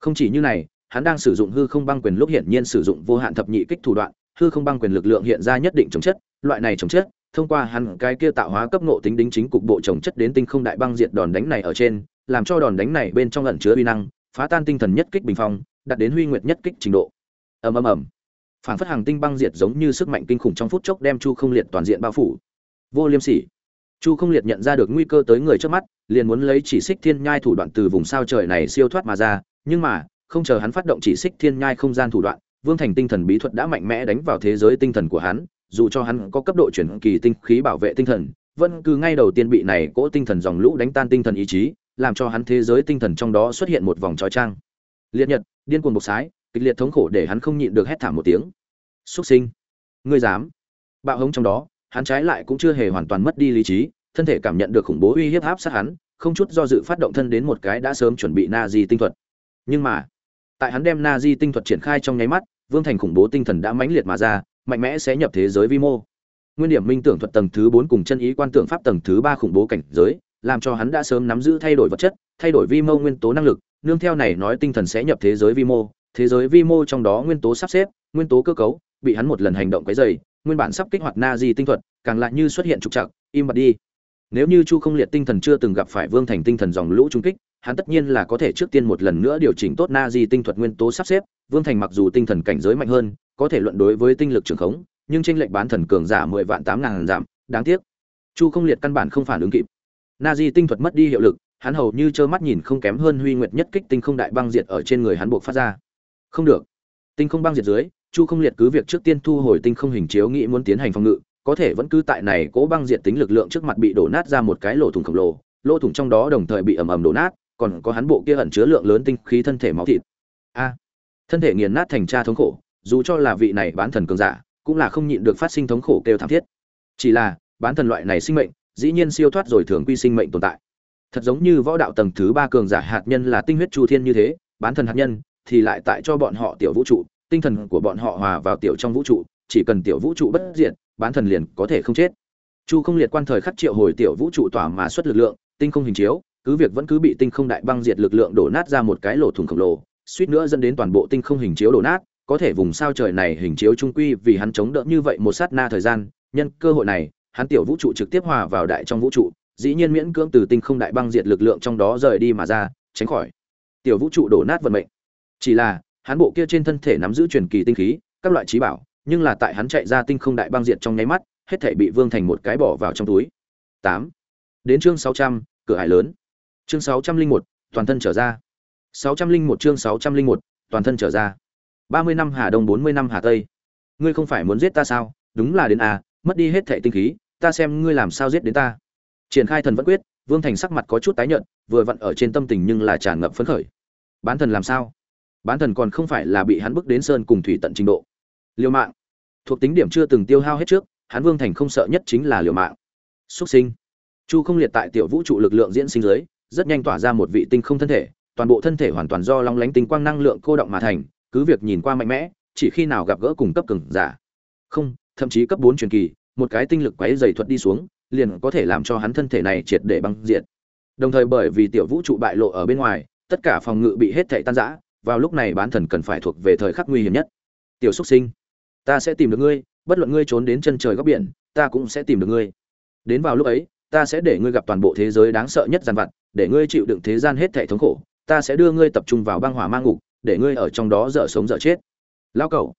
[SPEAKER 1] không chỉ như này hắn đang sử dụng hư không băng quyền lúc hiển nhiên sử dụng vô hạn thập nhị kích thủ đoạn hư không băng quyền lực lượng hiện ra nhất định chống chất loại này chống chất thông qua hắn cái kia tạo hóa cấp ngộ tính đính chính cục bộ trồng chất đến tinh không đại băng diệt đòn đánh này ở trên, làm cho đòn đánh này bên trong ẩn chứa uy năng, phá tan tinh thần nhất kích bình phong, đặt đến huy nguyệt nhất kích trình độ. Ầm ầm ầm. Phản phất hàng tinh băng diệt giống như sức mạnh kinh khủng trong phút chốc đem Chu Không Liệt toàn diện bao phủ. Vô Liêm Sỉ. Chu Không Liệt nhận ra được nguy cơ tới người trước mắt, liền muốn lấy chỉ xích thiên nhai thủ đoạn từ vùng sao trời này siêu thoát mà ra, nhưng mà, không chờ hắn phát động chỉ xích thiên nhai không gian thủ đoạn, Vương Thành tinh thần bí thuật đã mạnh mẽ đánh vào thế giới tinh thần của hắn, dù cho hắn có cấp độ chuyển kỳ tinh khí bảo vệ tinh thần, vẫn cứ ngay đầu tiên bị này cỗ tinh thần dòng lũ đánh tan tinh thần ý chí, làm cho hắn thế giới tinh thần trong đó xuất hiện một vòng trói trang. Liệt nhật, điên cuồng bộc sái, kịch liệt thống khổ để hắn không nhịn được hét thảm một tiếng. xuất sinh, ngươi dám? Bạo hống trong đó, hắn trái lại cũng chưa hề hoàn toàn mất đi lý trí, thân thể cảm nhận được khủng bố uy hiếp áp sát hắn, không chút do dự phát động thân đến một cái đã sớm chuẩn bị na di tinh thuật. Nhưng mà, tại hắn đem na di tinh thuật triển khai trong nháy mắt, Vương Thành khủng bố tinh thần đã mãnh liệt mà ra, mạnh mẽ sẽ nhập thế giới vi mô nguyên điểm minh tưởng thuật tầng thứ bốn cùng chân ý quan tưởng pháp tầng thứ ba khủng bố cảnh giới làm cho hắn đã sớm nắm giữ thay đổi vật chất thay đổi vi mô nguyên tố năng lực nương theo này nói tinh thần sẽ nhập thế giới vi mô thế giới vi mô trong đó nguyên tố sắp xếp nguyên tố cơ cấu bị hắn một lần hành động quấy rầy, nguyên bản sắp kích hoạt na di tinh thuật càng lại như xuất hiện trục trặc im bặt đi. Nếu như chu không liệt tinh thần chưa từng gặp phải vương thành tinh thần dòng lũ trung kích hắn tất nhiên là có thể trước tiên một lần nữa điều chỉnh tốt na di tinh thuật nguyên tố sắp xếp vương thành mặc dù tinh thần cảnh giới mạnh hơn có thể luận đối với tinh lực trường khống nhưng chênh lệch bán thần cường giả mười vạn tám ngàn giảm đáng tiếc. Chu không liệt căn bản không phản ứng kịp na di tinh thuật mất đi hiệu lực, hắn hầu như trơ mắt nhìn không kém hơn huy nguyệt nhất kích tinh không đại băng diệt ở trên người hắn buộc phát ra. Không được. Tinh không băng diệt dưới, chu không liệt cứ việc trước tiên thu hồi tinh không hình chiếu nghĩ muốn tiến hành phòng ngự, có thể vẫn cứ tại này cố băng diệt tính lực lượng trước mặt bị đổ nát ra một cái lỗ thủng khổng lồ, lỗ thủng trong đó đồng thời bị ầm ầm đổ nát, còn có hắn bộ kia ẩn chứa lượng lớn tinh khí thân thể máu thịt. A. Thân thể nghiền nát thành cha thống khổ, dù cho là vị này bán thần cường giả, cũng là không nhịn được phát sinh thống khổ kêu thảm thiết. Chỉ là, bán thần loại này sinh mệnh dĩ nhiên siêu thoát rồi thường quy sinh mệnh tồn tại. Thật giống như võ đạo tầng thứ ba cường giả hạt nhân là tinh huyết chu thiên như thế, bán thần hạt nhân thì lại tại cho bọn họ tiểu vũ trụ, tinh thần của bọn họ hòa vào tiểu trong vũ trụ, chỉ cần tiểu vũ trụ bất diệt, bán thần liền có thể không chết. Chu không liệt quan thời khắc triệu hồi tiểu vũ trụ tỏa mà xuất lực lượng, tinh không hình chiếu, cứ việc vẫn cứ bị tinh không đại băng diệt lực lượng đổ nát ra một cái lỗ thủng khổng lồ, suýt nữa dẫn đến toàn bộ tinh không hình chiếu đổ nát, có thể vùng sao trời này hình chiếu trung quy vì hắn chống đỡ như vậy một sát na thời gian, nhân cơ hội này hắn tiểu vũ trụ trực tiếp hòa vào đại trong vũ trụ, dĩ nhiên miễn cưỡng từ tinh không đại băng diệt lực lượng trong đó rời đi mà ra, tránh khỏi. Tiểu vũ trụ đổ nát vận mệnh. Chỉ là, hắn bộ kia trên thân thể nắm giữ truyền kỳ tinh khí, các loại trí bảo, nhưng là tại hắn chạy ra tinh không đại băng diệt trong nháy mắt, hết thể bị vương thành một cái bỏ vào trong túi. Tám. Đến chương sáu trăm, cửa hải lớn. Chương sáu trăm linh một, toàn thân trở ra. Sáu trăm linh một chương sáu trăm linh một, toàn thân trở ra. Ba mươi năm hà đông, bốn mươi năm hà tây. Ngươi không phải muốn giết ta sao? Đúng là đến à mất đi hết thệ tinh khí, ta xem ngươi làm sao giết đến ta. Triển khai thần vẫn quyết, vương thành sắc mặt có chút tái nhợt, vừa vặn ở trên tâm tình nhưng là tràn ngập phấn khởi. Bán thần làm sao? Bán thần còn không phải là bị hắn bước đến sơn cùng thủy tận trình độ. Liều mạng. Thuộc tính điểm chưa từng tiêu hao hết trước, hắn vương thành không sợ nhất chính là liều mạng. Xuất sinh. Chu không liệt tại tiểu vũ trụ lực lượng diễn sinh dưới, rất nhanh tỏa ra một vị tinh không thân thể, toàn bộ thân thể hoàn toàn do long lánh tinh quang năng lượng cô động mà thành, cứ việc nhìn qua mạnh mẽ, chỉ khi nào gặp gỡ cùng cấp cường giả. Không thậm chí cấp bốn truyền kỳ, một cái tinh lực quấy dày thuật đi xuống, liền có thể làm cho hắn thân thể này triệt để băng diệt. Đồng thời bởi vì tiểu vũ trụ bại lộ ở bên ngoài, tất cả phòng ngự bị hết thảy tan rã, vào lúc này bán thần cần phải thuộc về thời khắc nguy hiểm nhất. Tiểu Súc sinh, ta sẽ tìm được ngươi, bất luận ngươi trốn đến chân trời góc biển, ta cũng sẽ tìm được ngươi. Đến vào lúc ấy, ta sẽ để ngươi gặp toàn bộ thế giới đáng sợ nhất giàn vặt, để ngươi chịu đựng thế gian hết thảy thống khổ, ta sẽ đưa ngươi tập trung vào băng hỏa mang ngục, để ngươi ở trong đó dở sống dở chết. Lao cẩu,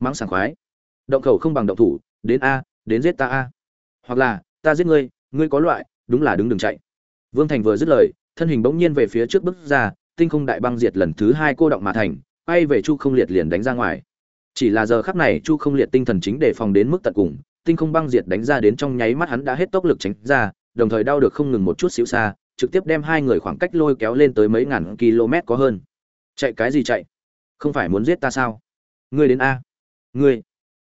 [SPEAKER 1] mắng sảng khoái động khẩu không bằng động thủ, đến a, đến giết ta a. Hoặc là, ta giết ngươi ngươi có loại, đúng là đứng đừng chạy. Vương thành vừa dứt lời, thân hình bỗng nhiên về phía trước bước ra, tinh không đại băng diệt lần thứ hai cô động mà thành bay về chu không liệt liền đánh ra ngoài. Chỉ là giờ khắc này, chu không liệt tinh thần chính để phòng đến mức tận cùng, tinh không băng diệt đánh ra đến trong nháy mắt hắn đã hết tốc lực tránh ra, đồng thời đau được không ngừng một chút xíu xa, trực tiếp đem hai người khoảng cách lôi kéo lên tới mấy ngàn km có hơn. Chạy cái gì chạy? Không phải muốn giết ta sao? Ngươi đến a. Ngươi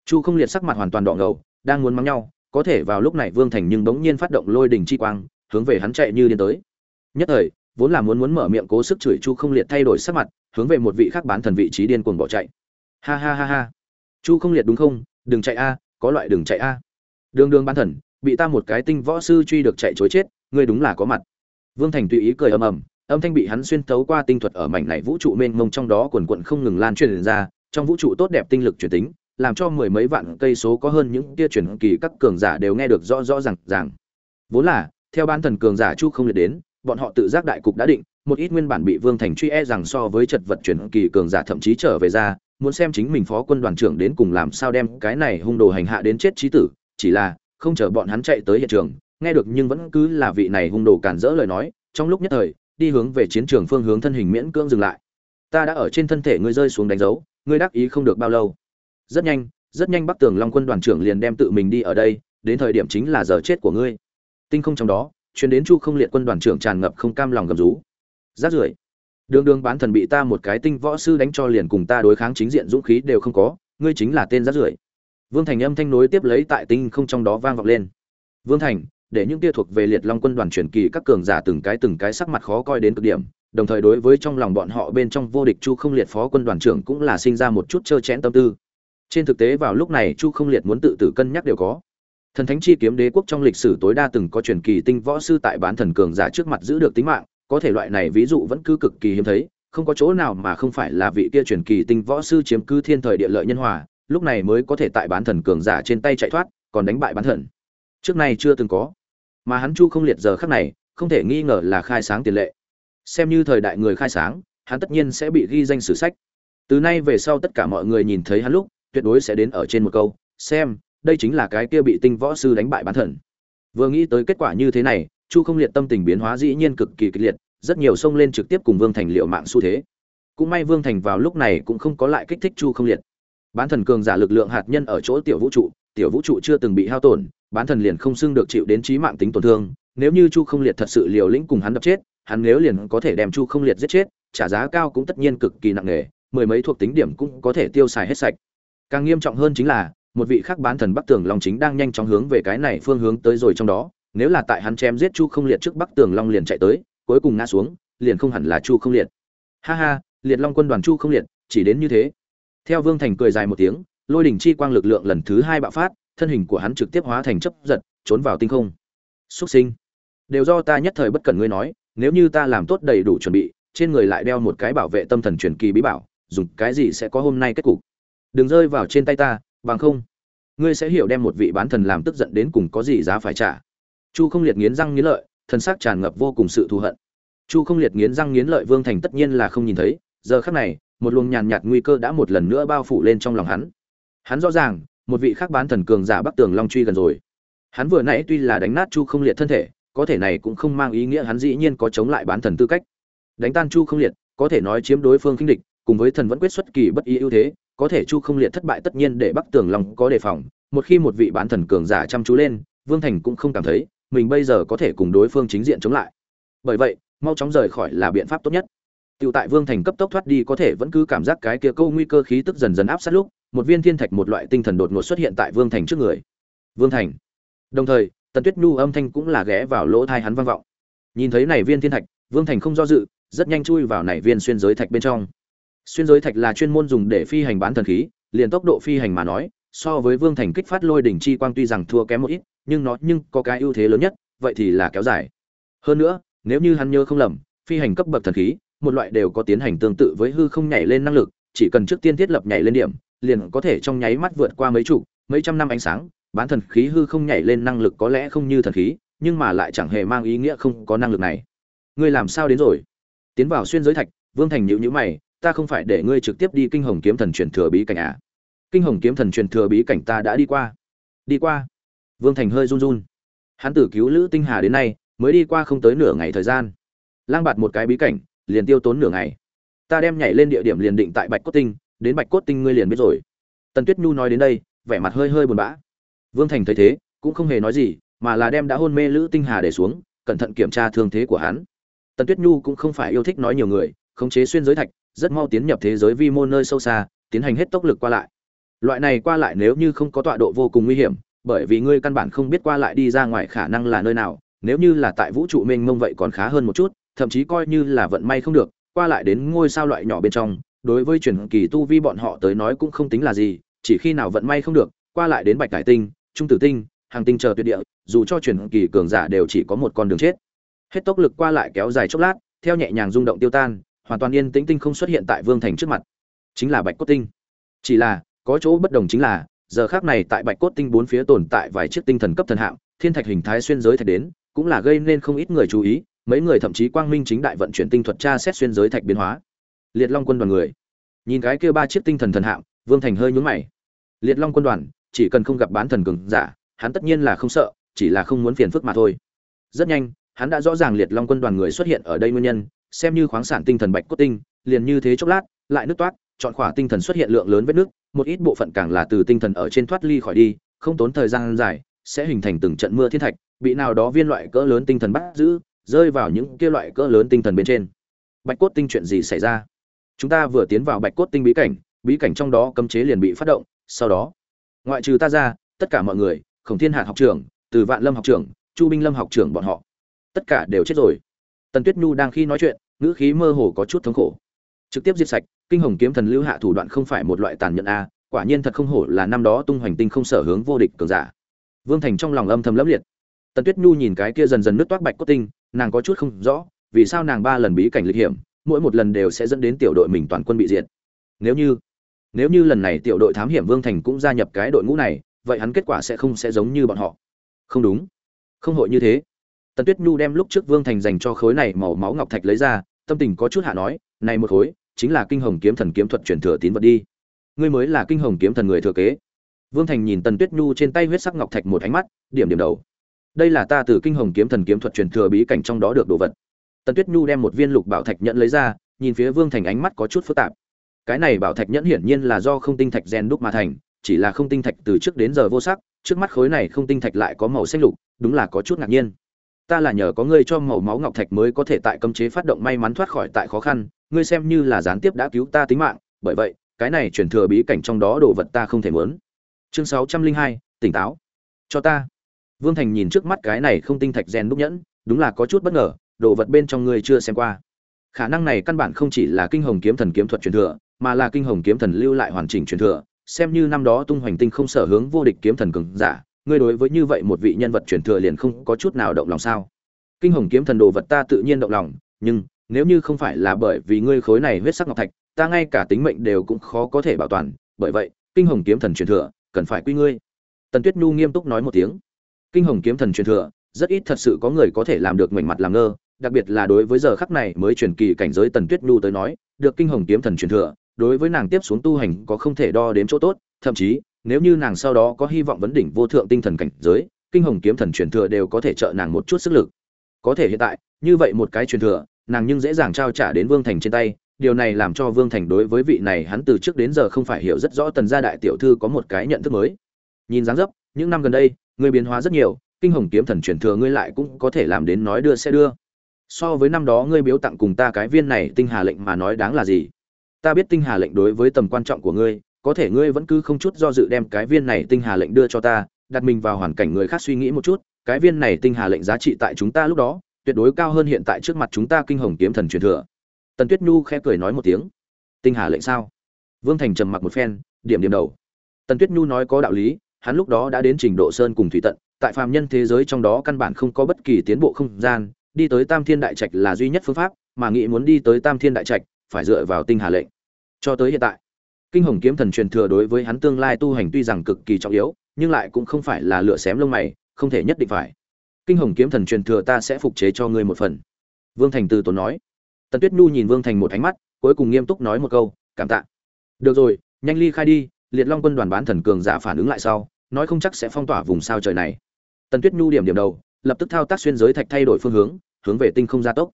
[SPEAKER 1] chu không liệt sắc mặt hoàn toàn đỏ ngầu, đang muốn mắng nhau, có thể vào lúc này vương thành nhưng bỗng nhiên phát động lôi đỉnh chi quang, hướng về hắn chạy như điên tới. Nhất thời, vốn là muốn muốn mở miệng cố sức chửi chu không liệt thay đổi sắc mặt, hướng về một vị khác bán thần vị trí điên cuồng bỏ chạy. Ha ha ha ha. Chu không liệt đúng không? Đừng chạy a, có loại đừng chạy a. Đường đường bán thần, bị ta một cái tinh võ sư truy được chạy chối chết, ngươi đúng là có mặt. Vương thành tùy ý cười ầm ầm, âm thanh bị hắn xuyên thấu qua tinh thuật ở mảnh này vũ trụ mênh mông trong đó quần quận không ngừng lan truyền ra, trong vũ trụ tốt đẹp tinh lực truyền tính làm cho mười mấy vạn cây số có hơn những tia truyền kỳ các cường giả đều nghe được rõ rõ ràng ràng. Vốn là, theo ban thần cường giả chu không liệt đến, bọn họ tự giác đại cục đã định, một ít nguyên bản bị vương thành truy e rằng so với chật vật truyền kỳ cường giả thậm chí trở về ra, muốn xem chính mình phó quân đoàn trưởng đến cùng làm sao đem cái này hung đồ hành hạ đến chết trí tử, chỉ là, không chờ bọn hắn chạy tới hiện trường, nghe được nhưng vẫn cứ là vị này hung đồ cản rỡ lời nói, trong lúc nhất thời, đi hướng về chiến trường phương hướng thân hình miễn cưỡng dừng lại. Ta đã ở trên thân thể ngươi rơi xuống đánh dấu, ngươi đắc ý không được bao lâu rất nhanh rất nhanh bắc tường long quân đoàn trưởng liền đem tự mình đi ở đây, đến thời điểm chính là giờ chết của ngươi. Tinh không trong đó, chuyến đến chu không liệt quân đoàn trưởng tràn ngập không cam lòng gầm rú. Rát rưởi. Đường đường bán thần bị ta một cái tinh võ sư đánh cho liền cùng ta đối kháng chính diện dũng khí đều không có, ngươi chính là tên rát rưởi. Vương thành âm thanh nối tiếp lấy tại tinh không trong đó vang vọng lên. Vương thành, để những tia thuộc về liệt long quân đoàn truyền kỳ các cường giả từng cái từng cái sắc mặt khó coi đến cực điểm, đồng thời đối với trong lòng bọn họ bên trong vô địch chu không liệt phó quân đoàn trưởng cũng là sinh ra một chút trơ chẽn tâm tư trên thực tế vào lúc này chu không liệt muốn tự tử cân nhắc đều có. Thần thánh chi kiếm đế quốc trong lịch sử tối đa từng có truyền kỳ tinh võ sư tại bán thần cường giả trước mặt giữ được tính mạng, có thể loại này ví dụ vẫn cứ cực kỳ hiếm thấy, không có chỗ nào mà không phải là vị kia truyền kỳ tinh võ sư chiếm cứ thiên thời địa lợi nhân hòa, lúc này mới có thể tại bán thần cường giả trên tay chạy thoát, còn đánh bại bán thần. Trước này chưa từng có. Mà hắn chu không liệt giờ khắc này, không thể nghi ngờ là khai sáng tiền lệ. Xem như thời đại người khai sáng, hắn tất nhiên sẽ bị ghi danh sử sách. Từ nay về sau tất cả mọi người nhìn thấy hắn lúc tuyệt đối sẽ đến ở trên một câu, xem, đây chính là cái kia bị tinh võ sư đánh bại bán thần. Vừa nghĩ tới kết quả như thế này, chu không liệt tâm tình biến hóa dĩ nhiên cực kỳ kịch liệt, rất nhiều xông lên trực tiếp cùng vương thành liệu mạng xu thế. Cũng may vương thành vào lúc này cũng không có lại kích thích chu không liệt. Bán thần cường giả lực lượng hạt nhân ở chỗ tiểu vũ trụ, tiểu vũ trụ chưa từng bị hao tổn, bán thần liền không xưng được chịu đến trí mạng tính tổn thương. Nếu như chu không liệt thật sự liều lĩnh cùng hắn đập chết, hắn nếu liền có thể đem chu không liệt giết chết, trả giá cao cũng tất nhiên cực kỳ nặng nề, mười mấy thuộc tính điểm cũng có thể tiêu xài hết sạch càng nghiêm trọng hơn chính là, một vị khác bán thần bắc tường long chính đang nhanh chóng hướng về cái này phương hướng tới rồi trong đó. Nếu là tại hắn chém giết chu không liệt trước bắc tường long liền chạy tới, cuối cùng ngã xuống, liền không hẳn là chu không liệt. Ha ha, liệt long quân đoàn chu không liệt, chỉ đến như thế. Theo vương thành cười dài một tiếng, lôi đỉnh chi quang lực lượng lần thứ hai bạo phát, thân hình của hắn trực tiếp hóa thành chấp giật, trốn vào tinh không. Xuất sinh. Đều do ta nhất thời bất cần ngươi nói, nếu như ta làm tốt đầy đủ chuẩn bị, trên người lại đeo một cái bảo vệ tâm thần truyền kỳ bí bảo, dùng cái gì sẽ có hôm nay kết cục? Đừng rơi vào trên tay ta, bằng không, ngươi sẽ hiểu đem một vị bán thần làm tức giận đến cùng có gì giá phải trả. Chu không liệt nghiến răng nghiến lợi thân xác tràn ngập vô cùng sự thù hận. Chu không liệt nghiến răng nghiến lợi vương thành tất nhiên là không nhìn thấy, giờ khắc này, một luồng nhàn nhạt nguy cơ đã một lần nữa bao phủ lên trong lòng hắn. Hắn rõ ràng, một vị khác bán thần cường giả bắc tường long truy gần rồi. Hắn vừa nãy tuy là đánh nát chu không liệt thân thể, có thể này cũng không mang ý nghĩa hắn dĩ nhiên có chống lại bán thần tư cách. Đánh tan chu không liệt, có thể nói chiếm đối phương khinh địch, cùng với thần vẫn quyết xuất kỳ bất ý ưu thế có thể chu không liệt thất bại tất nhiên để bắc tường long có đề phòng một khi một vị bán thần cường giả chăm chú lên vương thành cũng không cảm thấy mình bây giờ có thể cùng đối phương chính diện chống lại bởi vậy mau chóng rời khỏi là biện pháp tốt nhất Tiểu tại Vương Thành cấp tốc thoát đi có thể vẫn cứ cảm giác cái kia câu nguy cơ khí tức dần dần áp sát lúc, một viên thiên thạch một loại tinh thần đột ngột xuất hiện tại Vương Thành trước người. Vương Thành. Đồng thời, Tần Tuyết Nhu âm thanh cũng là ghé vào lỗ tai hắn vang vọng. Nhìn thấy này viên thiên thạch, Vương Thành không do dự, rất nhanh chui vào này viên xuyên giới thạch bên trong. Xuyên giới thạch là chuyên môn dùng để phi hành bán thần khí, liền tốc độ phi hành mà nói, so với Vương Thành kích phát lôi đỉnh chi quang tuy rằng thua kém một ít, nhưng nó nhưng có cái ưu thế lớn nhất, vậy thì là kéo dài. Hơn nữa, nếu như hắn nhớ không lầm, phi hành cấp bậc thần khí, một loại đều có tiến hành tương tự với hư không nhảy lên năng lực, chỉ cần trước tiên thiết lập nhảy lên điểm, liền có thể trong nháy mắt vượt qua mấy chục, mấy trăm năm ánh sáng, bán thần khí hư không nhảy lên năng lực có lẽ không như thần khí, nhưng mà lại chẳng hề mang ý nghĩa không có năng lực này. Ngươi làm sao đến rồi? Tiến vào xuyên giới thạch, Vương Thành nhịu nhữ mày, ta không phải để ngươi trực tiếp đi kinh hồng kiếm thần truyền thừa bí cảnh à? Kinh hồng kiếm thần truyền thừa bí cảnh ta đã đi qua. Đi qua? Vương Thành hơi run run. Hắn tử cứu Lữ Tinh Hà đến nay, mới đi qua không tới nửa ngày thời gian. Lang bạt một cái bí cảnh, liền tiêu tốn nửa ngày ta đem nhảy lên địa điểm liền định tại bạch cốt tinh đến bạch cốt tinh ngươi liền biết rồi tần tuyết nhu nói đến đây vẻ mặt hơi hơi buồn bã vương thành thấy thế cũng không hề nói gì mà là đem đã hôn mê lữ tinh hà để xuống cẩn thận kiểm tra thương thế của hắn tần tuyết nhu cũng không phải yêu thích nói nhiều người khống chế xuyên giới thạch rất mau tiến nhập thế giới vi mô nơi sâu xa tiến hành hết tốc lực qua lại loại này qua lại nếu như không có tọa độ vô cùng nguy hiểm bởi vì ngươi căn bản không biết qua lại đi ra ngoài khả năng là nơi nào nếu như là tại vũ trụ mênh mông vậy còn khá hơn một chút thậm chí coi như là vận may không được, qua lại đến ngôi sao loại nhỏ bên trong, đối với truyền kỳ tu vi bọn họ tới nói cũng không tính là gì, chỉ khi nào vận may không được, qua lại đến Bạch Cải Tinh, Trung Tử Tinh, Hàng Tinh chờ tuyệt địa, dù cho truyền kỳ cường giả đều chỉ có một con đường chết. Hết tốc lực qua lại kéo dài chốc lát, theo nhẹ nhàng rung động tiêu tan, hoàn toàn yên tĩnh tinh không xuất hiện tại Vương Thành trước mặt. Chính là Bạch Cốt Tinh. Chỉ là, có chỗ bất đồng chính là, giờ khắc này tại Bạch Cốt Tinh bốn phía tồn tại vài chiếc tinh thần cấp thần hạng, thiên thạch hình thái xuyên giới thạch đến, cũng là gây nên không ít người chú ý, mấy người thậm chí quang minh chính đại vận chuyển tinh thuật tra xét xuyên giới thạch biến hóa liệt long quân đoàn người nhìn cái kia ba chiếc tinh thần thần hạng, vương thành hơi nhún mày liệt long quân đoàn chỉ cần không gặp bán thần cường giả hắn tất nhiên là không sợ chỉ là không muốn phiền phức mà thôi rất nhanh hắn đã rõ ràng liệt long quân đoàn người xuất hiện ở đây nguyên nhân xem như khoáng sản tinh thần bạch cốt tinh, liền như thế chốc lát, lại nứt toát chọn khỏa tinh thần xuất hiện lượng lớn vết nước một ít bộ phận càng là từ tinh thần ở trên thoát ly khỏi đi, không tốn thời gian dài, sẽ hình thành từng trận mưa thiên thạch, bị nào đó viên loại cỡ lớn tinh thần bắt giữ, rơi vào những kia loại cỡ lớn tinh thần bên trên. Bạch cốt tinh chuyện gì xảy ra? Chúng ta vừa tiến vào bạch cốt tinh bí cảnh bí cảnh trong đó cấm chế liền bị phát động, sau đó, ngoại trừ ta ra, tất cả mọi người, khổng thiên hạt học trưởng, từ vạn lâm học trưởng, chu minh lâm học trưởng bọn họ, tất cả đều chết rồi tần tuyết nhu đang khi nói chuyện, ngữ khí mơ hồ có chút thống khổ. Trực tiếp diệt sạch, kinh hồng kiếm thần lưu hạ thủ đoạn không phải một loại tàn nhẫn a, quả nhiên thật không hổ là năm đó tung hoành tinh không sở hướng vô địch cường giả. Vương thành trong lòng âm thầm lấp liệt. Tần tuyết nhu nhìn cái kia dần dần nứt toát bạch cốt tinh, nàng có chút không rõ, vì sao nàng ba lần bí cảnh lịch hiểm, mỗi một lần đều sẽ dẫn đến tiểu đội mình toàn quân bị diệt. Nếu như nếu như lần này tiểu đội thám hiểm vương thành cũng gia nhập cái đội ngũ này, vậy hắn kết quả sẽ không sẽ giống như bọn họ. Không đúng. Không hội như thế tần tuyết nhu đem lúc trước vương thành dành cho khối này màu máu ngọc thạch lấy ra, tâm tình có chút hạ nói, này một khối, chính là kinh hồng kiếm thần kiếm thuật truyền thừa tín vật đi. Ngươi mới là kinh hồng kiếm thần người thừa kế. Vương thành nhìn tần tuyết nhu trên tay huyết sắc ngọc thạch một ánh mắt, điểm điểm đầu. Đây là ta từ kinh hồng kiếm thần kiếm thuật truyền thừa bí cảnh trong đó được đồ vật. Tần tuyết nhu đem một viên lục bảo thạch nhẫn lấy ra, nhìn phía vương thành ánh mắt có chút phức tạp. Cái này bảo thạch nhẫn hiển nhiên là do không tinh thạch gen đúc mà thành, chỉ là không tinh thạch từ trước đến giờ vô sắc, trước mắt khối này không tinh thạch lại có màu xanh lục, đúng là có chút ngạc nhiên ta là nhờ có ngươi cho màu máu ngọc thạch mới có thể tại cấm chế phát động may mắn thoát khỏi tại khó khăn, ngươi xem như là gián tiếp đã cứu ta tính mạng, bởi vậy, cái này chuyển thừa bí cảnh trong đó đồ vật ta không thể muốn. Chương sáu trăm linh hai, tỉnh táo. Cho ta. Vương thành nhìn trước mắt cái này không tinh thạch gen đúc nhẫn, đúng là có chút bất ngờ, đồ vật bên trong ngươi chưa xem qua. Khả năng này căn bản không chỉ là kinh hồng kiếm thần kiếm thuật truyền thừa, mà là kinh hồng kiếm thần lưu lại hoàn chỉnh truyền thừa, xem như năm đó tung hoành tinh không sở hướng vô địch kiếm thần cường giả ngươi đối với như vậy một vị nhân vật truyền thừa liền không có chút nào động lòng sao? Kinh hồng kiếm thần đồ vật ta tự nhiên động lòng, nhưng nếu như không phải là bởi vì ngươi khối này huyết sắc ngọc thạch, ta ngay cả tính mệnh đều cũng khó có thể bảo toàn. Bởi vậy, kinh hồng kiếm thần truyền thừa, cần phải quy ngươi. Tần tuyết nhu nghiêm túc nói một tiếng. Kinh hồng kiếm thần truyền thừa, rất ít thật sự có người có thể làm được ngoảnh mặt làm ngơ, đặc biệt là đối với giờ khắc này mới truyền kỳ cảnh giới tần tuyết nhu tới nói, được kinh hồng kiếm thần truyền thừa, đối với nàng tiếp xuống tu hành có không thể đo đếm chỗ tốt, thậm chí nếu như nàng sau đó có hy vọng vấn đỉnh vô thượng tinh thần cảnh giới, kinh hồng kiếm thần truyền thừa đều có thể trợ nàng một chút sức lực. Có thể hiện tại, như vậy một cái truyền thừa, nàng nhưng dễ dàng trao trả đến vương thành trên tay, điều này làm cho vương thành đối với vị này hắn từ trước đến giờ không phải hiểu rất rõ tần gia đại tiểu thư có một cái nhận thức mới. Nhìn dáng dấp, những năm gần đây, ngươi biến hóa rất nhiều, kinh hồng kiếm thần truyền thừa ngươi lại cũng có thể làm đến nói đưa xe đưa. So với năm đó ngươi biếu tặng cùng ta cái viên này tinh hà lệnh mà nói đáng là gì? Ta biết tinh hà lệnh đối với tầm quan trọng của ngươi có thể ngươi vẫn cứ không chút do dự đem cái viên này tinh hà lệnh đưa cho ta, đặt mình vào hoàn cảnh người khác suy nghĩ một chút, cái viên này tinh hà lệnh giá trị tại chúng ta lúc đó, tuyệt đối cao hơn hiện tại trước mặt chúng ta kinh hồng kiếm thần truyền thừa. Tần tuyết nhu khẽ cười nói một tiếng. Tinh hà lệnh sao? Vương thành trầm mặc một phen, điểm điểm đầu. Tần tuyết nhu nói có đạo lý, hắn lúc đó đã đến trình độ sơn cùng thủy tận, tại phàm nhân thế giới trong đó căn bản không có bất kỳ tiến bộ không gian, đi tới tam thiên đại trạch là duy nhất phương pháp, mà nghĩ muốn đi tới tam thiên đại trạch, phải dựa vào tinh hà lệnh. Cho tới hiện tại kinh hồng kiếm thần truyền thừa đối với hắn tương lai tu hành tuy rằng cực kỳ trọng yếu, nhưng lại cũng không phải là lựa xém lông mày, không thể nhất định phải. Kinh hồng kiếm thần truyền thừa ta sẽ phục chế cho ngươi một phần. Vương thành từ tốn nói. Tần tuyết nhu nhìn vương thành một ánh mắt, cuối cùng nghiêm túc nói một câu, cảm tạ. Được rồi, nhanh ly khai đi, liệt long quân đoàn bán thần cường giả phản ứng lại sau, nói không chắc sẽ phong tỏa vùng sao trời này. Tần tuyết nhu điểm điểm đầu, lập tức thao tác xuyên giới thạch thay đổi phương hướng hướng về tinh không gia tốc.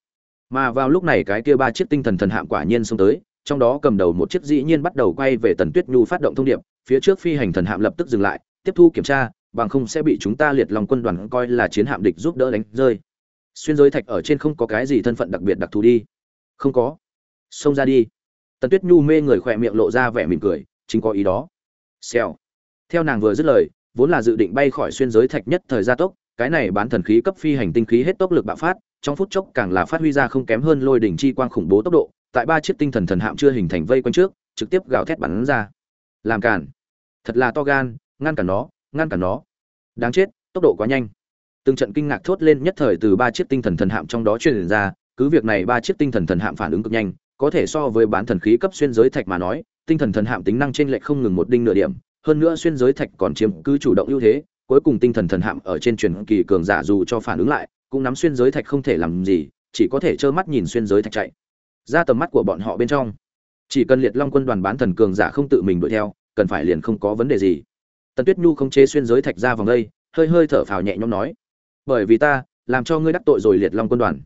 [SPEAKER 1] Mà vào lúc này cái kia ba chiếc tinh thần thần hạm quả nhiên xông tới trong đó cầm đầu một chiếc dĩ nhiên bắt đầu quay về tần tuyết nhu phát động thông điệp, phía trước phi hành thần hạm lập tức dừng lại, tiếp thu kiểm tra, bằng không sẽ bị chúng ta liệt lòng quân đoàn coi là chiến hạm địch giúp đỡ đánh rơi. Xuyên giới thạch ở trên không có cái gì thân phận đặc biệt đặc thù đi. Không có. Xông ra đi. Tần tuyết nhu mê người khỏe miệng lộ ra vẻ mỉm cười, chính có ý đó. Xèo. Theo nàng vừa dứt lời, vốn là dự định bay khỏi xuyên giới thạch nhất thời gia tốc, cái này bán thần khí cấp phi hành tinh khí hết tốc lực bạo phát, trong phút chốc càng là phát huy ra không kém hơn lôi đỉnh chi quang khủng bố tốc độ tại ba chiếc tinh thần thần hạm chưa hình thành vây quanh trước, trực tiếp gào thét bắn ra. Làm cản thật là to gan, ngăn cản nó, ngăn cản nó. Đáng chết, tốc độ quá nhanh. Từng trận kinh ngạc thốt lên nhất thời từ ba chiếc tinh thần thần hạm trong đó truyền ra, cứ việc này ba chiếc tinh thần thần hạm phản ứng cực nhanh, có thể so với bán thần khí cấp xuyên giới thạch mà nói, tinh thần thần hạm tính năng trên lệch không ngừng một đinh nửa điểm, hơn nữa xuyên giới thạch còn chiếm cứ chủ động ưu thế, cuối cùng tinh thần thần hạm ở trên truyền kỳ cường giả dù cho phản ứng lại, cũng nắm xuyên giới thạch không thể làm gì, chỉ có thể trơ mắt nhìn xuyên giới thạch chạy ra tầm mắt của bọn họ bên trong. Chỉ cần liệt long quân đoàn bán thần cường giả không tự mình đuổi theo, cần phải liền không có vấn đề gì. Tần tuyết nhu không chế xuyên giới thạch ra vòng đây, hơi hơi thở phào nhẹ nhõm nói, bởi vì ta làm cho ngươi đắc tội rồi liệt long quân đoàn.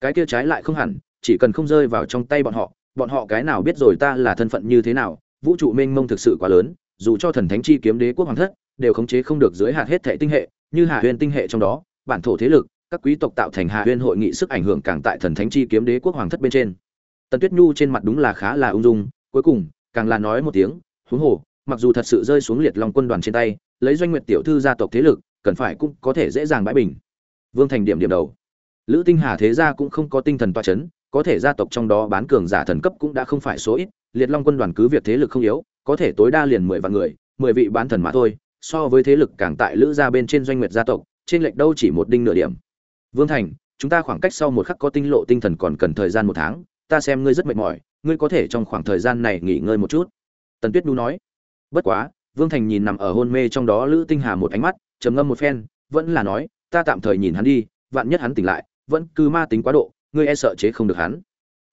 [SPEAKER 1] Cái kia trái lại không hẳn, chỉ cần không rơi vào trong tay bọn họ bọn họ cái nào biết rồi ta là thân phận như thế nào, vũ trụ mênh mông thực sự quá lớn, dù cho thần thánh chi kiếm đế quốc hoàng thất, đều khống chế không được dưới hạt hết thệ tinh hệ, như hạ huyên tinh hệ trong đó, bản thổ thế lực, các quý tộc tạo thành hạ huyên hội nghị sức ảnh hưởng càng tại thần thánh chi kiếm đế quốc hoàng thất bên trên tần tuyết nhu trên mặt đúng là khá là ung dung, cuối cùng, càng là nói một tiếng, huống hồ, mặc dù thật sự rơi xuống liệt long quân đoàn trên tay, lấy doanh nguyệt tiểu thư gia tộc thế lực, cần phải cũng có thể dễ dàng bãi bình. Vương thành điểm điểm đầu. Lữ tinh hà thế gia cũng không có tinh thần toa chấn, có thể gia tộc trong đó bán cường giả thần cấp cũng đã không phải số ít, liệt long quân đoàn cứ việc thế lực không yếu, có thể tối đa liền mười vạn người, mười vị bán thần mà thôi, so với thế lực càng tại lữ gia bên trên doanh nguyệt gia tộc, trên lệch đâu chỉ một đinh nửa điểm. Vương thành, chúng ta khoảng cách sau một khắc có tinh lộ tinh thần còn cần thời gian một tháng ta xem ngươi rất mệt mỏi, ngươi có thể trong khoảng thời gian này nghỉ ngơi một chút. Tần tuyết đu nói. Bất quá. Vương thành nhìn nằm ở hôn mê trong đó lữ tinh hà một ánh mắt, trầm ngâm một phen, vẫn là nói, ta tạm thời nhìn hắn đi, vạn nhất hắn tỉnh lại, vẫn cứ ma tính quá độ, ngươi e sợ chế không được hắn.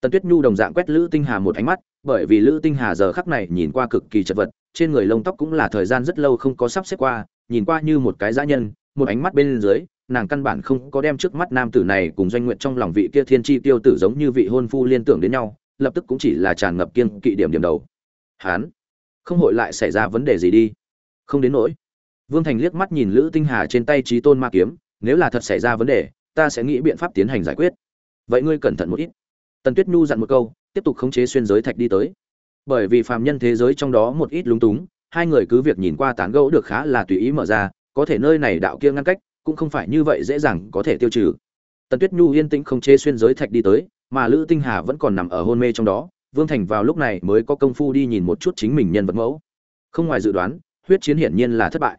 [SPEAKER 1] Tần tuyết nhu đồng dạng quét lữ tinh hà một ánh mắt, bởi vì lữ tinh hà giờ khắc này nhìn qua cực kỳ chật vật, trên người lông tóc cũng là thời gian rất lâu không có sắp xếp qua, nhìn qua như một cái dã nhân, một ánh mắt bên dưới nàng căn bản không có đem trước mắt nam tử này cùng doanh nguyện trong lòng vị kia thiên chi tiêu tử giống như vị hôn phu liên tưởng đến nhau, lập tức cũng chỉ là tràn ngập kiên kỵ điểm điểm đầu. Hán, không hội lại xảy ra vấn đề gì đi? Không đến nỗi. Vương thành liếc mắt nhìn lữ tinh hà trên tay trí tôn ma kiếm, nếu là thật xảy ra vấn đề, ta sẽ nghĩ biện pháp tiến hành giải quyết. Vậy ngươi cẩn thận một ít. Tần tuyết nhu dặn một câu, tiếp tục khống chế xuyên giới thạch đi tới. Bởi vì phàm nhân thế giới trong đó một ít lúng túng, hai người cứ việc nhìn qua tán gẫu được khá là tùy ý mở ra, có thể nơi này đạo kia ngăn cách cũng không phải như vậy dễ dàng có thể tiêu trừ. Tần tuyết nhu yên tĩnh không chế xuyên giới thạch đi tới, mà lữ tinh hà vẫn còn nằm ở hôn mê trong đó. Vương thành vào lúc này mới có công phu đi nhìn một chút chính mình nhân vật mẫu. Không ngoài dự đoán, huyết chiến hiển nhiên là thất bại.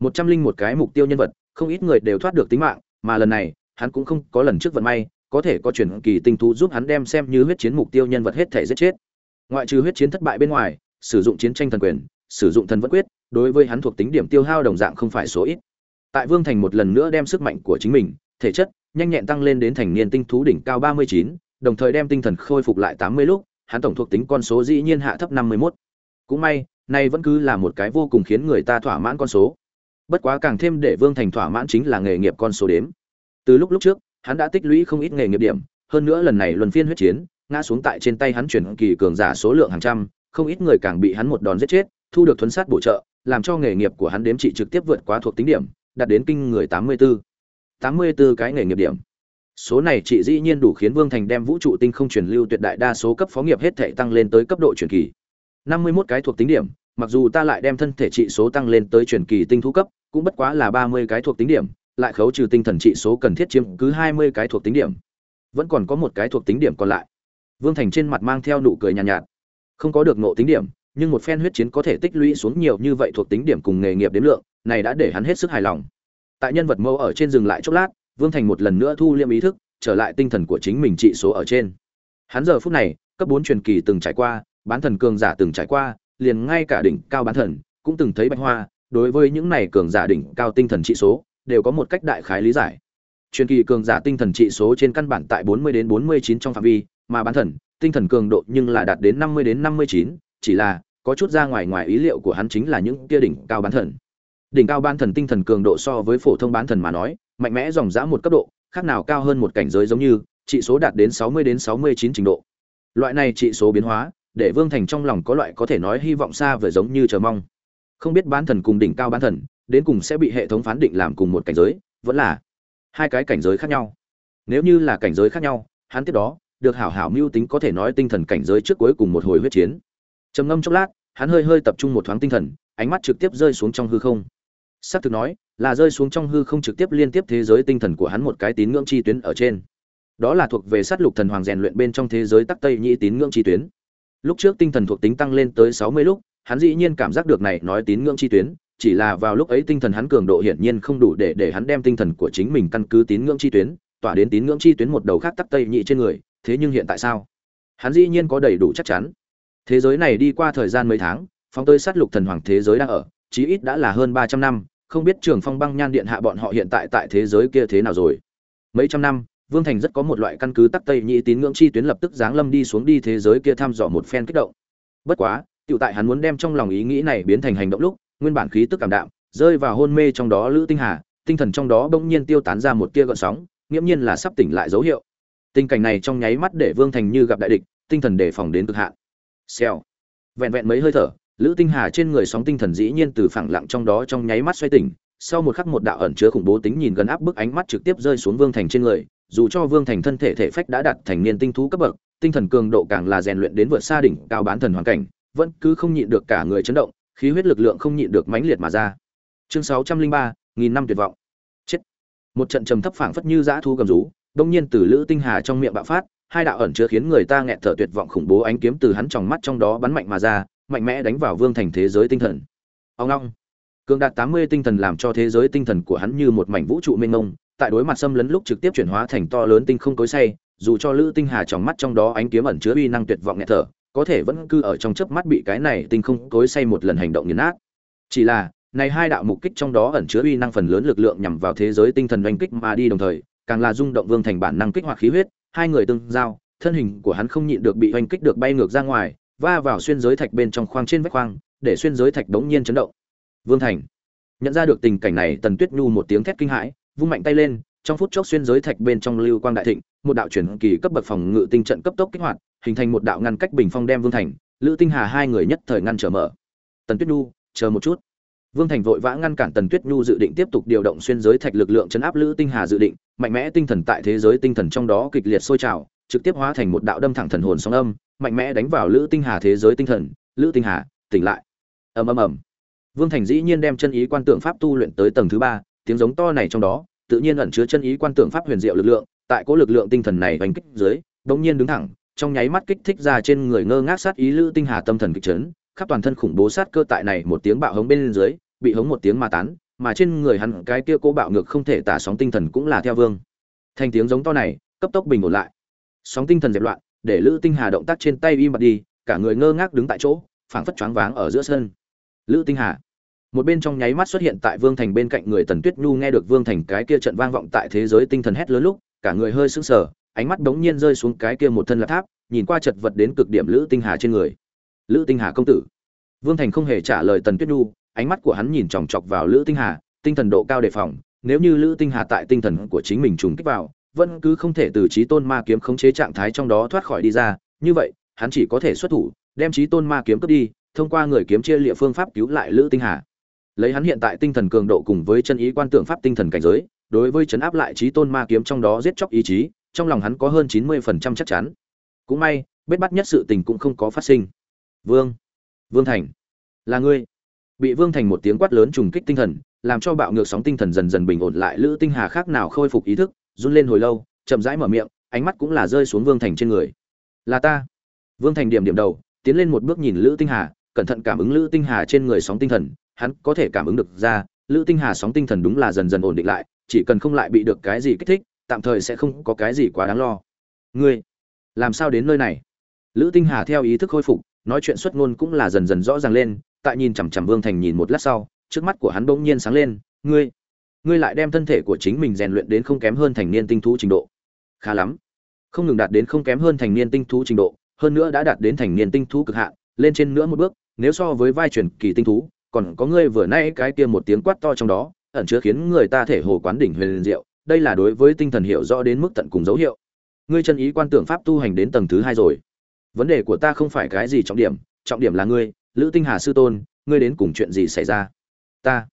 [SPEAKER 1] Một trăm linh một cái mục tiêu nhân vật, không ít người đều thoát được tính mạng, mà lần này, hắn cũng không có lần trước vận may, có thể có chuyển kỳ tinh thú giúp hắn đem xem như huyết chiến mục tiêu nhân vật hết thể giết chết. Ngoại trừ huyết chiến thất bại bên ngoài, sử dụng chiến tranh thần quyền, sử dụng thần vẫn quyết, đối với hắn thuộc tính điểm tiêu hao đồng dạng không phải số ít tại vương thành một lần nữa đem sức mạnh của chính mình, thể chất, nhanh nhẹn tăng lên đến thành niên tinh thú đỉnh cao ba mươi chín, đồng thời đem tinh thần khôi phục lại tám mươi lúc, hắn tổng thuộc tính con số dĩ nhiên hạ thấp năm mươi mốt. Cũng may, nay vẫn cứ là một cái vô cùng khiến người ta thỏa mãn con số. Bất quá càng thêm để vương thành thỏa mãn chính là nghề nghiệp con số đếm. Từ lúc lúc trước, hắn đã tích lũy không ít nghề nghiệp điểm, hơn nữa lần này luân phiên huyết chiến, ngã xuống tại trên tay hắn chuyển kỳ cường giả số lượng hàng trăm, không ít người càng bị hắn một đòn giết chết, thu được thuấn sát bổ trợ, làm cho nghề nghiệp của hắn đếm trị trực tiếp vượt quá thuộc tính điểm đạt đến kinh người tám mươi 84. 84 cái nghề nghiệp điểm. Số này chỉ dĩ nhiên đủ khiến vương thành đem vũ trụ tinh không truyền lưu tuyệt đại đa số cấp phó nghiệp hết thể tăng lên tới cấp độ truyền kỳ. năm mươi 51 cái thuộc tính điểm mặc dù ta lại đem thân thể trị số tăng lên tới truyền kỳ tinh thú cấp cũng bất quá là ba mươi cái thuộc tính điểm lại khấu trừ tinh thần trị số cần thiết chiếm cứ hai mươi cái thuộc tính điểm. Vẫn còn có một cái thuộc tính điểm còn lại. Vương thành trên mặt mang theo nụ cười nhàn nhạt, nhạt. Không có được ngộ tính điểm nhưng một phen huyết chiến có thể tích lũy xuống nhiều như vậy thuộc tính điểm cùng nghề nghiệp đến lượng này đã để hắn hết sức hài lòng. Tại nhân vật mẫu ở trên dừng lại chốc lát vương thành một lần nữa thu liêm ý thức trở lại tinh thần của chính mình trị số ở trên. Hắn giờ phút này cấp bốn truyền kỳ từng trải qua bán thần cường giả từng trải qua liền ngay cả đỉnh cao bán thần cũng từng thấy bạch hoa. Đối với những này cường giả đỉnh cao tinh thần trị số đều có một cách đại khái lý giải. Truyền kỳ cường giả tinh thần trị số trên căn bản tại 40 đến 49 trong phạm vi mà bán thần tinh thần cường độ nhưng là đạt đến 50 đến 59, chỉ là có chút ra ngoài ngoài ý liệu của hắn chính là những kia đỉnh cao bán thần đỉnh cao bán thần tinh thần cường độ so với phổ thông bán thần mà nói, mạnh mẽ dòng dã một cấp độ, khác nào cao hơn một cảnh giới giống như trị số đạt đến 60 đến 69 trình độ. Loại này trị số biến hóa, để vương thành trong lòng có loại có thể nói hy vọng xa vời giống như chờ mong. Không biết bán thần cùng đỉnh cao bán thần, đến cùng sẽ bị hệ thống phán định làm cùng một cảnh giới, vẫn là hai cái cảnh giới khác nhau. Nếu như là cảnh giới khác nhau, hắn tiếp đó, được hảo hảo mưu tính có thể nói tinh thần cảnh giới trước cuối cùng một hồi huyết chiến. Trầm ngâm chốc lát, hắn hơi hơi tập trung một thoáng tinh thần, ánh mắt trực tiếp rơi xuống trong hư không. Sắc thực nói, là rơi xuống trong hư không trực tiếp liên tiếp thế giới tinh thần của hắn một cái tín ngưỡng chi tuyến ở trên. Đó là thuộc về sát lục thần hoàng rèn luyện bên trong thế giới tắc tây nhĩ tín ngưỡng chi tuyến. Lúc trước tinh thần thuộc tính tăng lên tới sáu mươi lúc, hắn dĩ nhiên cảm giác được này nói tín ngưỡng chi tuyến, chỉ là vào lúc ấy tinh thần hắn cường độ hiển nhiên không đủ để để hắn đem tinh thần của chính mình căn cứ tín ngưỡng chi tuyến, tỏa đến tín ngưỡng chi tuyến một đầu khác tắc tây nhị trên người, thế nhưng hiện tại sao? Hắn dĩ nhiên có đầy đủ chắc chắn. Thế giới này đi qua thời gian mấy tháng, phóng tới sát lục thần hoàng thế giới đang ở chí ít đã là hơn ba trăm năm không biết trường phong băng nhan điện hạ bọn họ hiện tại tại thế giới kia thế nào rồi mấy trăm năm vương thành rất có một loại căn cứ tắc tây nhị tín ngưỡng chi tuyến lập tức giáng lâm đi xuống đi thế giới kia thăm dò một phen kích động bất quá Tiểu tại hắn muốn đem trong lòng ý nghĩ này biến thành hành động lúc, nguyên bản khí tức cảm đạm, rơi vào hôn mê trong đó Lữ Tinh Hà, tinh thần trong đó bỗng nhiên tiêu tán ra một tia gợn sóng, nghiêm nhiên là sắp tỉnh lại dấu hiệu. Tình cảnh này trong nháy mắt để Vương Thành như gặp đại địch, tinh thần đề phòng đến cực hạn. Xèo. Vẹn vẹn mấy hơi thở, Lữ Tinh Hà trên người sóng tinh thần dĩ nhiên từ phẳng lặng trong đó trong nháy mắt xoay tỉnh, sau một khắc một đạo ẩn chứa khủng bố tính nhìn gần áp bức ánh mắt trực tiếp rơi xuống Vương Thành trên người, dù cho Vương Thành thân thể thể phách đã đạt thành niên tinh thú cấp bậc, tinh thần cường độ càng là rèn luyện đến vượt xa đỉnh cao bán thần hoàn cảnh, vẫn cứ không nhịn được cả người chấn động, khí huyết lực lượng không nhịn được mãnh liệt mà ra. Chương 603, nghìn năm tuyệt vọng. Chết. Một trận trầm thấp phảng phất như dã thu gầm rú, đột nhiên từ Lữ Tinh Hà trong miệng bạo phát, hai đạo ẩn chứa khiến người ta nghẹt thở tuyệt vọng khủng bố ánh kiếm từ hắn trong mắt trong đó bắn mạnh mà ra, mạnh mẽ đánh vào Vương Thành thế giới tinh thần. Ông ngoong. Cường đạt 80 tinh thần làm cho thế giới tinh thần của hắn như một mảnh vũ trụ mênh mông, tại đối mặt xâm lấn lúc trực tiếp chuyển hóa thành to lớn tinh không cối xay, dù cho Lữ Tinh Hà trong mắt trong đó ánh kiếm ẩn chứa uy năng tuyệt vọng nghẹt thở, có thể vẫn cư ở trong chớp mắt bị cái này tinh không cối say một lần hành động nghiền nát. Chỉ là, này hai đạo mục kích trong đó ẩn chứa uy năng phần lớn lực lượng nhằm vào thế giới tinh thần oanh kích mà đi đồng thời, càng là rung động vương thành bản năng kích hoạt khí huyết, hai người tương giao, thân hình của hắn không nhịn được bị oanh kích được bay ngược ra ngoài, va vào xuyên giới thạch bên trong khoang trên vách khoang, để xuyên giới thạch đống nhiên chấn động. Vương Thành nhận ra được tình cảnh này, Tần Tuyết Nhu một tiếng thét kinh hãi, vung mạnh tay lên trong phút chốc xuyên giới thạch bên trong lưu quang đại thịnh một đạo chuyển kỳ cấp bậc phòng ngự tinh trận cấp tốc kích hoạt hình thành một đạo ngăn cách bình phong đem vương thành lữ tinh hà hai người nhất thời ngăn trở mở tần tuyết nhu chờ một chút vương thành vội vã ngăn cản tần tuyết nhu dự định tiếp tục điều động xuyên giới thạch lực lượng chấn áp lữ tinh hà dự định mạnh mẽ tinh thần tại thế giới tinh thần trong đó kịch liệt sôi trào trực tiếp hóa thành một đạo đâm thẳng thần hồn sóng âm mạnh mẽ đánh vào lữ tinh hà thế giới tinh thần. Lữ tinh hà, tỉnh lại. Ầm ầm ầm. Vương thành dĩ nhiên đem chân ý quan tượng pháp tu luyện tới tầng thứ ba, tiếng giống to này trong đó, tự nhiên ẩn chứa chân ý quan tượng pháp huyền diệu lực lượng, tại cố lực lượng tinh thần này vành kích dưới, bỗng nhiên đứng thẳng, trong nháy mắt kích thích ra trên người ngơ ngác sát ý lữ tinh hà tâm thần kịch chấn, khắp toàn thân khủng bố sát cơ tại này một tiếng bạo hống bên dưới, bị hống một tiếng ma tán, mà trên người hắn cái kia cố bạo ngược không thể tả sóng tinh thần cũng là theo vương. Thành tiếng giống to này, cấp tốc bình ổn lại. Sóng tinh thần dẹp loạn để lữ tinh hà động tác trên tay im bặt đi, cả người ngơ ngác đứng tại chỗ, phảng phất choáng váng ở giữa sân. Lữ tinh hà. Một bên trong nháy mắt xuất hiện tại vương thành bên cạnh người tần tuyết nhu nghe được vương thành cái kia trận vang vọng tại thế giới tinh thần hét lớn lúc, cả người hơi sững sờ, ánh mắt đống nhiên rơi xuống cái kia một thân lạp tháp, nhìn qua chật vật đến cực điểm lữ tinh hà trên người. Lữ tinh hà công tử. Vương thành không hề trả lời tần tuyết nhu, ánh mắt của hắn nhìn chòng chọc vào lữ tinh hà, tinh thần độ cao đề phòng, nếu như lữ tinh hà tại tinh thần của chính mình trùng kích vào vẫn cứ không thể từ trí tôn ma kiếm khống chế trạng thái trong đó thoát khỏi đi ra, như vậy, hắn chỉ có thể xuất thủ, đem trí tôn ma kiếm cướp đi, thông qua người kiếm chia liệ phương pháp cứu lại lữ tinh hà. Lấy hắn hiện tại tinh thần cường độ cùng với chân ý quan tượng pháp tinh thần cảnh giới, đối với chấn áp lại trí tôn ma kiếm trong đó giết chóc ý chí, trong lòng hắn có hơn chín mươi phần trăm chắc chắn. Cũng may, bết bắt nhất sự tình cũng không có phát sinh. Vương vương thành, là ngươi. Bị vương thành một tiếng quát lớn trùng kích tinh thần, làm cho bạo ngược sóng tinh thần dần dần bình ổn lại lữ tinh hà khác nào khôi phục ý thức run lên hồi lâu, chậm rãi mở miệng, ánh mắt cũng là rơi xuống vương thành trên người. Là ta. Vương thành điểm điểm đầu, tiến lên một bước nhìn lữ tinh hà, cẩn thận cảm ứng lữ tinh hà trên người sóng tinh thần, hắn có thể cảm ứng được ra, lữ tinh hà sóng tinh thần đúng là dần dần ổn định lại, chỉ cần không lại bị được cái gì kích thích, tạm thời sẽ không có cái gì quá đáng lo. Ngươi, làm sao đến nơi này? Lữ tinh hà theo ý thức khôi phục, nói chuyện xuất ngôn cũng là dần dần rõ ràng lên, tại nhìn chằm chằm vương thành nhìn một lát sau, trước mắt của hắn bỗng nhiên sáng lên, ngươi ngươi lại đem thân thể của chính mình rèn luyện đến không kém hơn thành niên tinh thú trình độ. Khá lắm. Không ngừng đạt đến không kém hơn thành niên tinh thú trình độ, hơn nữa đã đạt đến thành niên tinh thú cực hạn, lên trên nữa một bước, nếu so với vai truyền kỳ tinh thú, còn có ngươi vừa nãy cái kia một tiếng quát to trong đó, ẩn chứa khiến người ta thể hồ quán đỉnh huyền diệu, đây là đối với tinh thần hiểu rõ đến mức tận cùng dấu hiệu. Ngươi chân ý quan tưởng pháp tu hành đến tầng thứ hai rồi. Vấn đề của ta không phải cái gì trọng điểm trọng điểm là ngươi, lữ tinh hà sư tôn, ngươi đến cùng chuyện gì xảy ra? Ta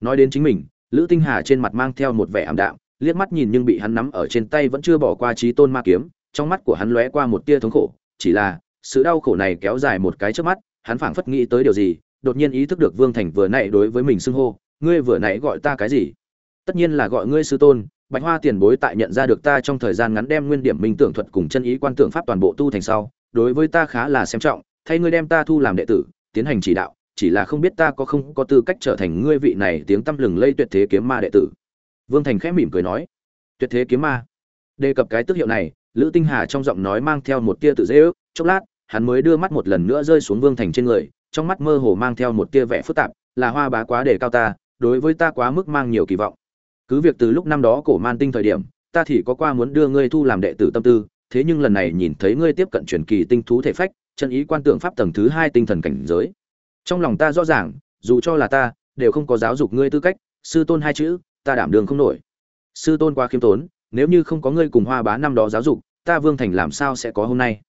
[SPEAKER 1] nói đến chính mình lữ tinh hà trên mặt mang theo một vẻ ảm đạm, liếc mắt nhìn nhưng bị hắn nắm ở trên tay vẫn chưa bỏ qua trí tôn ma kiếm, trong mắt của hắn lóe qua một tia thống khổ, chỉ là, sự đau khổ này kéo dài một cái trước mắt, hắn phảng phất nghĩ tới điều gì, đột nhiên ý thức được vương thành vừa nãy đối với mình xưng hô, ngươi vừa nãy gọi ta cái gì? Tất nhiên là gọi ngươi sư tôn, bạch hoa tiền bối tại nhận ra được ta trong thời gian ngắn đem nguyên điểm minh tưởng thuật cùng chân ý quan tưởng pháp toàn bộ tu thành sau, đối với ta khá là xem trọng, thay ngươi đem ta thu làm đệ tử, tiến hành chỉ đạo chỉ là không biết ta có không có tư cách trở thành ngươi vị này tiếng tăm lừng lây tuyệt thế kiếm ma đệ tử. Vương thành khẽ mỉm cười nói, tuyệt thế kiếm ma. Đề cập cái tước hiệu này, lữ tinh hà trong giọng nói mang theo một tia tự dễ ước, chốc lát, hắn mới đưa mắt một lần nữa rơi xuống vương thành trên người, trong mắt mơ hồ mang theo một tia vẻ phức tạp, là hoa bá quá đề cao ta, đối với ta quá mức mang nhiều kỳ vọng. Cứ việc từ lúc năm đó cổ man tinh thời điểm, ta thì có qua muốn đưa ngươi thu làm đệ tử tâm tư, thế nhưng lần này nhìn thấy ngươi tiếp cận truyền kỳ tinh thú thể phách, chân ý quan tượng pháp tầng thứ hai tinh thần cảnh giới trong lòng ta rõ ràng, dù cho là ta, đều không có giáo dục ngươi tư cách, sư tôn hai chữ, ta đảm đường không nổi. Sư tôn quá khiêm tốn, nếu như không có ngươi cùng hoa bá năm đó giáo dục, ta vương thành làm sao sẽ có hôm nay?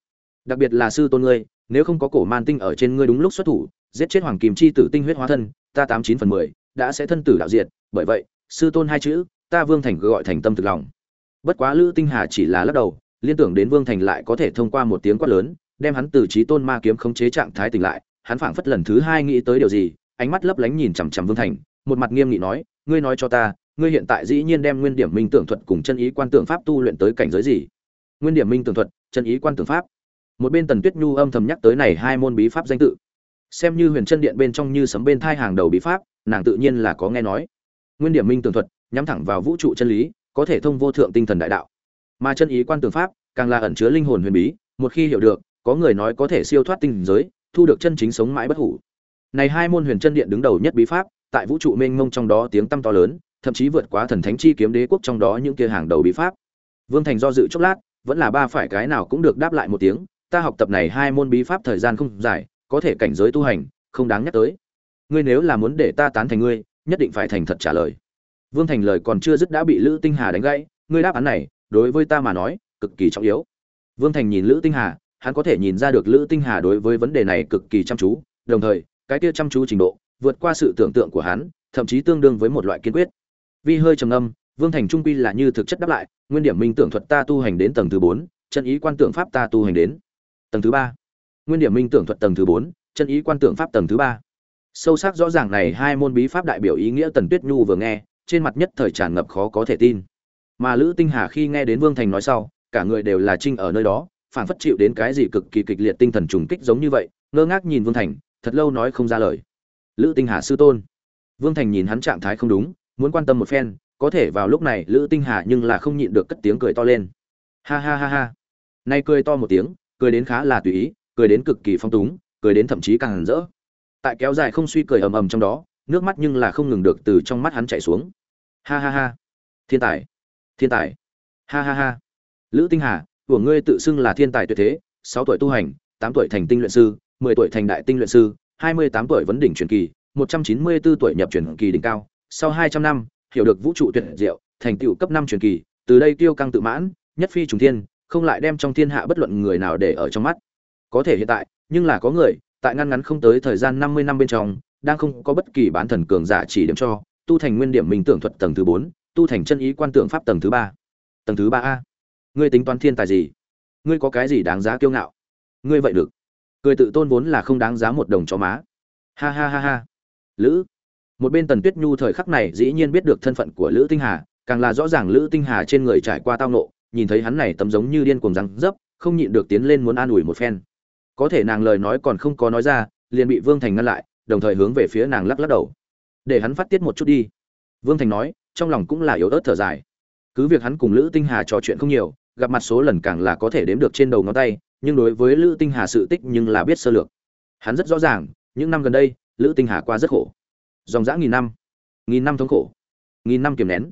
[SPEAKER 1] Đặc biệt là sư tôn ngươi, nếu không có cổ man tinh ở trên ngươi đúng lúc xuất thủ, giết chết hoàng kim chi tử tinh huyết hóa thân, ta tám chín phần mười đã sẽ thân tử đạo diệt. Bởi vậy, sư tôn hai chữ, ta vương thành gọi thành tâm thực lòng. Bất quá lữ tinh hà chỉ là lắc đầu, liên tưởng đến vương thành lại có thể thông qua một tiếng quát lớn, đem hắn từ trí tôn ma kiếm khống chế trạng thái tỉnh lại hắn phảng phất lần thứ hai nghĩ tới điều gì, ánh mắt lấp lánh nhìn chằm chằm vương thành, một mặt nghiêm nghị nói, ngươi nói cho ta, ngươi hiện tại dĩ nhiên đem nguyên điểm minh tưởng thuật cùng chân ý quan tưởng pháp tu luyện tới cảnh giới gì? Nguyên điểm minh tưởng thuật, chân ý quan tưởng pháp? Một bên tần tuyết nhu âm thầm nhắc tới này hai môn bí pháp danh tự. Xem như huyền chân điện bên trong như sấm bên thai hàng đầu bí pháp, nàng tự nhiên là có nghe nói. Nguyên điểm minh tưởng thuật, nhắm thẳng vào vũ trụ chân lý, có thể thông vô thượng tinh thần đại đạo. Mà chân ý quan tưởng pháp, càng là ẩn chứa linh hồn huyền bí, một khi hiểu được, có người nói có thể siêu thoát tinh giới thu được chân chính sống mãi bất hủ. Này hai môn huyền chân điện đứng đầu nhất bí pháp, tại vũ trụ mênh mông trong đó tiếng tăm to lớn, thậm chí vượt quá thần thánh chi kiếm đế quốc trong đó những kia hàng đầu bí pháp. Vương thành do dự chốc lát, vẫn là ba phải cái nào cũng được đáp lại một tiếng, ta học tập này hai môn bí pháp thời gian không dài, có thể cảnh giới tu hành, không đáng nhắc tới. Ngươi nếu là muốn để ta tán thành ngươi, nhất định phải thành thật trả lời. Vương thành lời còn chưa dứt đã bị lữ tinh hà đánh gãy, ngươi đáp án này, đối với ta mà nói, cực kỳ trọng yếu. Vương thành nhìn lữ tinh hà hắn có thể nhìn ra được lữ tinh hà đối với vấn đề này cực kỳ chăm chú, đồng thời, cái kia chăm chú trình độ, vượt qua sự tưởng tượng của hắn, thậm chí tương đương với một loại kiên quyết. Vi hơi trầm âm vương thành trung quy là như thực chất đáp lại, nguyên điểm minh tưởng thuật ta tu hành đến tầng thứ bốn, chân ý quan tưởng pháp ta tu hành đến tầng thứ ba. Nguyên điểm minh tưởng thuật tầng thứ bốn, chân ý quan tưởng pháp tầng thứ ba. Sâu sắc rõ ràng này hai môn bí pháp đại biểu ý nghĩa tần tuyết nhu vừa nghe, trên mặt nhất thời tràn ngập khó có thể tin. Mà lữ tinh hà khi nghe đến vương thành nói sau, cả người đều là trinh ở nơi đó phản phất chịu đến cái gì cực kỳ kịch liệt tinh thần trùng kích giống như vậy, ngơ ngác nhìn vương thành, thật lâu nói không ra lời. Lữ tinh hà sư tôn. Vương thành nhìn hắn trạng thái không đúng, muốn quan tâm một phen, có thể vào lúc này lữ tinh hà nhưng là không nhịn được cất tiếng cười to lên. Ha ha ha ha. Nay cười to một tiếng, cười đến khá là tùy ý, cười đến cực kỳ phong túng, cười đến thậm chí càng hẳn rỡ. Tại kéo dài không suy cười ầm ầm trong đó, nước mắt nhưng là không ngừng được từ trong mắt hắn chảy xuống. Ha ha ha. Thiên tài. Thiên tài. Ha ha ha. Lữ tinh hà của ngươi tự xưng là thiên tài tuyệt thế, sáu tuổi tu hành, tám tuổi thành tinh luyện sư, mười tuổi thành đại tinh luyện sư, hai mươi tám tuổi vấn đỉnh truyền kỳ, một trăm chín mươi 194 tuổi nhập truyền kỳ đỉnh cao. Sau hai trăm năm, hiểu được vũ trụ tuyệt diệu, thành tựu cấp năm truyền kỳ, từ đây tiêu căng tự mãn, nhất phi trùng thiên, không lại đem trong thiên hạ bất luận người nào để ở trong mắt. Có thể hiện tại, nhưng là có người, tại ngăn ngắn không tới thời gian năm mươi năm bên trong, đang không có bất kỳ bán thần cường giả chỉ điểm cho, tu thành nguyên điểm minh tưởng thuật tầng thứ bốn, tu thành chân ý quan tưởng pháp tầng thứ ba. Tầng thứ ba a ngươi tính toán thiên tài gì? Ngươi có cái gì đáng giá kiêu ngạo? Ngươi vậy được. Cười tự tôn vốn là không đáng giá một đồng cho má. Ha ha ha ha. Lữ. Một bên tần tuyết nhu thời khắc này dĩ nhiên biết được thân phận của lữ tinh hà, càng là rõ ràng lữ tinh hà trên người trải qua tao nộ, nhìn thấy hắn này tấm giống như điên cuồng răng dấp, không nhịn được tiến lên muốn an ủi một phen. Có thể nàng lời nói còn không có nói ra, liền bị vương thành ngăn lại, đồng thời hướng về phía nàng lắc lắc đầu. Để hắn phát tiết một chút đi. Vương thành nói, trong lòng cũng là yếu ớt thở dài. Cứ việc hắn cùng lữ tinh hà trò chuyện không nhiều gặp mặt số lần càng là có thể đếm được trên đầu ngón tay, nhưng đối với lữ tinh hà sự tích nhưng là biết sơ lược. Hắn rất rõ ràng, những năm gần đây, lữ tinh hà qua rất khổ. Dòng dã nghìn năm nghìn năm thống khổ, nghìn năm kiềm nén.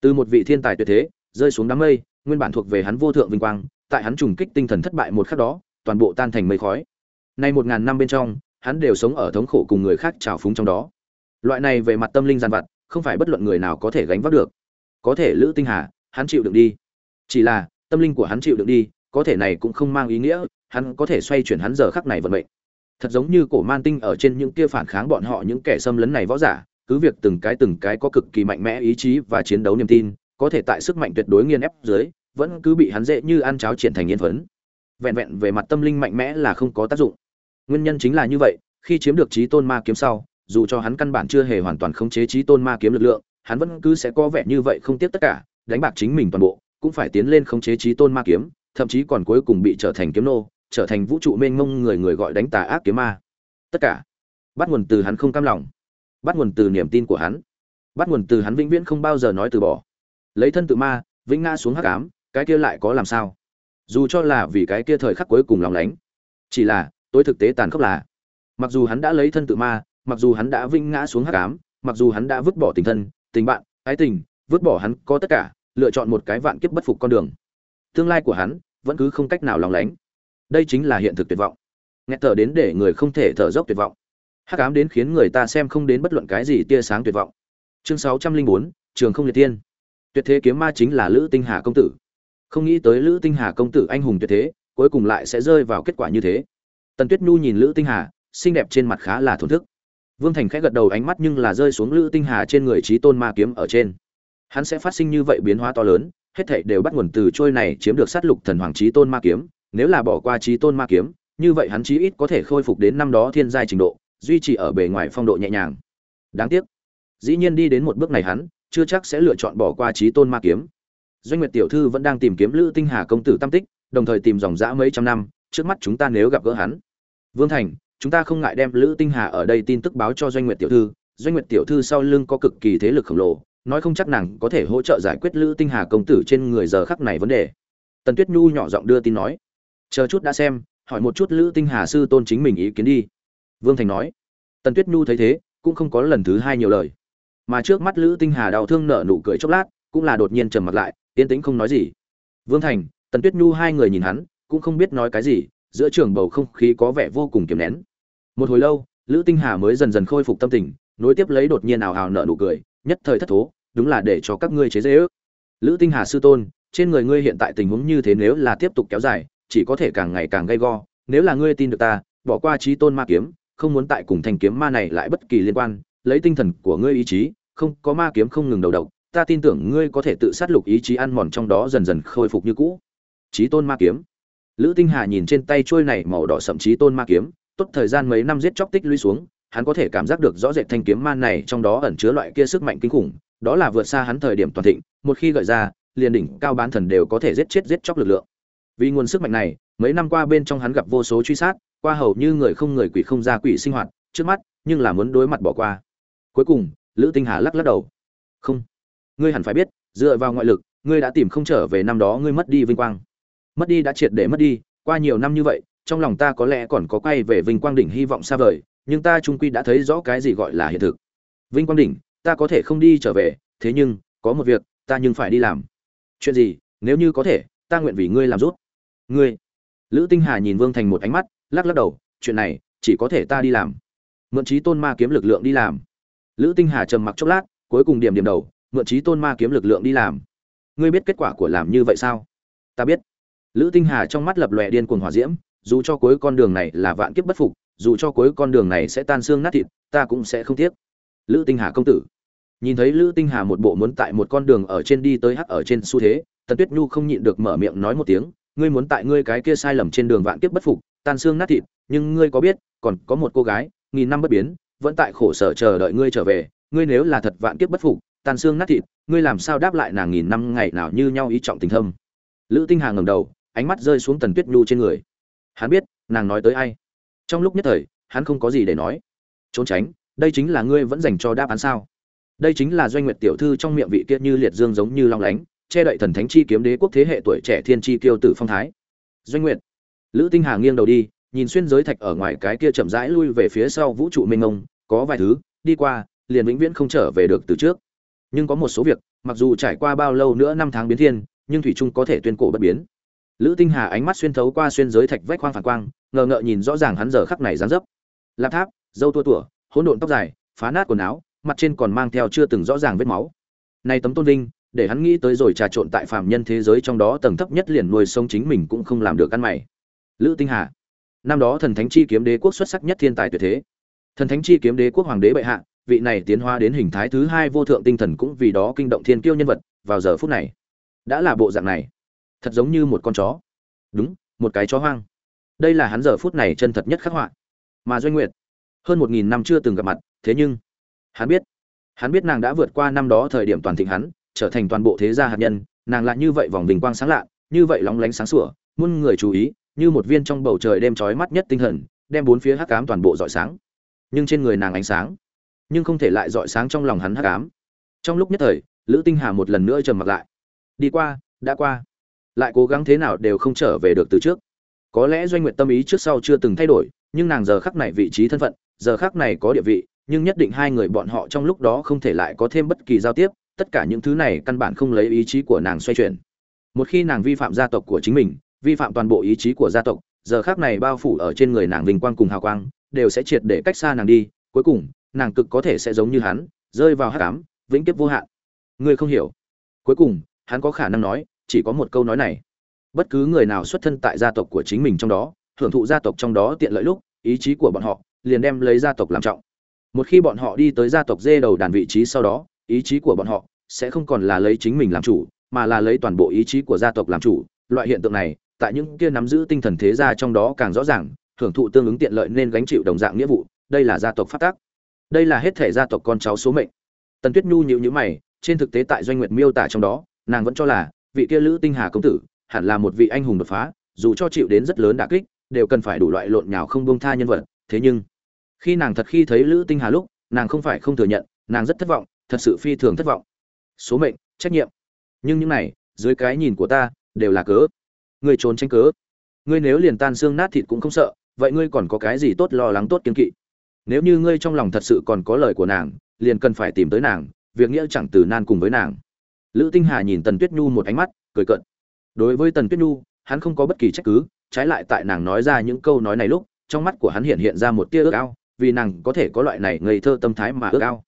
[SPEAKER 1] Từ một vị thiên tài tuyệt thế, rơi xuống đám mây, nguyên bản thuộc về hắn vô thượng vinh quang, tại hắn trùng kích tinh thần thất bại một khắc đó, toàn bộ tan thành mây khói. Nay một ngàn năm bên trong, hắn đều sống ở thống khổ cùng người khác trào phúng trong đó. Loại này về mặt tâm linh gian vặt, không phải bất luận người nào có thể gánh vác được. Có thể lữ tinh hà, hắn chịu đựng đi. Chỉ là tâm linh của hắn chịu đựng đi, có thể này cũng không mang ý nghĩa, hắn có thể xoay chuyển hắn giờ khắc này vận mệnh. Thật giống như cổ man tinh ở trên những kia phản kháng bọn họ những kẻ xâm lấn này võ giả, cứ việc từng cái từng cái có cực kỳ mạnh mẽ ý chí và chiến đấu niềm tin, có thể tại sức mạnh tuyệt đối nghiền ép dưới, vẫn cứ bị hắn dễ như ăn cháo triển thành yên phấn. Vẹn vẹn về mặt tâm linh mạnh mẽ là không có tác dụng. Nguyên nhân chính là như vậy, khi chiếm được trí tôn ma kiếm sau, dù cho hắn căn bản chưa hề hoàn toàn khống chế trí tôn ma kiếm lực lượng, hắn vẫn cứ sẽ có vẻ như vậy không tiếc tất cả, đánh bạc chính mình toàn bộ cũng phải tiến lên khống chế trí tôn ma kiếm, thậm chí còn cuối cùng bị trở thành kiếm nô, trở thành vũ trụ mênh mông người người gọi đánh tà ác kiếm ma. Tất cả, bắt nguồn từ hắn không cam lòng, bắt nguồn từ niềm tin của hắn, bắt nguồn từ hắn vĩnh viễn không bao giờ nói từ bỏ. Lấy thân tự ma, vĩnh ngã xuống hắc ám, cái kia lại có làm sao? Dù cho là vì cái kia thời khắc cuối cùng lòng lánh, chỉ là, tối thực tế tàn khốc là, mặc dù hắn đã lấy thân tự ma, mặc dù hắn đã vinh ngã xuống hắc ám, mặc dù hắn đã vứt bỏ tình thân, tình bạn, ái tình, vứt bỏ hắn có tất cả lựa chọn một cái vạn kiếp bất phục con đường. Tương lai của hắn vẫn cứ không cách nào lòng lánh. Đây chính là hiện thực tuyệt vọng. Nghe thở đến để người không thể thở dốc tuyệt vọng. Hắc ám đến khiến người ta xem không đến bất luận cái gì tia sáng tuyệt vọng. Chương sáu trăm linh bốn, trường không liệt tiên tuyệt thế kiếm ma chính là lữ tinh hà công tử. Không nghĩ tới lữ tinh hà công tử anh hùng tuyệt thế, cuối cùng lại sẽ rơi vào kết quả như thế. Tần tuyết nhu nhìn lữ tinh hà, xinh đẹp trên mặt khá là thổn thức. Vương thành khẽ gật đầu ánh mắt nhưng là rơi xuống lữ tinh hà trên người trí tôn ma kiếm ở trên hắn sẽ phát sinh như vậy biến hóa to lớn, hết thảy đều bắt nguồn từ trôi này chiếm được sát lục thần hoàng trí tôn ma kiếm. Nếu là bỏ qua trí tôn ma kiếm, như vậy hắn chí ít có thể khôi phục đến năm đó thiên giai trình độ, duy trì ở bề ngoài phong độ nhẹ nhàng. Đáng tiếc, dĩ nhiên đi đến một bước này hắn, chưa chắc sẽ lựa chọn bỏ qua trí tôn ma kiếm. Doanh nguyệt tiểu thư vẫn đang tìm kiếm lữ tinh hà công tử tam tích, đồng thời tìm dòng dã mấy trăm năm, trước mắt chúng ta nếu gặp gỡ hắn. Vương thành, chúng ta không ngại đem lữ tinh hà ở đây tin tức báo cho doanh nguyệt tiểu thư. Doanh nguyệt tiểu thư sau lưng có cực kỳ thế lực khổng lồ nói không chắc nàng có thể hỗ trợ giải quyết lữ tinh hà công tử trên người giờ khắc này vấn đề. Tần tuyết nhu nhỏ giọng đưa tin nói. Chờ chút đã xem, hỏi một chút lữ tinh hà sư tôn chính mình ý kiến đi. Vương thành nói. Tần tuyết nhu thấy thế, cũng không có lần thứ hai nhiều lời. Mà trước mắt lữ tinh hà đau thương nở nụ cười chốc lát, cũng là đột nhiên trầm mặt lại, yên tĩnh không nói gì. Vương thành, tần tuyết nhu hai người nhìn hắn, cũng không biết nói cái gì, giữa trường bầu không khí có vẻ vô cùng kiềm nén. Một hồi lâu, lữ tinh hà mới dần dần khôi phục tâm tình, nối tiếp lấy đột nhiên ảo ảo nở nụ cười, nhất thời thất thố đúng là để cho các ngươi chế dễ ước. Lữ tinh hà sư tôn, trên người ngươi hiện tại tình huống như thế nếu là tiếp tục kéo dài, chỉ có thể càng ngày càng gay go. Nếu là ngươi tin được ta, bỏ qua trí tôn ma kiếm, không muốn tại cùng thanh kiếm ma này lại bất kỳ liên quan, lấy tinh thần của ngươi ý chí, không, có ma kiếm không ngừng đầu độc, ta tin tưởng ngươi có thể tự sát lục ý chí ăn mòn trong đó dần dần khôi phục như cũ. Trí tôn ma kiếm. Lữ tinh hà nhìn trên tay trôi này màu đỏ sậm trí tôn ma kiếm, tốt thời gian mấy năm giết chóc tích lũy xuống, hắn có thể cảm giác được rõ rệt thanh kiếm ma này trong đó ẩn chứa loại kia sức mạnh kinh khủng đó là vượt xa hắn thời điểm toàn thịnh, một khi gợi ra, liền đỉnh cao bán thần đều có thể giết chết giết chóc lực lượng. Vì nguồn sức mạnh này, mấy năm qua bên trong hắn gặp vô số truy sát, qua hầu như người không người quỷ không ra quỷ sinh hoạt, trước mắt, nhưng là muốn đối mặt bỏ qua. Cuối cùng, lữ tinh hà lắc lắc đầu. Không. Ngươi hẳn phải biết, dựa vào ngoại lực, ngươi đã tìm không trở về năm đó ngươi mất đi vinh quang. Mất đi đã triệt để mất đi, qua nhiều năm như vậy, trong lòng ta có lẽ còn có quay về vinh quang đỉnh hy vọng xa vời, nhưng ta trung quy đã thấy rõ cái gì gọi là hiện thực. Vinh quang đỉnh ta có thể không đi trở về, thế nhưng, có một việc, ta nhưng phải đi làm. Chuyện gì, nếu như có thể, ta nguyện vì ngươi làm rút. Ngươi. Lữ tinh hà nhìn vương thành một ánh mắt, lắc lắc đầu, chuyện này, chỉ có thể ta đi làm. Mượn trí tôn ma kiếm lực lượng đi làm. Lữ tinh hà trầm mặc chốc lát, cuối cùng điểm điểm đầu, mượn trí tôn ma kiếm lực lượng đi làm. Ngươi biết kết quả của làm như vậy sao? Ta biết. Lữ tinh hà trong mắt lập lòe điên cuồng hỏa diễm, dù cho cuối con đường này là vạn kiếp bất phục, dù cho cuối con đường này sẽ tan xương nát thịt, ta cũng sẽ không tiếc. Lữ tinh hà công tử nhìn thấy lữ tinh hà một bộ muốn tại một con đường ở trên đi tới hắc ở trên xu thế, tần tuyết nhu không nhịn được mở miệng nói một tiếng, ngươi muốn tại ngươi cái kia sai lầm trên đường vạn kiếp bất phục, tan xương nát thịt, nhưng ngươi có biết, còn có một cô gái, nghìn năm bất biến, vẫn tại khổ sở chờ đợi ngươi trở về, ngươi nếu là thật vạn kiếp bất phục, tan xương nát thịt, ngươi làm sao đáp lại nàng nghìn năm ngày nào như nhau ý trọng tình thâm? Lữ tinh hà ngẩng đầu, ánh mắt rơi xuống tần tuyết nhu trên người. Hắn biết, nàng nói tới ai. Trong lúc nhất thời, hắn không có gì để nói. Trốn tránh, đây chính là ngươi vẫn dành cho đáp án sao? Đây chính là doanh nguyệt tiểu thư trong miệng vị kia như liệt dương giống như long lánh, che đậy thần thánh chi kiếm đế quốc thế hệ tuổi trẻ thiên chi kiêu tử phong thái. Doanh nguyệt, lữ tinh hà nghiêng đầu đi, nhìn xuyên giới thạch ở ngoài cái kia chậm rãi lui về phía sau vũ trụ mênh mông, có vài thứ, đi qua, liền vĩnh viễn không trở về được từ trước. Nhưng có một số việc, mặc dù trải qua bao lâu nữa năm tháng biến thiên, nhưng thủy trung có thể tuyên cổ bất biến. Lữ tinh hà ánh mắt xuyên thấu qua xuyên giới thạch vách khoang phản quang, ngờ ngợ nhìn rõ ràng hắn giờ khắc này dán dấp. Lạp tháp, dâu tua tủa, hỗn độn tóc dài, phá nát quần áo mặt trên còn mang theo chưa từng rõ ràng vết máu. Nay tấm tôn vinh, để hắn nghĩ tới rồi trà trộn tại phàm nhân thế giới trong đó tầng thấp nhất liền nuôi sống chính mình cũng không làm được ăn mày. Lữ tinh hà, năm đó thần thánh chi kiếm đế quốc xuất sắc nhất thiên tài tuyệt thế. Thần thánh chi kiếm đế quốc hoàng đế bệ hạ, vị này tiến hóa đến hình thái thứ hai vô thượng tinh thần cũng vì đó kinh động thiên kiêu nhân vật vào giờ phút này. Đã là bộ dạng này, thật giống như một con chó. Đúng, một cái chó hoang. Đây là hắn giờ phút này chân thật nhất khắc họa. Mà doanh nguyệt, hơn một nghìn năm chưa từng gặp mặt, thế nhưng hắn biết. Hắn biết nàng đã vượt qua năm đó thời điểm toàn thịnh hắn, trở thành toàn bộ thế gia hạt nhân, nàng lại như vậy vòng bình quang sáng lạ, như vậy lóng lánh sáng sủa, muôn người chú ý, như một viên trong bầu trời đêm trói mắt nhất tinh thần, đem bốn phía hắc ám toàn bộ dọi sáng. Nhưng trên người nàng ánh sáng, nhưng không thể lại dọi sáng trong lòng hắn hắc ám. Trong lúc nhất thời, lữ tinh hà một lần nữa trầm mặc lại. Đi qua, đã qua. Lại cố gắng thế nào đều không trở về được từ trước. Có lẽ doanh nguyện tâm ý trước sau chưa từng thay đổi, nhưng nàng giờ khắc này vị trí thân phận, giờ khắc này có địa vị nhưng nhất định hai người bọn họ trong lúc đó không thể lại có thêm bất kỳ giao tiếp, tất cả những thứ này căn bản không lấy ý chí của nàng xoay chuyển. Một khi nàng vi phạm gia tộc của chính mình, vi phạm toàn bộ ý chí của gia tộc, giờ khắc này bao phủ ở trên người nàng vinh quang cùng hào quang, đều sẽ triệt để cách xa nàng đi, cuối cùng, nàng cực có thể sẽ giống như hắn, rơi vào hắc ám, vĩnh kiếp vô hạn. Ngươi không hiểu. Cuối cùng, hắn có khả năng nói, chỉ có một câu nói này. Bất cứ người nào xuất thân tại gia tộc của chính mình trong đó, hưởng thụ gia tộc trong đó tiện lợi lúc, ý chí của bọn họ liền đem lấy gia tộc làm trọng một khi bọn họ đi tới gia tộc dê đầu đàn vị trí sau đó, ý chí của bọn họ sẽ không còn là lấy chính mình làm chủ, mà là lấy toàn bộ ý chí của gia tộc làm chủ. Loại hiện tượng này, tại những kia nắm giữ tinh thần thế gia trong đó càng rõ ràng, hưởng thụ tương ứng tiện lợi nên gánh chịu đồng dạng nghĩa vụ, đây là gia tộc phát tác. Đây là hết thể gia tộc con cháu số mệnh. Tần tuyết nhu nhịu nhữ mày, trên thực tế tại doanh nguyệt miêu tả trong đó, nàng vẫn cho là vị kia lữ tinh hà công tử hẳn là một vị anh hùng đột phá, dù cho chịu đến rất lớn đả kích, đều cần phải đủ loại lộn nhào không buông tha nhân vật. Thế nhưng khi nàng thật khi thấy lữ tinh hà lúc, nàng không phải không thừa nhận, nàng rất thất vọng, thật sự phi thường thất vọng. Số mệnh, trách nhiệm. Nhưng những này, dưới cái nhìn của ta, đều là cớ. Ngươi trốn tránh cớ. Ngươi nếu liền tan xương nát thịt cũng không sợ, vậy ngươi còn có cái gì tốt lo lắng tốt kiên kỵ? Nếu như ngươi trong lòng thật sự còn có lời của nàng, liền cần phải tìm tới nàng, việc nghĩa chẳng từ nan cùng với nàng. Lữ tinh hà nhìn tần tuyết nhu một ánh mắt, cười cận đối với tần tuyết nhu, hắn không có bất kỳ trách cứ, trái lại tại nàng nói ra những câu nói này lúc, trong mắt của hắn hiện hiện ra một tia ước ao vì nàng có thể có loại này ngây thơ tâm thái mà ước ao.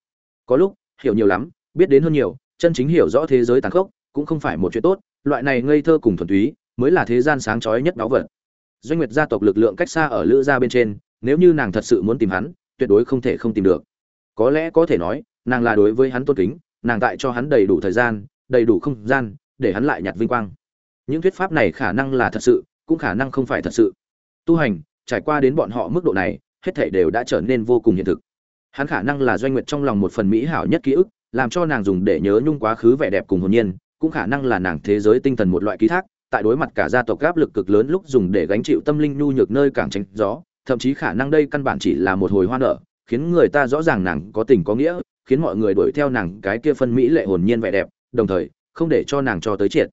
[SPEAKER 1] Có lúc, hiểu nhiều lắm, biết đến hơn nhiều, chân chính hiểu rõ thế giới tàn khốc, cũng không phải một chuyện tốt, loại này ngây thơ cùng thuần túy mới là thế gian sáng chói nhất báu vật. Doanh nguyệt gia tộc lực lượng cách xa ở lữ gia bên trên, nếu như nàng thật sự muốn tìm hắn, tuyệt đối không thể không tìm được. Có lẽ có thể nói, nàng là đối với hắn tôn kính, nàng tại cho hắn đầy đủ thời gian, đầy đủ không gian, để hắn lại nhặt vinh quang. Những thuyết pháp này khả năng là thật sự, cũng khả năng không phải thật sự. Tu hành, trải qua đến bọn họ mức độ này hết thảy đều đã trở nên vô cùng hiện thực. Hắn khả năng là doanh nguyệt trong lòng một phần mỹ hảo nhất ký ức, làm cho nàng dùng để nhớ nhung quá khứ vẻ đẹp cùng hồn nhiên, cũng khả năng là nàng thế giới tinh thần một loại ký thác, tại đối mặt cả gia tộc áp lực cực lớn lúc dùng để gánh chịu tâm linh nhu nhược nơi càng tránh gió, thậm chí khả năng đây căn bản chỉ là một hồi hoa nở, khiến người ta rõ ràng nàng có tình có nghĩa, khiến mọi người đuổi theo nàng cái kia phân mỹ lệ hồn nhiên vẻ đẹp, đồng thời, không để cho nàng cho tới triệt.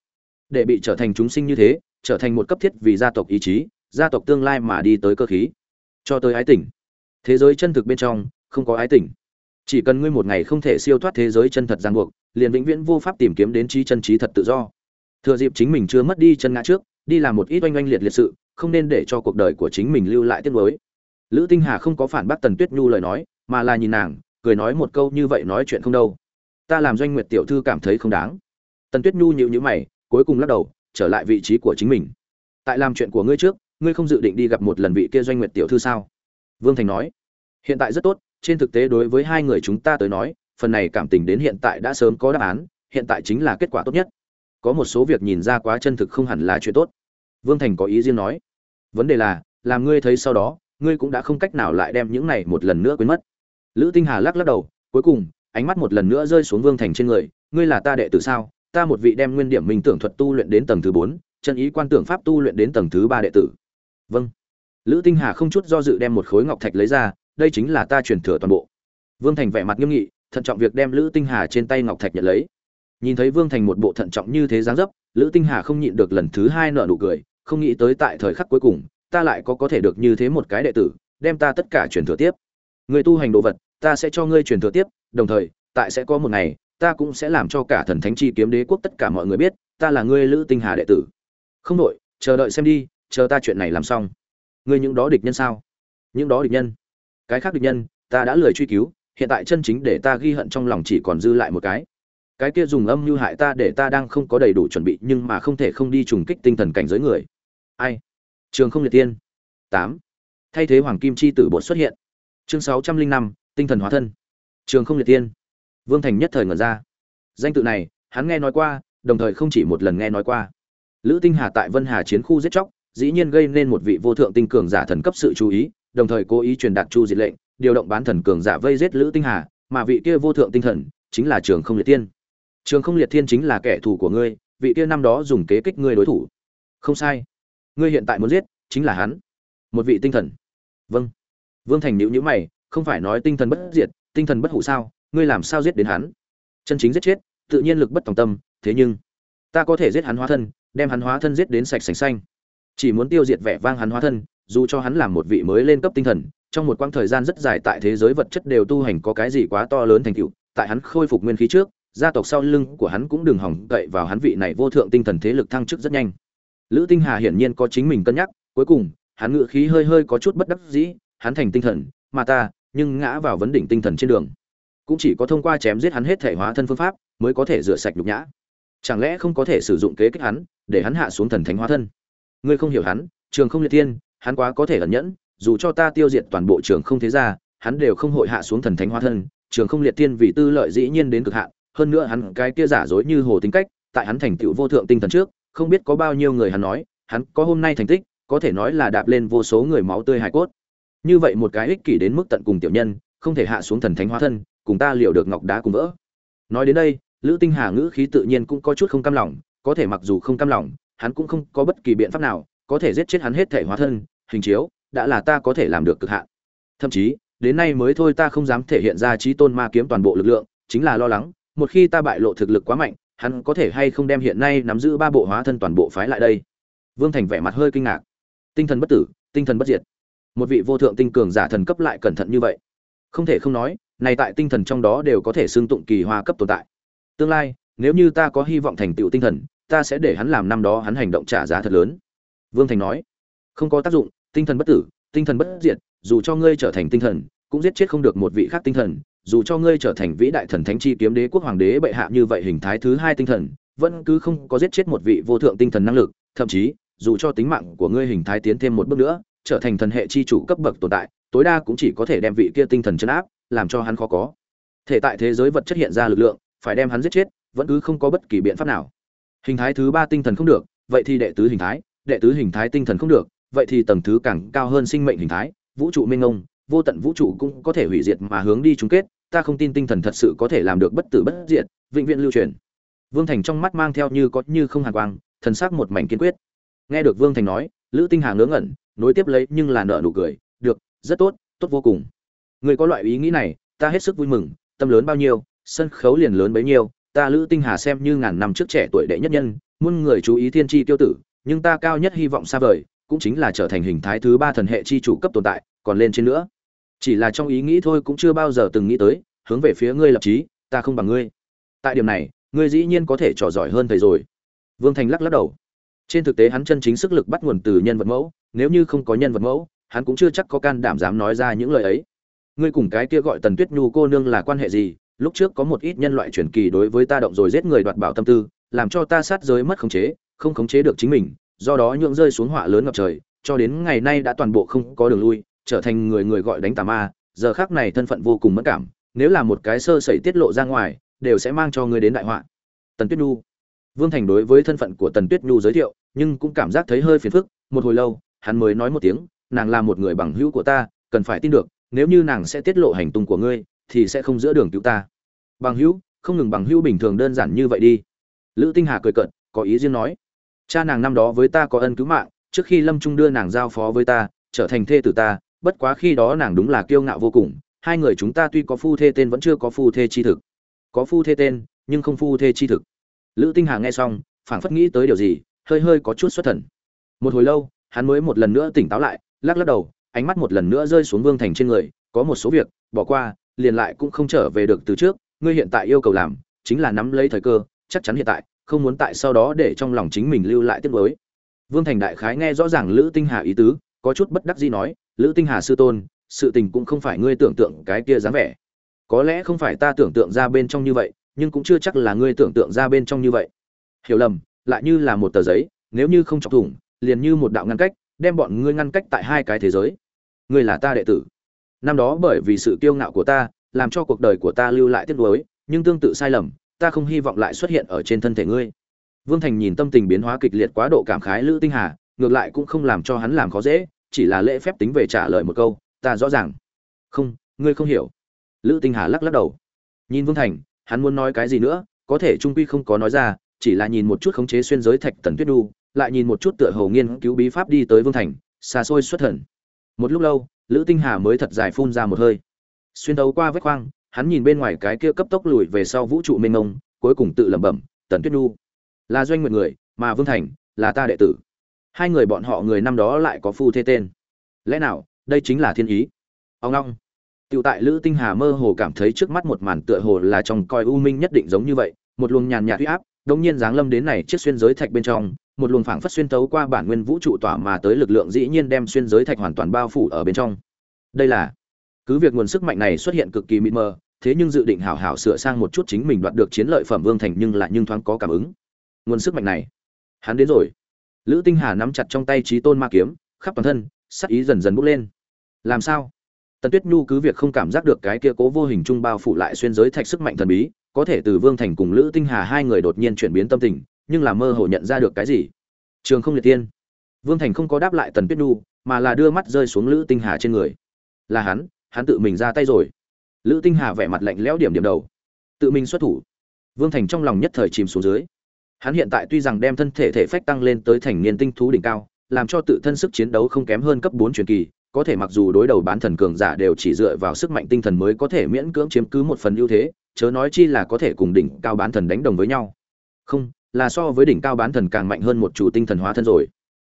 [SPEAKER 1] Để bị trở thành chúng sinh như thế, trở thành một cấp thiết vì gia tộc ý chí, gia tộc tương lai mà đi tới cơ khí cho tới ái tình. Thế giới chân thực bên trong, không có ái tình. Chỉ cần ngươi một ngày không thể siêu thoát thế giới chân thật ràng buộc, liền vĩnh viễn vô pháp tìm kiếm đến trí chân trí thật tự do. Thừa dịp chính mình chưa mất đi chân ngã trước, đi làm một ít oanh oanh liệt liệt sự, không nên để cho cuộc đời của chính mình lưu lại tiếc nuối. Lữ tinh hà không có phản bác tần tuyết nhu lời nói, mà là nhìn nàng, cười nói một câu như vậy nói chuyện không đâu. Ta làm doanh nguyệt tiểu thư cảm thấy không đáng. Tần tuyết nhu nhịu nhữ mày, cuối cùng lắc đầu, trở lại vị trí của chính mình. Tại làm chuyện của ngươi trước ngươi không dự định đi gặp một lần vị kia doanh nguyệt tiểu thư sao? Vương thành nói. Hiện tại rất tốt, trên thực tế đối với hai người chúng ta tới nói, phần này cảm tình đến hiện tại đã sớm có đáp án, hiện tại chính là kết quả tốt nhất. Có một số việc nhìn ra quá chân thực không hẳn là chuyện tốt. Vương thành có ý riêng nói. Vấn đề là, làm ngươi thấy sau đó, ngươi cũng đã không cách nào lại đem những này một lần nữa quên mất. Lữ tinh hà lắc lắc đầu, cuối cùng, ánh mắt một lần nữa rơi xuống vương thành trên người. Ngươi là ta đệ tử sao? Ta một vị đem nguyên điểm minh tưởng thuật tu luyện đến tầng thứ bốn, chân ý quan tưởng pháp tu luyện đến tầng thứ ba đệ tử vâng. Lữ tinh hà không chút do dự đem một khối ngọc thạch lấy ra, đây chính là ta chuyển thừa toàn bộ. Vương thành vẻ mặt nghiêm nghị, thận trọng việc đem lữ tinh hà trên tay ngọc thạch nhận lấy. Nhìn thấy vương thành một bộ thận trọng như thế dáng dấp, lữ tinh hà không nhịn được lần thứ hai nợ nụ cười, không nghĩ tới tại thời khắc cuối cùng, ta lại có có thể được như thế một cái đệ tử, đem ta tất cả truyền thừa tiếp. Người tu hành đồ vật, ta sẽ cho ngươi truyền thừa tiếp, đồng thời, tại sẽ có một ngày, ta cũng sẽ làm cho cả thần thánh chi kiếm đế quốc tất cả mọi người biết, ta là ngươi lữ tinh hà đệ tử. Không đội chờ đợi xem đi chờ ta chuyện này làm xong. Ngươi những đó địch nhân sao? Những đó địch nhân? Cái khác địch nhân, ta đã lười truy cứu, hiện tại chân chính để ta ghi hận trong lòng chỉ còn dư lại một cái. Cái kia dùng âm mưu hại ta để ta đang không có đầy đủ chuẩn bị nhưng mà không thể không đi trùng kích tinh thần cảnh giới người. Ai? Trường không liệt tiên. Tám. Thay thế hoàng kim chi tử bột xuất hiện. Chương sáu trăm linh năm, tinh thần hóa thân. Trường không liệt tiên. Vương thành nhất thời ngẩn ra. Danh tự này, hắn nghe nói qua, đồng thời không chỉ một lần nghe nói qua. Lữ tinh hà tại vân hà chiến khu giết chóc dĩ nhiên gây nên một vị vô thượng tinh cường giả thần cấp sự chú ý, đồng thời cố ý truyền đạt chu diệt lệnh, điều động bán thần cường giả vây giết lữ tinh hà, mà vị kia vô thượng tinh thần chính là trường không liệt tiên trường không liệt thiên chính là kẻ thù của ngươi, vị kia năm đó dùng kế kích ngươi đối thủ. Không sai. Ngươi hiện tại muốn giết chính là hắn. Một vị tinh thần. Vâng. Vương thành nhíu nhíu mày, không phải nói tinh thần bất diệt, tinh thần bất hủ sao, ngươi làm sao giết đến hắn? Chân chính giết chết, tự nhiên lực bất tòng tâm, thế nhưng ta có thể giết hắn hóa thân, đem hắn hóa thân giết đến sạch sành xanh chỉ muốn tiêu diệt vẻ vang hắn hóa thân, dù cho hắn làm một vị mới lên cấp tinh thần, trong một quãng thời gian rất dài tại thế giới vật chất đều tu hành có cái gì quá to lớn thành tựu, tại hắn khôi phục nguyên khí trước, gia tộc sau lưng của hắn cũng đừng hỏng cậy vào hắn vị này vô thượng tinh thần thế lực thăng chức rất nhanh. Lữ tinh hà hiển nhiên có chính mình cân nhắc, cuối cùng, hắn ngự khí hơi hơi có chút bất đắc dĩ, hắn thành tinh thần, mà ta, nhưng ngã vào vấn đỉnh tinh thần trên đường. Cũng chỉ có thông qua chém giết hắn hết thể hóa thân phương pháp, mới có thể rửa sạch nhục nhã. Chẳng lẽ không có thể sử dụng kế kích hắn, để hắn hạ xuống thần thánh hóa thân? Ngươi không hiểu hắn, trường không liệt thiên, hắn quá có thể ẩn nhẫn, dù cho ta tiêu diệt toàn bộ trường không thế gia, hắn đều không hội hạ xuống thần thánh hóa thân, trường không liệt thiên vì tư lợi dĩ nhiên đến cực hạn, hơn nữa hắn cái kia giả dối như hồ tính cách, tại hắn thành tựu vô thượng tinh thần trước, không biết có bao nhiêu người hắn nói, hắn có hôm nay thành tích, có thể nói là đạp lên vô số người máu tươi hải cốt. Như vậy một cái ích kỷ đến mức tận cùng tiểu nhân, không thể hạ xuống thần thánh hóa thân, cùng ta liệu được ngọc đá cùng vỡ. Nói đến đây, lữ tinh hà ngữ khí tự nhiên cũng có chút không cam lòng, có thể mặc dù không cam lòng hắn cũng không có bất kỳ biện pháp nào, có thể giết chết hắn hết thể hóa thân, hình chiếu, đã là ta có thể làm được cực hạn. Thậm chí, đến nay mới thôi ta không dám thể hiện ra trí tôn ma kiếm toàn bộ lực lượng, chính là lo lắng, một khi ta bại lộ thực lực quá mạnh, hắn có thể hay không đem hiện nay nắm giữ ba bộ hóa thân toàn bộ phái lại đây. Vương thành vẻ mặt hơi kinh ngạc. Tinh thần bất tử, tinh thần bất diệt. Một vị vô thượng tinh cường giả thần cấp lại cẩn thận như vậy. Không thể không nói, này tại tinh thần trong đó đều có thể xương tụng kỳ hoa cấp tồn tại. Tương lai, nếu như ta có hy vọng thành tựu tinh thần ta sẽ để hắn làm năm đó hắn hành động trả giá thật lớn. Vương thành nói, không có tác dụng, tinh thần bất tử, tinh thần bất diệt, dù cho ngươi trở thành tinh thần, cũng giết chết không được một vị khác tinh thần, dù cho ngươi trở thành vĩ đại thần thánh chi kiếm đế quốc hoàng đế bệ hạ như vậy hình thái thứ hai tinh thần, vẫn cứ không có giết chết một vị vô thượng tinh thần năng lực, thậm chí, dù cho tính mạng của ngươi hình thái tiến thêm một bước nữa, trở thành thần hệ chi chủ cấp bậc tồn tại, tối đa cũng chỉ có thể đem vị kia tinh thần chấn áp, làm cho hắn khó có. Thể tại thế giới vật chất hiện ra lực lượng, phải đem hắn giết chết, vẫn cứ không có bất kỳ biện pháp nào hình thái thứ ba tinh thần không được, vậy thì đệ tứ hình thái, đệ tứ hình thái tinh thần không được, vậy thì tầng thứ càng cao hơn sinh mệnh hình thái, vũ trụ minh ông vô tận vũ trụ cũng có thể hủy diệt mà hướng đi chung kết, ta không tin tinh thần thật sự có thể làm được bất tử bất diệt, vĩnh viễn lưu truyền. Vương thành trong mắt mang theo như có như không hàn quang, thần sắc một mảnh kiên quyết. Nghe được vương thành nói, lữ tinh hà ngớ ngẩn, nối tiếp lấy nhưng là nợ nụ cười, được, rất tốt tốt vô cùng. Người có loại ý nghĩ này, ta hết sức vui mừng, tâm lớn bao nhiêu, sân khấu liền lớn bấy nhiêu ta lữ tinh hà xem như ngàn năm trước trẻ tuổi đệ nhất nhân, muôn người chú ý thiên tri tiêu tử, nhưng ta cao nhất hy vọng xa vời, cũng chính là trở thành hình thái thứ ba thần hệ chi chủ cấp tồn tại, còn lên trên nữa. Chỉ là trong ý nghĩ thôi cũng chưa bao giờ từng nghĩ tới, hướng về phía ngươi lập trí ta không bằng ngươi. Tại điểm này, ngươi dĩ nhiên có thể trò giỏi hơn thầy rồi. Vương thành lắc lắc đầu. Trên thực tế hắn chân chính sức lực bắt nguồn từ nhân vật mẫu, nếu như không có nhân vật mẫu, hắn cũng chưa chắc có can đảm dám nói ra những lời ấy. Ngươi cùng cái kia gọi tần tuyết nhu cô nương là quan hệ gì lúc trước có một ít nhân loại truyền kỳ đối với ta động rồi giết người đoạt bảo tâm tư, làm cho ta sát giới mất khống chế, không khống chế được chính mình, do đó nhượng rơi xuống họa lớn ngập trời, cho đến ngày nay đã toàn bộ không có đường lui, trở thành người người gọi đánh tà ma, giờ khác này thân phận vô cùng mất cảm, nếu là một cái sơ sẩy tiết lộ ra ngoài, đều sẽ mang cho ngươi đến đại họa. Tần tuyết nhu. Vương thành đối với thân phận của tần tuyết nhu giới thiệu, nhưng cũng cảm giác thấy hơi phiền phức, một hồi lâu, hắn mới nói một tiếng, nàng là một người bằng hữu của ta, cần phải tin được, nếu như nàng sẽ tiết lộ hành tung của ngươi thì sẽ không giữa đường cứu ta. Bằng hữu, không ngừng bằng hữu bình thường đơn giản như vậy đi. Lữ tinh hà cười cợt, có ý riêng nói. Cha nàng năm đó với ta có ân cứu mạng, trước khi lâm trung đưa nàng giao phó với ta, trở thành thê tử ta, bất quá khi đó nàng đúng là kiêu ngạo vô cùng, hai người chúng ta tuy có phu thê tên vẫn chưa có phu thê chi thực. Có phu thê tên, nhưng không phu thê chi thực. Lữ tinh hà nghe xong, phảng phất nghĩ tới điều gì, hơi hơi có chút xuất thần. Một hồi lâu, hắn mới một lần nữa tỉnh táo lại, lắc lắc đầu, ánh mắt một lần nữa rơi xuống vương thành trên người, có một số việc, bỏ qua liền lại cũng không trở về được từ trước, ngươi hiện tại yêu cầu làm chính là nắm lấy thời cơ, chắc chắn hiện tại, không muốn tại sau đó để trong lòng chính mình lưu lại tiếc nuối. Vương thành đại khái nghe rõ ràng lữ tinh hà ý tứ, có chút bất đắc dĩ nói, lữ tinh hà sư tôn, sự tình cũng không phải ngươi tưởng tượng cái kia dáng vẻ. Có lẽ không phải ta tưởng tượng ra bên trong như vậy, nhưng cũng chưa chắc là ngươi tưởng tượng ra bên trong như vậy. Hiểu lầm, lại như là một tờ giấy, nếu như không chọc thủng, liền như một đạo ngăn cách, đem bọn ngươi ngăn cách tại hai cái thế giới. Ngươi là ta đệ tử năm đó bởi vì sự kiêu ngạo của ta, làm cho cuộc đời của ta lưu lại tiếc nuối, nhưng tương tự sai lầm, ta không hy vọng lại xuất hiện ở trên thân thể ngươi. Vương thành nhìn tâm tình biến hóa kịch liệt quá độ cảm khái lữ tinh hà, ngược lại cũng không làm cho hắn làm khó dễ, chỉ là lễ phép tính về trả lời một câu, ta rõ ràng. Không, ngươi không hiểu. Lữ tinh hà lắc lắc đầu. Nhìn vương thành, hắn muốn nói cái gì nữa, có thể trung quy không có nói ra, chỉ là nhìn một chút khống chế xuyên giới thạch tần tuyết đu, lại nhìn một chút tựa hồ nghiên cứu bí pháp đi tới vương thành, xa xôi xuất thần. Một lúc lâu lữ tinh hà mới thật dài phun ra một hơi. Xuyên đấu qua vách khoang, hắn nhìn bên ngoài cái kia cấp tốc lùi về sau vũ trụ mênh mông, cuối cùng tự lẩm bẩm, tần tuyết nhu, là doanh nguyện người, mà vương thành, là ta đệ tử. Hai người bọn họ người năm đó lại có phu thê tên. Lẽ nào, đây chính là thiên ý? Ông long. Tựu tại lữ tinh hà mơ hồ cảm thấy trước mắt một màn tựa hồ là trong coi u minh nhất định giống như vậy, một luồng nhàn nhạt huy áp đông nhiên giáng lâm đến này chiếc xuyên giới thạch bên trong một luồng phảng phất xuyên tấu qua bản nguyên vũ trụ tỏa mà tới lực lượng dĩ nhiên đem xuyên giới thạch hoàn toàn bao phủ ở bên trong. Đây là, cứ việc nguồn sức mạnh này xuất hiện cực kỳ mịt mờ, thế nhưng dự định hảo hảo sửa sang một chút chính mình đoạt được chiến lợi phẩm vương thành nhưng lại nhưng thoáng có cảm ứng. Nguồn sức mạnh này, hắn đến rồi. Lữ tinh hà nắm chặt trong tay chí tôn ma kiếm, khắp toàn thân, sắc ý dần dần bốc lên. Làm sao? Tần tuyết nhu cứ việc không cảm giác được cái kia cố vô hình trung bao phủ lại xuyên giới thạch sức mạnh thần bí, có thể từ vương thành cùng lữ tinh hà hai người đột nhiên chuyển biến tâm tình nhưng là mơ hồ nhận ra được cái gì. Trường không liệt tiên. Vương thành không có đáp lại tần tuyết nhu, mà là đưa mắt rơi xuống lữ tinh hà trên người. Là hắn hắn tự mình ra tay rồi. Lữ tinh hà vẻ mặt lạnh lẽo điểm điểm đầu. Tự mình xuất thủ. Vương thành trong lòng nhất thời chìm xuống dưới. Hắn hiện tại tuy rằng đem thân thể thể phách tăng lên tới thành niên tinh thú đỉnh cao, làm cho tự thân sức chiến đấu không kém hơn cấp bốn truyền kỳ, có thể mặc dù đối đầu bán thần cường giả đều chỉ dựa vào sức mạnh tinh thần mới có thể miễn cưỡng chiếm cứ một phần ưu thế, chớ nói chi là có thể cùng đỉnh cao bán thần đánh đồng với nhau. Không là so với đỉnh cao bán thần càng mạnh hơn một chủ tinh thần hóa thân rồi.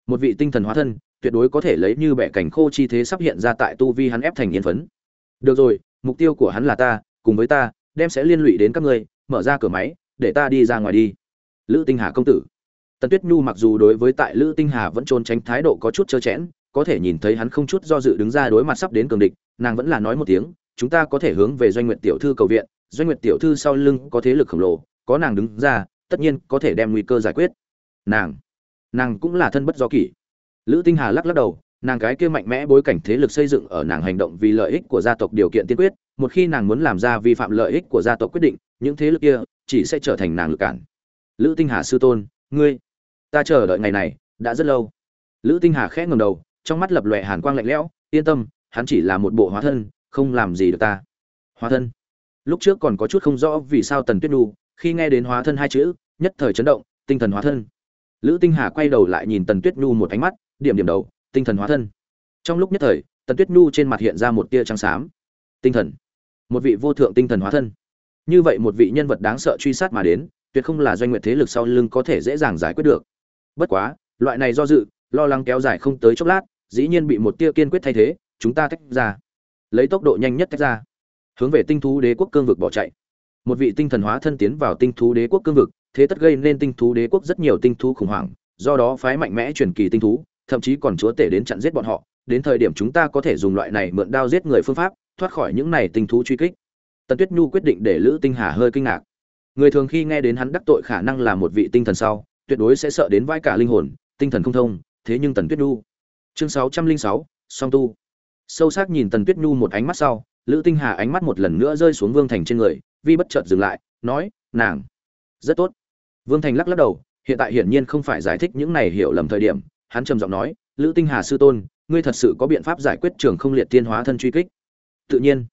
[SPEAKER 1] Một vị tinh thần hóa thân, tuyệt đối có thể lấy như bẻ cảnh khô chi thế sắp hiện ra tại tu vi hắn ép thành yên phấn. Được rồi, mục tiêu của hắn là ta, cùng với ta, đem sẽ liên lụy đến các ngươi, mở ra cửa máy, để ta đi ra ngoài đi. Lữ tinh hà công tử. Tần tuyết nhu mặc dù đối với tại lữ tinh hà vẫn trốn tránh thái độ có chút trơ chẽn, có thể nhìn thấy hắn không chút do dự đứng ra đối mặt sắp đến cường địch, nàng vẫn là nói một tiếng, chúng ta có thể hướng về doanh nguyện tiểu thư cầu viện, doanh nguyện tiểu thư sau lưng có thế lực khổng lồ, có nàng đứng ra tất nhiên có thể đem nguy cơ giải quyết. Nàng nàng cũng là thân bất do kỷ. Lữ tinh hà lắc lắc đầu, nàng cái kia mạnh mẽ bối cảnh thế lực xây dựng ở nàng hành động vì lợi ích của gia tộc điều kiện tiên quyết, một khi nàng muốn làm ra vi phạm lợi ích của gia tộc quyết định, những thế lực kia chỉ sẽ trở thành nàng lực cản. Lữ tinh hà sư tôn, ngươi, ta chờ đợi ngày này, đã rất lâu. Lữ tinh hà khẽ ngầm đầu, trong mắt lập lòe hàn quang lạnh lẽo, yên tâm, hắn chỉ là một bộ hóa thân, không làm gì được ta. Hóa thân? Lúc trước còn có chút không rõ vì sao tần tuyết nhu khi nghe đến hóa thân hai chữ, nhất thời chấn động, tinh thần hóa thân. Lữ tinh hà quay đầu lại nhìn tần tuyết nhu một ánh mắt, điểm điểm đầu, tinh thần hóa thân. Trong lúc nhất thời, tần tuyết nhu trên mặt hiện ra một tia trắng xám. Tinh thần. Một vị vô thượng tinh thần hóa thân. Như vậy một vị nhân vật đáng sợ truy sát mà đến, tuyệt không là doanh nguyện thế lực sau lưng có thể dễ dàng giải quyết được. Bất quá, loại này do dự, lo lắng kéo dài không tới chốc lát, dĩ nhiên bị một tia kiên quyết thay thế, chúng ta tách ra. Lấy tốc độ nhanh nhất tách ra. Hướng về tinh thú đế quốc cương vực bỏ chạy một vị tinh thần hóa thân tiến vào tinh thú đế quốc cương vực, thế tất gây nên tinh thú đế quốc rất nhiều tinh thú khủng hoảng, do đó phái mạnh mẽ truyền kỳ tinh thú, thậm chí còn chúa tể đến chặn giết bọn họ. Đến thời điểm chúng ta có thể dùng loại này mượn đao giết người phương pháp, thoát khỏi những này tinh thú truy kích. Tần tuyết nhu quyết định để lữ tinh hà hơi kinh ngạc. Người thường khi nghe đến hắn đắc tội khả năng là một vị tinh thần sau, tuyệt đối sẽ sợ đến vai cả linh hồn, tinh thần không thông, thế nhưng tần tuyết nhu. Chương sáu trăm linh sáu, song tu. Sâu sắc nhìn tần tuyết nhu một ánh mắt sau, lữ tinh hà ánh mắt một lần nữa rơi xuống vương thành trên người vi bất chợt dừng lại, nói, nàng, rất tốt. Vương thành lắc lắc đầu, hiện tại hiển nhiên không phải giải thích những này hiểu lầm thời điểm, hắn trầm giọng nói, lữ tinh hà sư tôn, ngươi thật sự có biện pháp giải quyết trường không liệt tiên hóa thân truy kích? Tự nhiên.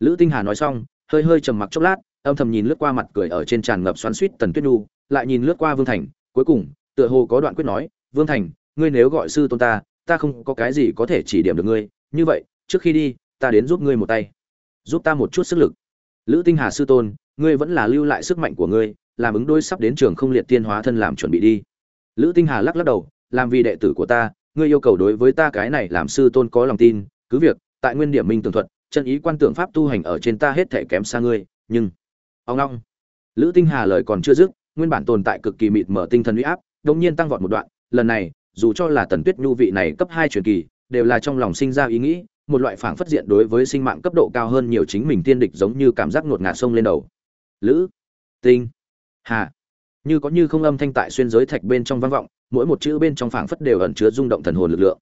[SPEAKER 1] Lữ tinh hà nói xong, hơi hơi trầm mặc chốc lát, âm thầm nhìn lướt qua mặt cười ở trên tràn ngập xoắn suýt tần tuyết nhu, lại nhìn lướt qua vương thành, cuối cùng, tựa hồ có đoạn quyết nói, vương thành, ngươi nếu gọi sư tôn ta ta không có cái gì có thể chỉ điểm được ngươi, như vậy, trước khi đi, ta đến giúp ngươi một tay, giúp ta một chút sức lực lữ tinh hà sư tôn, ngươi vẫn là lưu lại sức mạnh của ngươi, làm ứng đôi sắp đến trường không liệt tiên hóa thân làm chuẩn bị đi. Lữ tinh hà lắc lắc đầu, làm vì đệ tử của ta, ngươi yêu cầu đối với ta cái này làm sư tôn có lòng tin, cứ việc, tại nguyên điểm minh tường thuật, chân ý quan tưởng pháp tu hành ở trên ta hết thể kém xa ngươi, nhưng, ông long. Lữ tinh hà lời còn chưa dứt, nguyên bản tồn tại cực kỳ mịt mở tinh thần uy áp đống nhiên tăng vọt một đoạn, lần này, dù cho là tần tuyết nhu vị này cấp hai truyền kỳ, đều là trong lòng sinh ra ý nghĩ một loại phảng phất diện đối với sinh mạng cấp độ cao hơn nhiều chính mình tiên địch giống như cảm giác ngột ngạt sông lên đầu. Lữ, tinh, hà. Như có như không âm thanh tại xuyên giới thạch bên trong vang vọng, mỗi một chữ bên trong phảng phất đều ẩn chứa rung động thần hồn lực lượng.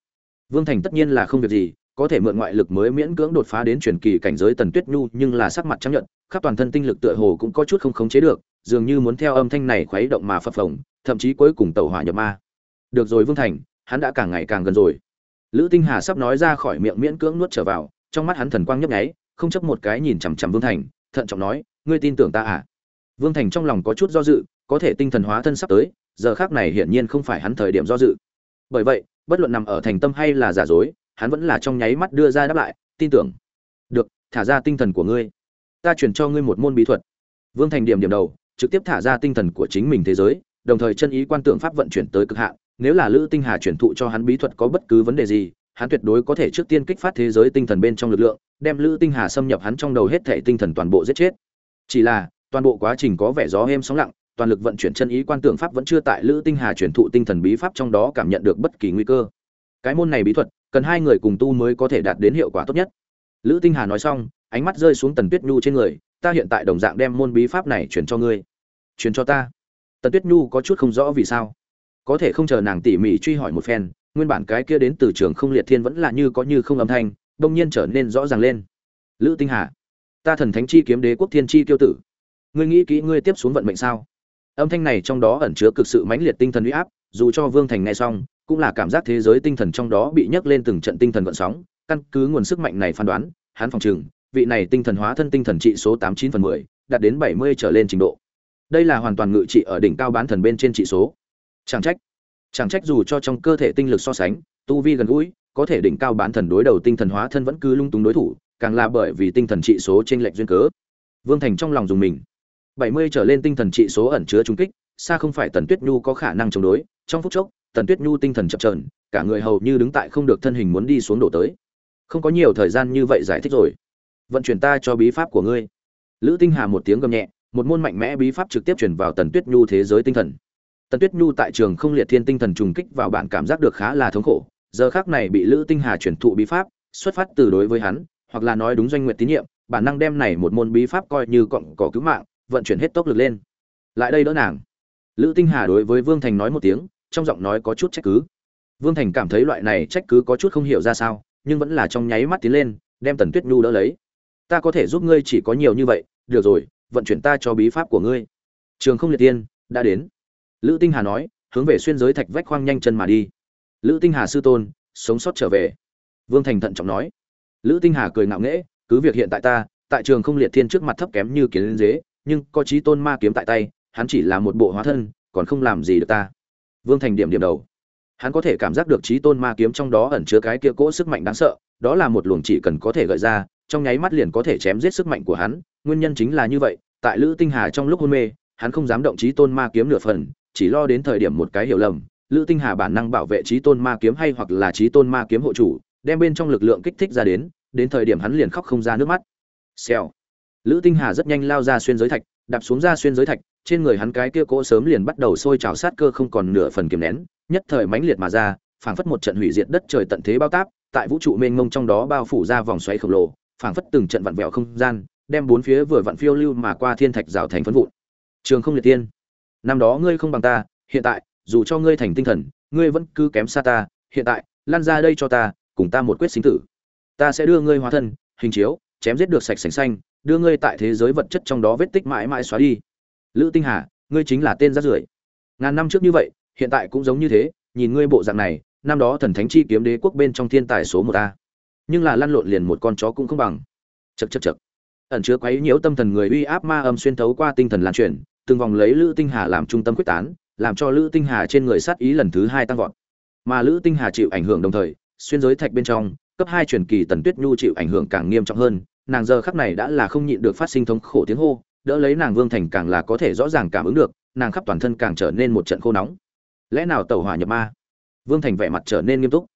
[SPEAKER 1] Vương thành tất nhiên là không việc gì, có thể mượn ngoại lực mới miễn cưỡng đột phá đến truyền kỳ cảnh giới tần tuyết nhu, nhưng là sắc mặt chấp nhận, khắp toàn thân tinh lực tựa hồ cũng có chút không khống chế được, dường như muốn theo âm thanh này khuấy động mà phập phồng, thậm chí cuối cùng tẩu hỏa nhập ma. Được rồi vương thành, hắn đã càng ngày càng gần rồi lữ tinh hà sắp nói ra khỏi miệng miễn cưỡng nuốt trở vào, trong mắt hắn thần quang nhấp nháy, không chấp một cái nhìn chằm chằm vương thành, thận trọng nói, ngươi tin tưởng ta à? Vương thành trong lòng có chút do dự, có thể tinh thần hóa thân sắp tới, giờ khác này hiển nhiên không phải hắn thời điểm do dự. Bởi vậy, bất luận nằm ở thành tâm hay là giả dối, hắn vẫn là trong nháy mắt đưa ra đáp lại, tin tưởng. Được, thả ra tinh thần của ngươi. Ta chuyển cho ngươi một môn bí thuật. Vương thành điểm điểm đầu, trực tiếp thả ra tinh thần của chính mình thế giới, đồng thời chân ý quan tượng pháp vận chuyển tới cực hạn nếu là lữ tinh hà chuyển thụ cho hắn bí thuật có bất cứ vấn đề gì, hắn tuyệt đối có thể trước tiên kích phát thế giới tinh thần bên trong lực lượng, đem lữ tinh hà xâm nhập hắn trong đầu hết thể tinh thần toàn bộ giết chết. Chỉ là, toàn bộ quá trình có vẻ gió êm sóng lặng, toàn lực vận chuyển chân ý quan tượng pháp vẫn chưa tại lữ tinh hà chuyển thụ tinh thần bí pháp trong đó cảm nhận được bất kỳ nguy cơ. Cái môn này bí thuật, cần hai người cùng tu mới có thể đạt đến hiệu quả tốt nhất. Lữ tinh hà nói xong, ánh mắt rơi xuống tần tuyết nhu trên người, ta hiện tại đồng dạng đem môn bí pháp này chuyển cho ngươi. Chuyển cho ta? Tần tuyết nhu có chút không rõ vì sao có thể không chờ nàng tỉ mỉ truy hỏi một phen, nguyên bản cái kia đến từ trường không liệt thiên vẫn là như có như không âm thanh, đông nhiên trở nên rõ ràng lên. Lữ tinh hà, ta thần thánh chi kiếm đế quốc thiên chi tiêu tử. Ngươi nghĩ kỹ ngươi tiếp xuống vận mệnh sao? Âm thanh này trong đó ẩn chứa cực sự mãnh liệt tinh thần uy áp, dù cho vương thành nghe xong, cũng là cảm giác thế giới tinh thần trong đó bị nhấc lên từng trận tinh thần vận sóng, căn cứ nguồn sức mạnh này phán đoán, hắn phòng trừng, vị này tinh thần hóa thân tinh thần trị số tám chín phần mười, đạt đến bảy mươi trở lên trình độ. Đây là hoàn toàn ngự trị ở đỉnh cao bán thần bên trên trị số chẳng trách chẳng trách dù cho trong cơ thể tinh lực so sánh, tu vi gần gũi, có thể đỉnh cao bán thần đối đầu tinh thần hóa thân vẫn cứ lung túng đối thủ, càng là bởi vì tinh thần trị số trên lệch duyên cớ. Vương thành trong lòng dùng mình. Bảy mươi trở lên tinh thần trị số ẩn chứa trung kích, xa không phải tần tuyết nhu có khả năng chống đối, trong phút chốc, tần tuyết nhu tinh thần chập trờn cả người hầu như đứng tại không được thân hình muốn đi xuống đổ tới. Không có nhiều thời gian như vậy giải thích rồi. Vận chuyển ta cho bí pháp của ngươi. Lữ tinh hà một tiếng gầm nhẹ, một môn mạnh mẽ bí pháp trực tiếp chuyển vào tần tuyết nhu thế giới tinh thần tần tuyết nhu tại trường không liệt thiên tinh thần trùng kích vào bạn cảm giác được khá là thống khổ, giờ khác này bị lữ tinh hà chuyển thụ bí pháp, xuất phát từ đối với hắn, hoặc là nói đúng doanh nguyện tín nhiệm, bản năng đem này một môn bí pháp coi như cọng cỏ cứu mạng, vận chuyển hết tốc lực lên. Lại đây đỡ nàng. Lữ tinh hà đối với vương thành nói một tiếng, trong giọng nói có chút trách cứ. Vương thành cảm thấy loại này trách cứ có chút không hiểu ra sao, nhưng vẫn là trong nháy mắt tiến lên, đem tần tuyết nhu đỡ lấy. Ta có thể giúp ngươi chỉ có nhiều như vậy, được rồi, vận chuyển ta cho bí pháp của ngươi. Trường không liệt tiên đã đến lữ tinh hà nói, hướng về xuyên giới thạch vách khoang nhanh chân mà đi. Lữ tinh hà sư tôn, sống sót trở về. Vương thành thận trọng nói. Lữ tinh hà cười ngạo nghễ, cứ việc hiện tại ta, tại trường không liệt thiên trước mặt thấp kém như kiến lên dế, nhưng có trí tôn ma kiếm tại tay, hắn chỉ là một bộ hóa thân, còn không làm gì được ta. Vương thành điểm điểm đầu. Hắn có thể cảm giác được trí tôn ma kiếm trong đó ẩn chứa cái kia cỗ sức mạnh đáng sợ, đó là một luồng chỉ cần có thể gợi ra, trong nháy mắt liền có thể chém giết sức mạnh của hắn, nguyên nhân chính là như vậy, tại lữ tinh hà trong lúc hôn mê, hắn không dám động trí tôn ma kiếm nửa phần chỉ lo đến thời điểm một cái hiểu lầm, lữ tinh hà bản năng bảo vệ trí tôn ma kiếm hay hoặc là trí tôn ma kiếm hộ chủ, đem bên trong lực lượng kích thích ra đến đến thời điểm hắn liền khóc không ra nước mắt. Xèo. Lữ tinh hà rất nhanh lao ra xuyên giới thạch, đạp xuống ra xuyên giới thạch, trên người hắn cái kia cỗ sớm liền bắt đầu sôi trào sát cơ không còn nửa phần kiềm nén, nhất thời mãnh liệt mà ra, phảng phất một trận hủy diệt đất trời tận thế bao táp, tại vũ trụ mênh mông trong đó bao phủ ra vòng xoáy khổng lồ, phảng phất từng trận vặn vẹo không gian, đem bốn phía vừa vặn phiêu lưu mà qua thiên thạch rào thành phấn vụn. Trường không liệt tiên năm đó ngươi không bằng ta, hiện tại, dù cho ngươi thành tinh thần, ngươi vẫn cứ kém xa ta, hiện tại lan ra đây cho ta, cùng ta một quyết sinh tử. Ta sẽ đưa ngươi hóa thân, hình chiếu, chém giết được sạch sành xanh, đưa ngươi tại thế giới vật chất trong đó vết tích mãi mãi xóa đi. Lữ tinh hà, ngươi chính là tên rát rưởi. Ngàn năm trước như vậy, hiện tại cũng giống như thế, nhìn ngươi bộ dạng này, năm đó thần thánh chi kiếm đế quốc bên trong thiên tài số một a. Nhưng là lăn lộn liền một con chó cũng không bằng. Chật chật chật ẩn chứa quấy nhiễu tâm thần người uy áp ma âm xuyên thấu qua tinh thần lan truyền từng vòng lấy lữ tinh hà làm trung tâm quyết tán, làm cho lữ tinh hà trên người sát ý lần thứ hai tăng vọt. Mà lữ tinh hà chịu ảnh hưởng đồng thời, xuyên giới thạch bên trong, cấp hai truyền kỳ tần tuyết nhu chịu ảnh hưởng càng nghiêm trọng hơn, nàng giờ khắc này đã là không nhịn được phát sinh thống khổ tiếng hô, đỡ lấy nàng vương thành càng là có thể rõ ràng cảm ứng được, nàng khắp toàn thân càng trở nên một trận khô nóng. Lẽ nào tẩu hỏa nhập ma? Vương thành vẻ mặt trở nên nghiêm túc.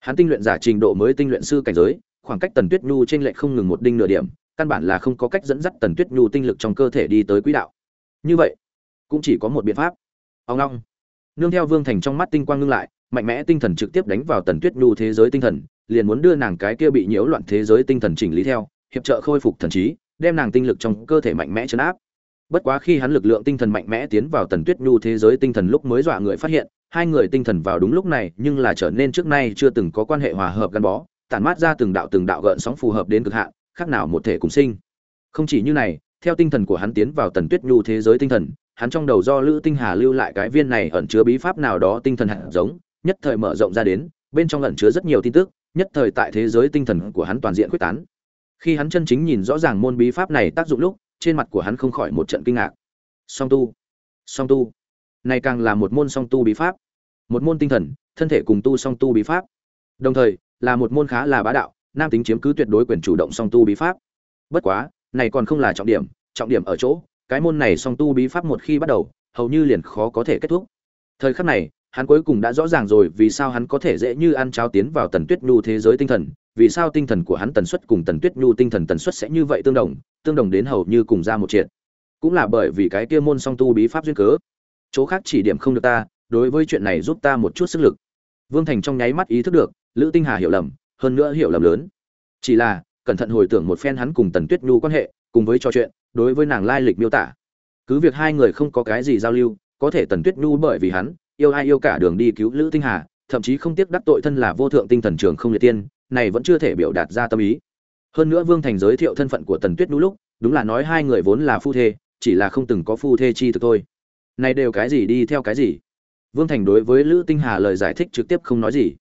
[SPEAKER 1] Hắn tinh luyện giả trình độ mới tinh luyện sư cảnh giới, khoảng cách tần tuyết nhu trên lệch không ngừng một đinh nửa điểm, căn bản là không có cách dẫn dắt tần tuyết nhu tinh lực trong cơ thể đi tới quỹ đạo như vậy, cũng chỉ có một biện pháp. Ông long. Nương theo vương thành trong mắt tinh quang ngưng lại, mạnh mẽ tinh thần trực tiếp đánh vào tần tuyết nhu thế giới tinh thần, liền muốn đưa nàng cái kia bị nhiễu loạn thế giới tinh thần chỉnh lý theo, hiệp trợ khôi phục thần trí, đem nàng tinh lực trong cơ thể mạnh mẽ chấn áp. Bất quá khi hắn lực lượng tinh thần mạnh mẽ tiến vào tần tuyết nhu thế giới tinh thần lúc mới dọa người phát hiện, hai người tinh thần vào đúng lúc này, nhưng là trở nên trước nay chưa từng có quan hệ hòa hợp gắn bó, tản mát ra từng đạo từng đạo gợn sóng phù hợp đến cực hạn, khác nào một thể cùng sinh. Không chỉ như này theo tinh thần của hắn tiến vào tần tuyết nhu thế giới tinh thần, hắn trong đầu do lữ tinh hà lưu lại cái viên này ẩn chứa bí pháp nào đó tinh thần hạt giống, nhất thời mở rộng ra đến, bên trong ẩn chứa rất nhiều tin tức, nhất thời tại thế giới tinh thần của hắn toàn diện quyết tán. Khi hắn chân chính nhìn rõ ràng môn bí pháp này tác dụng lúc, trên mặt của hắn không khỏi một trận kinh ngạc. Song tu song tu, này càng là một môn song tu bí pháp. Một môn tinh thần, thân thể cùng tu song tu bí pháp. Đồng thời, là một môn khá là bá đạo, nam tính chiếm cứ tuyệt đối quyền chủ động song tu bí pháp. Bất quá này còn không là trọng điểm trọng điểm ở chỗ, cái môn này song tu bí pháp một khi bắt đầu, hầu như liền khó có thể kết thúc. Thời khắc này, hắn cuối cùng đã rõ ràng rồi vì sao hắn có thể dễ như ăn cháo tiến vào tần tuyết nhu thế giới tinh thần, vì sao tinh thần của hắn tần suất cùng tần tuyết nhu tinh thần tần suất sẽ như vậy tương đồng tương đồng đến hầu như cùng ra một triệt. Cũng là bởi vì cái kia môn song tu bí pháp duyên cớ. Chỗ khác chỉ điểm không được ta, đối với chuyện này giúp ta một chút sức lực. Vương thành trong nháy mắt ý thức được, lữ tinh hà hiểu lầm, hơn nữa hiểu lầm lớn. Chỉ là cẩn thận hồi tưởng một phen hắn cùng tần tuyết nhu quan hệ, cùng với trò chuyện, đối với nàng lai lịch miêu tả. Cứ việc hai người không có cái gì giao lưu, có thể tần tuyết nhu bởi vì hắn, yêu ai yêu cả đường đi cứu lữ tinh hà, thậm chí không tiếc đắc tội thân là vô thượng tinh thần trường không liệt tiên, này vẫn chưa thể biểu đạt ra tâm ý. Hơn nữa vương thành giới thiệu thân phận của tần tuyết nhu lúc, đúng là nói hai người vốn là phu thê, chỉ là không từng có phu thê chi thực thôi. Này đều cái gì đi theo cái gì? Vương thành đối với lữ tinh hà lời giải thích trực tiếp không nói gì.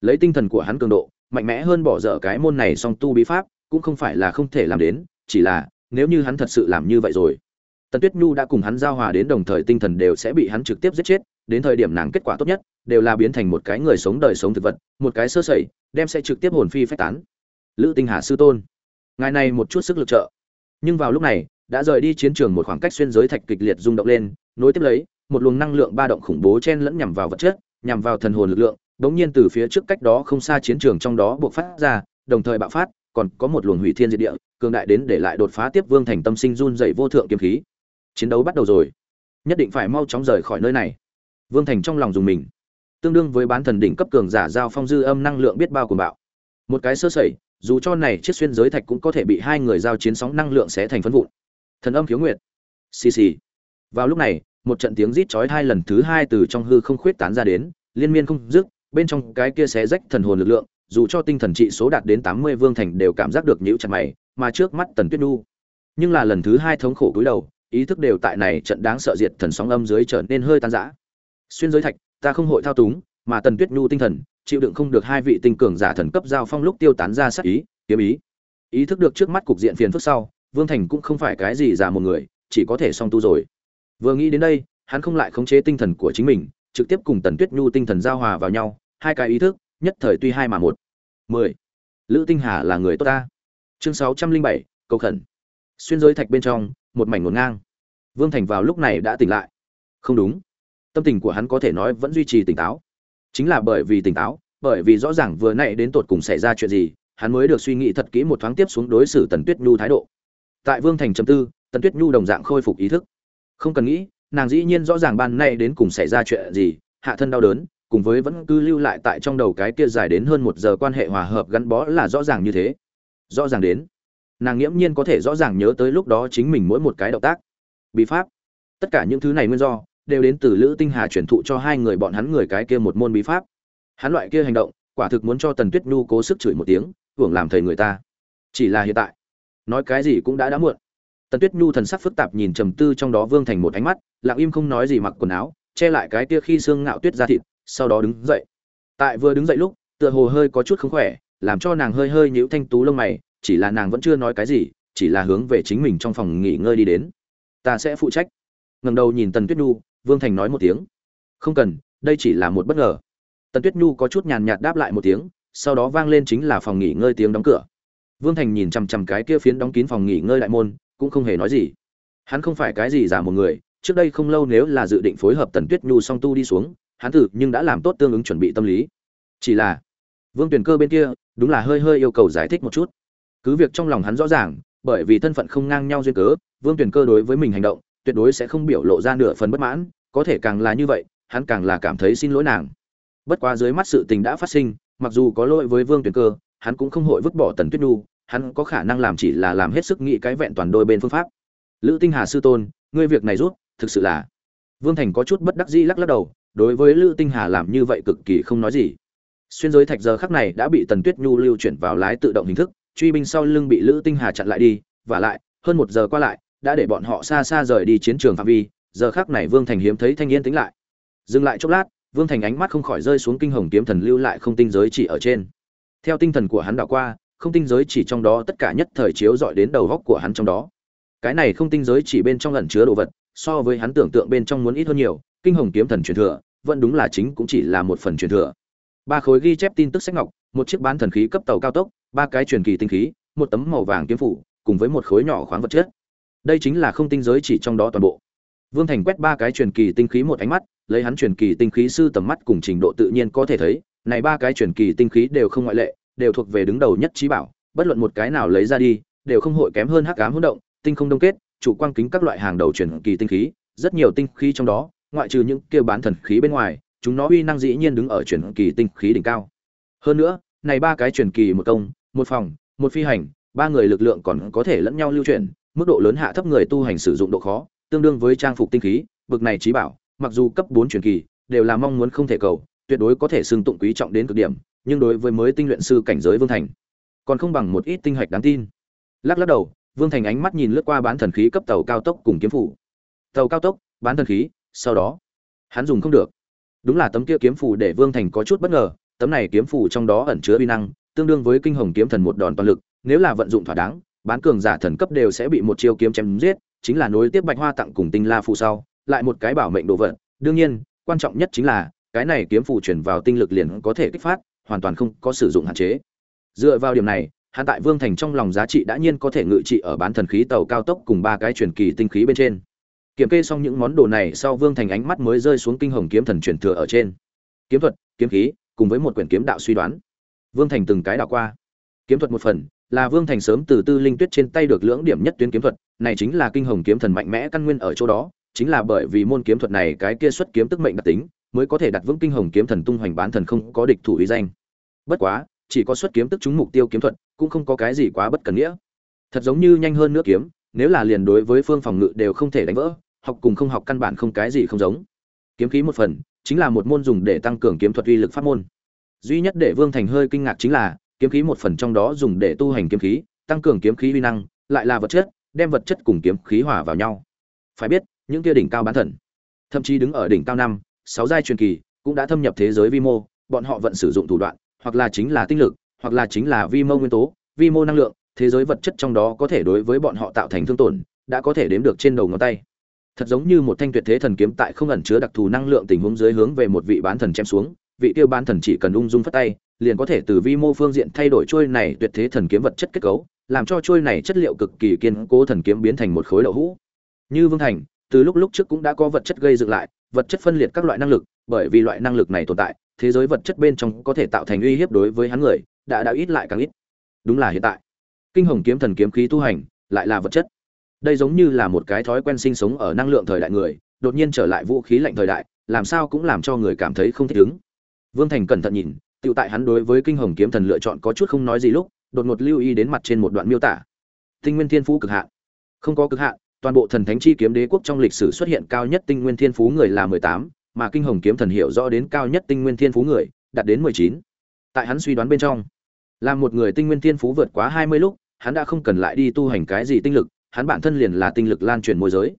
[SPEAKER 1] Lấy tinh thần của hắn cường độ mạnh mẽ hơn bỏ dở cái môn này song tu bí pháp, cũng không phải là không thể làm đến, chỉ là, nếu như hắn thật sự làm như vậy rồi, tần tuyết nhu đã cùng hắn giao hòa đến đồng thời tinh thần đều sẽ bị hắn trực tiếp giết chết, đến thời điểm nàng kết quả tốt nhất, đều là biến thành một cái người sống đời sống thực vật, một cái sơ sẩy, đem sẽ trực tiếp hồn phi phách tán. Lữ tinh hà sư tôn, ngài này một chút sức lực trợ. Nhưng vào lúc này, đã rời đi chiến trường một khoảng cách xuyên giới thạch kịch liệt rung động lên, nối tiếp lấy, một luồng năng lượng ba động khủng bố chen lẫn nhằm vào vật chất, nhằm vào thần hồn lực lượng bỗng nhiên từ phía trước cách đó không xa chiến trường trong đó buộc phát ra, đồng thời bạo phát, còn có một luồng hủy thiên diệt địa, cường đại đến để lại đột phá tiếp vương thành tâm sinh run dậy vô thượng kiếm khí. Chiến đấu bắt đầu rồi. Nhất định phải mau chóng rời khỏi nơi này. Vương thành trong lòng dùng mình. Tương đương với bán thần đỉnh cấp cường giả giao phong dư âm năng lượng biết bao cuồng bạo. Một cái sơ sẩy, dù cho này chiếc xuyên giới thạch cũng có thể bị hai người giao chiến sóng năng lượng sẽ thành phân vụn. Thần âm khiếu nguyệt. Xì xì. Vào lúc này, một trận tiếng rít chói hai lần thứ hai từ trong hư không khuyết tán ra đến, liên miên không dứt bên trong cái kia xé rách thần hồn lực lượng, dù cho tinh thần trị số đạt đến tám mươi vương thành đều cảm giác được nhíu chặt mày, mà trước mắt tần tuyết nhu. Nhưng là lần thứ hai thống khổ cúi đầu, ý thức đều tại này trận đáng sợ diệt thần sóng âm dưới trở nên hơi tan rã. Xuyên giới thạch, ta không hội thao túng, mà tần tuyết nhu tinh thần, chịu đựng không được hai vị tinh cường giả thần cấp giao phong lúc tiêu tán ra sát ý, kiếm ý. Ý thức được trước mắt cục diện phiền phức sau, vương thành cũng không phải cái gì giả một người, chỉ có thể song tu rồi. Vừa nghĩ đến đây, hắn không lại khống chế tinh thần của chính mình, trực tiếp cùng tần tuyết nhu tinh thần giao hòa vào nhau hai cái ý thức, nhất thời tuy hai mà một. Mười. Lữ tinh hà là người tốt ta. Chương sáu trăm linh bảy câu khẩn. Xuyên giới thạch bên trong, một mảnh ngổn ngang. Vương thành vào lúc này đã tỉnh lại. Không đúng. Tâm tình của hắn có thể nói vẫn duy trì tỉnh táo. Chính là bởi vì tỉnh táo, bởi vì rõ ràng vừa nãy đến tột cùng xảy ra chuyện gì, hắn mới được suy nghĩ thật kỹ một thoáng tiếp xuống đối xử tần tuyết nhu thái độ. Tại vương thành chấm tư, tần tuyết nhu đồng dạng khôi phục ý thức. Không cần nghĩ, nàng dĩ nhiên rõ ràng ban nay đến cùng xảy ra chuyện gì, hạ thân đau đớn cùng với vẫn cứ lưu lại tại trong đầu cái kia dài đến hơn một giờ quan hệ hòa hợp gắn bó là rõ ràng như thế. Rõ ràng đến, nàng nghiễm nhiên có thể rõ ràng nhớ tới lúc đó chính mình mỗi một cái động tác. Bí pháp, tất cả những thứ này nguyên do, đều đến từ lữ tinh hà chuyển thụ cho hai người bọn hắn người cái kia một môn bí pháp. Hắn loại kia hành động, quả thực muốn cho tần tuyết nhu cố sức chửi một tiếng, hưởng làm thầy người ta. Chỉ là hiện tại, nói cái gì cũng đã đã muộn. Tần tuyết nhu thần sắc phức tạp nhìn trầm tư trong đó vương thành một ánh mắt, lặng im không nói gì mặc quần áo, che lại cái kia khi xương ngạo tuyết ra thịt sau đó đứng dậy. Tại vừa đứng dậy lúc, tựa hồ hơi có chút không khỏe, làm cho nàng hơi hơi nhíu thanh tú lông mày, chỉ là nàng vẫn chưa nói cái gì, chỉ là hướng về chính mình trong phòng nghỉ ngơi đi đến. Ta sẽ phụ trách. Ngẩng đầu nhìn tần tuyết nhu, vương thành nói một tiếng. Không cần, đây chỉ là một bất ngờ. Tần tuyết nhu có chút nhàn nhạt đáp lại một tiếng, sau đó vang lên chính là phòng nghỉ ngơi tiếng đóng cửa. Vương thành nhìn chằm chằm cái kia phiến đóng kín phòng nghỉ ngơi đại môn, cũng không hề nói gì. Hắn không phải cái gì giả một người, trước đây không lâu nếu là dự định phối hợp tần tuyết nhu song tu đi xuống hắn thử nhưng đã làm tốt tương ứng chuẩn bị tâm lý. Chỉ là, vương tuyển cơ bên kia, đúng là hơi hơi yêu cầu giải thích một chút. Cứ việc trong lòng hắn rõ ràng, bởi vì thân phận không ngang nhau duyên cớ, vương tuyển cơ đối với mình hành động, tuyệt đối sẽ không biểu lộ ra nửa phần bất mãn, có thể càng là như vậy, hắn càng là cảm thấy xin lỗi nàng. Bất quá dưới mắt sự tình đã phát sinh, mặc dù có lỗi với vương tuyển cơ, hắn cũng không hội vứt bỏ tần tuyết nhu, hắn có khả năng làm chỉ là làm hết sức nghĩ cái vẹn toàn đôi bên phương pháp. Lữ tinh hà sư tôn, ngươi việc này rút, thực sự là vương thành có chút bất đắc dĩ lắc lắc đầu đối với lữ tinh hà làm như vậy cực kỳ không nói gì. Xuyên giới thạch giờ khắc này đã bị tần tuyết nhu lưu chuyển vào lái tự động hình thức, truy binh sau lưng bị lữ tinh hà chặn lại đi, và lại, hơn một giờ qua lại, đã để bọn họ xa xa rời đi chiến trường phạm vi, giờ khắc này vương thành hiếm thấy thanh niên tính lại. Dừng lại chốc lát, vương thành ánh mắt không khỏi rơi xuống kinh hồng kiếm thần lưu lại không tinh giới chỉ ở trên. Theo tinh thần của hắn đảo qua, không tinh giới chỉ trong đó tất cả nhất thời chiếu dọi đến đầu góc của hắn trong đó. Cái này không tinh giới chỉ bên trong ẩn chứa đồ vật, so với hắn tưởng tượng bên trong muốn ít hơn nhiều kinh hồng kiếm thần truyền thừa, vẫn đúng là chính cũng chỉ là một phần truyền thừa. Ba khối ghi chép tin tức sách ngọc, một chiếc bán thần khí cấp tàu cao tốc, ba cái truyền kỳ tinh khí, một tấm màu vàng kiếm phủ, cùng với một khối nhỏ khoáng vật chất. Đây chính là không tinh giới chỉ trong đó toàn bộ. Vương thành quét ba cái truyền kỳ tinh khí một ánh mắt, lấy hắn truyền kỳ tinh khí sư tầm mắt cùng trình độ tự nhiên có thể thấy, này ba cái truyền kỳ tinh khí đều không ngoại lệ, đều thuộc về đứng đầu nhất trí bảo, bất luận một cái nào lấy ra đi, đều không hội kém hơn hắc ám hỗn động tinh không đông kết, chủ quang kính các loại hàng đầu truyền kỳ tinh khí, rất nhiều tinh khí trong đó ngoại trừ những kia bán thần khí bên ngoài, chúng nó uy năng dĩ nhiên đứng ở truyền kỳ tinh khí đỉnh cao. Hơn nữa, này ba cái truyền kỳ một công, một phòng, một phi hành, ba người lực lượng còn có thể lẫn nhau lưu chuyển, mức độ lớn hạ thấp người tu hành sử dụng độ khó, tương đương với trang phục tinh khí, bực này trí bảo, mặc dù cấp bốn truyền kỳ, đều là mong muốn không thể cầu, tuyệt đối có thể xưng tụng quý trọng đến cực điểm, nhưng đối với mới tinh luyện sư cảnh giới vương thành, còn không bằng một ít tinh hạch đáng tin. Lắc lắc đầu, vương thành ánh mắt nhìn lướt qua bán thần khí cấp tàu cao tốc cùng kiếm phủ. Tàu cao tốc, bán thần khí sau đó, hắn dùng không được. Đúng là tấm kia kiếm phủ để vương thành có chút bất ngờ, tấm này kiếm phủ trong đó ẩn chứa uy năng, tương đương với kinh hồng kiếm thần một đòn toàn lực, nếu là vận dụng thỏa đáng, bán cường giả thần cấp đều sẽ bị một chiêu kiếm chém giết, chính là nối tiếp bạch hoa tặng cùng tinh la phù sau, lại một cái bảo mệnh đồ vật. Đương nhiên, quan trọng nhất chính là, cái này kiếm phủ chuyển vào tinh lực liền có thể kích phát, hoàn toàn không có sử dụng hạn chế. Dựa vào điểm này, hắn tại vương thành trong lòng giá trị đã nhiên có thể ngự trị ở bán thần khí tàu cao tốc cùng ba cái truyền kỳ tinh khí bên trên kiểm kê xong những món đồ này sau vương thành ánh mắt mới rơi xuống kinh hồng kiếm thần truyền thừa ở trên. Kiếm thuật, kiếm khí, cùng với một quyển kiếm đạo suy đoán. Vương thành từng cái đạo qua. Kiếm thuật một phần, là vương thành sớm từ tư linh tuyết trên tay được lưỡng điểm nhất tuyến kiếm thuật, này chính là kinh hồng kiếm thần mạnh mẽ căn nguyên ở chỗ đó, chính là bởi vì môn kiếm thuật này cái kia xuất kiếm tức mệnh đặc tính, mới có thể đặt vững kinh hồng kiếm thần tung hoành bán thần không có địch thủ ý danh. Bất quá, chỉ có xuất kiếm tức trúng mục tiêu kiếm thuật, cũng không có cái gì quá bất cần nghĩa. Thật giống như nhanh hơn nữa kiếm, nếu là liền đối với phương phòng ngự đều không thể đánh vỡ học cùng không học căn bản không cái gì không giống. Kiếm khí một phần, chính là một môn dùng để tăng cường kiếm thuật uy lực pháp môn. Duy nhất để vương thành hơi kinh ngạc chính là, kiếm khí một phần trong đó dùng để tu hành kiếm khí, tăng cường kiếm khí uy năng, lại là vật chất, đem vật chất cùng kiếm khí hòa vào nhau. Phải biết, những kia đỉnh cao bán thần, thậm chí đứng ở đỉnh cao năm, sáu giai truyền kỳ, cũng đã thâm nhập thế giới vi mô, bọn họ vẫn sử dụng thủ đoạn, hoặc là chính là tinh lực, hoặc là chính là vi mô nguyên tố, vi mô năng lượng, thế giới vật chất trong đó có thể đối với bọn họ tạo thành thương tổn, đã có thể đếm được trên đầu ngón tay thật giống như một thanh tuyệt thế thần kiếm tại không ẩn chứa đặc thù năng lượng tình huống dưới hướng về một vị bán thần chém xuống, vị tiêu bán thần chỉ cần ung dung phất tay, liền có thể từ vi mô phương diện thay đổi trôi này tuyệt thế thần kiếm vật chất kết cấu, làm cho trôi này chất liệu cực kỳ kiên cố thần kiếm biến thành một khối đậu hũ. Như vương thành, từ lúc lúc trước cũng đã có vật chất gây dựng lại, vật chất phân liệt các loại năng lực, bởi vì loại năng lực này tồn tại, thế giới vật chất bên trong có thể tạo thành uy hiếp đối với hắn người, đã đã ít lại càng ít. Đúng là hiện tại. Kinh hồng kiếm thần kiếm khí tu hành, lại là vật chất đây giống như là một cái thói quen sinh sống ở năng lượng thời đại người, đột nhiên trở lại vũ khí lạnh thời đại, làm sao cũng làm cho người cảm thấy không thích ứng. Vương thành cẩn thận nhìn tự tại hắn đối với kinh hồng kiếm thần lựa chọn có chút không nói gì lúc, đột ngột lưu ý đến mặt trên một đoạn miêu tả. Tinh nguyên thiên phú cực hạn. Không có cực hạn, toàn bộ thần thánh chi kiếm đế quốc trong lịch sử xuất hiện cao nhất tinh nguyên thiên phú người là mười tám, mà kinh hồng kiếm thần hiểu rõ đến cao nhất tinh nguyên thiên phú người, đạt đến mười chín. Tại hắn suy đoán bên trong, là một người tinh nguyên thiên phú vượt quá hai mươi lúc, hắn đã không cần lại đi tu hành cái gì tinh lực hắn bản thân liền là tinh lực lan truyền môi giới.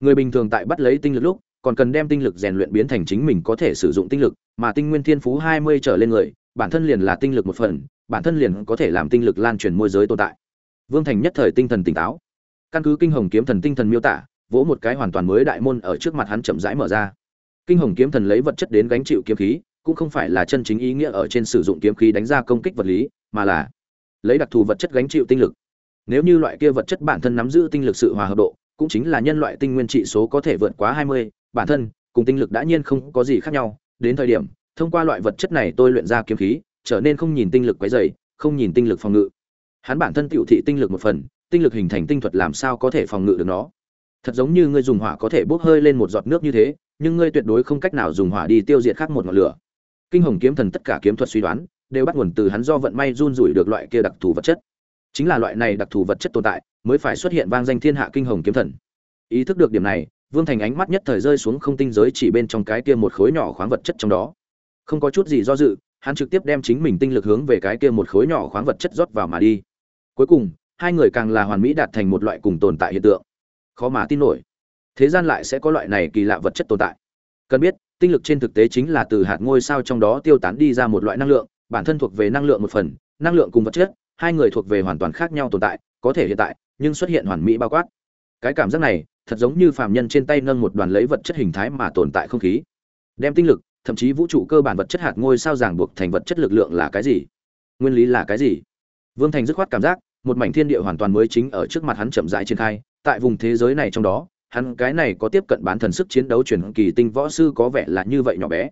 [SPEAKER 1] Người bình thường tại bắt lấy tinh lực lúc, còn cần đem tinh lực rèn luyện biến thành chính mình có thể sử dụng tinh lực, mà tinh nguyên thiên phú hai mươi trở lên người, bản thân liền là tinh lực một phần, bản thân liền có thể làm tinh lực lan truyền môi giới tồn tại. Vương thành nhất thời tinh thần tỉnh táo. Căn cứ kinh hồng kiếm thần tinh thần miêu tả, vỗ một cái hoàn toàn mới đại môn ở trước mặt hắn chậm rãi mở ra. Kinh hồng kiếm thần lấy vật chất đến gánh chịu kiếm khí, cũng không phải là chân chính ý nghĩa ở trên sử dụng kiếm khí đánh ra công kích vật lý, mà là lấy đặc thù vật chất gánh chịu tinh lực nếu như loại kia vật chất bản thân nắm giữ tinh lực sự hòa hợp độ, cũng chính là nhân loại tinh nguyên trị số có thể vượt quá hai mươi, bản thân cùng tinh lực đã nhiên không có gì khác nhau. Đến thời điểm, thông qua loại vật chất này tôi luyện ra kiếm khí, trở nên không nhìn tinh lực quấy dày không nhìn tinh lực phòng ngự. Hắn bản thân tiểu thị tinh lực một phần, tinh lực hình thành tinh thuật làm sao có thể phòng ngự được nó? Thật giống như ngươi dùng hỏa có thể bốc hơi lên một giọt nước như thế, nhưng ngươi tuyệt đối không cách nào dùng hỏa đi tiêu diệt khác một ngọn lửa. Kinh hồng kiếm thần tất cả kiếm thuật suy đoán, đều bắt nguồn từ hắn do vận may run rủi được loại kia đặc thù vật chất chính là loại này đặc thù vật chất tồn tại, mới phải xuất hiện vang danh thiên hạ kinh hồng kiếm thần. Ý thức được điểm này, vương thành ánh mắt nhất thời rơi xuống không tinh giới chỉ bên trong cái kia một khối nhỏ khoáng vật chất trong đó. Không có chút gì do dự, hắn trực tiếp đem chính mình tinh lực hướng về cái kia một khối nhỏ khoáng vật chất rót vào mà đi. Cuối cùng, hai người càng là hoàn mỹ đạt thành một loại cùng tồn tại hiện tượng. Khó mà tin nổi. Thế gian lại sẽ có loại này kỳ lạ vật chất tồn tại. Cần biết, tinh lực trên thực tế chính là từ hạt ngôi sao trong đó tiêu tán đi ra một loại năng lượng, bản thân thuộc về năng lượng một phần, năng lượng cùng vật chất hai người thuộc về hoàn toàn khác nhau tồn tại, có thể hiện tại, nhưng xuất hiện hoàn mỹ bao quát. Cái cảm giác này, thật giống như phàm nhân trên tay nâng một đoàn lấy vật chất hình thái mà tồn tại không khí. Đem tinh lực, thậm chí vũ trụ cơ bản vật chất hạt ngôi sao ràng buộc thành vật chất lực lượng là cái gì? Nguyên lý là cái gì? Vương thành dứt khoát cảm giác, một mảnh thiên địa hoàn toàn mới chính ở trước mặt hắn chậm rãi triển khai. Tại vùng thế giới này trong đó, hắn cái này có tiếp cận bán thần sức chiến đấu chuyển kỳ tinh võ sư có vẻ là như vậy nhỏ bé.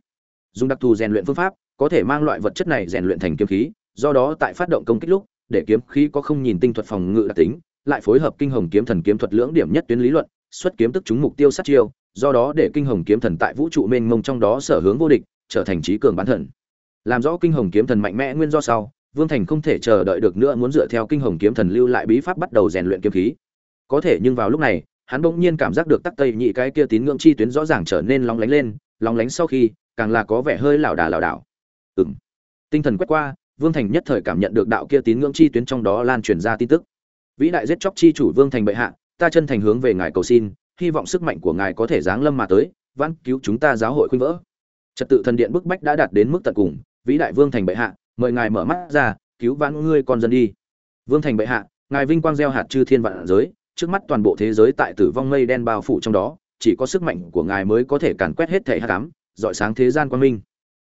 [SPEAKER 1] Dùng đặc thù rèn luyện phương pháp, có thể mang loại vật chất này rèn luyện thành kiếm khí, do đó tại phát động công kích lúc để kiếm khí có không nhìn tinh thuật phòng ngự đặc tính lại phối hợp kinh hồng kiếm thần kiếm thuật lưỡng điểm nhất tuyến lý luận xuất kiếm tức chúng mục tiêu sát chiêu do đó để kinh hồng kiếm thần tại vũ trụ mênh mông trong đó sở hướng vô địch trở thành trí cường bán thần. Làm rõ kinh hồng kiếm thần mạnh mẽ nguyên do sau vương thành không thể chờ đợi được nữa muốn dựa theo kinh hồng kiếm thần lưu lại bí pháp bắt đầu rèn luyện kiếm khí. Có thể nhưng vào lúc này hắn bỗng nhiên cảm giác được tắc tây nhị cái kia tín ngưỡng chi tuyến rõ ràng trở nên long lánh lên long lánh sau khi càng là có vẻ hơi lảo đà lảo đảo. Ừm, tinh thần quét qua vương thành nhất thời cảm nhận được đạo kia tín ngưỡng chi tuyến trong đó lan truyền ra tin tức. Vĩ đại giết chóc chi chủ vương thành bệ hạ, ta chân thành hướng về ngài cầu xin, hy vọng sức mạnh của ngài có thể giáng lâm mà tới, vãn cứu chúng ta giáo hội khuynh vỡ. Trật tự thần điện bức bách đã đạt đến mức tận cùng, vĩ đại vương thành bệ hạ, mời ngài mở mắt ra, cứu vãn ngươi con dân đi. Vương thành bệ hạ, ngài vinh quang gieo hạt chư thiên vạn giới, trước mắt toàn bộ thế giới tại tử vong mây đen bao phủ trong đó, chỉ có sức mạnh của ngài mới có thể càn quét hết thể hắc ám, dọi sáng thế gian quang minh.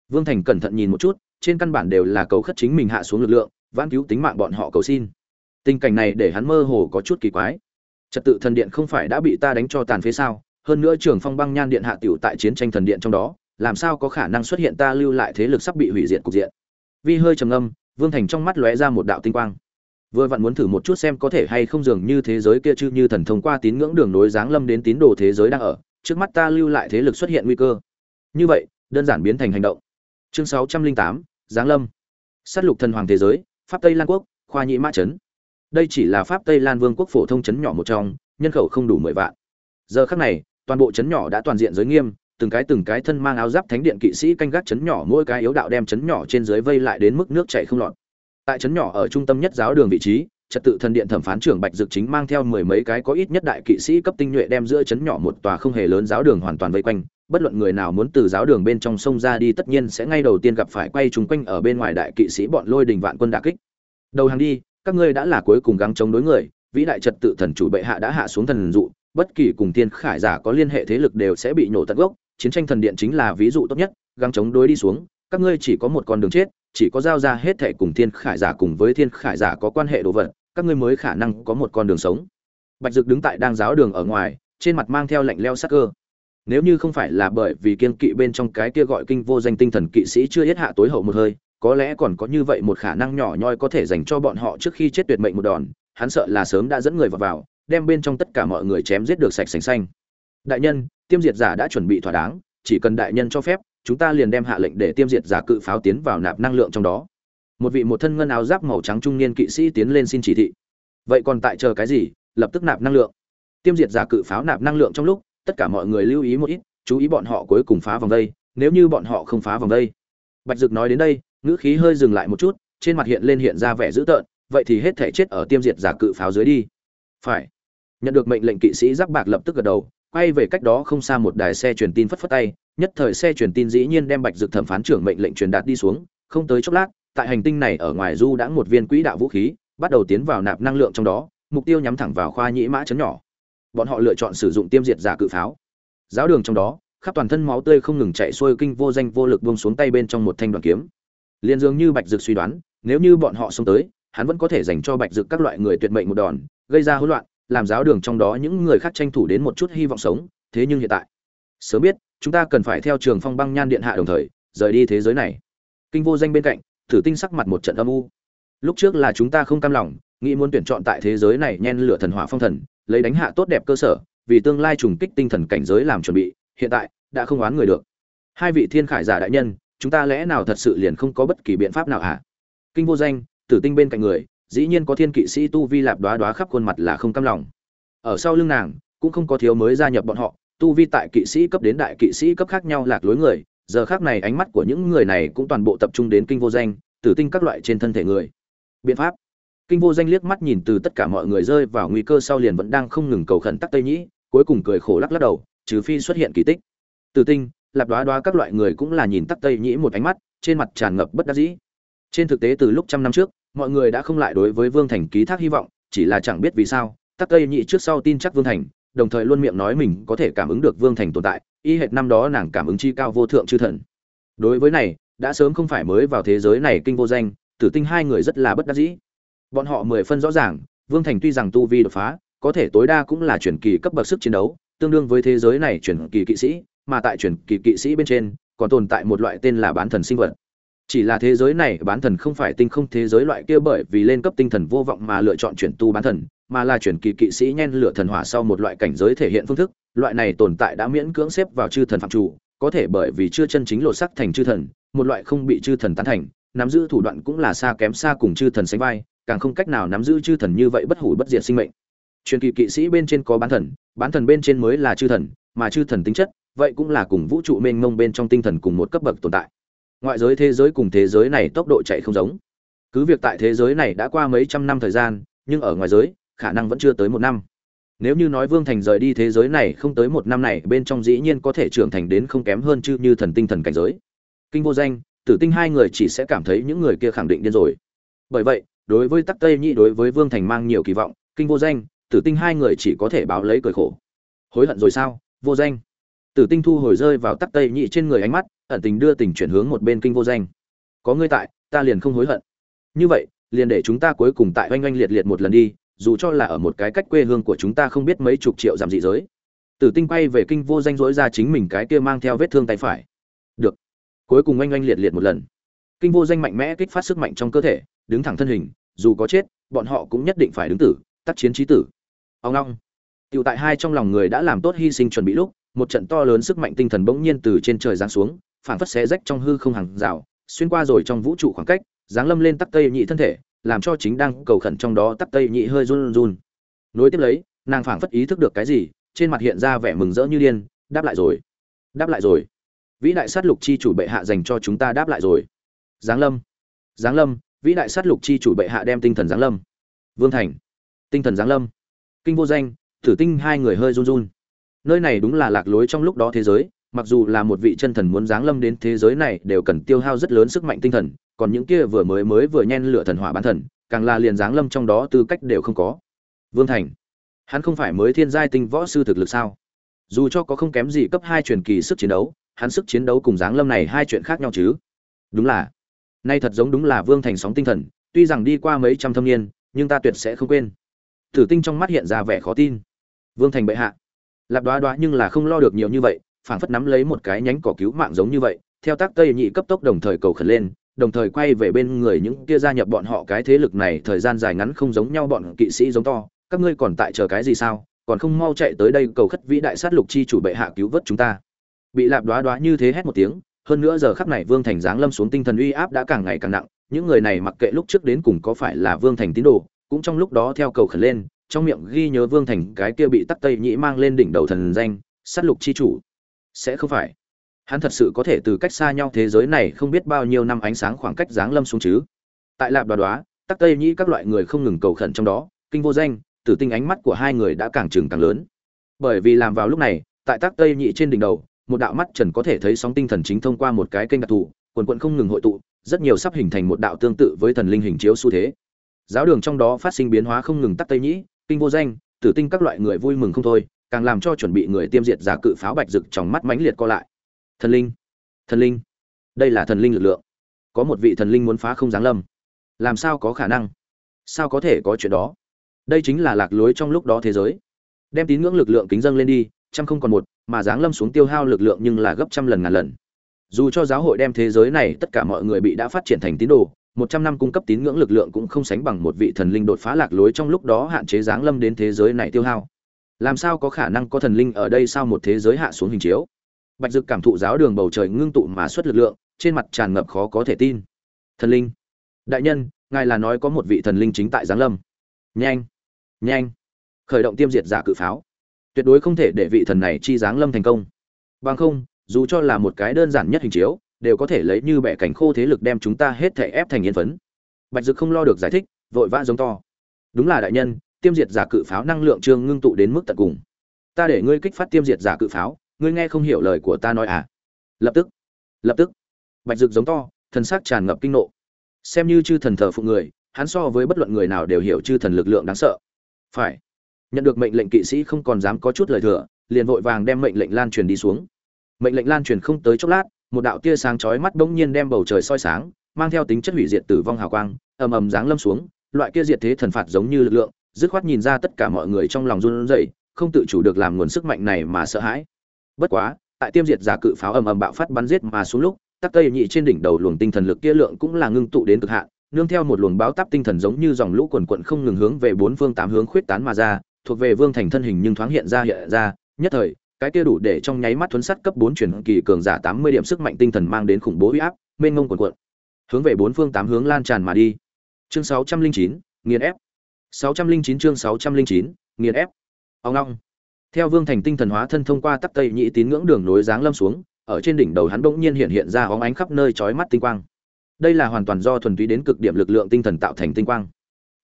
[SPEAKER 1] Vương thành cẩn thận nhìn một chút trên căn bản đều là cầu khất chính mình hạ xuống lực lượng, vãn cứu tính mạng bọn họ cầu xin. Tình cảnh này để hắn mơ hồ có chút kỳ quái. Trật tự thần điện không phải đã bị ta đánh cho tàn phế sao? Hơn nữa trường phong băng nhan điện hạ tiểu tại chiến tranh thần điện trong đó, làm sao có khả năng xuất hiện ta lưu lại thế lực sắp bị hủy diệt cục diện? Vi hơi trầm ngâm, vương thành trong mắt lóe ra một đạo tinh quang. Vừa vặn muốn thử một chút xem có thể hay không dường như thế giới kia chứ như thần thông qua tín ngưỡng đường nối giáng lâm đến tín đồ thế giới đang ở, trước mắt ta lưu lại thế lực xuất hiện nguy cơ. Như vậy, đơn giản biến thành hành động. Chương sáu trăm linh tám giáng lâm. Sát lục thần hoàng thế giới, pháp tây lan quốc, khoa nhĩ mã trấn đây chỉ là pháp tây lan vương quốc phổ thông trấn nhỏ một trong, nhân khẩu không đủ mười vạn. Giờ khắc này, toàn bộ trấn nhỏ đã toàn diện giới nghiêm, từng cái từng cái thân mang áo giáp thánh điện kỵ sĩ canh gác trấn nhỏ mỗi cái yếu đạo đem trấn nhỏ trên dưới vây lại đến mức nước chảy không lọt. Tại trấn nhỏ ở trung tâm nhất giáo đường vị trí trật tự thần điện thẩm phán trưởng bạch dực chính mang theo mười mấy cái có ít nhất đại kỵ sĩ cấp tinh nhuệ đem giữa chấn nhỏ một tòa không hề lớn giáo đường hoàn toàn vây quanh. Bất luận người nào muốn từ giáo đường bên trong sông ra đi tất nhiên sẽ ngay đầu tiên gặp phải quay trúng quanh ở bên ngoài đại kỵ sĩ bọn lôi đình vạn quân đả kích. Đầu hàng đi, các ngươi đã là cuối cùng gắng chống đối người, vĩ đại trật tự thần chủ bệ hạ đã hạ xuống thần dụ, bất kỳ cùng tiên khải giả có liên hệ thế lực đều sẽ bị nổ tận gốc, chiến tranh thần điện chính là ví dụ tốt nhất, gắng chống đối đi xuống, các ngươi chỉ có một con đường chết, chỉ có giao ra hết thệ cùng thiên khải giả cùng với thiên khải giả có quan hệ đồ vật các ngươi mới khả năng có một con đường sống. Bạch dực đứng tại đang giáo đường ở ngoài trên mặt mang theo lạnh leo sắc cơ. Nếu như không phải là bởi vì kiên kỵ bên trong cái kia gọi kinh vô danh tinh thần kỵ sĩ chưa hết hạ tối hậu một hơi có lẽ còn có như vậy một khả năng nhỏ nhoi có thể dành cho bọn họ trước khi chết tuyệt mệnh một đòn hắn sợ là sớm đã dẫn người vào, vào đem bên trong tất cả mọi người chém giết được sạch sành xanh. Đại nhân tiêm diệt giả đã chuẩn bị thỏa đáng chỉ cần đại nhân cho phép chúng ta liền đem hạ lệnh để tiêm diệt giả cự pháo tiến vào nạp năng lượng trong đó một vị một thân ngân áo giáp màu trắng trung niên kỵ sĩ tiến lên xin chỉ thị. Vậy còn tại chờ cái gì? Lập tức nạp năng lượng. Tiêm diệt giả cự pháo nạp năng lượng trong lúc, tất cả mọi người lưu ý một ít, chú ý bọn họ cuối cùng phá vòng đây, nếu như bọn họ không phá vòng đây. Bạch dực nói đến đây, ngữ khí hơi dừng lại một chút, trên mặt hiện lên hiện ra vẻ dữ tợn, vậy thì hết thể chết ở tiêm diệt giả cự pháo dưới đi. Phải. Nhận được mệnh lệnh kỵ sĩ giáp bạc lập tức gật đầu, quay về cách đó không xa một đài xe truyền tin phất phất tay, nhất thời xe truyền tin dĩ nhiên đem bạch dực thẩm phán trưởng mệnh lệnh truyền đạt đi xuống, không tới chốc lát tại hành tinh này ở ngoài du đã một viên quỹ đạo vũ khí, bắt đầu tiến vào nạp năng lượng trong đó, mục tiêu nhắm thẳng vào khoa nhĩ mã chấn nhỏ. Bọn họ lựa chọn sử dụng tiêm diệt giả cự pháo. Giáo đường trong đó, khắp toàn thân máu tươi không ngừng chạy xuôi kinh vô danh vô lực buông xuống tay bên trong một thanh đoàn kiếm. Liền dường như bạch dực suy đoán, nếu như bọn họ xông tới, hắn vẫn có thể dành cho bạch dực các loại người tuyệt mệnh một đòn, gây ra hỗn loạn, làm giáo đường trong đó những người khác tranh thủ đến một chút hy vọng sống. Thế nhưng hiện tại, sớm biết, chúng ta cần phải theo trường phong băng nhan điện hạ đồng thời, rời đi thế giới này. Kinh vô danh bên cạnh thử tinh sắc mặt một trận âm u. Lúc trước là chúng ta không cam lòng, nghĩ muốn tuyển chọn tại thế giới này nhen lửa thần hỏa phong thần, lấy đánh hạ tốt đẹp cơ sở, vì tương lai trùng kích tinh thần cảnh giới làm chuẩn bị, hiện tại, đã không oán người được. Hai vị thiên khải giả đại nhân, chúng ta lẽ nào thật sự liền không có bất kỳ biện pháp nào hả? Kinh vô danh, tử tinh bên cạnh người, dĩ nhiên có thiên kỵ sĩ tu vi lạp đoá đoá khắp khuôn mặt là không cam lòng. Ở sau lưng nàng, cũng không có thiếu mới gia nhập bọn họ, tu vi tại kỵ sĩ cấp đến đại kỵ sĩ cấp khác nhau lạc lối người giờ khác này ánh mắt của những người này cũng toàn bộ tập trung đến kinh vô danh, tử tinh các loại trên thân thể người. Biện pháp. Kinh vô danh liếc mắt nhìn từ tất cả mọi người rơi vào nguy cơ sau liền vẫn đang không ngừng cầu khẩn tắc tây nhĩ, cuối cùng cười khổ lắc lắc đầu, trừ phi xuất hiện kỳ tích. Tử tinh, lạp đoá đoá các loại người cũng là nhìn tắc tây nhĩ một ánh mắt, trên mặt tràn ngập bất đắc dĩ. Trên thực tế từ lúc trăm năm trước, mọi người đã không lại đối với vương thành ký thác hy vọng, chỉ là chẳng biết vì sao, tắc tây nhĩ trước sau tin chắc vương thành, đồng thời luôn miệng nói mình có thể cảm ứng được vương thành tồn tại y hệt năm đó nàng cảm ứng chi cao vô thượng chư thần. Đối với này, đã sớm không phải mới vào thế giới này kinh vô danh, tử tinh hai người rất là bất đắc dĩ. Bọn họ mười phân rõ ràng, vương thành tuy rằng tu vi đột phá, có thể tối đa cũng là chuyển kỳ cấp bậc sức chiến đấu, tương đương với thế giới này chuyển kỳ kỵ sĩ, mà tại chuyển kỳ kỵ sĩ bên trên, còn tồn tại một loại tên là bán thần sinh vật. Chỉ là thế giới này bán thần không phải tinh không thế giới loại kia bởi vì lên cấp tinh thần vô vọng mà lựa chọn chuyển tu bán thần, mà là chuyển kỳ kỵ sĩ nhen lửa thần hỏa sau một loại cảnh giới thể hiện phương thức loại này tồn tại đã miễn cưỡng xếp vào chư thần phạm chủ, có thể bởi vì chưa chân chính lột sắc thành chư thần, một loại không bị chư thần tán thành, nắm giữ thủ đoạn cũng là xa kém xa cùng chư thần sánh vai, càng không cách nào nắm giữ chư thần như vậy bất hủ bất diệt sinh mệnh. Truyền kỳ kỵ sĩ bên trên có bán thần bán thần bên trên mới là chư thần, mà chư thần tính chất, vậy cũng là cùng vũ trụ mênh mông bên trong tinh thần cùng một cấp bậc tồn tại. Ngoại giới thế giới cùng thế giới này tốc độ chạy không giống. Cứ việc tại thế giới này đã qua mấy trăm năm thời gian, nhưng ở ngoài giới, khả năng vẫn chưa tới một năm nếu như nói vương thành rời đi thế giới này không tới một năm này, bên trong dĩ nhiên có thể trưởng thành đến không kém hơn chư như thần tinh thần cảnh giới. Kinh vô danh, tử tinh hai người chỉ sẽ cảm thấy những người kia khẳng định điên rồi. Bởi vậy, đối với tắc tây nhị đối với vương thành mang nhiều kỳ vọng, kinh vô danh, tử tinh hai người chỉ có thể báo lấy cười khổ. Hối hận rồi sao? Vô danh. Tử tinh thu hồi rơi vào tắc tây nhị trên người ánh mắt, ẩn tình đưa tình chuyển hướng một bên kinh vô danh. Có ngươi tại, ta liền không hối hận. Như vậy, liền để chúng ta cuối cùng tại oanh oanh liệt liệt một lần đi dù cho là ở một cái cách quê hương của chúng ta không biết mấy chục triệu giảm dị giới. Tử tinh quay về kinh vô danh dối ra chính mình cái kia mang theo vết thương tay phải. Được. Cuối cùng oanh oanh liệt liệt một lần. Kinh vô danh mạnh mẽ kích phát sức mạnh trong cơ thể, đứng thẳng thân hình, dù có chết, bọn họ cũng nhất định phải đứng tử, tác chiến trí tử. Ông long tựu tại hai trong lòng người đã làm tốt hy sinh chuẩn bị lúc, một trận to lớn sức mạnh tinh thần bỗng nhiên từ trên trời giáng xuống phản phất xé rách trong hư không hàng rào, xuyên qua rồi trong vũ trụ khoảng cách, giáng lâm lên tắc tây nhị thân thể làm cho chính đang cầu khẩn trong đó tắc tây nhị hơi run run. Nối tiếp lấy, nàng phảng phất ý thức được cái gì, trên mặt hiện ra vẻ mừng rỡ như điên, đáp lại rồi. Đáp lại rồi. Vĩ đại sát lục chi chủ bệ hạ dành cho chúng ta đáp lại rồi. Giáng lâm. Giáng lâm, vĩ đại sát lục chi chủ bệ hạ đem tinh thần giáng lâm. Vương thành. Tinh thần giáng lâm. Kinh vô danh thử tinh hai người hơi run run. Nơi này đúng là lạc lối trong lúc đó thế giới, mặc dù là một vị chân thần muốn giáng lâm đến thế giới này đều cần tiêu hao rất lớn sức mạnh tinh thần còn những kia vừa mới mới vừa nhen lửa thần hỏa bán thần, càng là liền giáng lâm trong đó tư cách đều không có. Vương thành, hắn không phải mới thiên giai tinh võ sư thực lực sao? Dù cho có không kém gì cấp hai truyền kỳ sức chiến đấu, hắn sức chiến đấu cùng giáng lâm này hai chuyện khác nhau chứ? Đúng là, nay thật giống đúng là vương thành sóng tinh thần, tuy rằng đi qua mấy trăm thâm niên, nhưng ta tuyệt sẽ không quên. Tử tinh trong mắt hiện ra vẻ khó tin. Vương thành bệ hạ, lạp đoá đoá nhưng là không lo được nhiều như vậy, phảng phất nắm lấy một cái nhánh cỏ cứu mạng giống như vậy, theo tác tây nhị cấp tốc đồng thời cầu khẩn lên đồng thời quay về bên người những kia gia nhập bọn họ cái thế lực này, thời gian dài ngắn không giống nhau bọn kỵ sĩ giống to. Các ngươi còn tại chờ cái gì sao? Còn không mau chạy tới đây cầu khất vĩ đại sát lục chi chủ bệ hạ cứu vớt chúng ta. Bị lạp đoá đoá như thế hét một tiếng, hơn nữa giờ khắc này vương thành giáng lâm xuống tinh thần uy áp đã càng ngày càng nặng. Những người này mặc kệ lúc trước đến cùng có phải là vương thành tín đồ, cũng trong lúc đó theo cầu khẩn lên, trong miệng ghi nhớ vương thành cái kia bị tắc tây nhĩ mang lên đỉnh đầu thần danh, sát lục chi chủ. Sẽ không phải hắn thật sự có thể từ cách xa nhau thế giới này không biết bao nhiêu năm ánh sáng khoảng cách giáng lâm xuống chứ. Tại lạp đoá đoá, tắc tây nhĩ các loại người không ngừng cầu khẩn trong đó, kinh vô danh, tử tinh ánh mắt của hai người đã càng trừng càng lớn. Bởi vì làm vào lúc này, tại tắc tây nhị trên đỉnh đầu, một đạo mắt trần có thể thấy sóng tinh thần chính thông qua một cái kênh đặc thù, quần quận không ngừng hội tụ, rất nhiều sắp hình thành một đạo tương tự với thần linh hình chiếu xu thế. Giáo đường trong đó phát sinh biến hóa không ngừng tắc tây nhĩ, kinh vô danh, tử tinh các loại người vui mừng không thôi, càng làm cho chuẩn bị người tiêm diệt giả cự pháo bạch rực trong mắt mãnh liệt co lại thần linh. Thần linh. Đây là thần linh lực lượng. Có một vị thần linh muốn phá không giáng lâm. Làm sao có khả năng? Sao có thể có chuyện đó? Đây chính là lạc lối trong lúc đó thế giới. Đem tín ngưỡng lực lượng kính dâng lên đi, trăm không còn một, mà giáng lâm xuống tiêu hao lực lượng nhưng là gấp trăm lần ngàn lần. Dù cho giáo hội đem thế giới này, tất cả mọi người bị đã phát triển thành tín đồ, một trăm năm cung cấp tín ngưỡng lực lượng cũng không sánh bằng một vị thần linh đột phá lạc lối trong lúc đó hạn chế giáng lâm đến thế giới này tiêu hao. Làm sao có khả năng có thần linh ở đây sao một thế giới hạ xuống hình chiếu? Bạch dực cảm thụ giáo đường bầu trời ngưng tụ mà xuất lực lượng, trên mặt tràn ngập khó có thể tin. Thần linh. Đại nhân, ngài là nói có một vị thần linh chính tại giáng lâm. Nhanh. Nhanh. Khởi động tiêm diệt giả cự pháo. Tuyệt đối không thể để vị thần này chi giáng lâm thành công. Bằng không, dù cho là một cái đơn giản nhất hình chiếu, đều có thể lấy như bẻ cảnh khô thế lực đem chúng ta hết thể ép thành yên phấn. Bạch dực không lo được giải thích, vội vã giống to. Đúng là đại nhân, tiêm diệt giả cự pháo năng lượng trương ngưng tụ đến mức tận cùng. Ta để ngươi kích phát tiêm diệt giả cự pháo ngươi nghe không hiểu lời của ta nói à? Lập tức lập tức. Bạch dực giống to, thần sắc tràn ngập kinh nộ. Xem như chư thần thờ phụ người, hắn so với bất luận người nào đều hiểu chư thần lực lượng đáng sợ. Phải. Nhận được mệnh lệnh kỵ sĩ không còn dám có chút lời thừa, liền vội vàng đem mệnh lệnh lan truyền đi xuống. Mệnh lệnh lan truyền không tới chốc lát, một đạo tia sáng chói mắt bỗng nhiên đem bầu trời soi sáng, mang theo tính chất hủy diệt tử vong hào quang, ầm ầm giáng lâm xuống, loại kia diệt thế thần phạt giống như lực lượng, dứt khoát nhìn ra tất cả mọi người trong lòng run rẩy, không tự chủ được làm nguồn sức mạnh này mà sợ hãi bất quá, tại tiêm diệt giả cự pháo ầm ầm bạo phát bắn giết mà xuống lúc, tắc tây nhị trên đỉnh đầu luồng tinh thần lực kia lượng cũng là ngưng tụ đến cực hạn, nương theo một luồng báo táp tinh thần giống như dòng lũ quần quận không ngừng hướng về bốn phương tám hướng khuyết tán mà ra, thuộc về vương thành thân hình nhưng thoáng hiện ra hiện ra, nhất thời, cái kia đủ để trong nháy mắt thuấn sắt cấp bốn chuyển kỳ cường giả tám mươi điểm sức mạnh tinh thần mang đến khủng bố uy áp, mênh mông quần quận, hướng về bốn phương tám hướng lan tràn mà đi. Chương sáu trăm linh chín, nghiền ép. Sáu trăm linh chín chương sáu trăm linh chín, nghiền ép. Ông long theo vương thành tinh thần hóa thân thông qua tắc tây nhĩ tín ngưỡng đường nối dáng lâm xuống, ở trên đỉnh đầu hắn bỗng nhiên hiện hiện ra óng ánh khắp nơi chói mắt tinh quang. Đây là hoàn toàn do thuần túy đến cực điểm lực lượng tinh thần tạo thành tinh quang.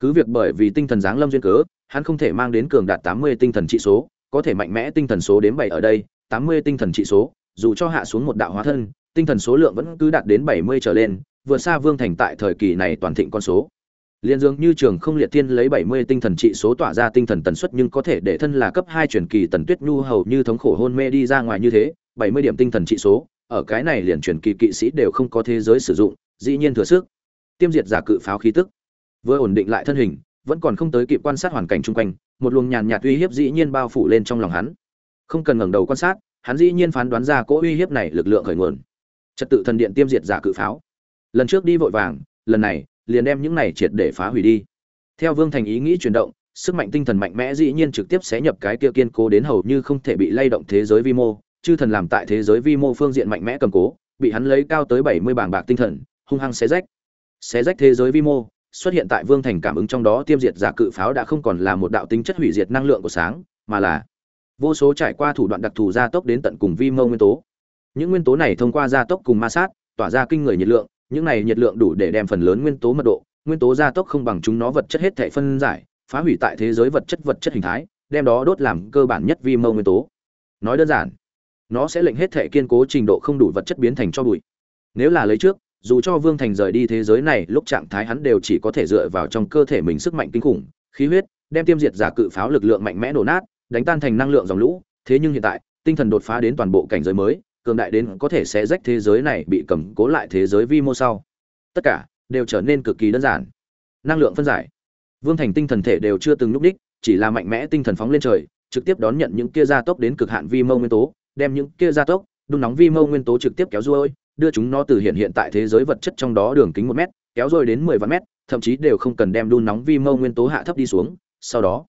[SPEAKER 1] Cứ việc bởi vì tinh thần dáng lâm duyên cớ, hắn không thể mang đến cường đạt tám mươi tinh thần trị số, có thể mạnh mẽ tinh thần số đến bảy ở đây, tám mươi tinh thần trị số, dù cho hạ xuống một đạo hóa thân, tinh thần số lượng vẫn cứ đạt đến bảy mươi trở lên, vượt xa vương thành tại thời kỳ này toàn thịnh con số liên dương như trường không liệt tiên lấy bảy mươi tinh thần trị số tỏa ra tinh thần tần suất nhưng có thể để thân là cấp hai truyền kỳ tần tuyết nhu hầu như thống khổ hôn mê đi ra ngoài như thế, bảy mươi điểm tinh thần trị số, ở cái này liền truyền kỳ kỵ sĩ đều không có thế giới sử dụng, dĩ nhiên thừa sức. Tiêm diệt giả cự pháo khí tức. Vừa ổn định lại thân hình, vẫn còn không tới kịp quan sát hoàn cảnh xung quanh, một luồng nhàn nhạt uy hiếp dĩ nhiên bao phủ lên trong lòng hắn. Không cần ngẩng đầu quan sát, hắn dĩ nhiên phán đoán ra cỗ uy hiếp này lực lượng khởi nguồn. Trật tự thần điện tiêm diệt giả cự pháo. Lần trước đi vội vàng, lần này liền đem những này triệt để phá hủy đi. Theo vương thành ý nghĩ chuyển động, sức mạnh tinh thần mạnh mẽ dĩ nhiên trực tiếp sẽ nhập cái kia kiên cố đến hầu như không thể bị lay động thế giới vi mô, chư thần làm tại thế giới vi mô phương diện mạnh mẽ cầm cố, bị hắn lấy cao tới bảy mươi bảng bạc tinh thần, hung hăng xé rách. Xé rách thế giới vi mô, xuất hiện tại vương thành cảm ứng trong đó tiêm diệt giả cự pháo đã không còn là một đạo tính chất hủy diệt năng lượng của sáng, mà là vô số trải qua thủ đoạn đặc thù gia tốc đến tận cùng vi mô nguyên tố. Những nguyên tố này thông qua gia tốc cùng ma sát, tỏa ra kinh người nhiệt lượng những này nhiệt lượng đủ để đem phần lớn nguyên tố mật độ, nguyên tố gia tốc không bằng chúng nó vật chất hết thể phân giải, phá hủy tại thế giới vật chất vật chất hình thái, đem đó đốt làm cơ bản nhất vi mô nguyên tố. Nói đơn giản, nó sẽ lệnh hết thể kiên cố trình độ không đủ vật chất biến thành cho bụi. Nếu là lấy trước, dù cho vương thành rời đi thế giới này, lúc trạng thái hắn đều chỉ có thể dựa vào trong cơ thể mình sức mạnh kinh khủng, khí huyết, đem tiêm diệt giả cự pháo lực lượng mạnh mẽ nổ nát, đánh tan thành năng lượng dòng lũ. Thế nhưng hiện tại, tinh thần đột phá đến toàn bộ cảnh giới mới cường đại đến có thể sẽ rách thế giới này bị cầm cố lại thế giới vi mô sau. Tất cả đều trở nên cực kỳ đơn giản. Năng lượng phân giải. Vương thành tinh thần thể đều chưa từng lúc đích, chỉ là mạnh mẽ tinh thần phóng lên trời, trực tiếp đón nhận những kia gia tốc đến cực hạn vi mô nguyên tố, đem những kia gia tốc, đun nóng vi mô nguyên tố trực tiếp kéo ruôi, đưa chúng nó từ hiện hiện tại thế giới vật chất trong đó đường kính một mét, kéo rồi đến mười vạn mét, thậm chí đều không cần đem đun nóng vi mô nguyên tố hạ thấp đi xuống, sau đó,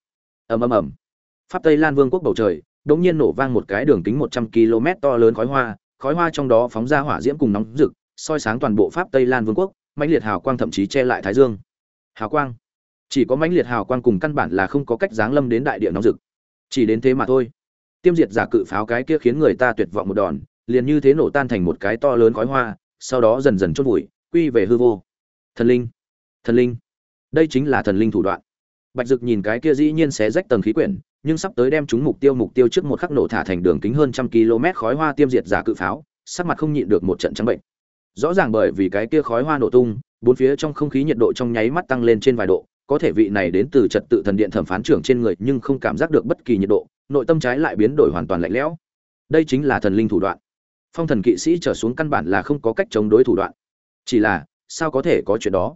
[SPEAKER 1] ầm ầm ầm, pháp tây lan vương quốc bầu trời đống nhiên nổ vang một cái đường kính một trăm km to lớn khói hoa khói hoa trong đó phóng ra hỏa diễm cùng nóng rực, soi sáng toàn bộ pháp tây lan vương quốc, mãnh liệt hào quang thậm chí che lại thái dương. Hào quang? Chỉ có mãnh liệt hào quang cùng căn bản là không có cách giáng lâm đến đại địa nóng rực. Chỉ đến thế mà thôi. Tiêm diệt giả cự pháo cái kia khiến người ta tuyệt vọng một đòn, liền như thế nổ tan thành một cái to lớn khói hoa, sau đó dần dần chốt vùi, quy về hư vô. Thần linh! Thần linh! Đây chính là thần linh thủ đoạn. Bạch dực nhìn cái kia dĩ nhiên sẽ rách tầng khí quyển nhưng sắp tới đem chúng mục tiêu mục tiêu trước một khắc nổ thả thành đường kính hơn trăm km khói hoa tiêm diệt giả cự pháo, sắc mặt không nhịn được một trận trắng bệnh. Rõ ràng bởi vì cái kia khói hoa nổ tung, bốn phía trong không khí nhiệt độ trong nháy mắt tăng lên trên vài độ, có thể vị này đến từ trật tự thần điện thẩm phán trưởng trên người nhưng không cảm giác được bất kỳ nhiệt độ, nội tâm trái lại biến đổi hoàn toàn lạnh lẽo. Đây chính là thần linh thủ đoạn. Phong thần kỵ sĩ trở xuống căn bản là không có cách chống đối thủ đoạn. Chỉ là, sao có thể có chuyện đó?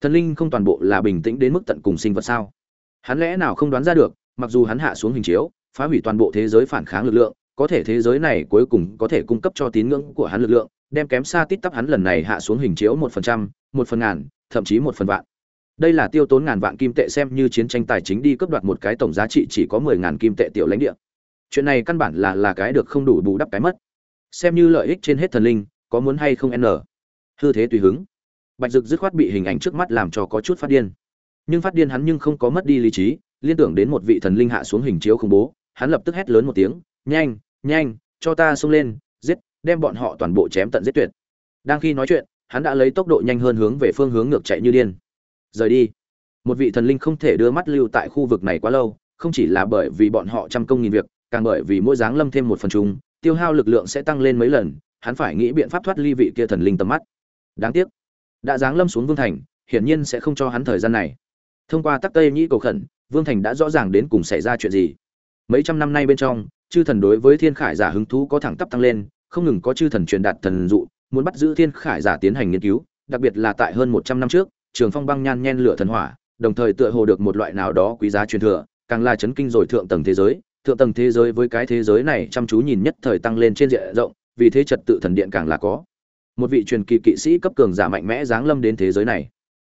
[SPEAKER 1] Thần linh không toàn bộ là bình tĩnh đến mức tận cùng sinh vật sao? Hắn lẽ nào không đoán ra được mặc dù hắn hạ xuống hình chiếu, phá hủy toàn bộ thế giới phản kháng lực lượng, có thể thế giới này cuối cùng có thể cung cấp cho tín ngưỡng của hắn lực lượng, đem kém xa tít tắp hắn lần này hạ xuống hình chiếu một phần trăm, một phần ngàn, thậm chí một phần vạn. Đây là tiêu tốn ngàn vạn kim tệ xem như chiến tranh tài chính đi cướp đoạt một cái tổng giá trị chỉ có mười ngàn kim tệ tiểu lãnh địa. Chuyện này căn bản là là cái được không đủ bù đắp cái mất. Xem như lợi ích trên hết thần linh, có muốn hay không n. Hư thế tùy hứng. Bạch dực dứt khoát bị hình ảnh trước mắt làm cho có chút phát điên. Nhưng phát điên hắn nhưng không có mất đi lý trí liên tưởng đến một vị thần linh hạ xuống hình chiếu khủng bố, hắn lập tức hét lớn một tiếng, nhanh nhanh, cho ta xông lên, giết, đem bọn họ toàn bộ chém tận giết tuyệt. Đang khi nói chuyện, hắn đã lấy tốc độ nhanh hơn hướng về phương hướng ngược chạy như điên. Rời đi. Một vị thần linh không thể đưa mắt lưu tại khu vực này quá lâu, không chỉ là bởi vì bọn họ trăm công nghìn việc, càng bởi vì mỗi dáng lâm thêm một phần chung, tiêu hao lực lượng sẽ tăng lên mấy lần, hắn phải nghĩ biện pháp thoát ly vị kia thần linh tầm mắt. Đáng tiếc, đã dáng lâm xuống vương thành, hiển nhiên sẽ không cho hắn thời gian này. Thông qua tắc tây nhĩ cầu khẩn vương thành đã rõ ràng đến cùng xảy ra chuyện gì. Mấy trăm năm nay bên trong, chư thần đối với thiên khải giả hứng thú có thẳng tắp tăng lên, không ngừng có chư thần truyền đạt thần dụ, muốn bắt giữ thiên khải giả tiến hành nghiên cứu, đặc biệt là tại hơn một trăm năm trước, trường phong băng nhan nhen lửa thần hỏa, đồng thời tựa hồ được một loại nào đó quý giá truyền thừa, càng là chấn kinh rồi thượng tầng thế giới, thượng tầng thế giới với cái thế giới này chăm chú nhìn nhất thời tăng lên trên diện rộng, vì thế trật tự thần điện càng là có. Một vị truyền kỳ kỵ sĩ cấp cường giả mạnh mẽ giáng lâm đến thế giới này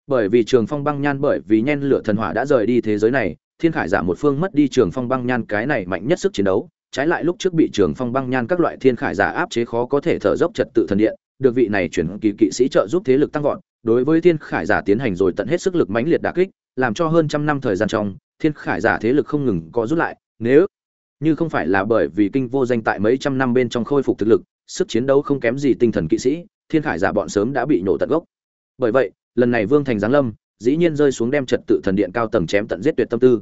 [SPEAKER 1] bởi vì trường phong băng nhan bởi vì nhen lửa thần hỏa đã rời đi thế giới này, thiên khải giả một phương mất đi trường phong băng nhan cái này mạnh nhất sức chiến đấu, trái lại lúc trước bị trường phong băng nhan các loại thiên khải giả áp chế khó có thể thở dốc trật tự thần điện, được vị này chuyển kỳ kỵ sĩ trợ giúp thế lực tăng vọt, đối với thiên khải giả tiến hành rồi tận hết sức lực mãnh liệt đả kích, làm cho hơn trăm năm thời gian trong, thiên khải giả thế lực không ngừng có rút lại, nếu như không phải là bởi vì kinh vô danh tại mấy trăm năm bên trong khôi phục thực lực, sức chiến đấu không kém gì tinh thần kỵ sĩ, thiên khải giả bọn sớm đã bị nổ tận gốc. Bởi vậy lần này vương thành giáng lâm, dĩ nhiên rơi xuống đem trật tự thần điện cao tầng chém tận giết tuyệt tâm tư.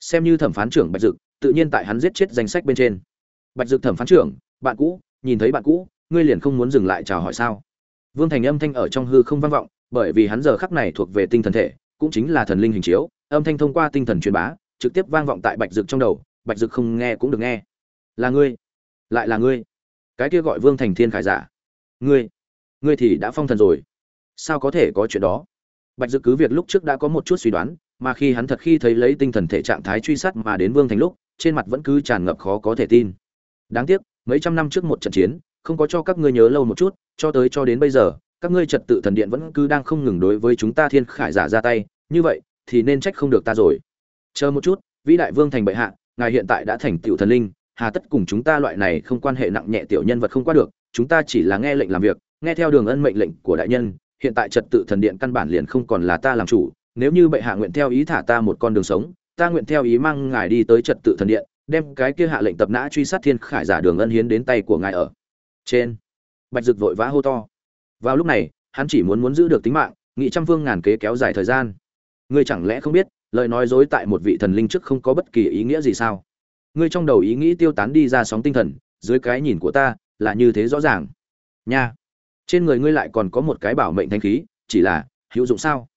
[SPEAKER 1] Xem như thẩm phán trưởng bạch dực, tự nhiên tại hắn giết chết danh sách bên trên. Bạch dực thẩm phán trưởng, bạn cũ, nhìn thấy bạn cũ, ngươi liền không muốn dừng lại chào hỏi sao? Vương thành âm thanh ở trong hư không vang vọng, bởi vì hắn giờ khắc này thuộc về tinh thần thể, cũng chính là thần linh hình chiếu, âm thanh thông qua tinh thần truyền bá, trực tiếp vang vọng tại bạch dực trong đầu, bạch dực không nghe cũng được nghe. Là ngươi, lại là ngươi. Cái kia gọi vương thành thiên khải giả. Ngươi ngươi thì đã phong thần rồi sao có thể có chuyện đó? Bạch dự cứ việc lúc trước đã có một chút suy đoán, mà khi hắn thật khi thấy lấy tinh thần thể trạng thái truy sát mà đến vương thành lúc, trên mặt vẫn cứ tràn ngập khó có thể tin. Đáng tiếc, mấy trăm năm trước một trận chiến, không có cho các ngươi nhớ lâu một chút, cho tới cho đến bây giờ, các ngươi trật tự thần điện vẫn cứ đang không ngừng đối với chúng ta thiên khải giả ra tay, như vậy, thì nên trách không được ta rồi. Chờ một chút, vĩ đại vương thành bệ hạ, ngài hiện tại đã thành tiểu thần linh, hà tất cùng chúng ta loại này không quan hệ nặng nhẹ tiểu nhân vật không qua được, chúng ta chỉ là nghe lệnh làm việc, nghe theo đường ân mệnh lệnh của đại nhân hiện tại trật tự thần điện căn bản liền không còn là ta làm chủ, nếu như bệ hạ nguyện theo ý thả ta một con đường sống, ta nguyện theo ý mang ngài đi tới trật tự thần điện, đem cái kia hạ lệnh tập nã truy sát thiên khải giả đường ân hiến đến tay của ngài ở trên. Bạch dực vội vã hô to. Vào lúc này, hắn chỉ muốn muốn giữ được tính mạng, nghị trăm phương ngàn kế kéo dài thời gian. Ngươi chẳng lẽ không biết, lời nói dối tại một vị thần linh trước không có bất kỳ ý nghĩa gì sao? Ngươi trong đầu ý nghĩ tiêu tán đi ra sóng tinh thần, dưới cái nhìn của ta, là như thế rõ ràng. Nha trên người ngươi lại còn có một cái bảo mệnh thanh khí, chỉ là, hữu dụng sao?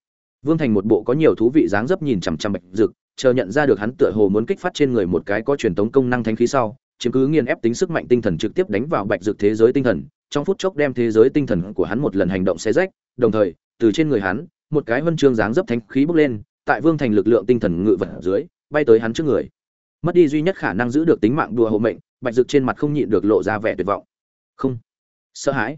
[SPEAKER 1] Vương thành một bộ có nhiều thú vị dáng dấp nhìn chằm chằm bạch dực, chờ nhận ra được hắn tựa hồ muốn kích phát trên người một cái có truyền tống công năng thanh khí sau, chiếm cứ nghiền ép tính sức mạnh tinh thần trực tiếp đánh vào bạch dực thế giới tinh thần, trong phút chốc đem thế giới tinh thần của hắn một lần hành động xé rách, đồng thời, từ trên người hắn, một cái huân chương dáng dấp thanh khí bốc lên, tại vương thành lực lượng tinh thần ngự vật dưới, bay tới hắn trước người. Mất đi duy nhất khả năng giữ được tính mạng đùa hộ mệnh, bạch dực trên mặt không nhịn được lộ ra vẻ tuyệt vọng. Không. Sợ hãi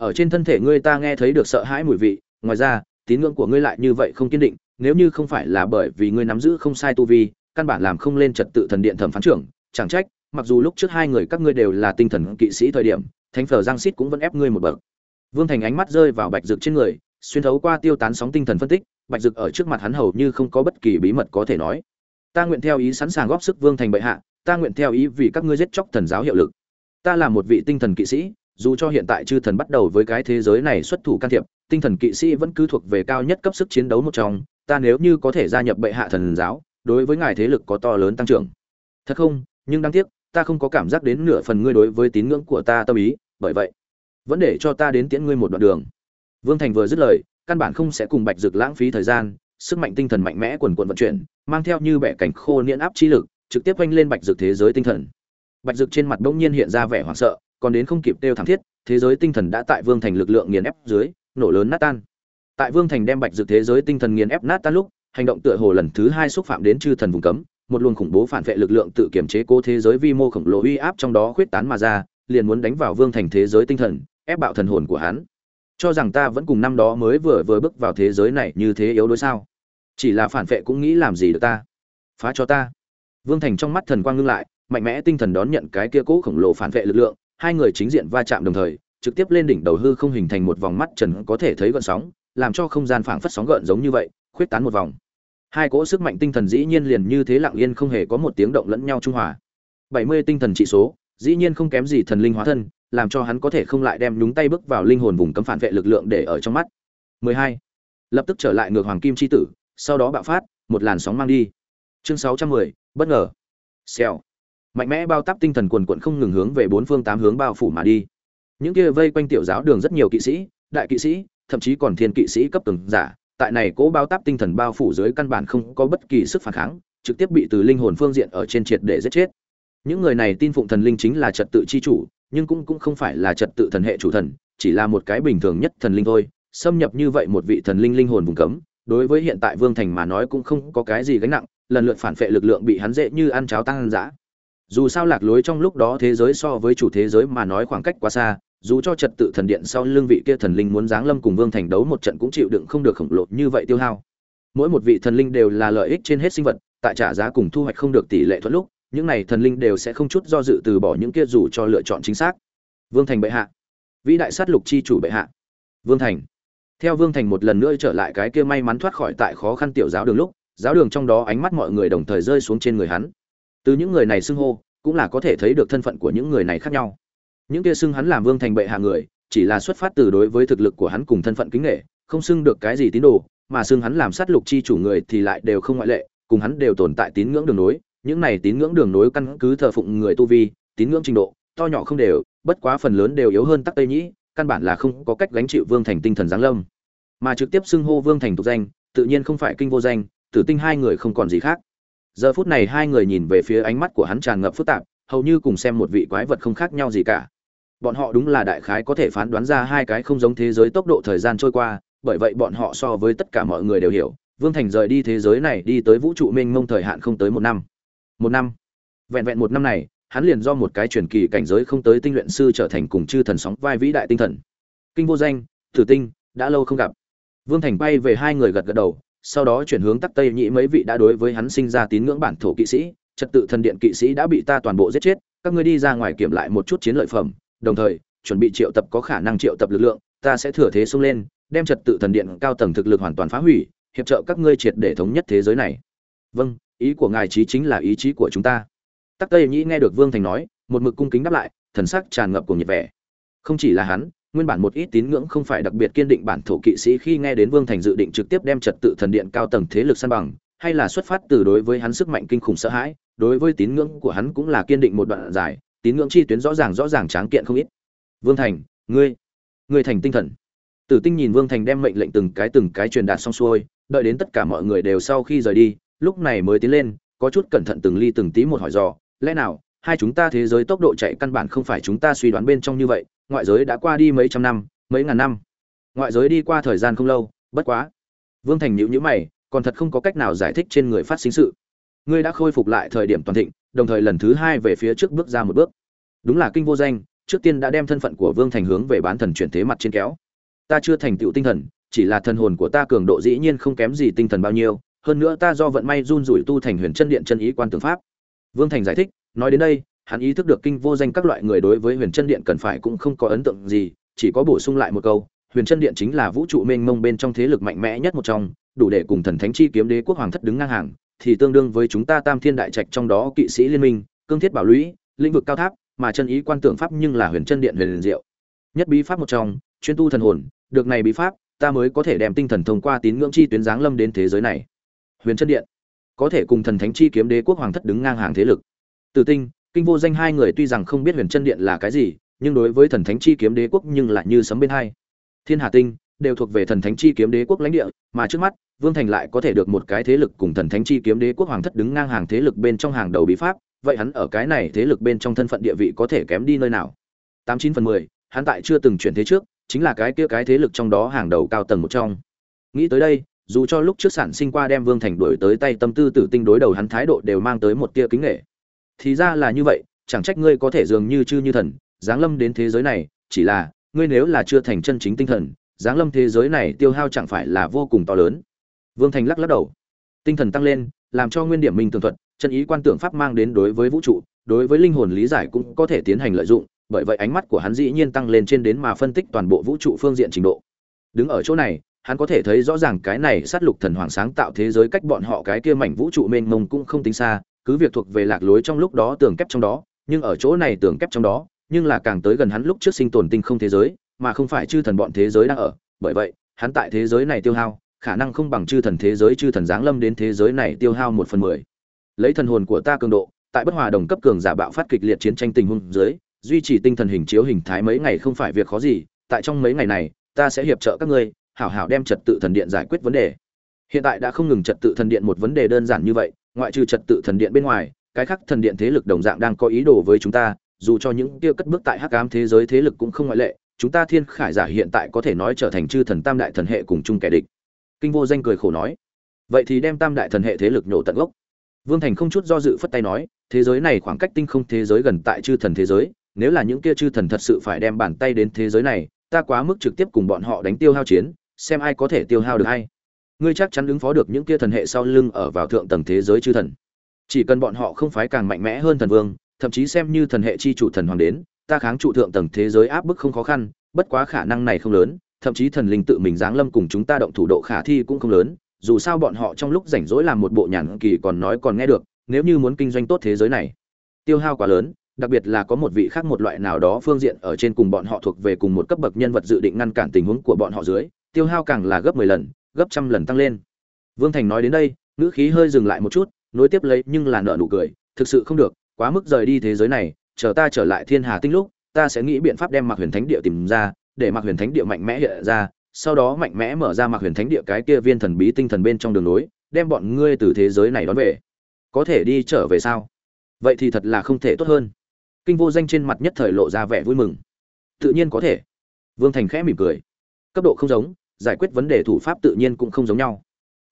[SPEAKER 1] ở trên thân thể ngươi ta nghe thấy được sợ hãi mùi vị, ngoài ra, tín ngưỡng của ngươi lại như vậy không kiên định, nếu như không phải là bởi vì ngươi nắm giữ không sai tu vi, căn bản làm không lên trật tự thần điện thẩm phán trưởng, chẳng trách, mặc dù lúc trước hai người các ngươi đều là tinh thần kỵ sĩ thời điểm, thánh phở giang xít cũng vẫn ép ngươi một bậc. Vương thành ánh mắt rơi vào bạch dực trên người, xuyên thấu qua tiêu tán sóng tinh thần phân tích, bạch dực ở trước mặt hắn hầu như không có bất kỳ bí mật có thể nói. Ta nguyện theo ý sẵn sàng góp sức vương thành bệ hạ, ta nguyện theo ý vì các ngươi giết chóc thần giáo hiệu lực. Ta là một vị tinh thần kỵ sĩ dù cho hiện tại chư thần bắt đầu với cái thế giới này xuất thủ can thiệp, tinh thần kỵ sĩ vẫn cứ thuộc về cao nhất cấp sức chiến đấu một trong, ta nếu như có thể gia nhập bệ hạ thần giáo, đối với ngài thế lực có to lớn tăng trưởng. Thật không? Nhưng đáng tiếc, ta không có cảm giác đến nửa phần ngươi đối với tín ngưỡng của ta tâm ý, bởi vậy, vẫn để cho ta đến tiễn ngươi một đoạn đường. Vương thành vừa dứt lời, căn bản không sẽ cùng bạch dực lãng phí thời gian, sức mạnh tinh thần mạnh mẽ quần quần vận chuyển, mang theo như bẻ cảnh khô niễn áp chi lực, trực tiếp oanh lên bạch dực thế giới tinh thần. Bạch dực trên mặt bỗng nhiên hiện ra vẻ hoảng sợ còn đến không kịp tiêu thảm thiết, thế giới tinh thần đã tại vương thành lực lượng nghiền ép dưới, nổ lớn nát tan. Tại vương thành đem bạch dực thế giới tinh thần nghiền ép nát tan lúc, hành động tựa hồ lần thứ hai xúc phạm đến chư thần vùng cấm, một luồng khủng bố phản vệ lực lượng tự kiểm chế cố thế giới vi mô khổng lồ uy áp trong đó khuyết tán mà ra, liền muốn đánh vào vương thành thế giới tinh thần, ép bạo thần hồn của hắn. Cho rằng ta vẫn cùng năm đó mới vừa vừa bước vào thế giới này như thế yếu đuối sao? Chỉ là phản vệ cũng nghĩ làm gì được ta? Phá cho ta. Vương thành trong mắt thần quang ngưng lại, mạnh mẽ tinh thần đón nhận cái kia cố khổng lồ phản vệ lực lượng hai người chính diện va chạm đồng thời trực tiếp lên đỉnh đầu hư không hình thành một vòng mắt trần có thể thấy gợn sóng làm cho không gian phảng phất sóng gợn giống như vậy khuyết tán một vòng. Hai cỗ sức mạnh tinh thần dĩ nhiên liền như thế lặng yên không hề có một tiếng động lẫn nhau trung hòa. Bảy mươi tinh thần trị số dĩ nhiên không kém gì thần linh hóa thân làm cho hắn có thể không lại đem nhúng tay bước vào linh hồn vùng cấm phản vệ lực lượng để ở trong mắt. 12. lập tức trở lại ngược hoàng kim chi tử sau đó bạo phát một làn sóng mang đi. Chương 610, bất ngờ. Xèo mạnh mẽ bao tắp tinh thần quần quận không ngừng hướng về bốn phương tám hướng bao phủ mà đi. Những kia vây quanh tiểu giáo đường rất nhiều kỵ sĩ, đại kỵ sĩ, thậm chí còn thiên kỵ sĩ cấp từng giả, tại này cố bao tắp tinh thần bao phủ dưới căn bản không có bất kỳ sức phản kháng, trực tiếp bị từ linh hồn phương diện ở trên triệt để giết chết. Những người này tin phụng thần linh chính là trật tự chi chủ, nhưng cũng cũng không phải là trật tự thần hệ chủ thần, chỉ là một cái bình thường nhất thần linh thôi. Xâm nhập như vậy một vị thần linh linh hồn vùng cấm, đối với hiện tại vương thành mà nói cũng không có cái gì gánh nặng, lần lượt phản phệ lực lượng bị hắn dễ như ăn cháo tăng ăn dã dù sao lạc lối trong lúc đó thế giới so với chủ thế giới mà nói khoảng cách quá xa, dù cho trật tự thần điện sau lưng vị kia thần linh muốn giáng lâm cùng vương thành đấu một trận cũng chịu đựng không được khổng lồ như vậy tiêu hao. Mỗi một vị thần linh đều là lợi ích trên hết sinh vật, tại trả giá cùng thu hoạch không được tỷ lệ thuận lúc, những này thần linh đều sẽ không chút do dự từ bỏ những kia dù cho lựa chọn chính xác. Vương thành bệ hạ. Vĩ đại sát lục chi chủ bệ hạ. Vương thành. Theo vương thành một lần nữa trở lại cái kia may mắn thoát khỏi tại khó khăn tiểu giáo đường lúc, giáo đường trong đó ánh mắt mọi người đồng thời rơi xuống trên người hắn từ những người này xưng hô, cũng là có thể thấy được thân phận của những người này khác nhau. Những kia xưng hắn làm vương thành bệ hạ người, chỉ là xuất phát từ đối với thực lực của hắn cùng thân phận kính nghệ không xưng được cái gì tín đồ, mà xưng hắn làm sát lục chi chủ người thì lại đều không ngoại lệ, cùng hắn đều tồn tại tín ngưỡng đường nối. Những này tín ngưỡng đường nối căn cứ thờ phụng người tu vi, tín ngưỡng trình độ, to nhỏ không đều, bất quá phần lớn đều yếu hơn tắc tây nhĩ, căn bản là không có cách gánh chịu vương thành tinh thần giáng lâm. Mà trực tiếp xưng hô vương thành tục danh, tự nhiên không phải kinh vô danh, tử tinh hai người không còn gì khác giờ phút này hai người nhìn về phía ánh mắt của hắn tràn ngập phức tạp, hầu như cùng xem một vị quái vật không khác nhau gì cả. Bọn họ đúng là đại khái có thể phán đoán ra hai cái không giống thế giới tốc độ thời gian trôi qua, bởi vậy bọn họ so với tất cả mọi người đều hiểu, vương thành rời đi thế giới này đi tới vũ trụ mênh mông thời hạn không tới một năm. Một năm. Vẹn vẹn một năm này, hắn liền do một cái truyền kỳ cảnh giới không tới tinh luyện sư trở thành cùng chư thần sóng vai vĩ đại tinh thần. Kinh vô danh thử tinh, đã lâu không gặp. Vương thành bay về hai người gật gật đầu sau đó chuyển hướng tắc tây nhĩ mấy vị đã đối với hắn sinh ra tín ngưỡng bản thổ kỵ sĩ, trật tự thần điện kỵ sĩ đã bị ta toàn bộ giết chết, các ngươi đi ra ngoài kiểm lại một chút chiến lợi phẩm, đồng thời, chuẩn bị triệu tập có khả năng triệu tập lực lượng, ta sẽ thừa thế xông lên, đem trật tự thần điện cao tầng thực lực hoàn toàn phá hủy, hiệp trợ các ngươi triệt để thống nhất thế giới này. Vâng ý của ngài trí chính là ý chí của chúng ta. Tắc tây nhĩ nghe được vương thành nói, một mực cung kính đáp lại, thần sắc tràn ngập cùng nhiệt vẻ. Không chỉ là hắn nguyên bản một ít tín ngưỡng không phải đặc biệt kiên định bản thổ kỵ sĩ khi nghe đến vương thành dự định trực tiếp đem trật tự thần điện cao tầng thế lực san bằng, hay là xuất phát từ đối với hắn sức mạnh kinh khủng sợ hãi, đối với tín ngưỡng của hắn cũng là kiên định một đoạn dài, tín ngưỡng chi tuyến rõ ràng rõ ràng tráng kiện không ít. Vương thành, ngươi ngươi thành tinh thần. Tử tinh nhìn vương thành đem mệnh lệnh từng cái từng cái truyền đạt xong xuôi, đợi đến tất cả mọi người đều sau khi rời đi, lúc này mới tiến lên, có chút cẩn thận từng ly từng tí một hỏi dò, lẽ nào, hai chúng ta thế giới tốc độ chạy căn bản không phải chúng ta suy đoán bên trong như vậy ngoại giới đã qua đi mấy trăm năm, mấy ngàn năm. Ngoại giới đi qua thời gian không lâu, bất quá. Vương thành nhữ nhữ mày, còn thật không có cách nào giải thích trên người phát sinh sự. Ngươi đã khôi phục lại thời điểm toàn thịnh, đồng thời lần thứ hai về phía trước bước ra một bước. Đúng là kinh vô danh, trước tiên đã đem thân phận của vương thành hướng về bán thần chuyển thế mặt trên kéo. Ta chưa thành tựu tinh thần, chỉ là thần hồn của ta cường độ dĩ nhiên không kém gì tinh thần bao nhiêu, hơn nữa ta do vận may run rủi tu thành huyền chân điện chân ý quan tướng pháp. Vương thành giải thích, nói đến đây hắn ý thức được kinh vô danh các loại người đối với huyền chân điện cần phải cũng không có ấn tượng gì, chỉ có bổ sung lại một câu, huyền chân điện chính là vũ trụ mênh mông bên trong thế lực mạnh mẽ nhất một trong, đủ để cùng thần thánh chi kiếm đế quốc hoàng thất đứng ngang hàng, thì tương đương với chúng ta tam thiên đại trạch trong đó kỵ sĩ liên minh, cương thiết bảo lũy, lĩnh vực cao tháp, mà chân ý quan tưởng pháp nhưng là huyền chân điện huyền liền diệu. Nhất bí pháp một trong, chuyên tu thần hồn, được này bí pháp, ta mới có thể đem tinh thần thông qua tín ngưỡng chi tuyến giáng lâm đến thế giới này. Huyền chân điện, có thể cùng thần thánh chi kiếm đế quốc hoàng thất đứng ngang hàng thế lực. Tử tinh kinh vô danh hai người tuy rằng không biết huyền chân điện là cái gì, nhưng đối với thần thánh chi kiếm đế quốc nhưng lại như sấm bên hai. Thiên hà tinh đều thuộc về thần thánh chi kiếm đế quốc lãnh địa, mà trước mắt, vương thành lại có thể được một cái thế lực cùng thần thánh chi kiếm đế quốc hoàng thất đứng ngang hàng thế lực bên trong hàng đầu bí pháp, vậy hắn ở cái này thế lực bên trong thân phận địa vị có thể kém đi nơi nào? Tám chín phần mười, hắn tại chưa từng chuyển thế trước, chính là cái kia cái thế lực trong đó hàng đầu cao tầng một trong. Nghĩ tới đây, dù cho lúc trước sản sinh qua đem vương thành đuổi tới tay tâm tư tử tinh đối đầu hắn thái độ đều mang tới một tia kính nghệ thì ra là như vậy, chẳng trách ngươi có thể dường như chư như thần, giáng lâm đến thế giới này, chỉ là, ngươi nếu là chưa thành chân chính tinh thần, giáng lâm thế giới này tiêu hao chẳng phải là vô cùng to lớn. Vương thành lắc lắc đầu. Tinh thần tăng lên, làm cho nguyên điểm minh tường thuật, chân ý quan tưởng pháp mang đến đối với vũ trụ, đối với linh hồn lý giải cũng có thể tiến hành lợi dụng, bởi vậy ánh mắt của hắn dĩ nhiên tăng lên trên đến mà phân tích toàn bộ vũ trụ phương diện trình độ. Đứng ở chỗ này, hắn có thể thấy rõ ràng cái này sát lục thần hoàng sáng tạo thế giới cách bọn họ cái kia mảnh vũ trụ mênh mông cũng không tính xa cứ việc thuộc về lạc lối trong lúc đó tường kép trong đó, nhưng ở chỗ này tường kép trong đó, nhưng là càng tới gần hắn lúc trước sinh tồn tinh không thế giới, mà không phải chư thần bọn thế giới đang ở. Bởi vậy, hắn tại thế giới này tiêu hao, khả năng không bằng chư thần thế giới, chư thần giáng lâm đến thế giới này tiêu hao một phần mười. Lấy thần hồn của ta cường độ, tại bất hòa đồng cấp cường giả bạo phát kịch liệt chiến tranh tình huống dưới, duy trì tinh thần hình chiếu hình thái mấy ngày không phải việc khó gì, tại trong mấy ngày này, ta sẽ hiệp trợ các ngươi, hảo hảo đem trật tự thần điện giải quyết vấn đề. Hiện tại đã không ngừng trật tự thần điện một vấn đề đơn giản như vậy ngoại trừ trật tự thần điện bên ngoài, cái khác thần điện thế lực đồng dạng đang có ý đồ với chúng ta, dù cho những kia cất bước tại hắc ám thế giới thế lực cũng không ngoại lệ, chúng ta thiên khải giả hiện tại có thể nói trở thành chư thần tam đại thần hệ cùng chung kẻ địch. Kinh vô danh cười khổ nói. Vậy thì đem tam đại thần hệ thế lực nhổ tận gốc. Vương thành không chút do dự phất tay nói, thế giới này khoảng cách tinh không thế giới gần tại chư thần thế giới, nếu là những kia chư thần thật sự phải đem bàn tay đến thế giới này, ta quá mức trực tiếp cùng bọn họ đánh tiêu hao chiến, xem ai có thể tiêu hao được hay ngươi chắc chắn ứng phó được những kia thần hệ sau lưng ở vào thượng tầng thế giới chư thần. Chỉ cần bọn họ không phái càng mạnh mẽ hơn thần vương, thậm chí xem như thần hệ chi chủ thần hoàng đến, ta kháng trụ thượng tầng thế giới áp bức không khó khăn, bất quá khả năng này không lớn, thậm chí thần linh tự mình giáng lâm cùng chúng ta động thủ độ khả thi cũng không lớn, dù sao bọn họ trong lúc rảnh rỗi làm một bộ nhàn kỳ còn nói còn nghe được, nếu như muốn kinh doanh tốt thế giới này. Tiêu hao quá lớn, đặc biệt là có một vị khác một loại nào đó phương diện ở trên cùng bọn họ thuộc về cùng một cấp bậc nhân vật dự định ngăn cản tình huống của bọn họ dưới, tiêu hao càng là gấp mười lần gấp trăm lần tăng lên. Vương thành nói đến đây, ngữ khí hơi dừng lại một chút, nối tiếp lấy nhưng là nợ nụ cười, thực sự không được, quá mức rời đi thế giới này, chờ ta trở lại thiên hà tinh lúc, ta sẽ nghĩ biện pháp đem mặc huyền thánh địa tìm ra, để mặc huyền thánh địa mạnh mẽ hiện ra, sau đó mạnh mẽ mở ra mặc huyền thánh địa cái kia viên thần bí tinh thần bên trong đường lối đem bọn ngươi từ thế giới này đón về. Có thể đi trở về sao? Vậy thì thật là không thể tốt hơn. Kinh vô danh trên mặt nhất thời lộ ra vẻ vui mừng. Tự nhiên có thể. Vương thành khẽ mỉm cười. Cấp độ không giống giải quyết vấn đề thủ pháp tự nhiên cũng không giống nhau.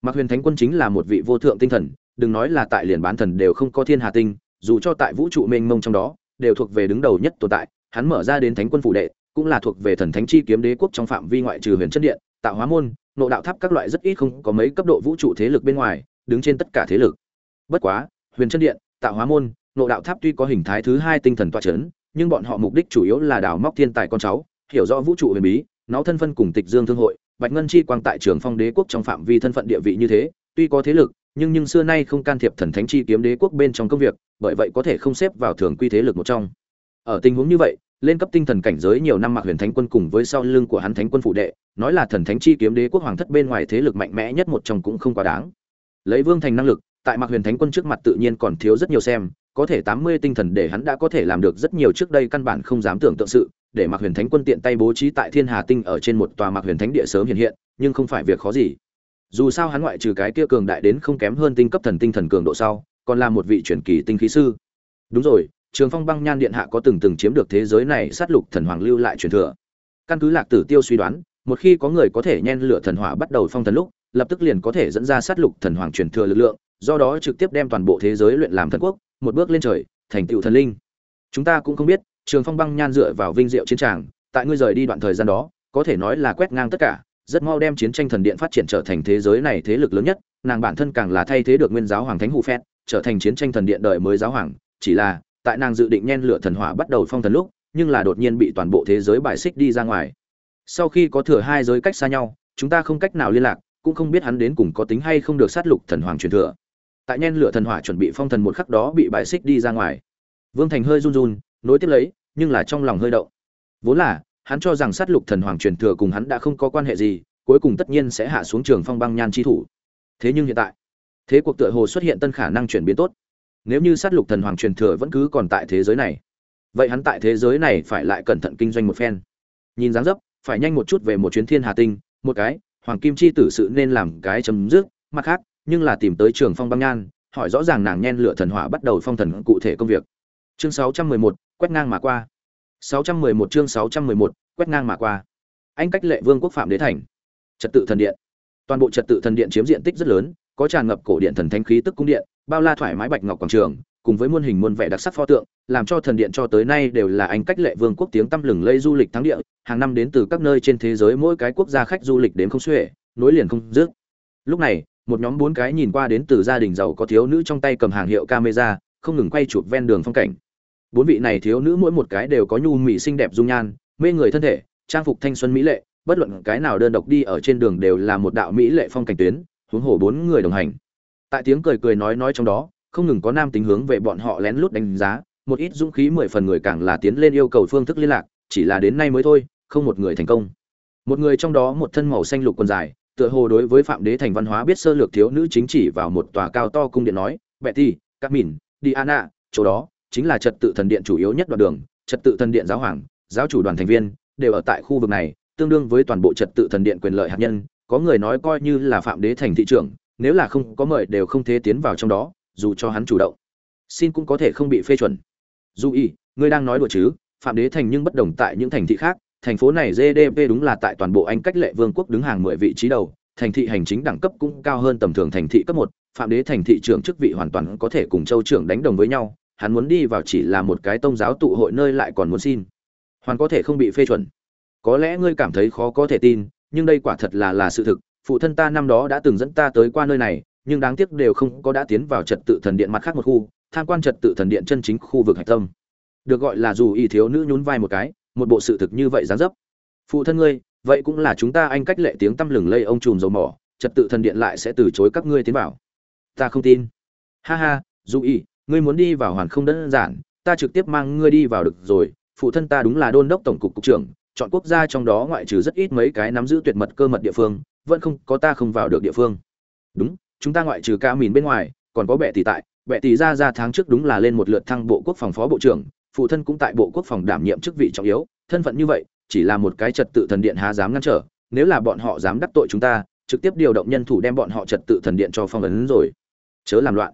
[SPEAKER 1] Mặc huyền thánh quân chính là một vị vô thượng tinh thần, đừng nói là tại liền bán thần đều không có thiên hà tinh, dù cho tại vũ trụ mênh mông trong đó, đều thuộc về đứng đầu nhất tồn tại, hắn mở ra đến thánh quân phủ đệ, cũng là thuộc về thần thánh chi kiếm đế quốc trong phạm vi ngoại trừ huyền chân điện, tạo hóa môn, nộ đạo tháp các loại rất ít không có mấy cấp độ vũ trụ thế lực bên ngoài, đứng trên tất cả thế lực. Bất quá, huyền chân điện, tạo hóa môn, nộ đạo tháp tuy có hình thái thứ hai tinh thần toa chấn, nhưng bọn họ mục đích chủ yếu là đào móc thiên tài con cháu, hiểu rõ vũ trụ huyền bí, nó thân phân cùng tịch dương thương hội bạch ngân chi quang tại trường phong đế quốc trong phạm vi thân phận địa vị như thế, tuy có thế lực, nhưng nhưng xưa nay không can thiệp thần thánh chi kiếm đế quốc bên trong công việc, bởi vậy có thể không xếp vào thường quy thế lực một trong. Ở tình huống như vậy, lên cấp tinh thần cảnh giới nhiều năm mặc huyền thánh quân cùng với sau lưng của hắn thánh quân phụ đệ, nói là thần thánh chi kiếm đế quốc hoàng thất bên ngoài thế lực mạnh mẽ nhất một trong cũng không quá đáng. Lấy vương thành năng lực, tại mặc huyền thánh quân trước mặt tự nhiên còn thiếu rất nhiều xem, có thể tám mươi tinh thần để hắn đã có thể làm được rất nhiều trước đây căn bản không dám tưởng tượng sự để mặc huyền thánh quân tiện tay bố trí tại thiên hà tinh ở trên một tòa mặc huyền thánh địa sớm hiện hiện, nhưng không phải việc khó gì. Dù sao hắn ngoại trừ cái kia cường đại đến không kém hơn tinh cấp thần tinh thần cường độ sau, còn là một vị truyền kỳ tinh khí sư. Đúng rồi, trường phong băng nhan điện hạ có từng từng chiếm được thế giới này, sát lục thần hoàng lưu lại truyền thừa. Căn cứ lạc tử tiêu suy đoán, một khi có người có thể nhen lửa thần hỏa bắt đầu phong thần lúc, lập tức liền có thể dẫn ra sát lục thần hoàng truyền thừa lực lượng, do đó trực tiếp đem toàn bộ thế giới luyện làm thần quốc, một bước lên trời, thành tựu thần linh. Chúng ta cũng không biết trường phong băng nhan dựa vào vinh diệu chiến tràng tại ngươi rời đi đoạn thời gian đó có thể nói là quét ngang tất cả rất mau đem chiến tranh thần điện phát triển trở thành thế giới này thế lực lớn nhất nàng bản thân càng là thay thế được nguyên giáo hoàng thánh Hù Phẹt, trở thành chiến tranh thần điện đời mới giáo hoàng chỉ là tại nàng dự định nhen lửa thần hỏa bắt đầu phong thần lúc nhưng là đột nhiên bị toàn bộ thế giới bài xích đi ra ngoài. Sau khi có thừa hai giới cách xa nhau chúng ta không cách nào liên lạc cũng không biết hắn đến cùng có tính hay không được sát lục thần hoàng truyền thừa. Tại nhen lửa thần hỏa chuẩn bị phong thần một khắc đó bị bài xích đi ra ngoài. Vương thành hơi run run nối tiếp lấy nhưng là trong lòng hơi động. Vốn là hắn cho rằng sát lục thần hoàng truyền thừa cùng hắn đã không có quan hệ gì cuối cùng tất nhiên sẽ hạ xuống trường phong băng nhan chi thủ. Thế nhưng hiện tại thế cuộc tựa hồ xuất hiện tân khả năng chuyển biến tốt. Nếu như sát lục thần hoàng truyền thừa vẫn cứ còn tại thế giới này vậy hắn tại thế giới này phải lại cẩn thận kinh doanh một phen. Nhìn dáng dấp phải nhanh một chút về một chuyến thiên hà tinh một cái hoàng kim chi tử sự nên làm cái chấm dứt mặt khác nhưng là tìm tới trường phong băng nhan hỏi rõ ràng nàng nhen lửa thần hỏa bắt đầu phong thần cụ thể công việc. Chương 611, quét ngang mà qua. 611 chương 611, quét ngang mà qua. Anh cách lệ vương quốc phạm đế thành. Trật tự thần điện. Toàn bộ trật tự thần điện chiếm diện tích rất lớn có tràn ngập cổ điện thần thánh khí tức cung điện bao la thoải mái bạch ngọc quảng trường cùng với muôn hình muôn vẻ đặc sắc pho tượng làm cho thần điện cho tới nay đều là anh cách lệ vương quốc tiếng tăm lừng lây du lịch thắng địa hàng năm đến từ các nơi trên thế giới mỗi cái quốc gia khách du lịch đến không xuể nối liền không dứt. Lúc này một nhóm bốn cái nhìn qua đến từ gia đình giàu có thiếu nữ trong tay cầm hàng hiệu camera không ngừng quay chụp ven đường phong cảnh bốn vị này thiếu nữ mỗi một cái đều có nhu mỹ xinh đẹp dung nhan, mê người thân thể, trang phục thanh xuân mỹ lệ, bất luận cái nào đơn độc đi ở trên đường đều là một đạo mỹ lệ phong cảnh tuyến, huống hồ bốn người đồng hành. Tại tiếng cười cười nói nói trong đó, không ngừng có nam tính hướng về bọn họ lén lút đánh giá, một ít dũng khí mười phần người càng là tiến lên yêu cầu phương thức liên lạc, chỉ là đến nay mới thôi, không một người thành công. Một người trong đó một thân màu xanh lục quần dài, tựa hồ đối với phạm đế thành văn hóa biết sơ lược thiếu nữ chính chỉ vào một tòa cao to cung điện nói, betty các mìn ạ chỗ đó chính là trật tự thần điện chủ yếu nhất đoạn đường, trật tự thần điện giáo hoàng, giáo chủ đoàn thành viên, đều ở tại khu vực này, tương đương với toàn bộ trật tự thần điện quyền lợi hạt nhân, có người nói coi như là phạm đế thành thị trưởng, nếu là không có mời đều không thể tiến vào trong đó, dù cho hắn chủ động, xin cũng có thể không bị phê chuẩn. Dù y ngươi đang nói đùa chứ, phạm đế thành nhưng bất đồng tại những thành thị khác, thành phố này gdp đúng là tại toàn bộ anh cách lệ vương quốc đứng hàng mười vị trí đầu, thành thị hành chính đẳng cấp cũng cao hơn tầm thường thành thị cấp một, phạm đế thành thị trưởng chức vị hoàn toàn có thể cùng châu trưởng đánh đồng với nhau hắn muốn đi vào chỉ là một cái tông giáo tụ hội nơi lại còn muốn xin. Hoàn có thể không bị phê chuẩn. Có lẽ ngươi cảm thấy khó có thể tin, nhưng đây quả thật là là sự thực. Phụ thân ta năm đó đã từng dẫn ta tới qua nơi này, nhưng đáng tiếc đều không có đã tiến vào trật tự thần điện mặt khác một khu, tham quan trật tự thần điện chân chính khu vực hạch tâm. Được gọi là dù y thiếu nữ nhún vai một cái, một bộ sự thực như vậy dáng dấp. Phụ thân ngươi, vậy cũng là chúng ta anh cách lệ tiếng tăm lừng lây ông trùm dầu mỏ, trật tự thần điện lại sẽ từ chối các ngươi tiến vào. Ta không tin. Ha ha, dù y ngươi muốn đi vào hoàn không đơn giản, ta trực tiếp mang ngươi đi vào được rồi, phụ thân ta đúng là đôn đốc tổng cục cục trưởng, chọn quốc gia trong đó ngoại trừ rất ít mấy cái nắm giữ tuyệt mật cơ mật địa phương, vẫn không, có ta không vào được địa phương. Đúng, chúng ta ngoại trừ ca mìn bên ngoài, còn có bệ tỷ tại, bệ tỷ ra ra tháng trước đúng là lên một lượt thăng bộ quốc phòng phó bộ trưởng, phụ thân cũng tại bộ quốc phòng đảm nhiệm chức vị trọng yếu, thân phận như vậy, chỉ là một cái trật tự thần điện há dám ngăn trở, nếu là bọn họ dám đắc tội chúng ta, trực tiếp điều động nhân thủ đem bọn họ trật tự thần điện cho phong ấn rồi. Chớ làm loạn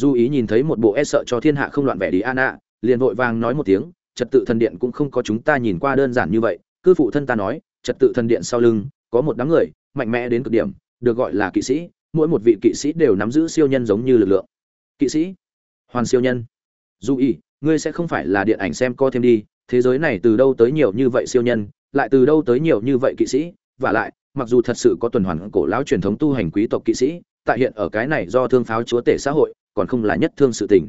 [SPEAKER 1] du ý nhìn thấy một bộ e sợ cho thiên hạ không loạn vẻ đi an ạ liền vội vàng nói một tiếng, trật tự thần điện cũng không có chúng ta nhìn qua đơn giản như vậy. Cư phụ thân ta nói, trật tự thần điện sau lưng, có một đám người, mạnh mẽ đến cực điểm, được gọi là kỵ sĩ, mỗi một vị kỵ sĩ đều nắm giữ siêu nhân giống như lực lượng. Kỵ sĩ? Hoàn siêu nhân. Du ý, ngươi sẽ không phải là điện ảnh xem co thêm đi, thế giới này từ đâu tới nhiều như vậy siêu nhân, lại từ đâu tới nhiều như vậy kỵ sĩ? Và lại, mặc dù thật sự có tuần hoàn cổ lão truyền thống tu hành quý tộc kỵ sĩ, tại hiện ở cái này do thương pháo chúa tể xã hội còn không là nhất thương sự tình.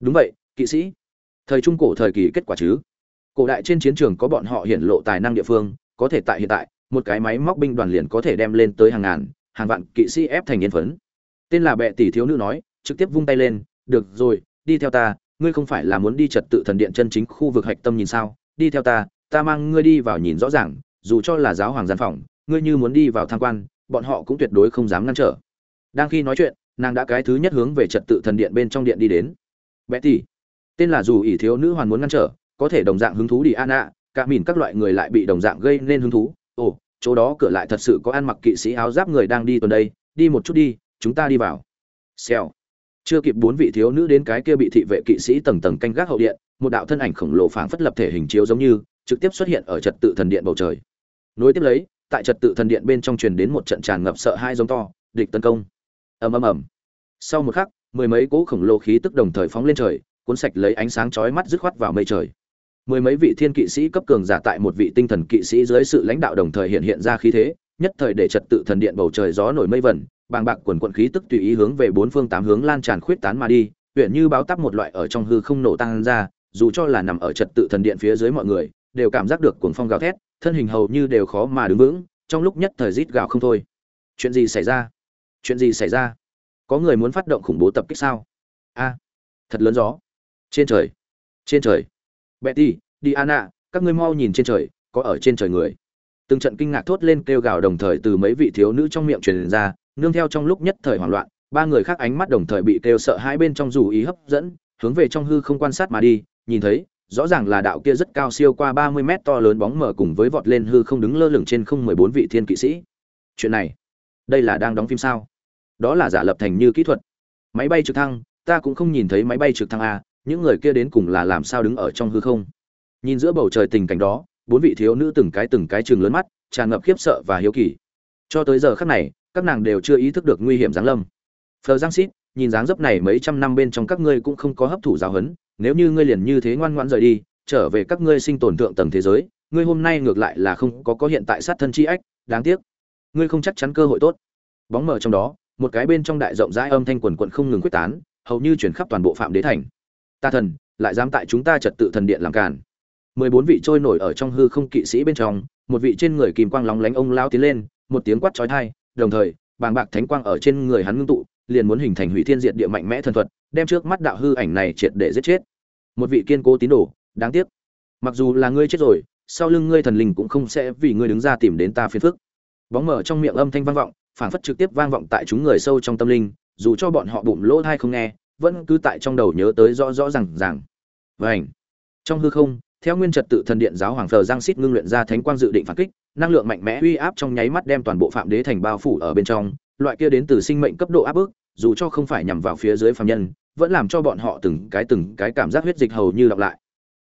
[SPEAKER 1] Đúng vậy, kỵ sĩ. Thời trung cổ thời kỳ kết quả chứ. Cổ đại trên chiến trường có bọn họ hiển lộ tài năng địa phương, có thể tại hiện tại, một cái máy móc binh đoàn liền có thể đem lên tới hàng ngàn, hàng vạn kỵ sĩ ép thành yên phấn. Tên là bệ tỷ thiếu nữ nói, trực tiếp vung tay lên, được rồi, đi theo ta, ngươi không phải là muốn đi trật tự thần điện chân chính khu vực hạch tâm nhìn sao? Đi theo ta ta mang ngươi đi vào nhìn rõ ràng, dù cho là giáo hoàng gian phòng, ngươi như muốn đi vào tham quan, bọn họ cũng tuyệt đối không dám ngăn trở. Đang khi nói chuyện nàng đã cái thứ nhất hướng về trật tự thần điện bên trong điện đi đến. Betty tên là dù ỷ thiếu nữ hoàn muốn ngăn trở, có thể đồng dạng hứng thú đi an ạ cả mìn các loại người lại bị đồng dạng gây nên hứng thú. Ồ, chỗ đó cửa lại thật sự có ăn mặc kỵ sĩ áo giáp người đang đi tuần đây, đi một chút đi, chúng ta đi vào. Xèo. Chưa kịp bốn vị thiếu nữ đến cái kia bị thị vệ kỵ sĩ tầng tầng canh gác hậu điện, một đạo thân ảnh khổng lồ phảng phất lập thể hình chiếu giống như, trực tiếp xuất hiện ở trật tự thần điện bầu trời. Nối tiếp lấy, tại trật tự thần điện bên trong truyền đến một trận tràn ngập sợ hai giống to, địch tấn công ầm ầm ầm. Sau một khắc, mười mấy cỗ khổng lồ khí tức đồng thời phóng lên trời, cuốn sạch lấy ánh sáng chói mắt dứt khoát vào mây trời. Mười mấy vị thiên kỵ sĩ cấp cường giả tại một vị tinh thần kỵ sĩ dưới sự lãnh đạo đồng thời hiện hiện ra khí thế, nhất thời để trật tự thần điện bầu trời gió nổi mây vẩn bàng bạc quần quận khí tức tùy ý hướng về bốn phương tám hướng lan tràn khuyết tán mà đi, huyện như báo tắp một loại ở trong hư không nổ tăng ra, dù cho là nằm ở trật tự thần điện phía dưới mọi người, đều cảm giác được cuồng phong gào thét, thân hình hầu như đều khó mà đứng vững, trong lúc nhất thời rít gào không thôi. Chuyện gì xảy ra? Chuyện gì xảy ra? Có người muốn phát động khủng bố tập kích sao? A, thật lớn gió. Trên trời trên trời. Betty, diana, các ngươi mau nhìn trên trời, có ở trên trời người. Từng trận kinh ngạc thốt lên kêu gào đồng thời từ mấy vị thiếu nữ trong miệng truyền ra, nương theo trong lúc nhất thời hoảng loạn, ba người khác ánh mắt đồng thời bị kêu sợ hai bên trong dù ý hấp dẫn, hướng về trong hư không quan sát mà đi, nhìn thấy, rõ ràng là đạo kia rất cao siêu qua ba mươi mét to lớn bóng mờ cùng với vọt lên hư không đứng lơ lửng trên không mười bốn vị thiên kỵ sĩ. Chuyện này đây là đang đóng phim sao? Đó là giả lập thành như kỹ thuật. Máy bay trực thăng, ta cũng không nhìn thấy máy bay trực thăng a, những người kia đến cùng là làm sao đứng ở trong hư không? Nhìn giữa bầu trời tình cảnh đó, bốn vị thiếu nữ từng cái từng cái trường lớn mắt, tràn ngập khiếp sợ và hiếu kỳ. Cho tới giờ khắc này, các nàng đều chưa ý thức được nguy hiểm giáng lâm. Phờ giang xít nhìn dáng dấp này mấy trăm năm bên trong các ngươi cũng không có hấp thụ giáo huấn, nếu như ngươi liền như thế ngoan ngoãn rời đi, trở về các ngươi sinh tồn thượng tầng thế giới, ngươi hôm nay ngược lại là không có có hiện tại sát thân chi ách, đáng tiếc ngươi không chắc chắn cơ hội tốt. Bóng mờ trong đó, một cái bên trong đại rộng rãi âm thanh quần quận không ngừng quyết tán, hầu như chuyển khắp toàn bộ phạm đế thành. Ta thần, lại dám tại chúng ta trật tự thần điện làm cản mười bốn vị trôi nổi ở trong hư không kỵ sĩ bên trong, một vị trên người kìm quang lóng lánh ông lao tiến lên, một tiếng quát trói thai đồng thời, bàng bạc thánh quang ở trên người hắn ngưng tụ, liền muốn hình thành hủy thiên diệt địa mạnh mẽ thần thuật, đem trước mắt đạo hư ảnh này triệt để giết chết. Một vị kiên cố tín đồ, đáng tiếc. Mặc dù là ngươi chết rồi, sau lưng ngươi thần linh cũng không sẽ vì ngươi đứng ra tìm đến ta phiền phức bóng mở trong miệng âm thanh vang vọng, phảng phất trực tiếp vang vọng tại chúng người sâu trong tâm linh, dù cho bọn họ bụng lỗ thai không nghe, vẫn cứ tại trong đầu nhớ tới rõ rõ rằng rằng vảnh trong hư không, theo nguyên trật tự thần điện giáo hoàng phờ giang xít ngưng luyện ra thánh quang dự định phản kích, năng lượng mạnh mẽ uy áp trong nháy mắt đem toàn bộ phạm đế thành bao phủ ở bên trong, loại kia đến từ sinh mệnh cấp độ áp bức, dù cho không phải nhằm vào phía dưới phạm nhân, vẫn làm cho bọn họ từng cái từng cái cảm giác huyết dịch hầu như đọc lại.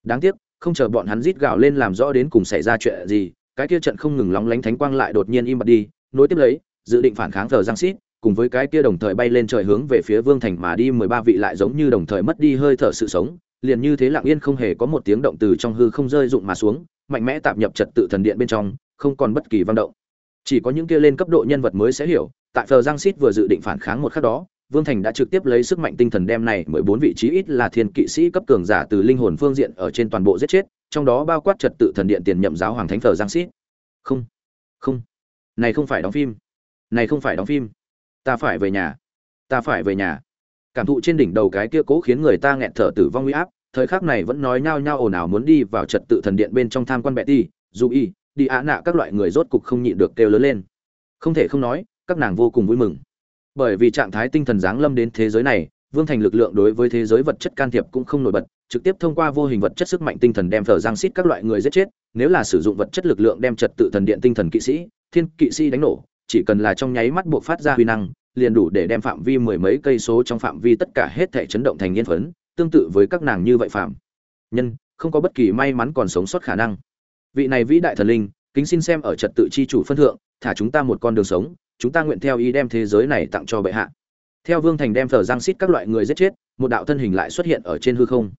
[SPEAKER 1] Đáng tiếc, không chờ bọn hắn rít gào lên làm rõ đến cùng xảy ra chuyện gì cái kia trận không ngừng lóng lánh thánh quang lại đột nhiên im bặt đi, nối tiếp lấy, dự định phản kháng thờ giang xít cùng với cái kia đồng thời bay lên trời hướng về phía vương thành mà đi mười ba vị lại giống như đồng thời mất đi hơi thở sự sống, liền như thế lặng yên không hề có một tiếng động từ trong hư không rơi rụng mà xuống, mạnh mẽ tạm nhập trật tự thần điện bên trong, không còn bất kỳ văn động. Chỉ có những kia lên cấp độ nhân vật mới sẽ hiểu, tại phờ giang xít vừa dự định phản kháng một khắc đó, vương thành đã trực tiếp lấy sức mạnh tinh thần đem này mười bốn vị trí ít là thiên kỵ sĩ cấp cường giả từ linh hồn phương diện ở trên toàn bộ giết chết trong đó bao quát trật tự thần điện tiền nhậm giáo hoàng thánh thờ giang xít không không. Này không phải đóng phim. Này không phải đóng phim. Ta phải về nhà. Ta phải về nhà. Cảm thụ trên đỉnh đầu cái kia cố khiến người ta nghẹn thở tử vong uy áp, thời khắc này vẫn nói nhao nhao ồn ào muốn đi vào trật tự thần điện bên trong tham quan bệ ti dù y, đi ạ nạ các loại người rốt cục không nhịn được kêu lớn lên. Không thể không nói, các nàng vô cùng vui mừng. Bởi vì trạng thái tinh thần giáng lâm đến thế giới này, vương thành lực lượng đối với thế giới vật chất can thiệp cũng không nổi bật trực tiếp thông qua vô hình vật chất sức mạnh tinh thần đem phở giang xít các loại người giết chết, nếu là sử dụng vật chất lực lượng đem trật tự thần điện tinh thần kỵ sĩ, thiên kỵ sĩ đánh nổ, chỉ cần là trong nháy mắt buộc phát ra huy năng, liền đủ để đem phạm vi mười mấy cây số trong phạm vi tất cả hết thể chấn động thành yên phấn, tương tự với các nàng như vậy phạm. Nhân, không có bất kỳ may mắn còn sống sót khả năng. Vị này vĩ đại thần linh, kính xin xem ở trật tự chi chủ phân thượng, thả chúng ta một con đường sống, chúng ta nguyện theo ý đem thế giới này tặng cho bệ hạ. Theo vương thành đem thờ giang xít các loại người giết chết, một đạo thân hình lại xuất hiện ở trên hư không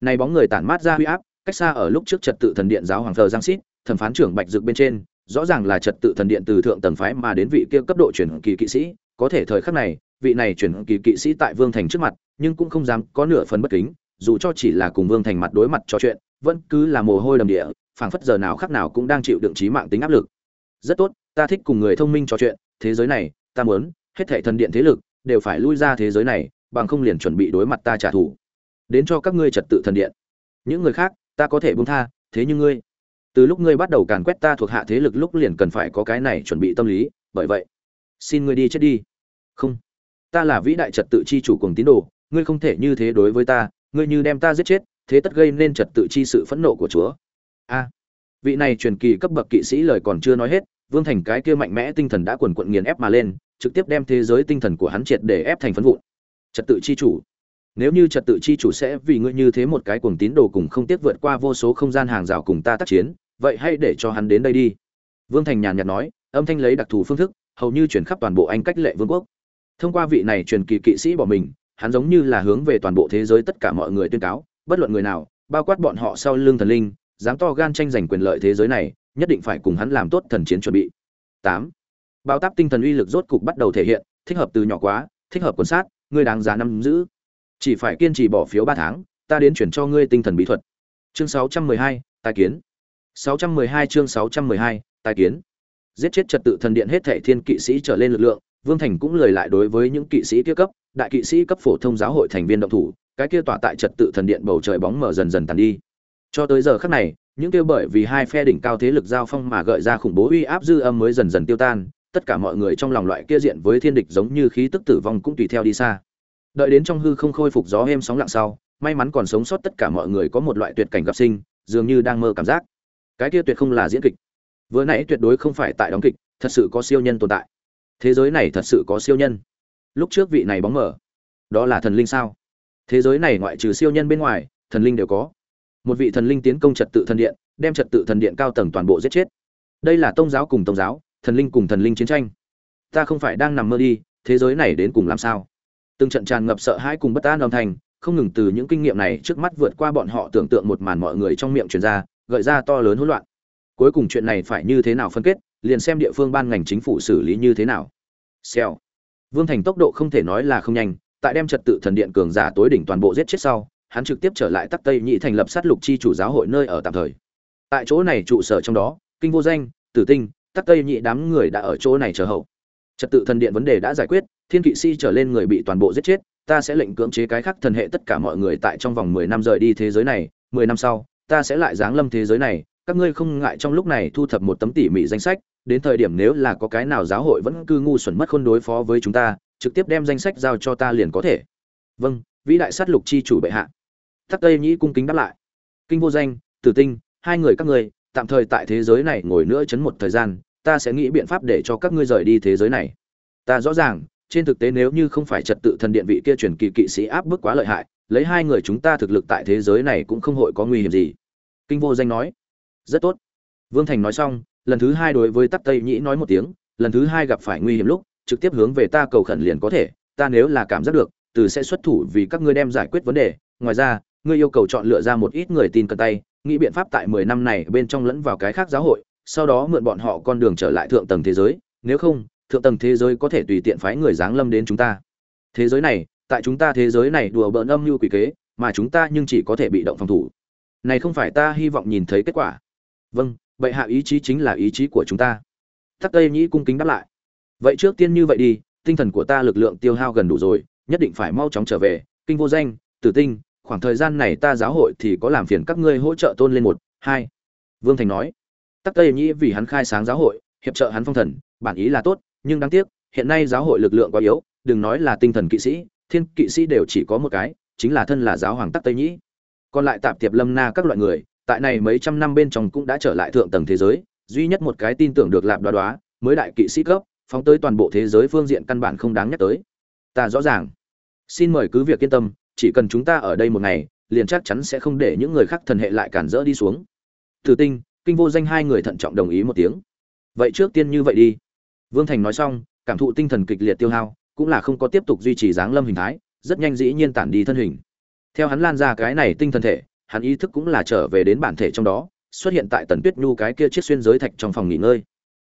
[SPEAKER 1] này bóng người tản mát ra huy áp, cách xa ở lúc trước trật tự thần điện giáo hoàng thờ giang xít, thẩm phán trưởng bạch dực bên trên, rõ ràng là trật tự thần điện từ thượng tầng phái mà đến vị kia cấp độ chuyển kỳ kỵ sĩ. Có thể thời khắc này, vị này chuyển kỳ kỵ sĩ tại vương thành trước mặt, nhưng cũng không dám có nửa phần bất kính, dù cho chỉ là cùng vương thành mặt đối mặt trò chuyện, vẫn cứ là mồ hôi đầm địa, phảng phất giờ nào khắc nào cũng đang chịu đựng trí mạng tính áp lực. Rất tốt, ta thích cùng người thông minh trò chuyện, thế giới này, ta muốn, hết thảy thần điện thế lực đều phải lui ra thế giới này, bằng không liền chuẩn bị đối mặt ta trả thù đến cho các ngươi trật tự thần điện. Những người khác, ta có thể buông tha, thế nhưng ngươi, từ lúc ngươi bắt đầu càn quét ta thuộc hạ thế lực lúc liền cần phải có cái này chuẩn bị tâm lý, bởi vậy, xin ngươi đi chết đi. Không, ta là vĩ đại trật tự chi chủ cùng tín đồ, ngươi không thể như thế đối với ta, ngươi như đem ta giết chết, thế tất gây nên trật tự chi sự phẫn nộ của chúa. A, vị này truyền kỳ cấp bậc kỵ sĩ lời còn chưa nói hết, vương thành cái kia mạnh mẽ tinh thần đã quần quận nghiền ép mà lên, trực tiếp đem thế giới tinh thần của hắn triệt để ép thành phấn vụn. Trật tự chi chủ nếu như trật tự chi chủ sẽ vì ngươi như thế một cái cuồng tín đồ cùng không tiếc vượt qua vô số không gian hàng rào cùng ta tác chiến, vậy hãy để cho hắn đến đây đi. Vương thành nhàn nhạt nói, âm thanh lấy đặc thù phương thức, hầu như chuyển khắp toàn bộ anh cách lệ vương quốc. Thông qua vị này truyền kỳ kỵ sĩ bỏ mình, hắn giống như là hướng về toàn bộ thế giới tất cả mọi người tuyên cáo, bất luận người nào, bao quát bọn họ sau lưng thần linh, dám to gan tranh giành quyền lợi thế giới này, nhất định phải cùng hắn làm tốt thần chiến chuẩn bị. Tám. Bao táp tinh thần uy lực rốt cục bắt đầu thể hiện, thích hợp từ nhỏ quá, thích hợp quan sát, ngươi đáng giá năm giữ chỉ phải kiên trì bỏ phiếu ba tháng ta đến chuyển cho ngươi tinh thần bí thuật. Chương 612, tài kiến. 612 chương 612, tài kiến. Giết chết trật tự thần điện hết thảy thiên kỵ sĩ trở lên lực lượng vương thành cũng lời lại đối với những kỵ sĩ kia cấp đại kỵ sĩ cấp phổ thông giáo hội thành viên động thủ cái kia tỏa tại trật tự thần điện bầu trời bóng mở dần dần tàn đi. Cho tới giờ khắc này những kia bởi vì hai phe đỉnh cao thế lực giao phong mà gợi ra khủng bố uy áp dư âm mới dần dần tiêu tan tất cả mọi người trong lòng loại kia diện với thiên địch giống như khí tức tử vong cũng tùy theo đi xa đợi đến trong hư không khôi phục gió êm sóng lặng sau, may mắn còn sống sót tất cả mọi người có một loại tuyệt cảnh gặp sinh, dường như đang mơ cảm giác. Cái kia tuyệt không là diễn kịch. Vừa nãy tuyệt đối không phải tại đóng kịch, thật sự có siêu nhân tồn tại. Thế giới này thật sự có siêu nhân. Lúc trước vị này bóng mở đó là thần linh sao? Thế giới này ngoại trừ siêu nhân bên ngoài, thần linh đều có. Một vị thần linh tiến công trật tự thần điện, đem trật tự thần điện cao tầng toàn bộ giết chết. Đây là tôn giáo cùng tôn giáo, thần linh cùng thần linh chiến tranh. Ta không phải đang nằm mơ đi, thế giới này đến cùng làm sao? Từng trận tràn ngập sợ hãi cùng bất an âm thanh, không ngừng từ những kinh nghiệm này trước mắt vượt qua bọn họ tưởng tượng một màn mọi người trong miệng truyền ra, gợi ra to lớn hỗn loạn. Cuối cùng chuyện này phải như thế nào phân kết, liền xem địa phương ban ngành chính phủ xử lý như thế nào. Xèo. Vương thành tốc độ không thể nói là không nhanh, tại đem trật tự thần điện cường giả tối đỉnh toàn bộ giết chết sau, hắn trực tiếp trở lại tắc tây nhị thành lập sát lục chi chủ giáo hội nơi ở tạm thời. Tại chỗ này trụ sở trong đó, kinh vô danh, tử tinh, tắc tây nhị đám người đã ở chỗ này chờ hậu. Trật tự thần điện vấn đề đã giải quyết thiên kỵ sĩ trở lên người bị toàn bộ giết chết, ta sẽ lệnh cưỡng chế cái khác thần hệ tất cả mọi người tại trong vòng mười năm rời đi thế giới này, mười năm sau, ta sẽ lại giáng lâm thế giới này. Các ngươi không ngại trong lúc này thu thập một tấm tỉ mỉ danh sách, đến thời điểm nếu là có cái nào giáo hội vẫn cư ngu xuẩn mất khôn đối phó với chúng ta, trực tiếp đem danh sách giao cho ta liền có thể. Vâng vĩ đại sát lục chi chủ bệ hạ. Tắc tây nhĩ cung kính đáp lại. Kinh vô danh, tử tinh, hai người các ngươi, tạm thời tại thế giới này ngồi nữa chấn một thời gian, ta sẽ nghĩ biện pháp để cho các ngươi rời đi thế giới này. Ta rõ ràng trên thực tế nếu như không phải trật tự thần điện vị kia truyền kỳ kỵ sĩ áp bức quá lợi hại, lấy hai người chúng ta thực lực tại thế giới này cũng không hội có nguy hiểm gì. Kinh vô danh nói, rất tốt. Vương thành nói xong, lần thứ hai đối với tắc tây nhĩ nói một tiếng, lần thứ hai gặp phải nguy hiểm lúc, trực tiếp hướng về ta cầu khẩn liền có thể, ta nếu là cảm giác được, từ sẽ xuất thủ vì các ngươi đem giải quyết vấn đề. Ngoài ra, ngươi yêu cầu chọn lựa ra một ít người tin cần tay, nghĩ biện pháp tại mười năm này bên trong lẫn vào cái khác giáo hội, sau đó mượn bọn họ con đường trở lại thượng tầng thế giới, nếu không thượng tầng thế giới có thể tùy tiện phái người giáng lâm đến chúng ta. Thế giới này, tại chúng ta thế giới này đùa bỡn âm mưu quỷ kế, mà chúng ta nhưng chỉ có thể bị động phòng thủ. Này không phải ta hy vọng nhìn thấy kết quả. Vâng vậy hạ ý chí chính là ý chí của chúng ta. Tắc tây nhĩ cung kính đáp lại. Vậy trước tiên như vậy đi, tinh thần của ta lực lượng tiêu hao gần đủ rồi, nhất định phải mau chóng trở về. Kinh vô danh, tử tinh, khoảng thời gian này ta giáo hội thì có làm phiền các ngươi hỗ trợ tôn lên một, hai. Vương thành nói. Tắc tây nhĩ vì hắn khai sáng giáo hội, hiệp trợ hắn phong thần, bản ý là tốt nhưng đáng tiếc, hiện nay giáo hội lực lượng quá yếu, đừng nói là tinh thần kỵ sĩ, thiên kỵ sĩ đều chỉ có một cái, chính là thân là giáo hoàng tắc tây nhĩ. Còn lại tạp tiệp lâm na các loại người, tại này mấy trăm năm bên trong cũng đã trở lại thượng tầng thế giới, duy nhất một cái tin tưởng được lạp đoá đoá, mới đại kỵ sĩ cấp, phóng tới toàn bộ thế giới phương diện căn bản không đáng nhắc tới. Ta rõ ràng. Xin mời cứ việc yên tâm, chỉ cần chúng ta ở đây một ngày, liền chắc chắn sẽ không để những người khác thần hệ lại cản rỡ đi xuống. Thử tinh, kinh vô danh hai người thận trọng đồng ý một tiếng. Vậy trước tiên như vậy đi vương thành nói xong, cảm thụ tinh thần kịch liệt tiêu hao, cũng là không có tiếp tục duy trì dáng lâm hình thái, rất nhanh dĩ nhiên tản đi thân hình. Theo hắn lan ra cái này tinh thần thể, hắn ý thức cũng là trở về đến bản thể trong đó, xuất hiện tại tần tuyết nhu cái kia chiếc xuyên giới thạch trong phòng nghỉ ngơi.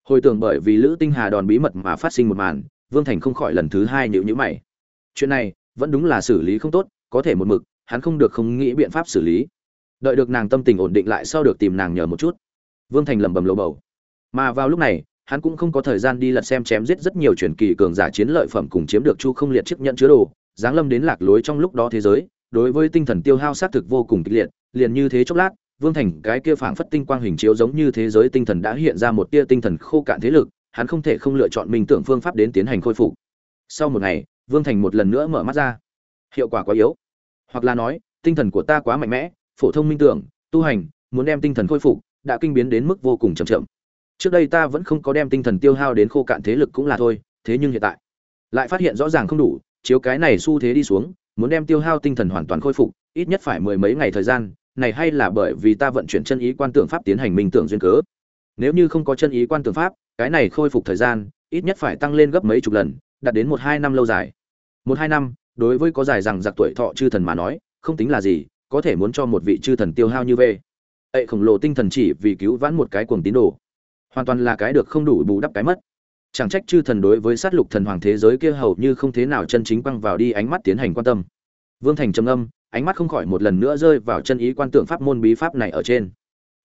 [SPEAKER 1] Hồi tưởng bởi vì lữ tinh hà đòn bí mật mà phát sinh một màn, vương thành không khỏi lần thứ hai nhíu nhíu mày. Chuyện này, vẫn đúng là xử lý không tốt, có thể một mực, hắn không được không nghĩ biện pháp xử lý. Đợi được nàng tâm tình ổn định lại sau được tìm nàng nhờ một chút. Vương thành lẩm bẩm lầu bầu. Mà vào lúc này hắn cũng không có thời gian đi lật xem chém giết rất nhiều truyền kỳ cường giả chiến lợi phẩm cùng chiếm được chu không liệt chiếc nhận chứa đồ. Giáng lâm đến lạc lối trong lúc đó thế giới, đối với tinh thần tiêu hao xác thực vô cùng kịch liệt. Liền như thế chốc lát, vương thành cái kia phảng phất tinh quang hình chiếu giống như thế giới tinh thần đã hiện ra một tia tinh thần khô cạn thế lực, hắn không thể không lựa chọn minh tưởng phương pháp đến tiến hành khôi phục. Sau một ngày, vương thành một lần nữa mở mắt ra. Hiệu quả quá yếu. Hoặc là nói, tinh thần của ta quá mạnh mẽ, phổ thông minh tưởng, tu hành, muốn đem tinh thần khôi phục, đã kinh biến đến mức vô cùng chậm chậm trước đây ta vẫn không có đem tinh thần tiêu hao đến khô cạn thế lực cũng là thôi, thế nhưng hiện tại, lại phát hiện rõ ràng không đủ, chiếu cái này xu thế đi xuống, muốn đem tiêu hao tinh thần hoàn toàn khôi phục, ít nhất phải mười mấy ngày thời gian, này hay là bởi vì ta vận chuyển chân ý quan tưởng pháp tiến hành minh tưởng duyên cớ. Nếu như không có chân ý quan tưởng pháp, cái này khôi phục thời gian, ít nhất phải tăng lên gấp mấy chục lần, đạt đến một hai năm lâu dài. Một hai năm, đối với có dài rằng giặc tuổi thọ chư thần mà nói, không tính là gì, có thể muốn cho một vị chư thần tiêu hao như vậy. Ệ khổng lồ tinh thần chỉ vì cứu vãn một cái cuồng tín đồ hoàn toàn là cái được không đủ bù đắp cái mất. Chẳng trách chư thần đối với sát lục thần hoàng thế giới kia hầu như không thế nào chân chính quăng vào đi ánh mắt tiến hành quan tâm. Vương thành trầm âm ánh mắt không khỏi một lần nữa rơi vào chân ý quan tượng pháp môn bí pháp này ở trên.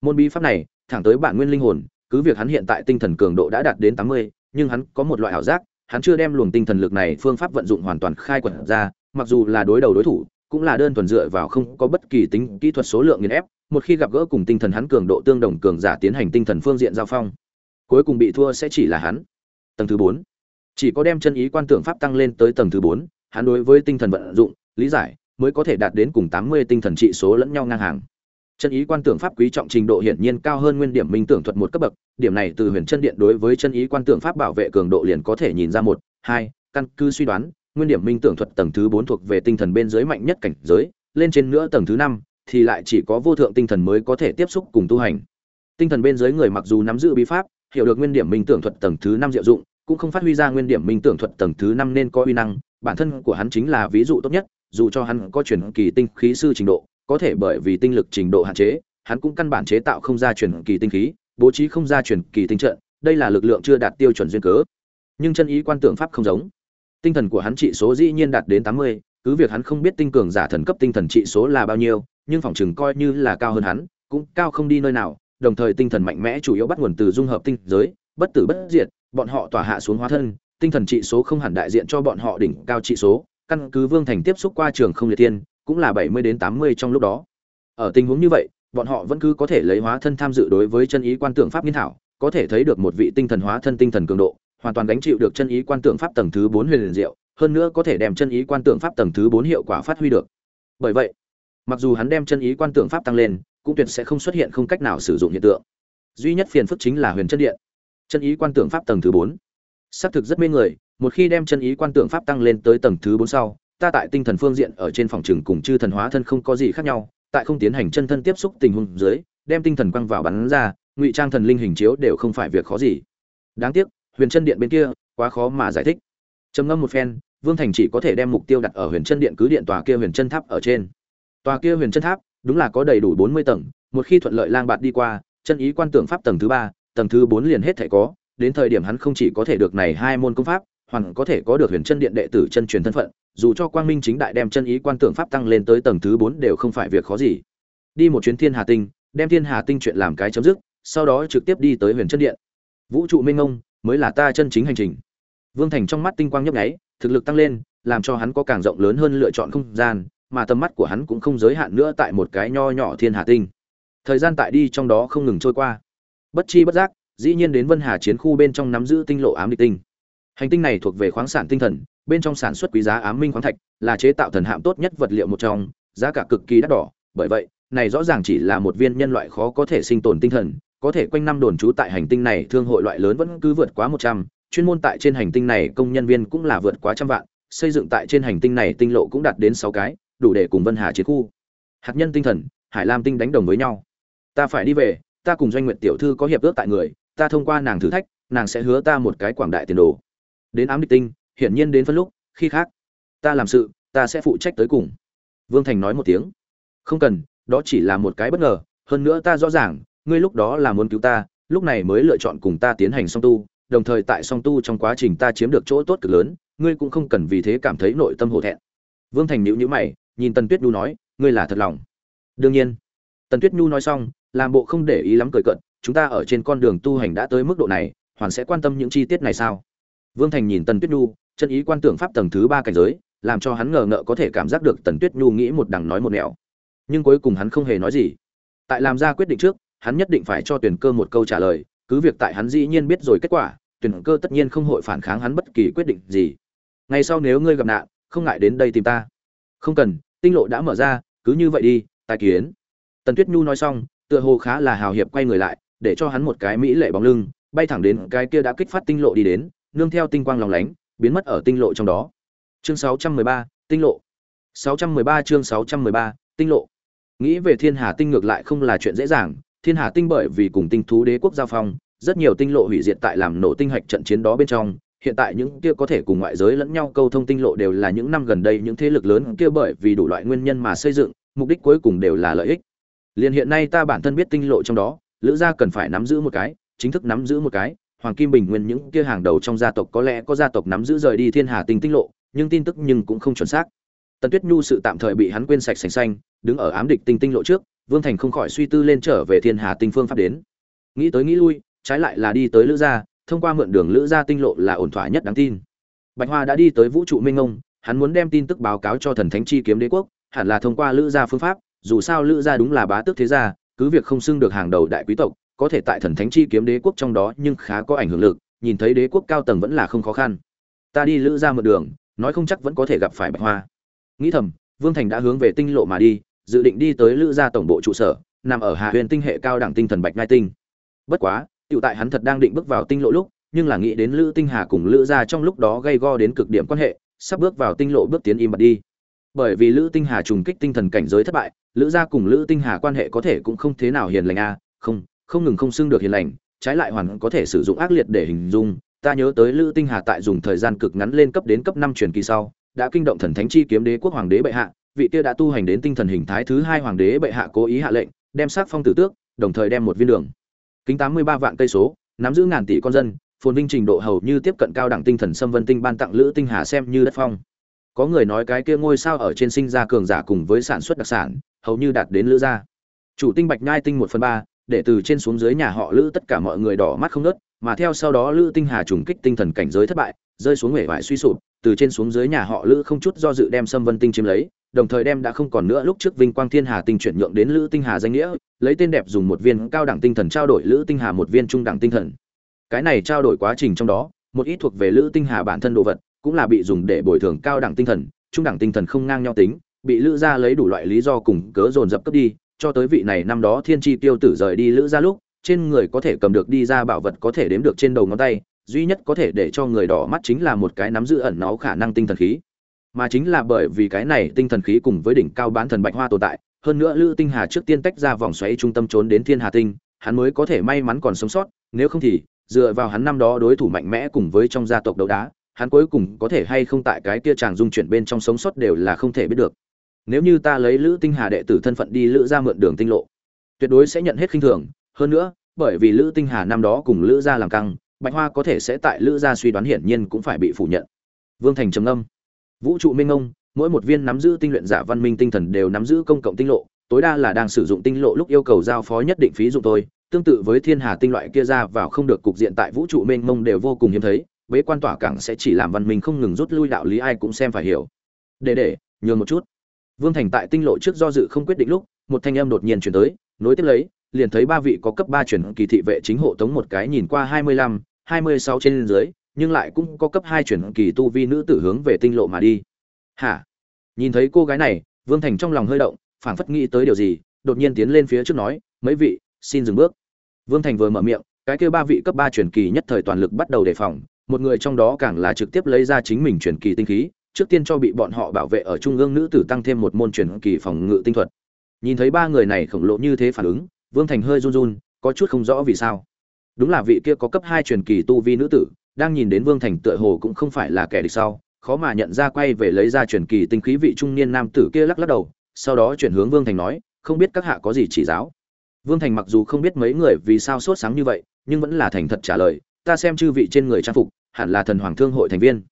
[SPEAKER 1] Môn bí pháp này, thẳng tới bản nguyên linh hồn, cứ việc hắn hiện tại tinh thần cường độ đã đạt đến tám mươi, nhưng hắn có một loại ảo giác, hắn chưa đem luồng tinh thần lực này phương pháp vận dụng hoàn toàn khai quật ra, mặc dù là đối đầu đối thủ, cũng là đơn thuần dựa vào không có bất kỳ tính kỹ thuật số lượng nghiền ép một khi gặp gỡ cùng tinh thần hắn cường độ tương đồng cường giả tiến hành tinh thần phương diện giao phong, cuối cùng bị thua sẽ chỉ là hắn. Tầng thứ bốn. Chỉ có đem chân ý quan tưởng pháp tăng lên tới tầng thứ bốn, hắn đối với tinh thần vận dụng, lý giải, mới có thể đạt đến cùng tám mươi tinh thần trị số lẫn nhau ngang hàng. Chân ý quan tưởng pháp quý trọng trình độ hiển nhiên cao hơn nguyên điểm minh tưởng thuật một cấp bậc, điểm này từ huyền chân điện đối với chân ý quan tưởng pháp bảo vệ cường độ liền có thể nhìn ra một, hai, căn cứ suy đoán, nguyên điểm minh tưởng thuật tầng thứ bốn thuộc về tinh thần bên dưới mạnh nhất cảnh giới, lên trên nữa tầng thứ năm thì lại chỉ có vô thượng tinh thần mới có thể tiếp xúc cùng tu hành. Tinh thần bên dưới người mặc dù nắm giữ bí pháp, hiểu được nguyên điểm minh tưởng thuật tầng thứ năm diệu dụng, cũng không phát huy ra nguyên điểm minh tưởng thuật tầng thứ năm nên có uy năng, bản thân của hắn chính là ví dụ tốt nhất, dù cho hắn có truyền kỳ tinh khí sư trình độ, có thể bởi vì tinh lực trình độ hạn chế, hắn cũng căn bản chế tạo không ra truyền kỳ tinh khí, bố trí không ra truyền kỳ tinh trận, đây là lực lượng chưa đạt tiêu chuẩn duyên cớ. Nhưng chân ý quan tưởng pháp không giống. Tinh thần của hắn trị số dĩ nhiên đạt đến tám mươi, cứ việc hắn không biết tinh cường giả thần cấp tinh thần trị số là bao nhiêu nhưng phòng chừng coi như là cao hơn hắn, cũng cao không đi nơi nào, đồng thời tinh thần mạnh mẽ chủ yếu bắt nguồn từ dung hợp tinh giới, bất tử bất diệt, bọn họ tỏa hạ xuống hóa thân, tinh thần trị số không hẳn đại diện cho bọn họ đỉnh cao trị số, căn cứ vương thành tiếp xúc qua trường không liệt tiên, cũng là bảy mươi đến tám mươi trong lúc đó. Ở tình huống như vậy, bọn họ vẫn cứ có thể lấy hóa thân tham dự đối với chân ý quan tưởng pháp nghiên thảo, có thể thấy được một vị tinh thần hóa thân tinh thần cường độ, hoàn toàn gánh chịu được chân ý quan tưởng pháp tầng thứ bốn huyền liền diệu, hơn nữa có thể đem chân ý quan tưởng pháp tầng thứ bốn hiệu quả phát huy được. Bởi vậy mặc dù hắn đem chân ý quan tưởng pháp tăng lên, cũng tuyệt sẽ không xuất hiện không cách nào sử dụng hiện tượng. Duy nhất phiền phức chính là huyền chân điện. Chân ý quan tưởng pháp tầng thứ bốn. Xác thực rất mê người, một khi đem chân ý quan tưởng pháp tăng lên tới tầng thứ bốn sau, ta tại tinh thần phương diện ở trên phòng trường cùng chư thần hóa thân không có gì khác nhau, tại không tiến hành chân thân tiếp xúc tình huống dưới, đem tinh thần quăng vào bắn ra, ngụy trang thần linh hình chiếu đều không phải việc khó gì. Đáng tiếc, huyền chân điện bên kia, quá khó mà giải thích. Trầm ngâm một phen, vương thành chỉ có thể đem mục tiêu đặt ở huyền chân điện cứ điện tòa kia huyền chân tháp ở trên tòa kia huyền chân tháp, đúng là có đầy đủ bốn mươi tầng, một khi thuận lợi lang bạt đi qua, chân ý quan tưởng pháp tầng thứ ba, tầng thứ bốn liền hết thể có, đến thời điểm hắn không chỉ có thể được này hai môn công pháp, hoàn có thể có được huyền chân điện đệ tử chân truyền thân phận, dù cho quang minh chính đại đem chân ý quan tưởng pháp tăng lên tới tầng thứ bốn đều không phải việc khó gì. Đi một chuyến thiên hà tinh, đem thiên hà tinh chuyện làm cái chấm dứt, sau đó trực tiếp đi tới huyền chân điện. Vũ trụ minh ngông mới là ta chân chính hành trình. Vương thành trong mắt tinh quang nhấp nháy, thực lực tăng lên, làm cho hắn có càng rộng lớn hơn lựa chọn không gian mà tầm mắt của hắn cũng không giới hạn nữa tại một cái nho nhỏ thiên hà tinh. Thời gian tại đi trong đó không ngừng trôi qua. Bất chi bất giác, dĩ nhiên đến vân hà chiến khu bên trong nắm giữ tinh lộ ám địch tinh. Hành tinh này thuộc về khoáng sản tinh thần, bên trong sản xuất quý giá ám minh khoáng thạch, là chế tạo thần hạm tốt nhất vật liệu một trong, giá cả cực kỳ đắt đỏ. Bởi vậy, này rõ ràng chỉ là một viên nhân loại khó có thể sinh tồn tinh thần, có thể quanh năm đồn trú tại hành tinh này thương hội loại lớn vẫn cứ vượt quá một trăm, chuyên môn tại trên hành tinh này công nhân viên cũng là vượt quá trăm vạn, xây dựng tại trên hành tinh này tinh lộ cũng đạt đến sáu cái đủ để cùng vân hà chiến khu. Hạt nhân tinh thần, hải lam tinh đánh đồng với nhau. Ta phải đi về, ta cùng doanh Nguyệt tiểu thư có hiệp ước tại người, ta thông qua nàng thử thách, nàng sẽ hứa ta một cái quảng đại tiền đồ. Đến ám địch tinh, hiển nhiên đến phân lúc, khi khác. Ta làm sự, ta sẽ phụ trách tới cùng. Vương thành nói một tiếng. Không cần, đó chỉ là một cái bất ngờ, hơn nữa ta rõ ràng, ngươi lúc đó là muốn cứu ta, lúc này mới lựa chọn cùng ta tiến hành song tu, đồng thời tại song tu trong quá trình ta chiếm được chỗ tốt cực lớn, ngươi cũng không cần vì thế cảm thấy nội tâm hổ thẹn. Vương thành nhíu nhíu mày nhìn tần tuyết nhu nói, ngươi là thật lòng? Đương nhiên. Tần tuyết nhu nói xong, làm bộ không để ý lắm cười cận chúng ta ở trên con đường tu hành đã tới mức độ này, hoàn sẽ quan tâm những chi tiết này sao? Vương thành nhìn tần tuyết nhu, chân ý quan tưởng pháp tầng thứ ba cảnh giới, làm cho hắn ngờ ngợ có thể cảm giác được tần tuyết nhu nghĩ một đằng nói một nẻo. Nhưng cuối cùng hắn không hề nói gì. Tại làm ra quyết định trước, hắn nhất định phải cho tuyển cơ một câu trả lời, cứ việc tại hắn dĩ nhiên biết rồi kết quả tuyển cơ tất nhiên không hội phản kháng hắn bất kỳ quyết định gì. Ngày sau nếu ngươi gặp nạn, không ngại đến đây tìm ta. Không cần tinh lộ đã mở ra cứ như vậy đi tài kiến. Tần tuyết nhu nói xong tựa hồ khá là hào hiệp quay người lại để cho hắn một cái mỹ lệ bóng lưng bay thẳng đến cái kia đã kích phát tinh lộ đi đến nương theo tinh quang lòng lánh biến mất ở tinh lộ trong đó. Chương 613, tinh lộ. 613 chương 613, tinh lộ. Nghĩ về thiên hà tinh ngược lại không là chuyện dễ dàng thiên hà tinh bởi vì cùng tinh thú đế quốc giao phong rất nhiều tinh lộ hủy diệt tại làm nổ tinh hạch trận chiến đó bên trong hiện tại những kia có thể cùng ngoại giới lẫn nhau câu thông tinh lộ đều là những năm gần đây những thế lực lớn kia bởi vì đủ loại nguyên nhân mà xây dựng, mục đích cuối cùng đều là lợi ích. Liền hiện nay ta bản thân biết tinh lộ trong đó, lữ gia cần phải nắm giữ một cái, chính thức nắm giữ một cái, hoàng kim bình nguyên những kia hàng đầu trong gia tộc có lẽ có gia tộc nắm giữ rời đi thiên hà tinh tinh lộ, nhưng tin tức nhưng cũng không chuẩn xác. Tần tuyết nhu sự tạm thời bị hắn quên sạch sành xanh, đứng ở ám địch tinh tinh lộ trước, vương thành không khỏi suy tư lên trở về thiên hà tinh phương pháp đến. Nghĩ tới nghĩ lui, trái lại là đi tới lữ gia thông qua mượn đường lữ gia tinh lộ là ổn thỏa nhất đáng tin. Bạch hoa đã đi tới vũ trụ minh ngông hắn muốn đem tin tức báo cáo cho thần thánh chi kiếm đế quốc, hẳn là thông qua lữ gia phương pháp, dù sao lữ gia đúng là bá tước thế gia, cứ việc không xưng được hàng đầu đại quý tộc, có thể tại thần thánh chi kiếm đế quốc trong đó nhưng khá có ảnh hưởng lực, nhìn thấy đế quốc cao tầng vẫn là không khó khăn. Ta đi lữ gia mượn đường, nói không chắc vẫn có thể gặp phải bạch hoa. Nghĩ thầm, vương thành đã hướng về tinh lộ mà đi, dự định đi tới lữ gia tổng bộ trụ sở, nằm ở hạ huyền tinh hệ cao đẳng tinh thần bạch ngai tinh. Bất quá Tiểu tại hắn thật đang định bước vào tinh lộ lúc, nhưng là nghĩ đến Lữ Tinh Hà cùng Lữ gia trong lúc đó gây go đến cực điểm quan hệ, sắp bước vào tinh lộ bước tiến im bặt đi. Bởi vì Lữ Tinh Hà trùng kích tinh thần cảnh giới thất bại, Lữ gia cùng Lữ Tinh Hà quan hệ có thể cũng không thế nào hiền lành a, không, không ngừng không xưng được hiền lành, trái lại hoàn có thể sử dụng ác liệt để hình dung. Ta nhớ tới Lữ Tinh Hà tại dùng thời gian cực ngắn lên cấp đến cấp năm truyền kỳ sau, đã kinh động thần thánh chi kiếm đế quốc hoàng đế bệ hạ, vị kia đã tu hành đến tinh thần hình thái thứ hai hoàng đế bệ hạ cố ý hạ lệnh, đem xác phong tử tước, đồng thời đem một viên đường kính tám mươi ba vạn cây số, nắm giữ ngàn tỷ con dân, phồn vinh trình độ hầu như tiếp cận cao đẳng tinh thần xâm vân tinh ban tặng lữ tinh hà xem như đất phong. Có người nói cái kia ngôi sao ở trên sinh ra cường giả cùng với sản xuất đặc sản, hầu như đạt đến lữ gia. Chủ tinh bạch nhai tinh một phần ba, để từ trên xuống dưới nhà họ lữ tất cả mọi người đỏ mắt không nớt mà theo sau đó lữ tinh hà trùng kích tinh thần cảnh giới thất bại rơi xuống huệ vải suy sụp, từ trên xuống dưới nhà họ lữ không chút do dự đem xâm vân tinh chiếm lấy, đồng thời đem đã không còn nữa lúc trước vinh quang thiên hà tinh chuyển nhượng đến lữ tinh hà danh nghĩa, lấy tên đẹp dùng một viên cao đẳng tinh thần trao đổi lữ tinh hà một viên trung đẳng tinh thần. Cái này trao đổi quá trình trong đó, một ít thuộc về lữ tinh hà bản thân đồ vật, cũng là bị dùng để bồi thường cao đẳng tinh thần, trung đẳng tinh thần không ngang nhau tính, bị lữ gia lấy đủ loại lý do cùng cớ dồn dập cấp đi, cho tới vị này năm đó thiên tri tiêu tử rời đi lữ gia lúc, trên người có thể cầm được đi ra bảo vật có thể đếm được trên đầu ngón tay duy nhất có thể để cho người đỏ mắt chính là một cái nắm giữ ẩn náu khả năng tinh thần khí. Mà chính là bởi vì cái này tinh thần khí cùng với đỉnh cao bán thần bạch hoa tồn tại, hơn nữa lữ tinh hà trước tiên tách ra vòng xoáy trung tâm trốn đến thiên hà tinh, hắn mới có thể may mắn còn sống sót, nếu không thì, dựa vào hắn năm đó đối thủ mạnh mẽ cùng với trong gia tộc đấu đá, hắn cuối cùng có thể hay không tại cái kia chàng dung chuyển bên trong sống sót đều là không thể biết được. Nếu như ta lấy lữ tinh hà đệ tử thân phận đi lữ ra mượn đường tinh lộ, tuyệt đối sẽ nhận hết khinh thường. Hơn nữa, bởi vì lữ tinh hà năm đó cùng lữ gia làm căng bạch hoa có thể sẽ tại lữ gia suy đoán hiển nhiên cũng phải bị phủ nhận. Vương thành trầm âm vũ trụ minh ông, mỗi một viên nắm giữ tinh luyện giả văn minh tinh thần đều nắm giữ công cộng tinh lộ, tối đa là đang sử dụng tinh lộ lúc yêu cầu giao phó nhất định phí dụng thôi. Tương tự với thiên hà tinh loại kia ra vào không được cục diện tại vũ trụ mênh mông đều vô cùng hiếm thấy, bế quan tỏa cảng sẽ chỉ làm văn minh không ngừng rút lui đạo lý ai cũng xem phải hiểu. Để để, nhường một chút. Vương thành tại tinh lộ trước do dự không quyết định lúc, một thanh âm đột nhiên chuyển tới, nối tiếp lấy, liền thấy ba vị có cấp ba chuyển kỳ thị vệ chính hộ tống một cái nhìn qua hai mươi lăm hai mươi sáu trên dưới, nhưng lại cũng có cấp hai chuyển kỳ tu vi nữ tử hướng về tinh lộ mà đi. Hả? Nhìn thấy cô gái này, vương thành trong lòng hơi động, phảng phất nghĩ tới điều gì, đột nhiên tiến lên phía trước nói, mấy vị, xin dừng bước. Vương thành vừa mở miệng, cái kia ba vị cấp ba truyền kỳ nhất thời toàn lực bắt đầu đề phòng, một người trong đó càng là trực tiếp lấy ra chính mình truyền kỳ tinh khí, trước tiên cho bị bọn họ bảo vệ ở trung ương nữ tử tăng thêm một môn truyền kỳ phòng ngự tinh thuật. Nhìn thấy ba người này khổng lồ như thế phản ứng, vương thành hơi run run, có chút không rõ vì sao đúng là vị kia có cấp hai truyền kỳ tu vi nữ tử, đang nhìn đến vương thành tựa hồ cũng không phải là kẻ địch sau, khó mà nhận ra quay về lấy ra truyền kỳ tinh khí vị trung niên nam tử kia lắc lắc đầu, sau đó chuyển hướng vương thành nói, không biết các hạ có gì chỉ giáo? Vương thành mặc dù không biết mấy người vì sao sốt sáng như vậy, nhưng vẫn là thành thật trả lời, ta xem chư vị trên người trang phục, hẳn là thần hoàng thương hội thành viên.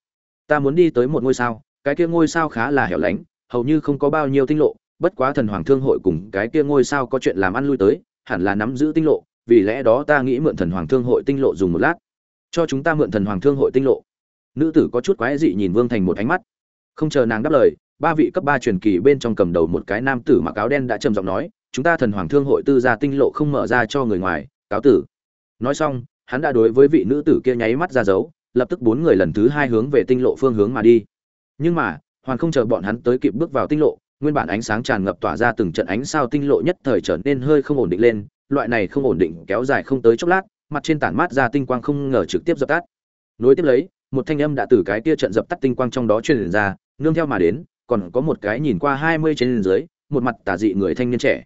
[SPEAKER 1] Ta muốn đi tới một ngôi sao, cái kia ngôi sao khá là hẻo lánh, hầu như không có bao nhiêu tinh lộ, bất quá thần hoàng thương hội cùng cái kia ngôi sao có chuyện làm ăn lui tới, hẳn là nắm giữ tinh lộ vì lẽ đó ta nghĩ mượn thần hoàng thương hội tinh lộ dùng một lát, cho chúng ta mượn thần hoàng thương hội tinh lộ. Nữ tử có chút quái dị nhìn vương thành một ánh mắt. Không chờ nàng đáp lời, ba vị cấp ba truyền kỳ bên trong cầm đầu một cái nam tử mặc áo đen đã trầm giọng nói, chúng ta thần hoàng thương hội tư gia tinh lộ không mở ra cho người ngoài, cáo tử. Nói xong, hắn đã đối với vị nữ tử kia nháy mắt ra dấu, lập tức bốn người lần thứ hai hướng về tinh lộ phương hướng mà đi. Nhưng mà, hoàn không chờ bọn hắn tới kịp bước vào tinh lộ, nguyên bản ánh sáng tràn ngập tỏa ra từng trận ánh sao tinh lộ nhất thời trở nên hơi không ổn định lên loại này không ổn định kéo dài không tới chốc lát, mặt trên tản mát ra tinh quang không ngờ trực tiếp dập tắt. Nối tiếp lấy, một thanh âm đã từ cái kia trận dập tắt tinh quang trong đó truyền ra, nương theo mà đến, còn có một cái nhìn qua hai mươi trên dưới, một mặt tả dị người thanh niên trẻ.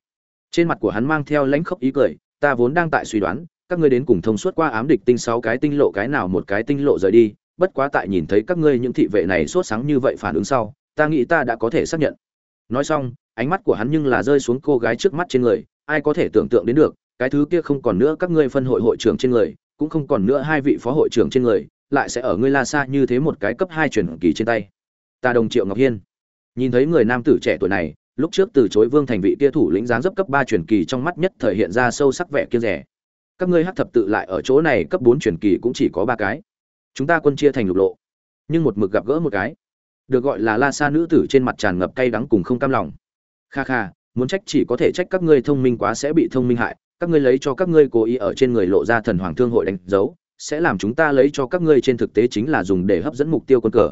[SPEAKER 1] Trên mặt của hắn mang theo lãnh khốc ý cười, ta vốn đang tại suy đoán, các ngươi đến cùng thông suốt qua ám địch tinh sáu cái tinh lộ cái nào một cái tinh lộ rời đi, bất quá tại nhìn thấy các ngươi những thị vệ này sốt sáng như vậy phản ứng sau, ta nghĩ ta đã có thể xác nhận. Nói xong, ánh mắt của hắn nhưng là rơi xuống cô gái trước mắt trên người ai có thể tưởng tượng đến được, cái thứ kia không còn nữa các ngươi phân hội hội trưởng trên người, cũng không còn nữa hai vị phó hội trưởng trên người, lại sẽ ở ngươi la xa như thế một cái cấp hai truyền kỳ trên tay. Ta đồng triệu ngọc hiên. Nhìn thấy người nam tử trẻ tuổi này, lúc trước từ chối vương thành vị kia thủ lĩnh giáng dấp cấp ba truyền kỳ trong mắt nhất thời hiện ra sâu sắc vẻ kia rẻ. Các ngươi hắc thập tự lại ở chỗ này cấp bốn truyền kỳ cũng chỉ có ba cái. Chúng ta quân chia thành lục lộ. Nhưng một mực gặp gỡ một cái. Được gọi là la sa nữ tử trên mặt tràn ngập cay đắng cùng không cam lòng. Kha kha muốn trách chỉ có thể trách các ngươi thông minh quá sẽ bị thông minh hại, các ngươi lấy cho các ngươi cố ý ở trên người lộ ra thần hoàng thương hội đánh dấu, sẽ làm chúng ta lấy cho các ngươi trên thực tế chính là dùng để hấp dẫn mục tiêu quân cờ.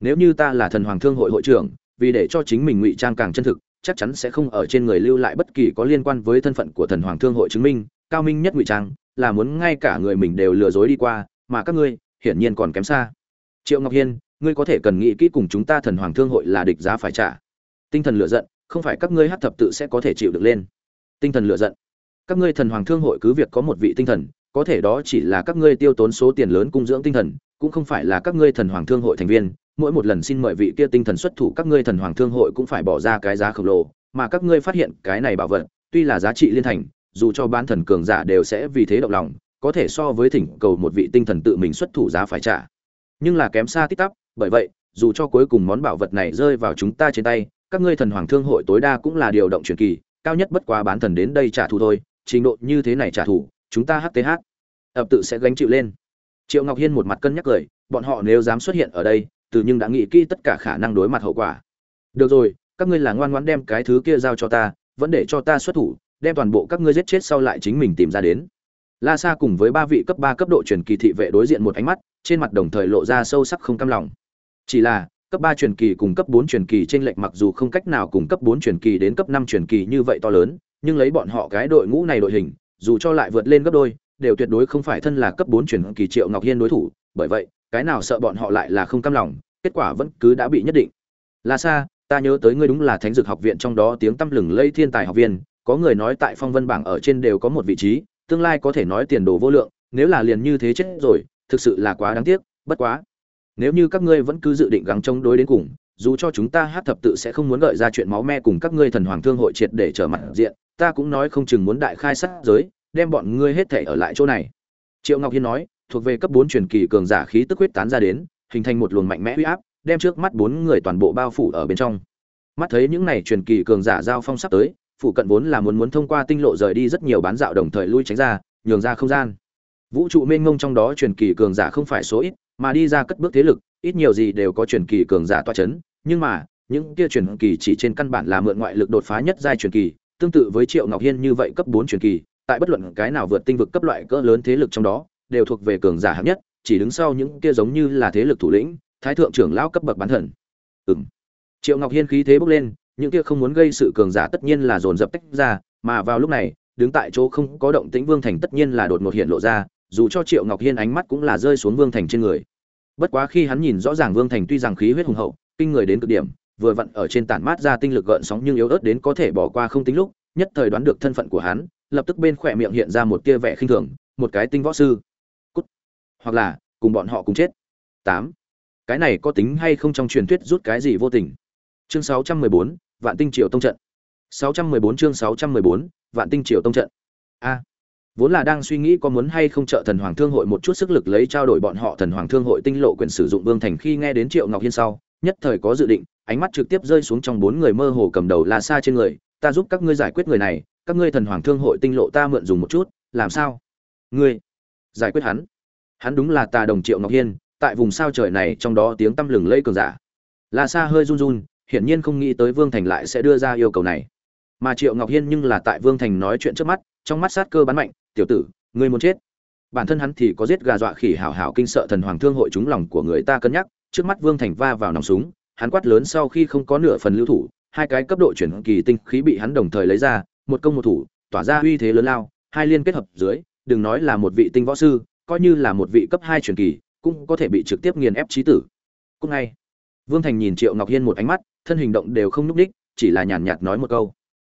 [SPEAKER 1] Nếu như ta là thần hoàng thương hội hội trưởng, vì để cho chính mình ngụy trang càng chân thực, chắc chắn sẽ không ở trên người lưu lại bất kỳ có liên quan với thân phận của thần hoàng thương hội chứng minh, cao minh nhất ngụy trang là muốn ngay cả người mình đều lừa dối đi qua, mà các ngươi, hiển nhiên còn kém xa. Triệu ngọc hiên, ngươi có thể cần nghĩ kỹ cùng chúng ta thần hoàng thương hội là địch giá phải trả. Tinh thần lựa giận không phải các ngươi hát thập tự sẽ có thể chịu được lên. Tinh thần lựa giận. Các ngươi thần hoàng thương hội cứ việc có một vị tinh thần, có thể đó chỉ là các ngươi tiêu tốn số tiền lớn cung dưỡng tinh thần, cũng không phải là các ngươi thần hoàng thương hội thành viên. Mỗi một lần xin mời vị kia tinh thần xuất thủ, các ngươi thần hoàng thương hội cũng phải bỏ ra cái giá khổng lồ. Mà các ngươi phát hiện cái này bảo vật, tuy là giá trị liên thành, dù cho bán thần cường giả đều sẽ vì thế động lòng, có thể so với thỉnh cầu một vị tinh thần tự mình xuất thủ giá phải trả. Nhưng là kém xa tít tắp, bởi vậy, dù cho cuối cùng món bảo vật này rơi vào chúng ta trên tay các ngươi thần hoàng thương hội tối đa cũng là điều động truyền kỳ, cao nhất bất quá bán thần đến đây trả thù thôi, trình độ như thế này trả thù, chúng ta hth ập tự sẽ gánh chịu lên. Triệu ngọc hiên một mặt cân nhắc cười, bọn họ nếu dám xuất hiện ở đây từ nhưng đã nghĩ kỹ tất cả khả năng đối mặt hậu quả. Được rồi, các ngươi là ngoan ngoãn đem cái thứ kia giao cho ta, vẫn để cho ta xuất thủ, đem toàn bộ các ngươi giết chết sau lại chính mình tìm ra đến. La sa cùng với ba vị cấp ba cấp độ truyền kỳ thị vệ đối diện một ánh mắt, trên mặt đồng thời lộ ra sâu sắc không cam lòng. Chỉ là cấp ba truyền kỳ cùng cấp bốn truyền kỳ trên lệch mặc dù không cách nào cùng cấp bốn truyền kỳ đến cấp năm truyền kỳ như vậy to lớn nhưng lấy bọn họ cái đội ngũ này đội hình dù cho lại vượt lên gấp đôi đều tuyệt đối không phải thân là cấp bốn truyền kỳ triệu ngọc hiên đối thủ. Bởi vậy cái nào sợ bọn họ lại là không cam lòng kết quả vẫn cứ đã bị nhất định. La Sa, ta nhớ tới ngươi đúng là thánh dược học viện trong đó tiếng tăm lừng lây thiên tài học viên có người nói tại phong vân bảng ở trên đều có một vị trí tương lai có thể nói tiền đồ vô lượng nếu là liền như thế chết rồi thực sự là quá đáng tiếc bất quá nếu như các ngươi vẫn cứ dự định gắng chống đối đến cùng, dù cho chúng ta hát thập tự sẽ không muốn gợi ra chuyện máu me cùng các ngươi thần hoàng thương hội triệt để trở mặt diện, ta cũng nói không chừng muốn đại khai sát giới, đem bọn ngươi hết thể ở lại chỗ này. Triệu ngọc hiên nói, thuộc về cấp bốn truyền kỳ cường giả khí tức huyết tán ra đến, hình thành một luồng mạnh mẽ huy áp, đem trước mắt bốn người toàn bộ bao phủ ở bên trong. Mắt thấy những này truyền kỳ cường giả giao phong sắp tới phụ cận vốn là muốn muốn thông qua tinh lộ rời đi rất nhiều bán dạo đồng thời lui tránh ra, nhường ra không gian. Vũ trụ mênh mông trong đó truyền kỳ cường giả không phải số ít mà đi ra cất bước thế lực, ít nhiều gì đều có truyền kỳ cường giả tọa chấn, nhưng mà, những kia truyền kỳ chỉ trên căn bản là mượn ngoại lực đột phá nhất giai truyền kỳ, tương tự với triệu ngọc hiên như vậy cấp bốn truyền kỳ, tại bất luận cái nào vượt tinh vực cấp loại cỡ lớn thế lực trong đó, đều thuộc về cường giả hạng nhất, chỉ đứng sau những kia giống như là thế lực thủ lĩnh, thái thượng trưởng lão cấp bậc bán thần. Ừm. Triệu ngọc hiên khí thế bốc lên, những kia không muốn gây sự cường giả tất nhiên là dồn dập tách ra, mà vào lúc này, đứng tại chỗ không có động tĩnh vương thành tất nhiên là đột ngột hiện lộ ra, dù cho triệu ngọc hiên ánh mắt cũng là rơi xuống vương thành trên người bất quá khi hắn nhìn rõ ràng vương thành tuy rằng khí huyết hùng hậu, kinh người đến cực điểm, vừa vặn ở trên tản mát ra tinh lực gợn sóng nhưng yếu ớt đến có thể bỏ qua không tính lúc, nhất thời đoán được thân phận của hắn, lập tức bên khỏe miệng hiện ra một tia vẻ khinh thường, một cái tinh võ sư. Cút. Hoặc là, cùng bọn họ cùng chết. Tám. Cái này có tính hay không trong truyền thuyết rút cái gì vô tình? Chương sáu trăm mười bốn, vạn tinh triều tông trận. Sáu trăm mười bốn chương sáu trăm mười bốn, vạn tinh triều tông trận. A vốn là đang suy nghĩ có muốn hay không trợ thần hoàng thương hội một chút sức lực lấy trao đổi bọn họ thần hoàng thương hội tinh lộ quyền sử dụng vương thành khi nghe đến triệu ngọc hiên sau, nhất thời có dự định, ánh mắt trực tiếp rơi xuống trong bốn người mơ hồ cầm đầu la xa trên người, ta giúp các ngươi giải quyết người này, các ngươi thần hoàng thương hội tinh lộ ta mượn dùng một chút, làm sao? Ngươi? Giải quyết hắn. Hắn đúng là tà đồng triệu ngọc hiên, tại vùng sao trời này trong đó tiếng tăm lừng lây cường giả. La sa hơi run run, hiển nhiên không nghĩ tới vương thành lại sẽ đưa ra yêu cầu này. Mà triệu ngọc hiên nhưng là tại vương thành nói chuyện trước mắt, trong mắt sát cơ bắn mạnh tiểu tử, ngươi muốn chết. Bản thân hắn thì có giết gà dọa khỉ hảo hảo kinh sợ thần hoàng thương hội chúng lòng của người ta cân nhắc, trước mắt vương thành va vào nòng súng, hắn quát lớn sau khi không có nửa phần lưu thủ, hai cái cấp độ chuyển kỳ tinh khí bị hắn đồng thời lấy ra, một công một thủ, tỏa ra uy thế lớn lao, hai liên kết hợp dưới, đừng nói là một vị tinh võ sư, coi như là một vị cấp hai truyền kỳ, cũng có thể bị trực tiếp nghiền ép trí tử. Cũng ngay, vương thành nhìn triệu ngọc hiên một ánh mắt, thân hình động đều không nhúc ních chỉ là nhàn nhạt nói một câu.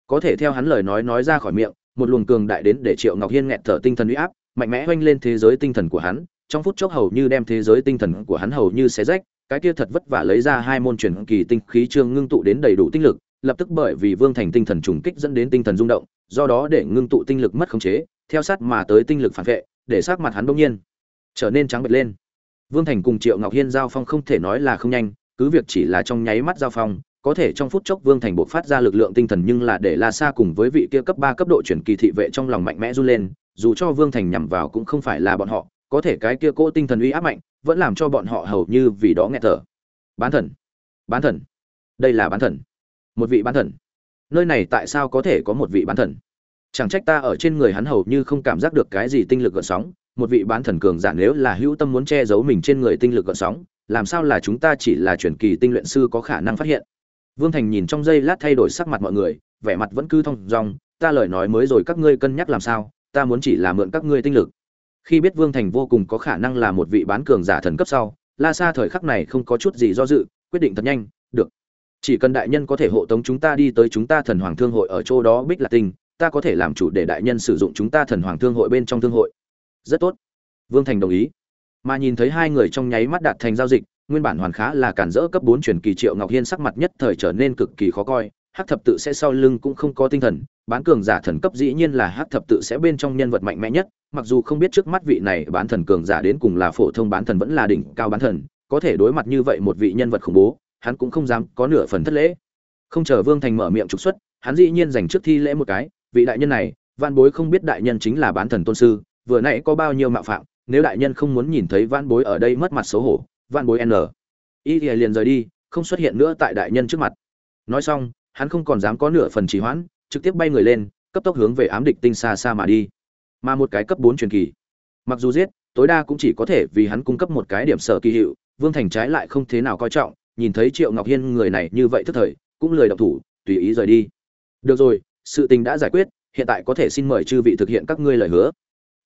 [SPEAKER 1] Có thể theo hắn lời nói nói ra khỏi miệng một luồng cường đại đến để triệu ngọc hiên nghẹt thở tinh thần uy áp, mạnh mẽ oanh lên thế giới tinh thần của hắn. Trong phút chốc hầu như đem thế giới tinh thần của hắn hầu như xé rách, cái kia thật vất vả lấy ra hai môn truyền kỳ tinh khí trương ngưng tụ đến đầy đủ tinh lực, lập tức bởi vì vương thành tinh thần trùng kích dẫn đến tinh thần rung động, do đó để ngưng tụ tinh lực mất khống chế, theo sát mà tới tinh lực phản vệ, để sát mặt hắn bỗng nhiên trở nên trắng bệch lên. Vương thành cùng triệu ngọc hiên giao phong không thể nói là không nhanh, cứ việc chỉ là trong nháy mắt giao phong có thể trong phút chốc vương thành bộc phát ra lực lượng tinh thần nhưng là để la xa cùng với vị kia cấp ba cấp độ chuyển kỳ thị vệ trong lòng mạnh mẽ run lên, dù cho vương thành nhằm vào cũng không phải là bọn họ, có thể cái kia cỗ tinh thần uy áp mạnh, vẫn làm cho bọn họ hầu như vì đó nghe thở. Bán thần bán thần, đây là bán thần, một vị bán thần. Nơi này tại sao có thể có một vị bán thần? Chẳng trách ta ở trên người hắn hầu như không cảm giác được cái gì tinh lực gợn sóng, một vị bán thần cường giả nếu là hữu tâm muốn che giấu mình trên người tinh lực gợn sóng, làm sao là chúng ta chỉ là truyền kỳ tinh luyện sư có khả năng phát hiện? Vương thành nhìn trong giây lát thay đổi sắc mặt mọi người, vẻ mặt vẫn cứ thông dong, ta lời nói mới rồi các ngươi cân nhắc làm sao, ta muốn chỉ là mượn các ngươi tinh lực. Khi biết vương thành vô cùng có khả năng là một vị bán cường giả thần cấp sau, la sa thời khắc này không có chút gì do dự, quyết định thật nhanh, được. Chỉ cần đại nhân có thể hộ tống chúng ta đi tới chúng ta thần hoàng thương hội ở chỗ đó bích Lạc tinh, ta có thể làm chủ để đại nhân sử dụng chúng ta thần hoàng thương hội bên trong thương hội. Rất tốt. Vương thành đồng ý. Mà nhìn thấy hai người trong nháy mắt đạt thành giao dịch nguyên bản hoàn khá là cản rỡ cấp bốn truyền kỳ triệu ngọc hiên sắc mặt nhất thời trở nên cực kỳ khó coi, hắc thập tự sẽ sau lưng cũng không có tinh thần, bán cường giả thần cấp dĩ nhiên là hắc thập tự sẽ bên trong nhân vật mạnh mẽ nhất, mặc dù không biết trước mắt vị này bán thần cường giả đến cùng là phổ thông bán thần vẫn là đỉnh cao bán thần, có thể đối mặt như vậy một vị nhân vật khủng bố, hắn cũng không dám có nửa phần thất lễ. Không chờ vương thành mở miệng trục xuất, hắn dĩ nhiên dành trước thi lễ một cái, vị đại nhân này, Vạn bối không biết đại nhân chính là bán thần tôn sư, vừa nãy có bao nhiêu mạo phạm, nếu đại nhân không muốn nhìn thấy Vạn bối ở đây mất mặt xấu hổ Vạn bối n. Y thì liền rời đi, không xuất hiện nữa tại đại nhân trước mặt. Nói xong, hắn không còn dám có nửa phần trì hoãn, trực tiếp bay người lên, cấp tốc hướng về ám địch tinh xa xa mà đi. Mà một cái cấp bốn truyền kỳ. Mặc dù giết, tối đa cũng chỉ có thể vì hắn cung cấp một cái điểm sở kỳ hiệu, vương thành trái lại không thế nào coi trọng, nhìn thấy triệu ngọc hiên người này như vậy thức thời, cũng lười động thủ, tùy ý rời đi. Được rồi, sự tình đã giải quyết, hiện tại có thể xin mời chư vị thực hiện các ngươi lời hứa.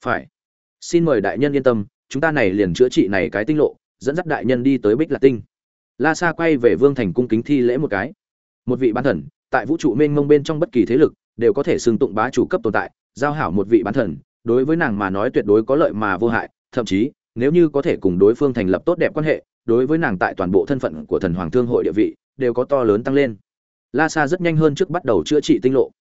[SPEAKER 1] Phải. Xin mời đại nhân yên tâm, chúng ta này liền chữa trị này cái tinh lộ dẫn dắt đại nhân đi tới bích lạc tinh. La sa quay về vương thành cung kính thi lễ một cái. Một vị bán thần, tại vũ trụ mênh mông bên trong bất kỳ thế lực, đều có thể xưng tụng bá chủ cấp tồn tại, giao hảo một vị bán thần, đối với nàng mà nói tuyệt đối có lợi mà vô hại, thậm chí, nếu như có thể cùng đối phương thành lập tốt đẹp quan hệ, đối với nàng tại toàn bộ thân phận của thần hoàng thương hội địa vị, đều có to lớn tăng lên. La sa rất nhanh hơn trước bắt đầu chữa trị tinh lộ.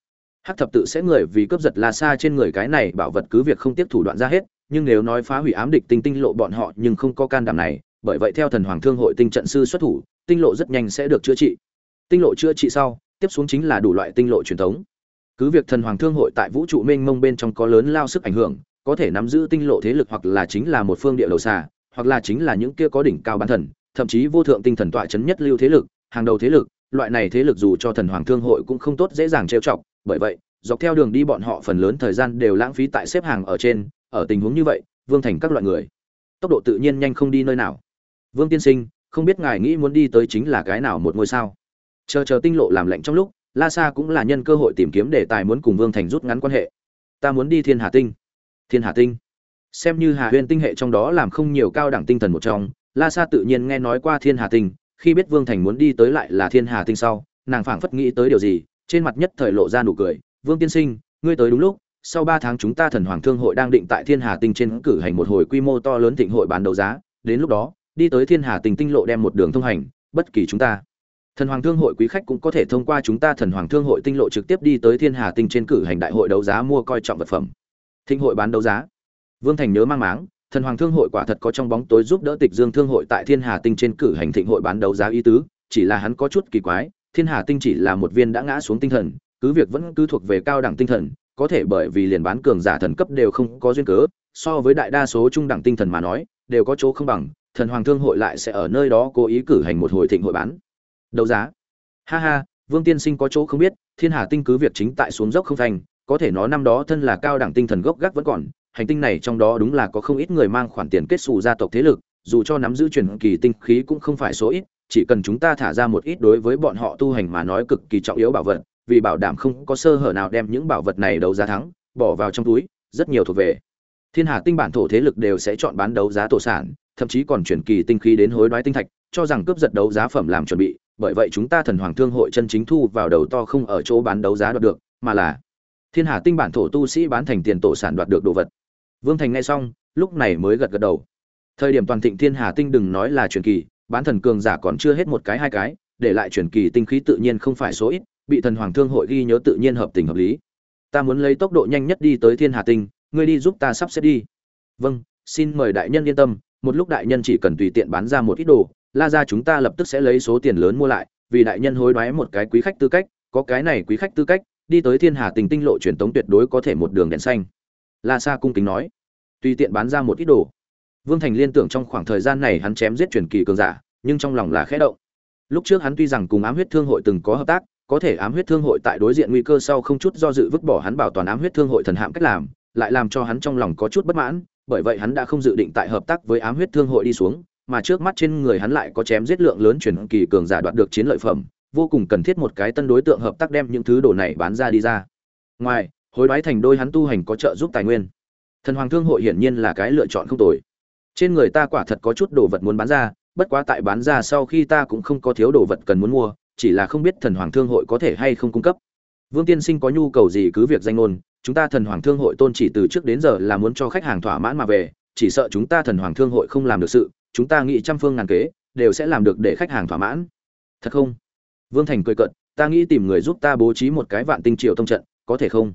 [SPEAKER 1] Hắc thập tự sẽ người vì cướp giật la sa trên người cái này bảo vật cứ việc không tiếp thủ đoạn ra hết, nhưng nếu nói phá hủy ám địch tinh tinh lộ bọn họ nhưng không có can đảm này bởi vậy theo thần hoàng thương hội tinh trận sư xuất thủ, tinh lộ rất nhanh sẽ được chữa trị. Tinh lộ chữa trị sau, tiếp xuống chính là đủ loại tinh lộ truyền thống. Cứ việc thần hoàng thương hội tại vũ trụ mênh mông bên trong có lớn lao sức ảnh hưởng, có thể nắm giữ tinh lộ thế lực hoặc là chính là một phương địa đầu xà, hoặc là chính là những kia có đỉnh cao bán thần, thậm chí vô thượng tinh thần tọa chấn nhất lưu thế lực, hàng đầu thế lực, loại này thế lực dù cho thần hoàng thương hội cũng không tốt dễ dàng trêu chọc, bởi vậy, dọc theo đường đi bọn họ phần lớn thời gian đều lãng phí tại xếp hàng ở trên, ở tình huống như vậy, vương thành các loại người, tốc độ tự nhiên nhanh không đi nơi nào vương tiên sinh, không biết ngài nghĩ muốn đi tới chính là cái nào một ngôi sao? Chờ chờ tinh lộ làm lệnh trong lúc, la sa cũng là nhân cơ hội tìm kiếm đề tài muốn cùng vương thành rút ngắn quan hệ. Ta muốn đi thiên hà tinh. Thiên hà tinh. Xem như hà huyền tinh hệ trong đó làm không nhiều cao đẳng tinh thần một trong, la sa tự nhiên nghe nói qua thiên hà tinh, khi biết vương thành muốn đi tới lại là thiên hà tinh sau, nàng phảng phất nghĩ tới điều gì, trên mặt nhất thời lộ ra nụ cười. Vương tiên sinh, ngươi tới đúng lúc, sau ba tháng chúng ta thần hoàng thương hội đang định tại thiên hà tinh trên cử hành một hồi quy mô to lớn thịnh hội bán đấu giá, đến lúc đó đi tới thiên hà tinh tinh lộ đem một đường thông hành, bất kỳ chúng ta. Thần hoàng thương hội quý khách cũng có thể thông qua chúng ta thần hoàng thương hội tinh lộ trực tiếp đi tới thiên hà tinh trên cử hành đại hội đấu giá mua coi trọng vật phẩm. Thịnh hội bán đấu giá. Vương thành nhớ mang máng, thần hoàng thương hội quả thật có trong bóng tối giúp đỡ tịch dương thương hội tại thiên hà tinh trên cử hành thịnh hội bán đấu giá y tứ, chỉ là hắn có chút kỳ quái, thiên hà tinh chỉ là một viên đã ngã xuống tinh thần, cứ việc vẫn cứ thuộc về cao đẳng tinh thần, có thể bởi vì liền bán cường giả thần cấp đều không có duyên cớ, so với đại đa số trung đẳng tinh thần mà nói, đều có chỗ không bằng thần hoàng thương hội lại sẽ ở nơi đó cố ý cử hành một hồi thịnh hội bán. Đấu giá. Ha ha, vương tiên sinh có chỗ không biết, thiên hà tinh cứ việc chính tại xuống dốc không thành, có thể nó năm đó thân là cao đẳng tinh thần gốc gác vẫn còn, hành tinh này trong đó đúng là có không ít người mang khoản tiền kết xù gia tộc thế lực, dù cho nắm giữ truyền kỳ tinh khí cũng không phải số ít, chỉ cần chúng ta thả ra một ít đối với bọn họ tu hành mà nói cực kỳ trọng yếu bảo vật, vì bảo đảm không có sơ hở nào đem những bảo vật này đấu giá thắng, bỏ vào trong túi, rất nhiều thuộc về. Thiên hà tinh bản thổ thế lực đều sẽ chọn bán đấu giá tổ sản thậm chí còn chuyển kỳ tinh khí đến hối đoái tinh thạch, cho rằng cướp giật đấu giá phẩm làm chuẩn bị, bởi vậy chúng ta thần hoàng thương hội chân chính thu vào đầu to không ở chỗ bán đấu giá đoạt được, mà là thiên hà tinh bản thổ tu sĩ bán thành tiền tổ sản đoạt được đồ vật. Vương thành nghe xong, lúc này mới gật gật đầu. Thời điểm toàn thịnh thiên hà tinh đừng nói là truyền kỳ, bán thần cường giả còn chưa hết một cái hai cái, để lại truyền kỳ tinh khí tự nhiên không phải số ít, bị thần hoàng thương hội ghi nhớ tự nhiên hợp tình hợp lý. Ta muốn lấy tốc độ nhanh nhất đi tới thiên hà tinh, ngươi đi giúp ta sắp xếp đi. Vâng xin mời đại nhân yên tâm một lúc đại nhân chỉ cần tùy tiện bán ra một ít đồ, la ra chúng ta lập tức sẽ lấy số tiền lớn mua lại, vì đại nhân hối đoái một cái quý khách tư cách, có cái này quý khách tư cách, đi tới thiên hà tình tinh lộ truyền tống tuyệt đối có thể một đường đèn xanh. La sa cung kính nói, tùy tiện bán ra một ít đồ. Vương thành liên tưởng trong khoảng thời gian này hắn chém giết truyền kỳ cường giả, nhưng trong lòng là khẽ động. Lúc trước hắn tuy rằng cùng ám huyết thương hội từng có hợp tác, có thể ám huyết thương hội tại đối diện nguy cơ sau không chút do dự vứt bỏ hắn bảo toàn ám huyết thương hội thần hạm cách làm, lại làm cho hắn trong lòng có chút bất mãn bởi vậy hắn đã không dự định tại hợp tác với ám huyết thương hội đi xuống, mà trước mắt trên người hắn lại có chém giết lượng lớn truyền kỳ cường giả đoạt được chiến lợi phẩm, vô cùng cần thiết một cái tân đối tượng hợp tác đem những thứ đồ này bán ra đi ra. Ngoài, hối đoái thành đôi hắn tu hành có trợ giúp tài nguyên. Thần hoàng thương hội hiển nhiên là cái lựa chọn không tồi. Trên người ta quả thật có chút đồ vật muốn bán ra, bất quá tại bán ra sau khi ta cũng không có thiếu đồ vật cần muốn mua, chỉ là không biết thần hoàng thương hội có thể hay không cung cấp. Vương tiên sinh có nhu cầu gì cứ việc danh ngôn chúng ta thần hoàng thương hội tôn chỉ từ trước đến giờ là muốn cho khách hàng thỏa mãn mà về, chỉ sợ chúng ta thần hoàng thương hội không làm được sự, chúng ta nghĩ trăm phương ngàn kế, đều sẽ làm được để khách hàng thỏa mãn. Thật không? Vương thành cười cận ta nghĩ tìm người giúp ta bố trí một cái vạn tinh triều tông trận, có thể không?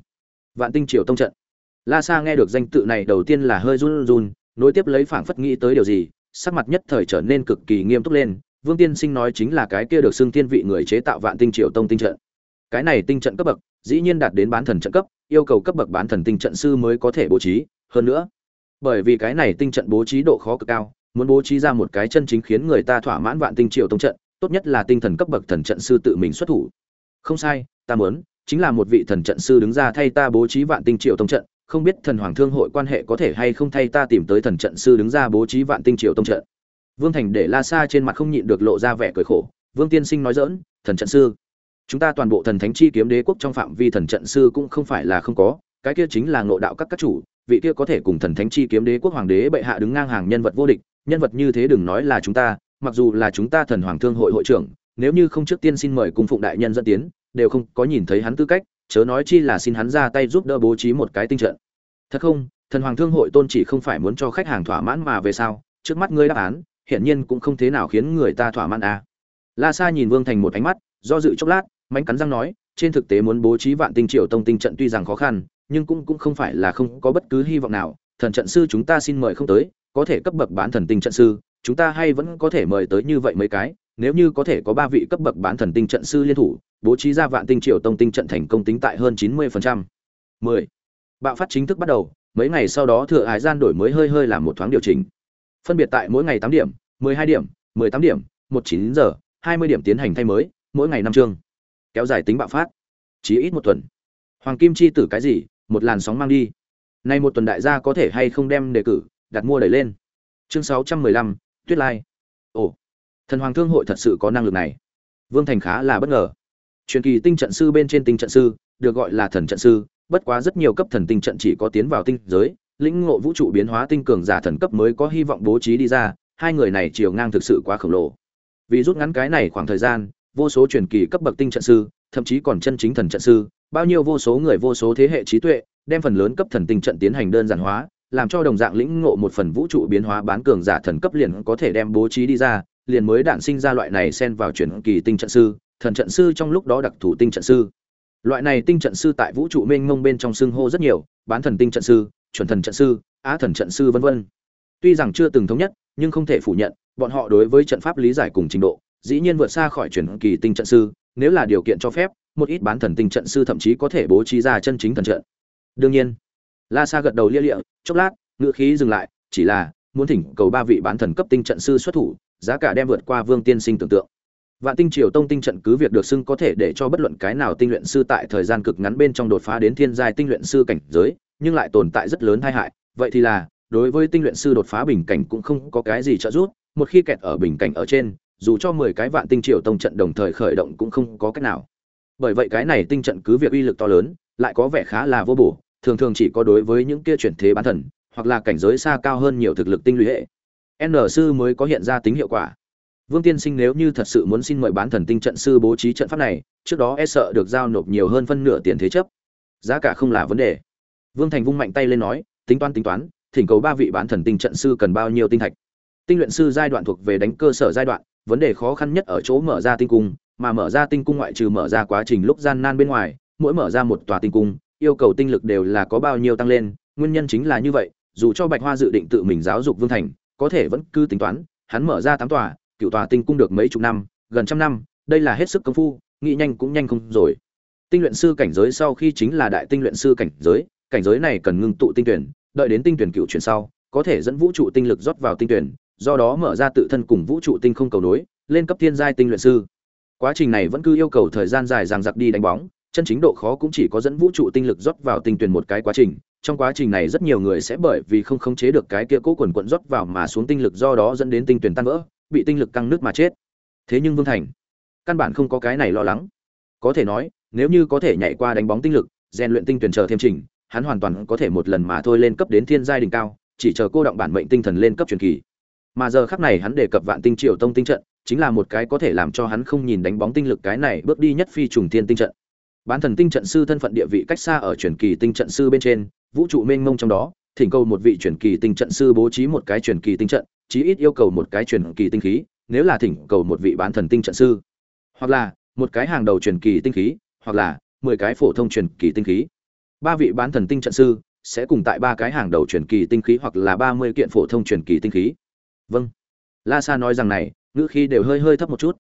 [SPEAKER 1] Vạn tinh triều tông trận. La sa nghe được danh tự này đầu tiên là hơi run run, nối tiếp lấy phảng phất nghĩ tới điều gì, sắc mặt nhất thời trở nên cực kỳ nghiêm túc lên. Vương tiên sinh nói chính là cái kia được xưng thiên vị người chế tạo vạn tinh triều tông tinh trận. Cái này tinh trận cấp bậc dĩ nhiên đạt đến bán thần trận cấp yêu cầu cấp bậc bán thần tinh trận sư mới có thể bố trí. Hơn nữa bởi vì cái này tinh trận bố trí độ khó cực cao muốn bố trí ra một cái chân chính khiến người ta thỏa mãn vạn tinh triều tông trận tốt nhất là tinh thần cấp bậc thần trận sư tự mình xuất thủ. Không sai ta muốn chính là một vị thần trận sư đứng ra thay ta bố trí vạn tinh triều tông trận không biết thần hoàng thương hội quan hệ có thể hay không thay ta tìm tới thần trận sư đứng ra bố trí vạn tinh triều tông trận. Vương thành để la sa trên mặt không nhịn được lộ ra vẻ cười khổ vương tiên sinh nói giỡn, thần trận sư chúng ta toàn bộ thần thánh chi kiếm đế quốc trong phạm vi thần trận sư cũng không phải là không có, cái kia chính là ngộ đạo các các chủ, vị kia có thể cùng thần thánh chi kiếm đế quốc hoàng đế bệ hạ đứng ngang hàng nhân vật vô địch, nhân vật như thế đừng nói là chúng ta, mặc dù là chúng ta thần hoàng thương hội hội trưởng, nếu như không trước tiên xin mời cung phụng đại nhân dẫn tiến, đều không có nhìn thấy hắn tư cách, chớ nói chi là xin hắn ra tay giúp đỡ bố trí một cái tinh trận thật không, thần hoàng thương hội tôn chỉ không phải muốn cho khách hàng thỏa mãn mà về sao trước mắt ngươi đáp án, hiển nhiên cũng không thế nào khiến người ta thỏa mãn à. la sa nhìn vương thành một ánh mắt, do dự chốc lát mánh cắn răng nói, trên thực tế muốn bố trí vạn tinh triệu tông tinh trận tuy rằng khó khăn, nhưng cũng cũng không phải là không có bất cứ hy vọng nào. Thần trận sư chúng ta xin mời không tới, có thể cấp bậc bán thần tinh trận sư, chúng ta hay vẫn có thể mời tới như vậy mấy cái, nếu như có thể có ba vị cấp bậc bán thần tinh trận sư liên thủ, bố trí ra vạn tinh triệu tông tinh trận thành công tính tại hơn chín mươi phần trăm. Mười. Bạo phát chính thức bắt đầu, mấy ngày sau đó thừa hải gian đổi mới hơi hơi làm một thoáng điều chỉnh. Phân biệt tại mỗi ngày tám điểm, mười hai điểm, mười tám điểm, một chín giờ, hai mươi điểm tiến hành thay mới, mỗi ngày năm chương kéo dài tính bạo phát. Chỉ ít một tuần. Hoàng kim chi tử cái gì? Một làn sóng mang đi. Nay một tuần đại gia có thể hay không đem đề cử, đặt mua đẩy lên. Chương sáu trăm mười lăm, tuyết lai. Ồ, thần hoàng thương hội thật sự có năng lực này. Vương thành khá là bất ngờ. Truyền kỳ tinh trận sư bên trên tinh trận sư, được gọi là thần trận sư, bất quá rất nhiều cấp thần tinh trận chỉ có tiến vào tinh giới, lĩnh ngộ vũ trụ biến hóa tinh cường giả thần cấp mới có hy vọng bố trí đi ra, hai người này chiều ngang thực sự quá khổng lồ. Vì rút ngắn cái này khoảng thời gian vô số truyền kỳ cấp bậc tinh trận sư, thậm chí còn chân chính thần trận sư, bao nhiêu vô số người vô số thế hệ trí tuệ, đem phần lớn cấp thần tinh trận tiến hành đơn giản hóa, làm cho đồng dạng lĩnh ngộ một phần vũ trụ biến hóa bán cường giả thần cấp liền có thể đem bố trí đi ra, liền mới đản sinh ra loại này xen vào truyền kỳ tinh trận sư, thần trận sư trong lúc đó đặc thù tinh trận sư. Loại này tinh trận sư tại vũ trụ mênh mông bên trong xưng hô rất nhiều, bán thần tinh trận sư, chuẩn thần trận sư, á thần trận sư vân vân. Tuy rằng chưa từng thống nhất, nhưng không thể phủ nhận, bọn họ đối với trận pháp lý giải cùng trình độ dĩ nhiên vượt xa khỏi chuyển kỳ tinh trận sư, nếu là điều kiện cho phép, một ít bán thần tinh trận sư thậm chí có thể bố trí ra chân chính thần trận. Đương nhiên, la sa gật đầu lia lịa, chốc lát, ngữ khí dừng lại, chỉ là muốn thỉnh cầu ba vị bán thần cấp tinh trận sư xuất thủ, giá cả đem vượt qua vương tiên sinh tưởng tượng. Vạn tinh triều tông tinh trận cứ việc được xưng có thể để cho bất luận cái nào tinh luyện sư tại thời gian cực ngắn bên trong đột phá đến thiên giai tinh luyện sư cảnh giới, nhưng lại tồn tại rất lớn tai hại. Vậy thì là, đối với tinh luyện sư đột phá bình cảnh cũng không có cái gì trợ giúp, một khi kẹt ở bình cảnh ở trên dù cho mười cái vạn tinh triều tông trận đồng thời khởi động cũng không có cách nào. Bởi vậy cái này tinh trận cứ việc uy lực to lớn, lại có vẻ khá là vô bổ, thường thường chỉ có đối với những kia chuyển thế bán thần, hoặc là cảnh giới xa cao hơn nhiều thực lực tinh lũy hệ. N sư mới có hiện ra tính hiệu quả. Vương tiên sinh nếu như thật sự muốn xin mời bán thần tinh trận sư bố trí trận pháp này, trước đó e sợ được giao nộp nhiều hơn phân nửa tiền thế chấp. Giá cả không là vấn đề. Vương thành vung mạnh tay lên nói, tính toán tính toán, thỉnh cầu ba vị bán thần tinh trận sư cần bao nhiêu tinh thạch. Tinh luyện sư giai đoạn thuộc về đánh cơ sở giai đoạn vấn đề khó khăn nhất ở chỗ mở ra tinh cung, mà mở ra tinh cung ngoại trừ mở ra quá trình lúc gian nan bên ngoài, mỗi mở ra một tòa tinh cung, yêu cầu tinh lực đều là có bao nhiêu tăng lên, nguyên nhân chính là như vậy, dù cho bạch hoa dự định tự mình giáo dục vương thành, có thể vẫn cứ tính toán, hắn mở ra tám tòa, cựu tòa tinh cung được mấy chục năm, gần trăm năm, đây là hết sức công phu, nghĩ nhanh cũng nhanh không rồi. Tinh luyện sư cảnh giới sau khi chính là đại tinh luyện sư cảnh giới cảnh giới này cần ngưng tụ tinh tuyển, đợi đến tinh tuyển cựu chuyển sau, có thể dẫn vũ trụ tinh lực rót vào tinh tuyển do đó mở ra tự thân cùng vũ trụ tinh không cầu nối, lên cấp thiên giai tinh luyện sư. Quá trình này vẫn cứ yêu cầu thời gian dài dằng dặc đi đánh bóng, chân chính độ khó cũng chỉ có dẫn vũ trụ tinh lực rót vào tinh tuyển một cái quá trình. Trong quá trình này rất nhiều người sẽ bởi vì không khống chế được cái kia cố quần quận rót vào mà xuống tinh lực do đó dẫn đến tinh tuyển tan vỡ, bị tinh lực căng nước mà chết. Thế nhưng vương thành, căn bản không có cái này lo lắng. Có thể nói, nếu như có thể nhảy qua đánh bóng tinh lực, rèn luyện tinh tuyển chờ thêm trình, hắn hoàn toàn có thể một lần mà thôi lên cấp đến thiên giai đỉnh cao, chỉ chờ cô động bản mệnh tinh thần lên cấp truyền kỳ mà giờ khắc này hắn đề cập vạn tinh triệu tông tinh trận, chính là một cái có thể làm cho hắn không nhìn đánh bóng tinh lực cái này bước đi nhất phi trùng thiên tinh trận. Bán thần tinh trận sư thân phận địa vị cách xa ở truyền kỳ tinh trận sư bên trên, vũ trụ mênh mông trong đó, thỉnh cầu một vị truyền kỳ tinh trận sư bố trí một cái truyền kỳ tinh trận, chí ít yêu cầu một cái truyền kỳ tinh khí, nếu là thỉnh cầu một vị bán thần tinh trận sư. Hoặc là, một cái hàng đầu truyền kỳ tinh khí, hoặc là, mười cái phổ thông truyền kỳ tinh khí. Ba vị bán thần tinh trận sư sẽ cùng tại ba cái hàng đầu truyền kỳ tinh khí hoặc là ba mươi kiện phổ thông truyền kỳ tinh khí vâng. La sa nói rằng này, ngữ khi đều hơi hơi thấp một chút.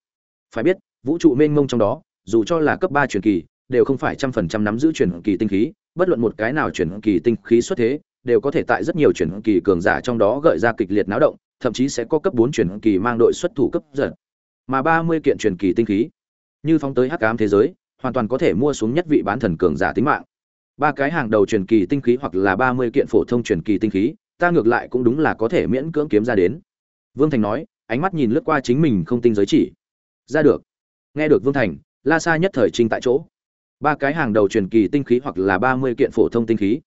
[SPEAKER 1] Phải biết, vũ trụ mênh mông trong đó, dù cho là cấp ba truyền kỳ, đều không phải trăm phần trăm nắm giữ truyền kỳ tinh khí, bất luận một cái nào truyền kỳ tinh khí xuất thế, đều có thể tại rất nhiều truyền kỳ cường giả trong đó gợi ra kịch liệt náo động, thậm chí sẽ có cấp bốn truyền kỳ mang đội xuất thủ cấp giật. Mà ba mươi kiện truyền kỳ tinh khí, như phóng tới hắc ám thế giới, hoàn toàn có thể mua xuống nhất vị bán thần cường giả tính mạng. Ba cái hàng đầu truyền kỳ tinh khí hoặc là ba mươi kiện phổ thông truyền kỳ tinh khí, ta ngược lại cũng đúng là có thể miễn cưỡng kiếm ra đến vương thành nói, ánh mắt nhìn lướt qua chính mình không tinh giới chỉ. Ra được. Nghe được vương thành, la sa nhất thời trình tại chỗ. Ba cái hàng đầu truyền kỳ tinh khí hoặc là ba mươi kiện phổ thông tinh khí.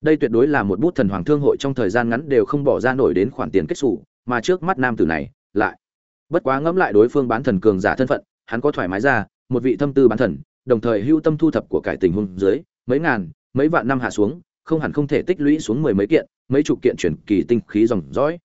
[SPEAKER 1] Đây tuyệt đối là một bút thần hoàng thương hội trong thời gian ngắn đều không bỏ ra nổi đến khoản tiền kết xù, mà trước mắt nam tử này, lại. Bất quá ngẫm lại đối phương bán thần cường giả thân phận, hắn có thoải mái ra, một vị thâm tư bán thần, đồng thời hưu tâm thu thập của cải tình huống dưới, mấy ngàn, mấy vạn năm hạ xuống, không hẳn không thể tích lũy xuống mười mấy kiện, mấy chục kiện chuyển kỳ tinh khí dòng dõi.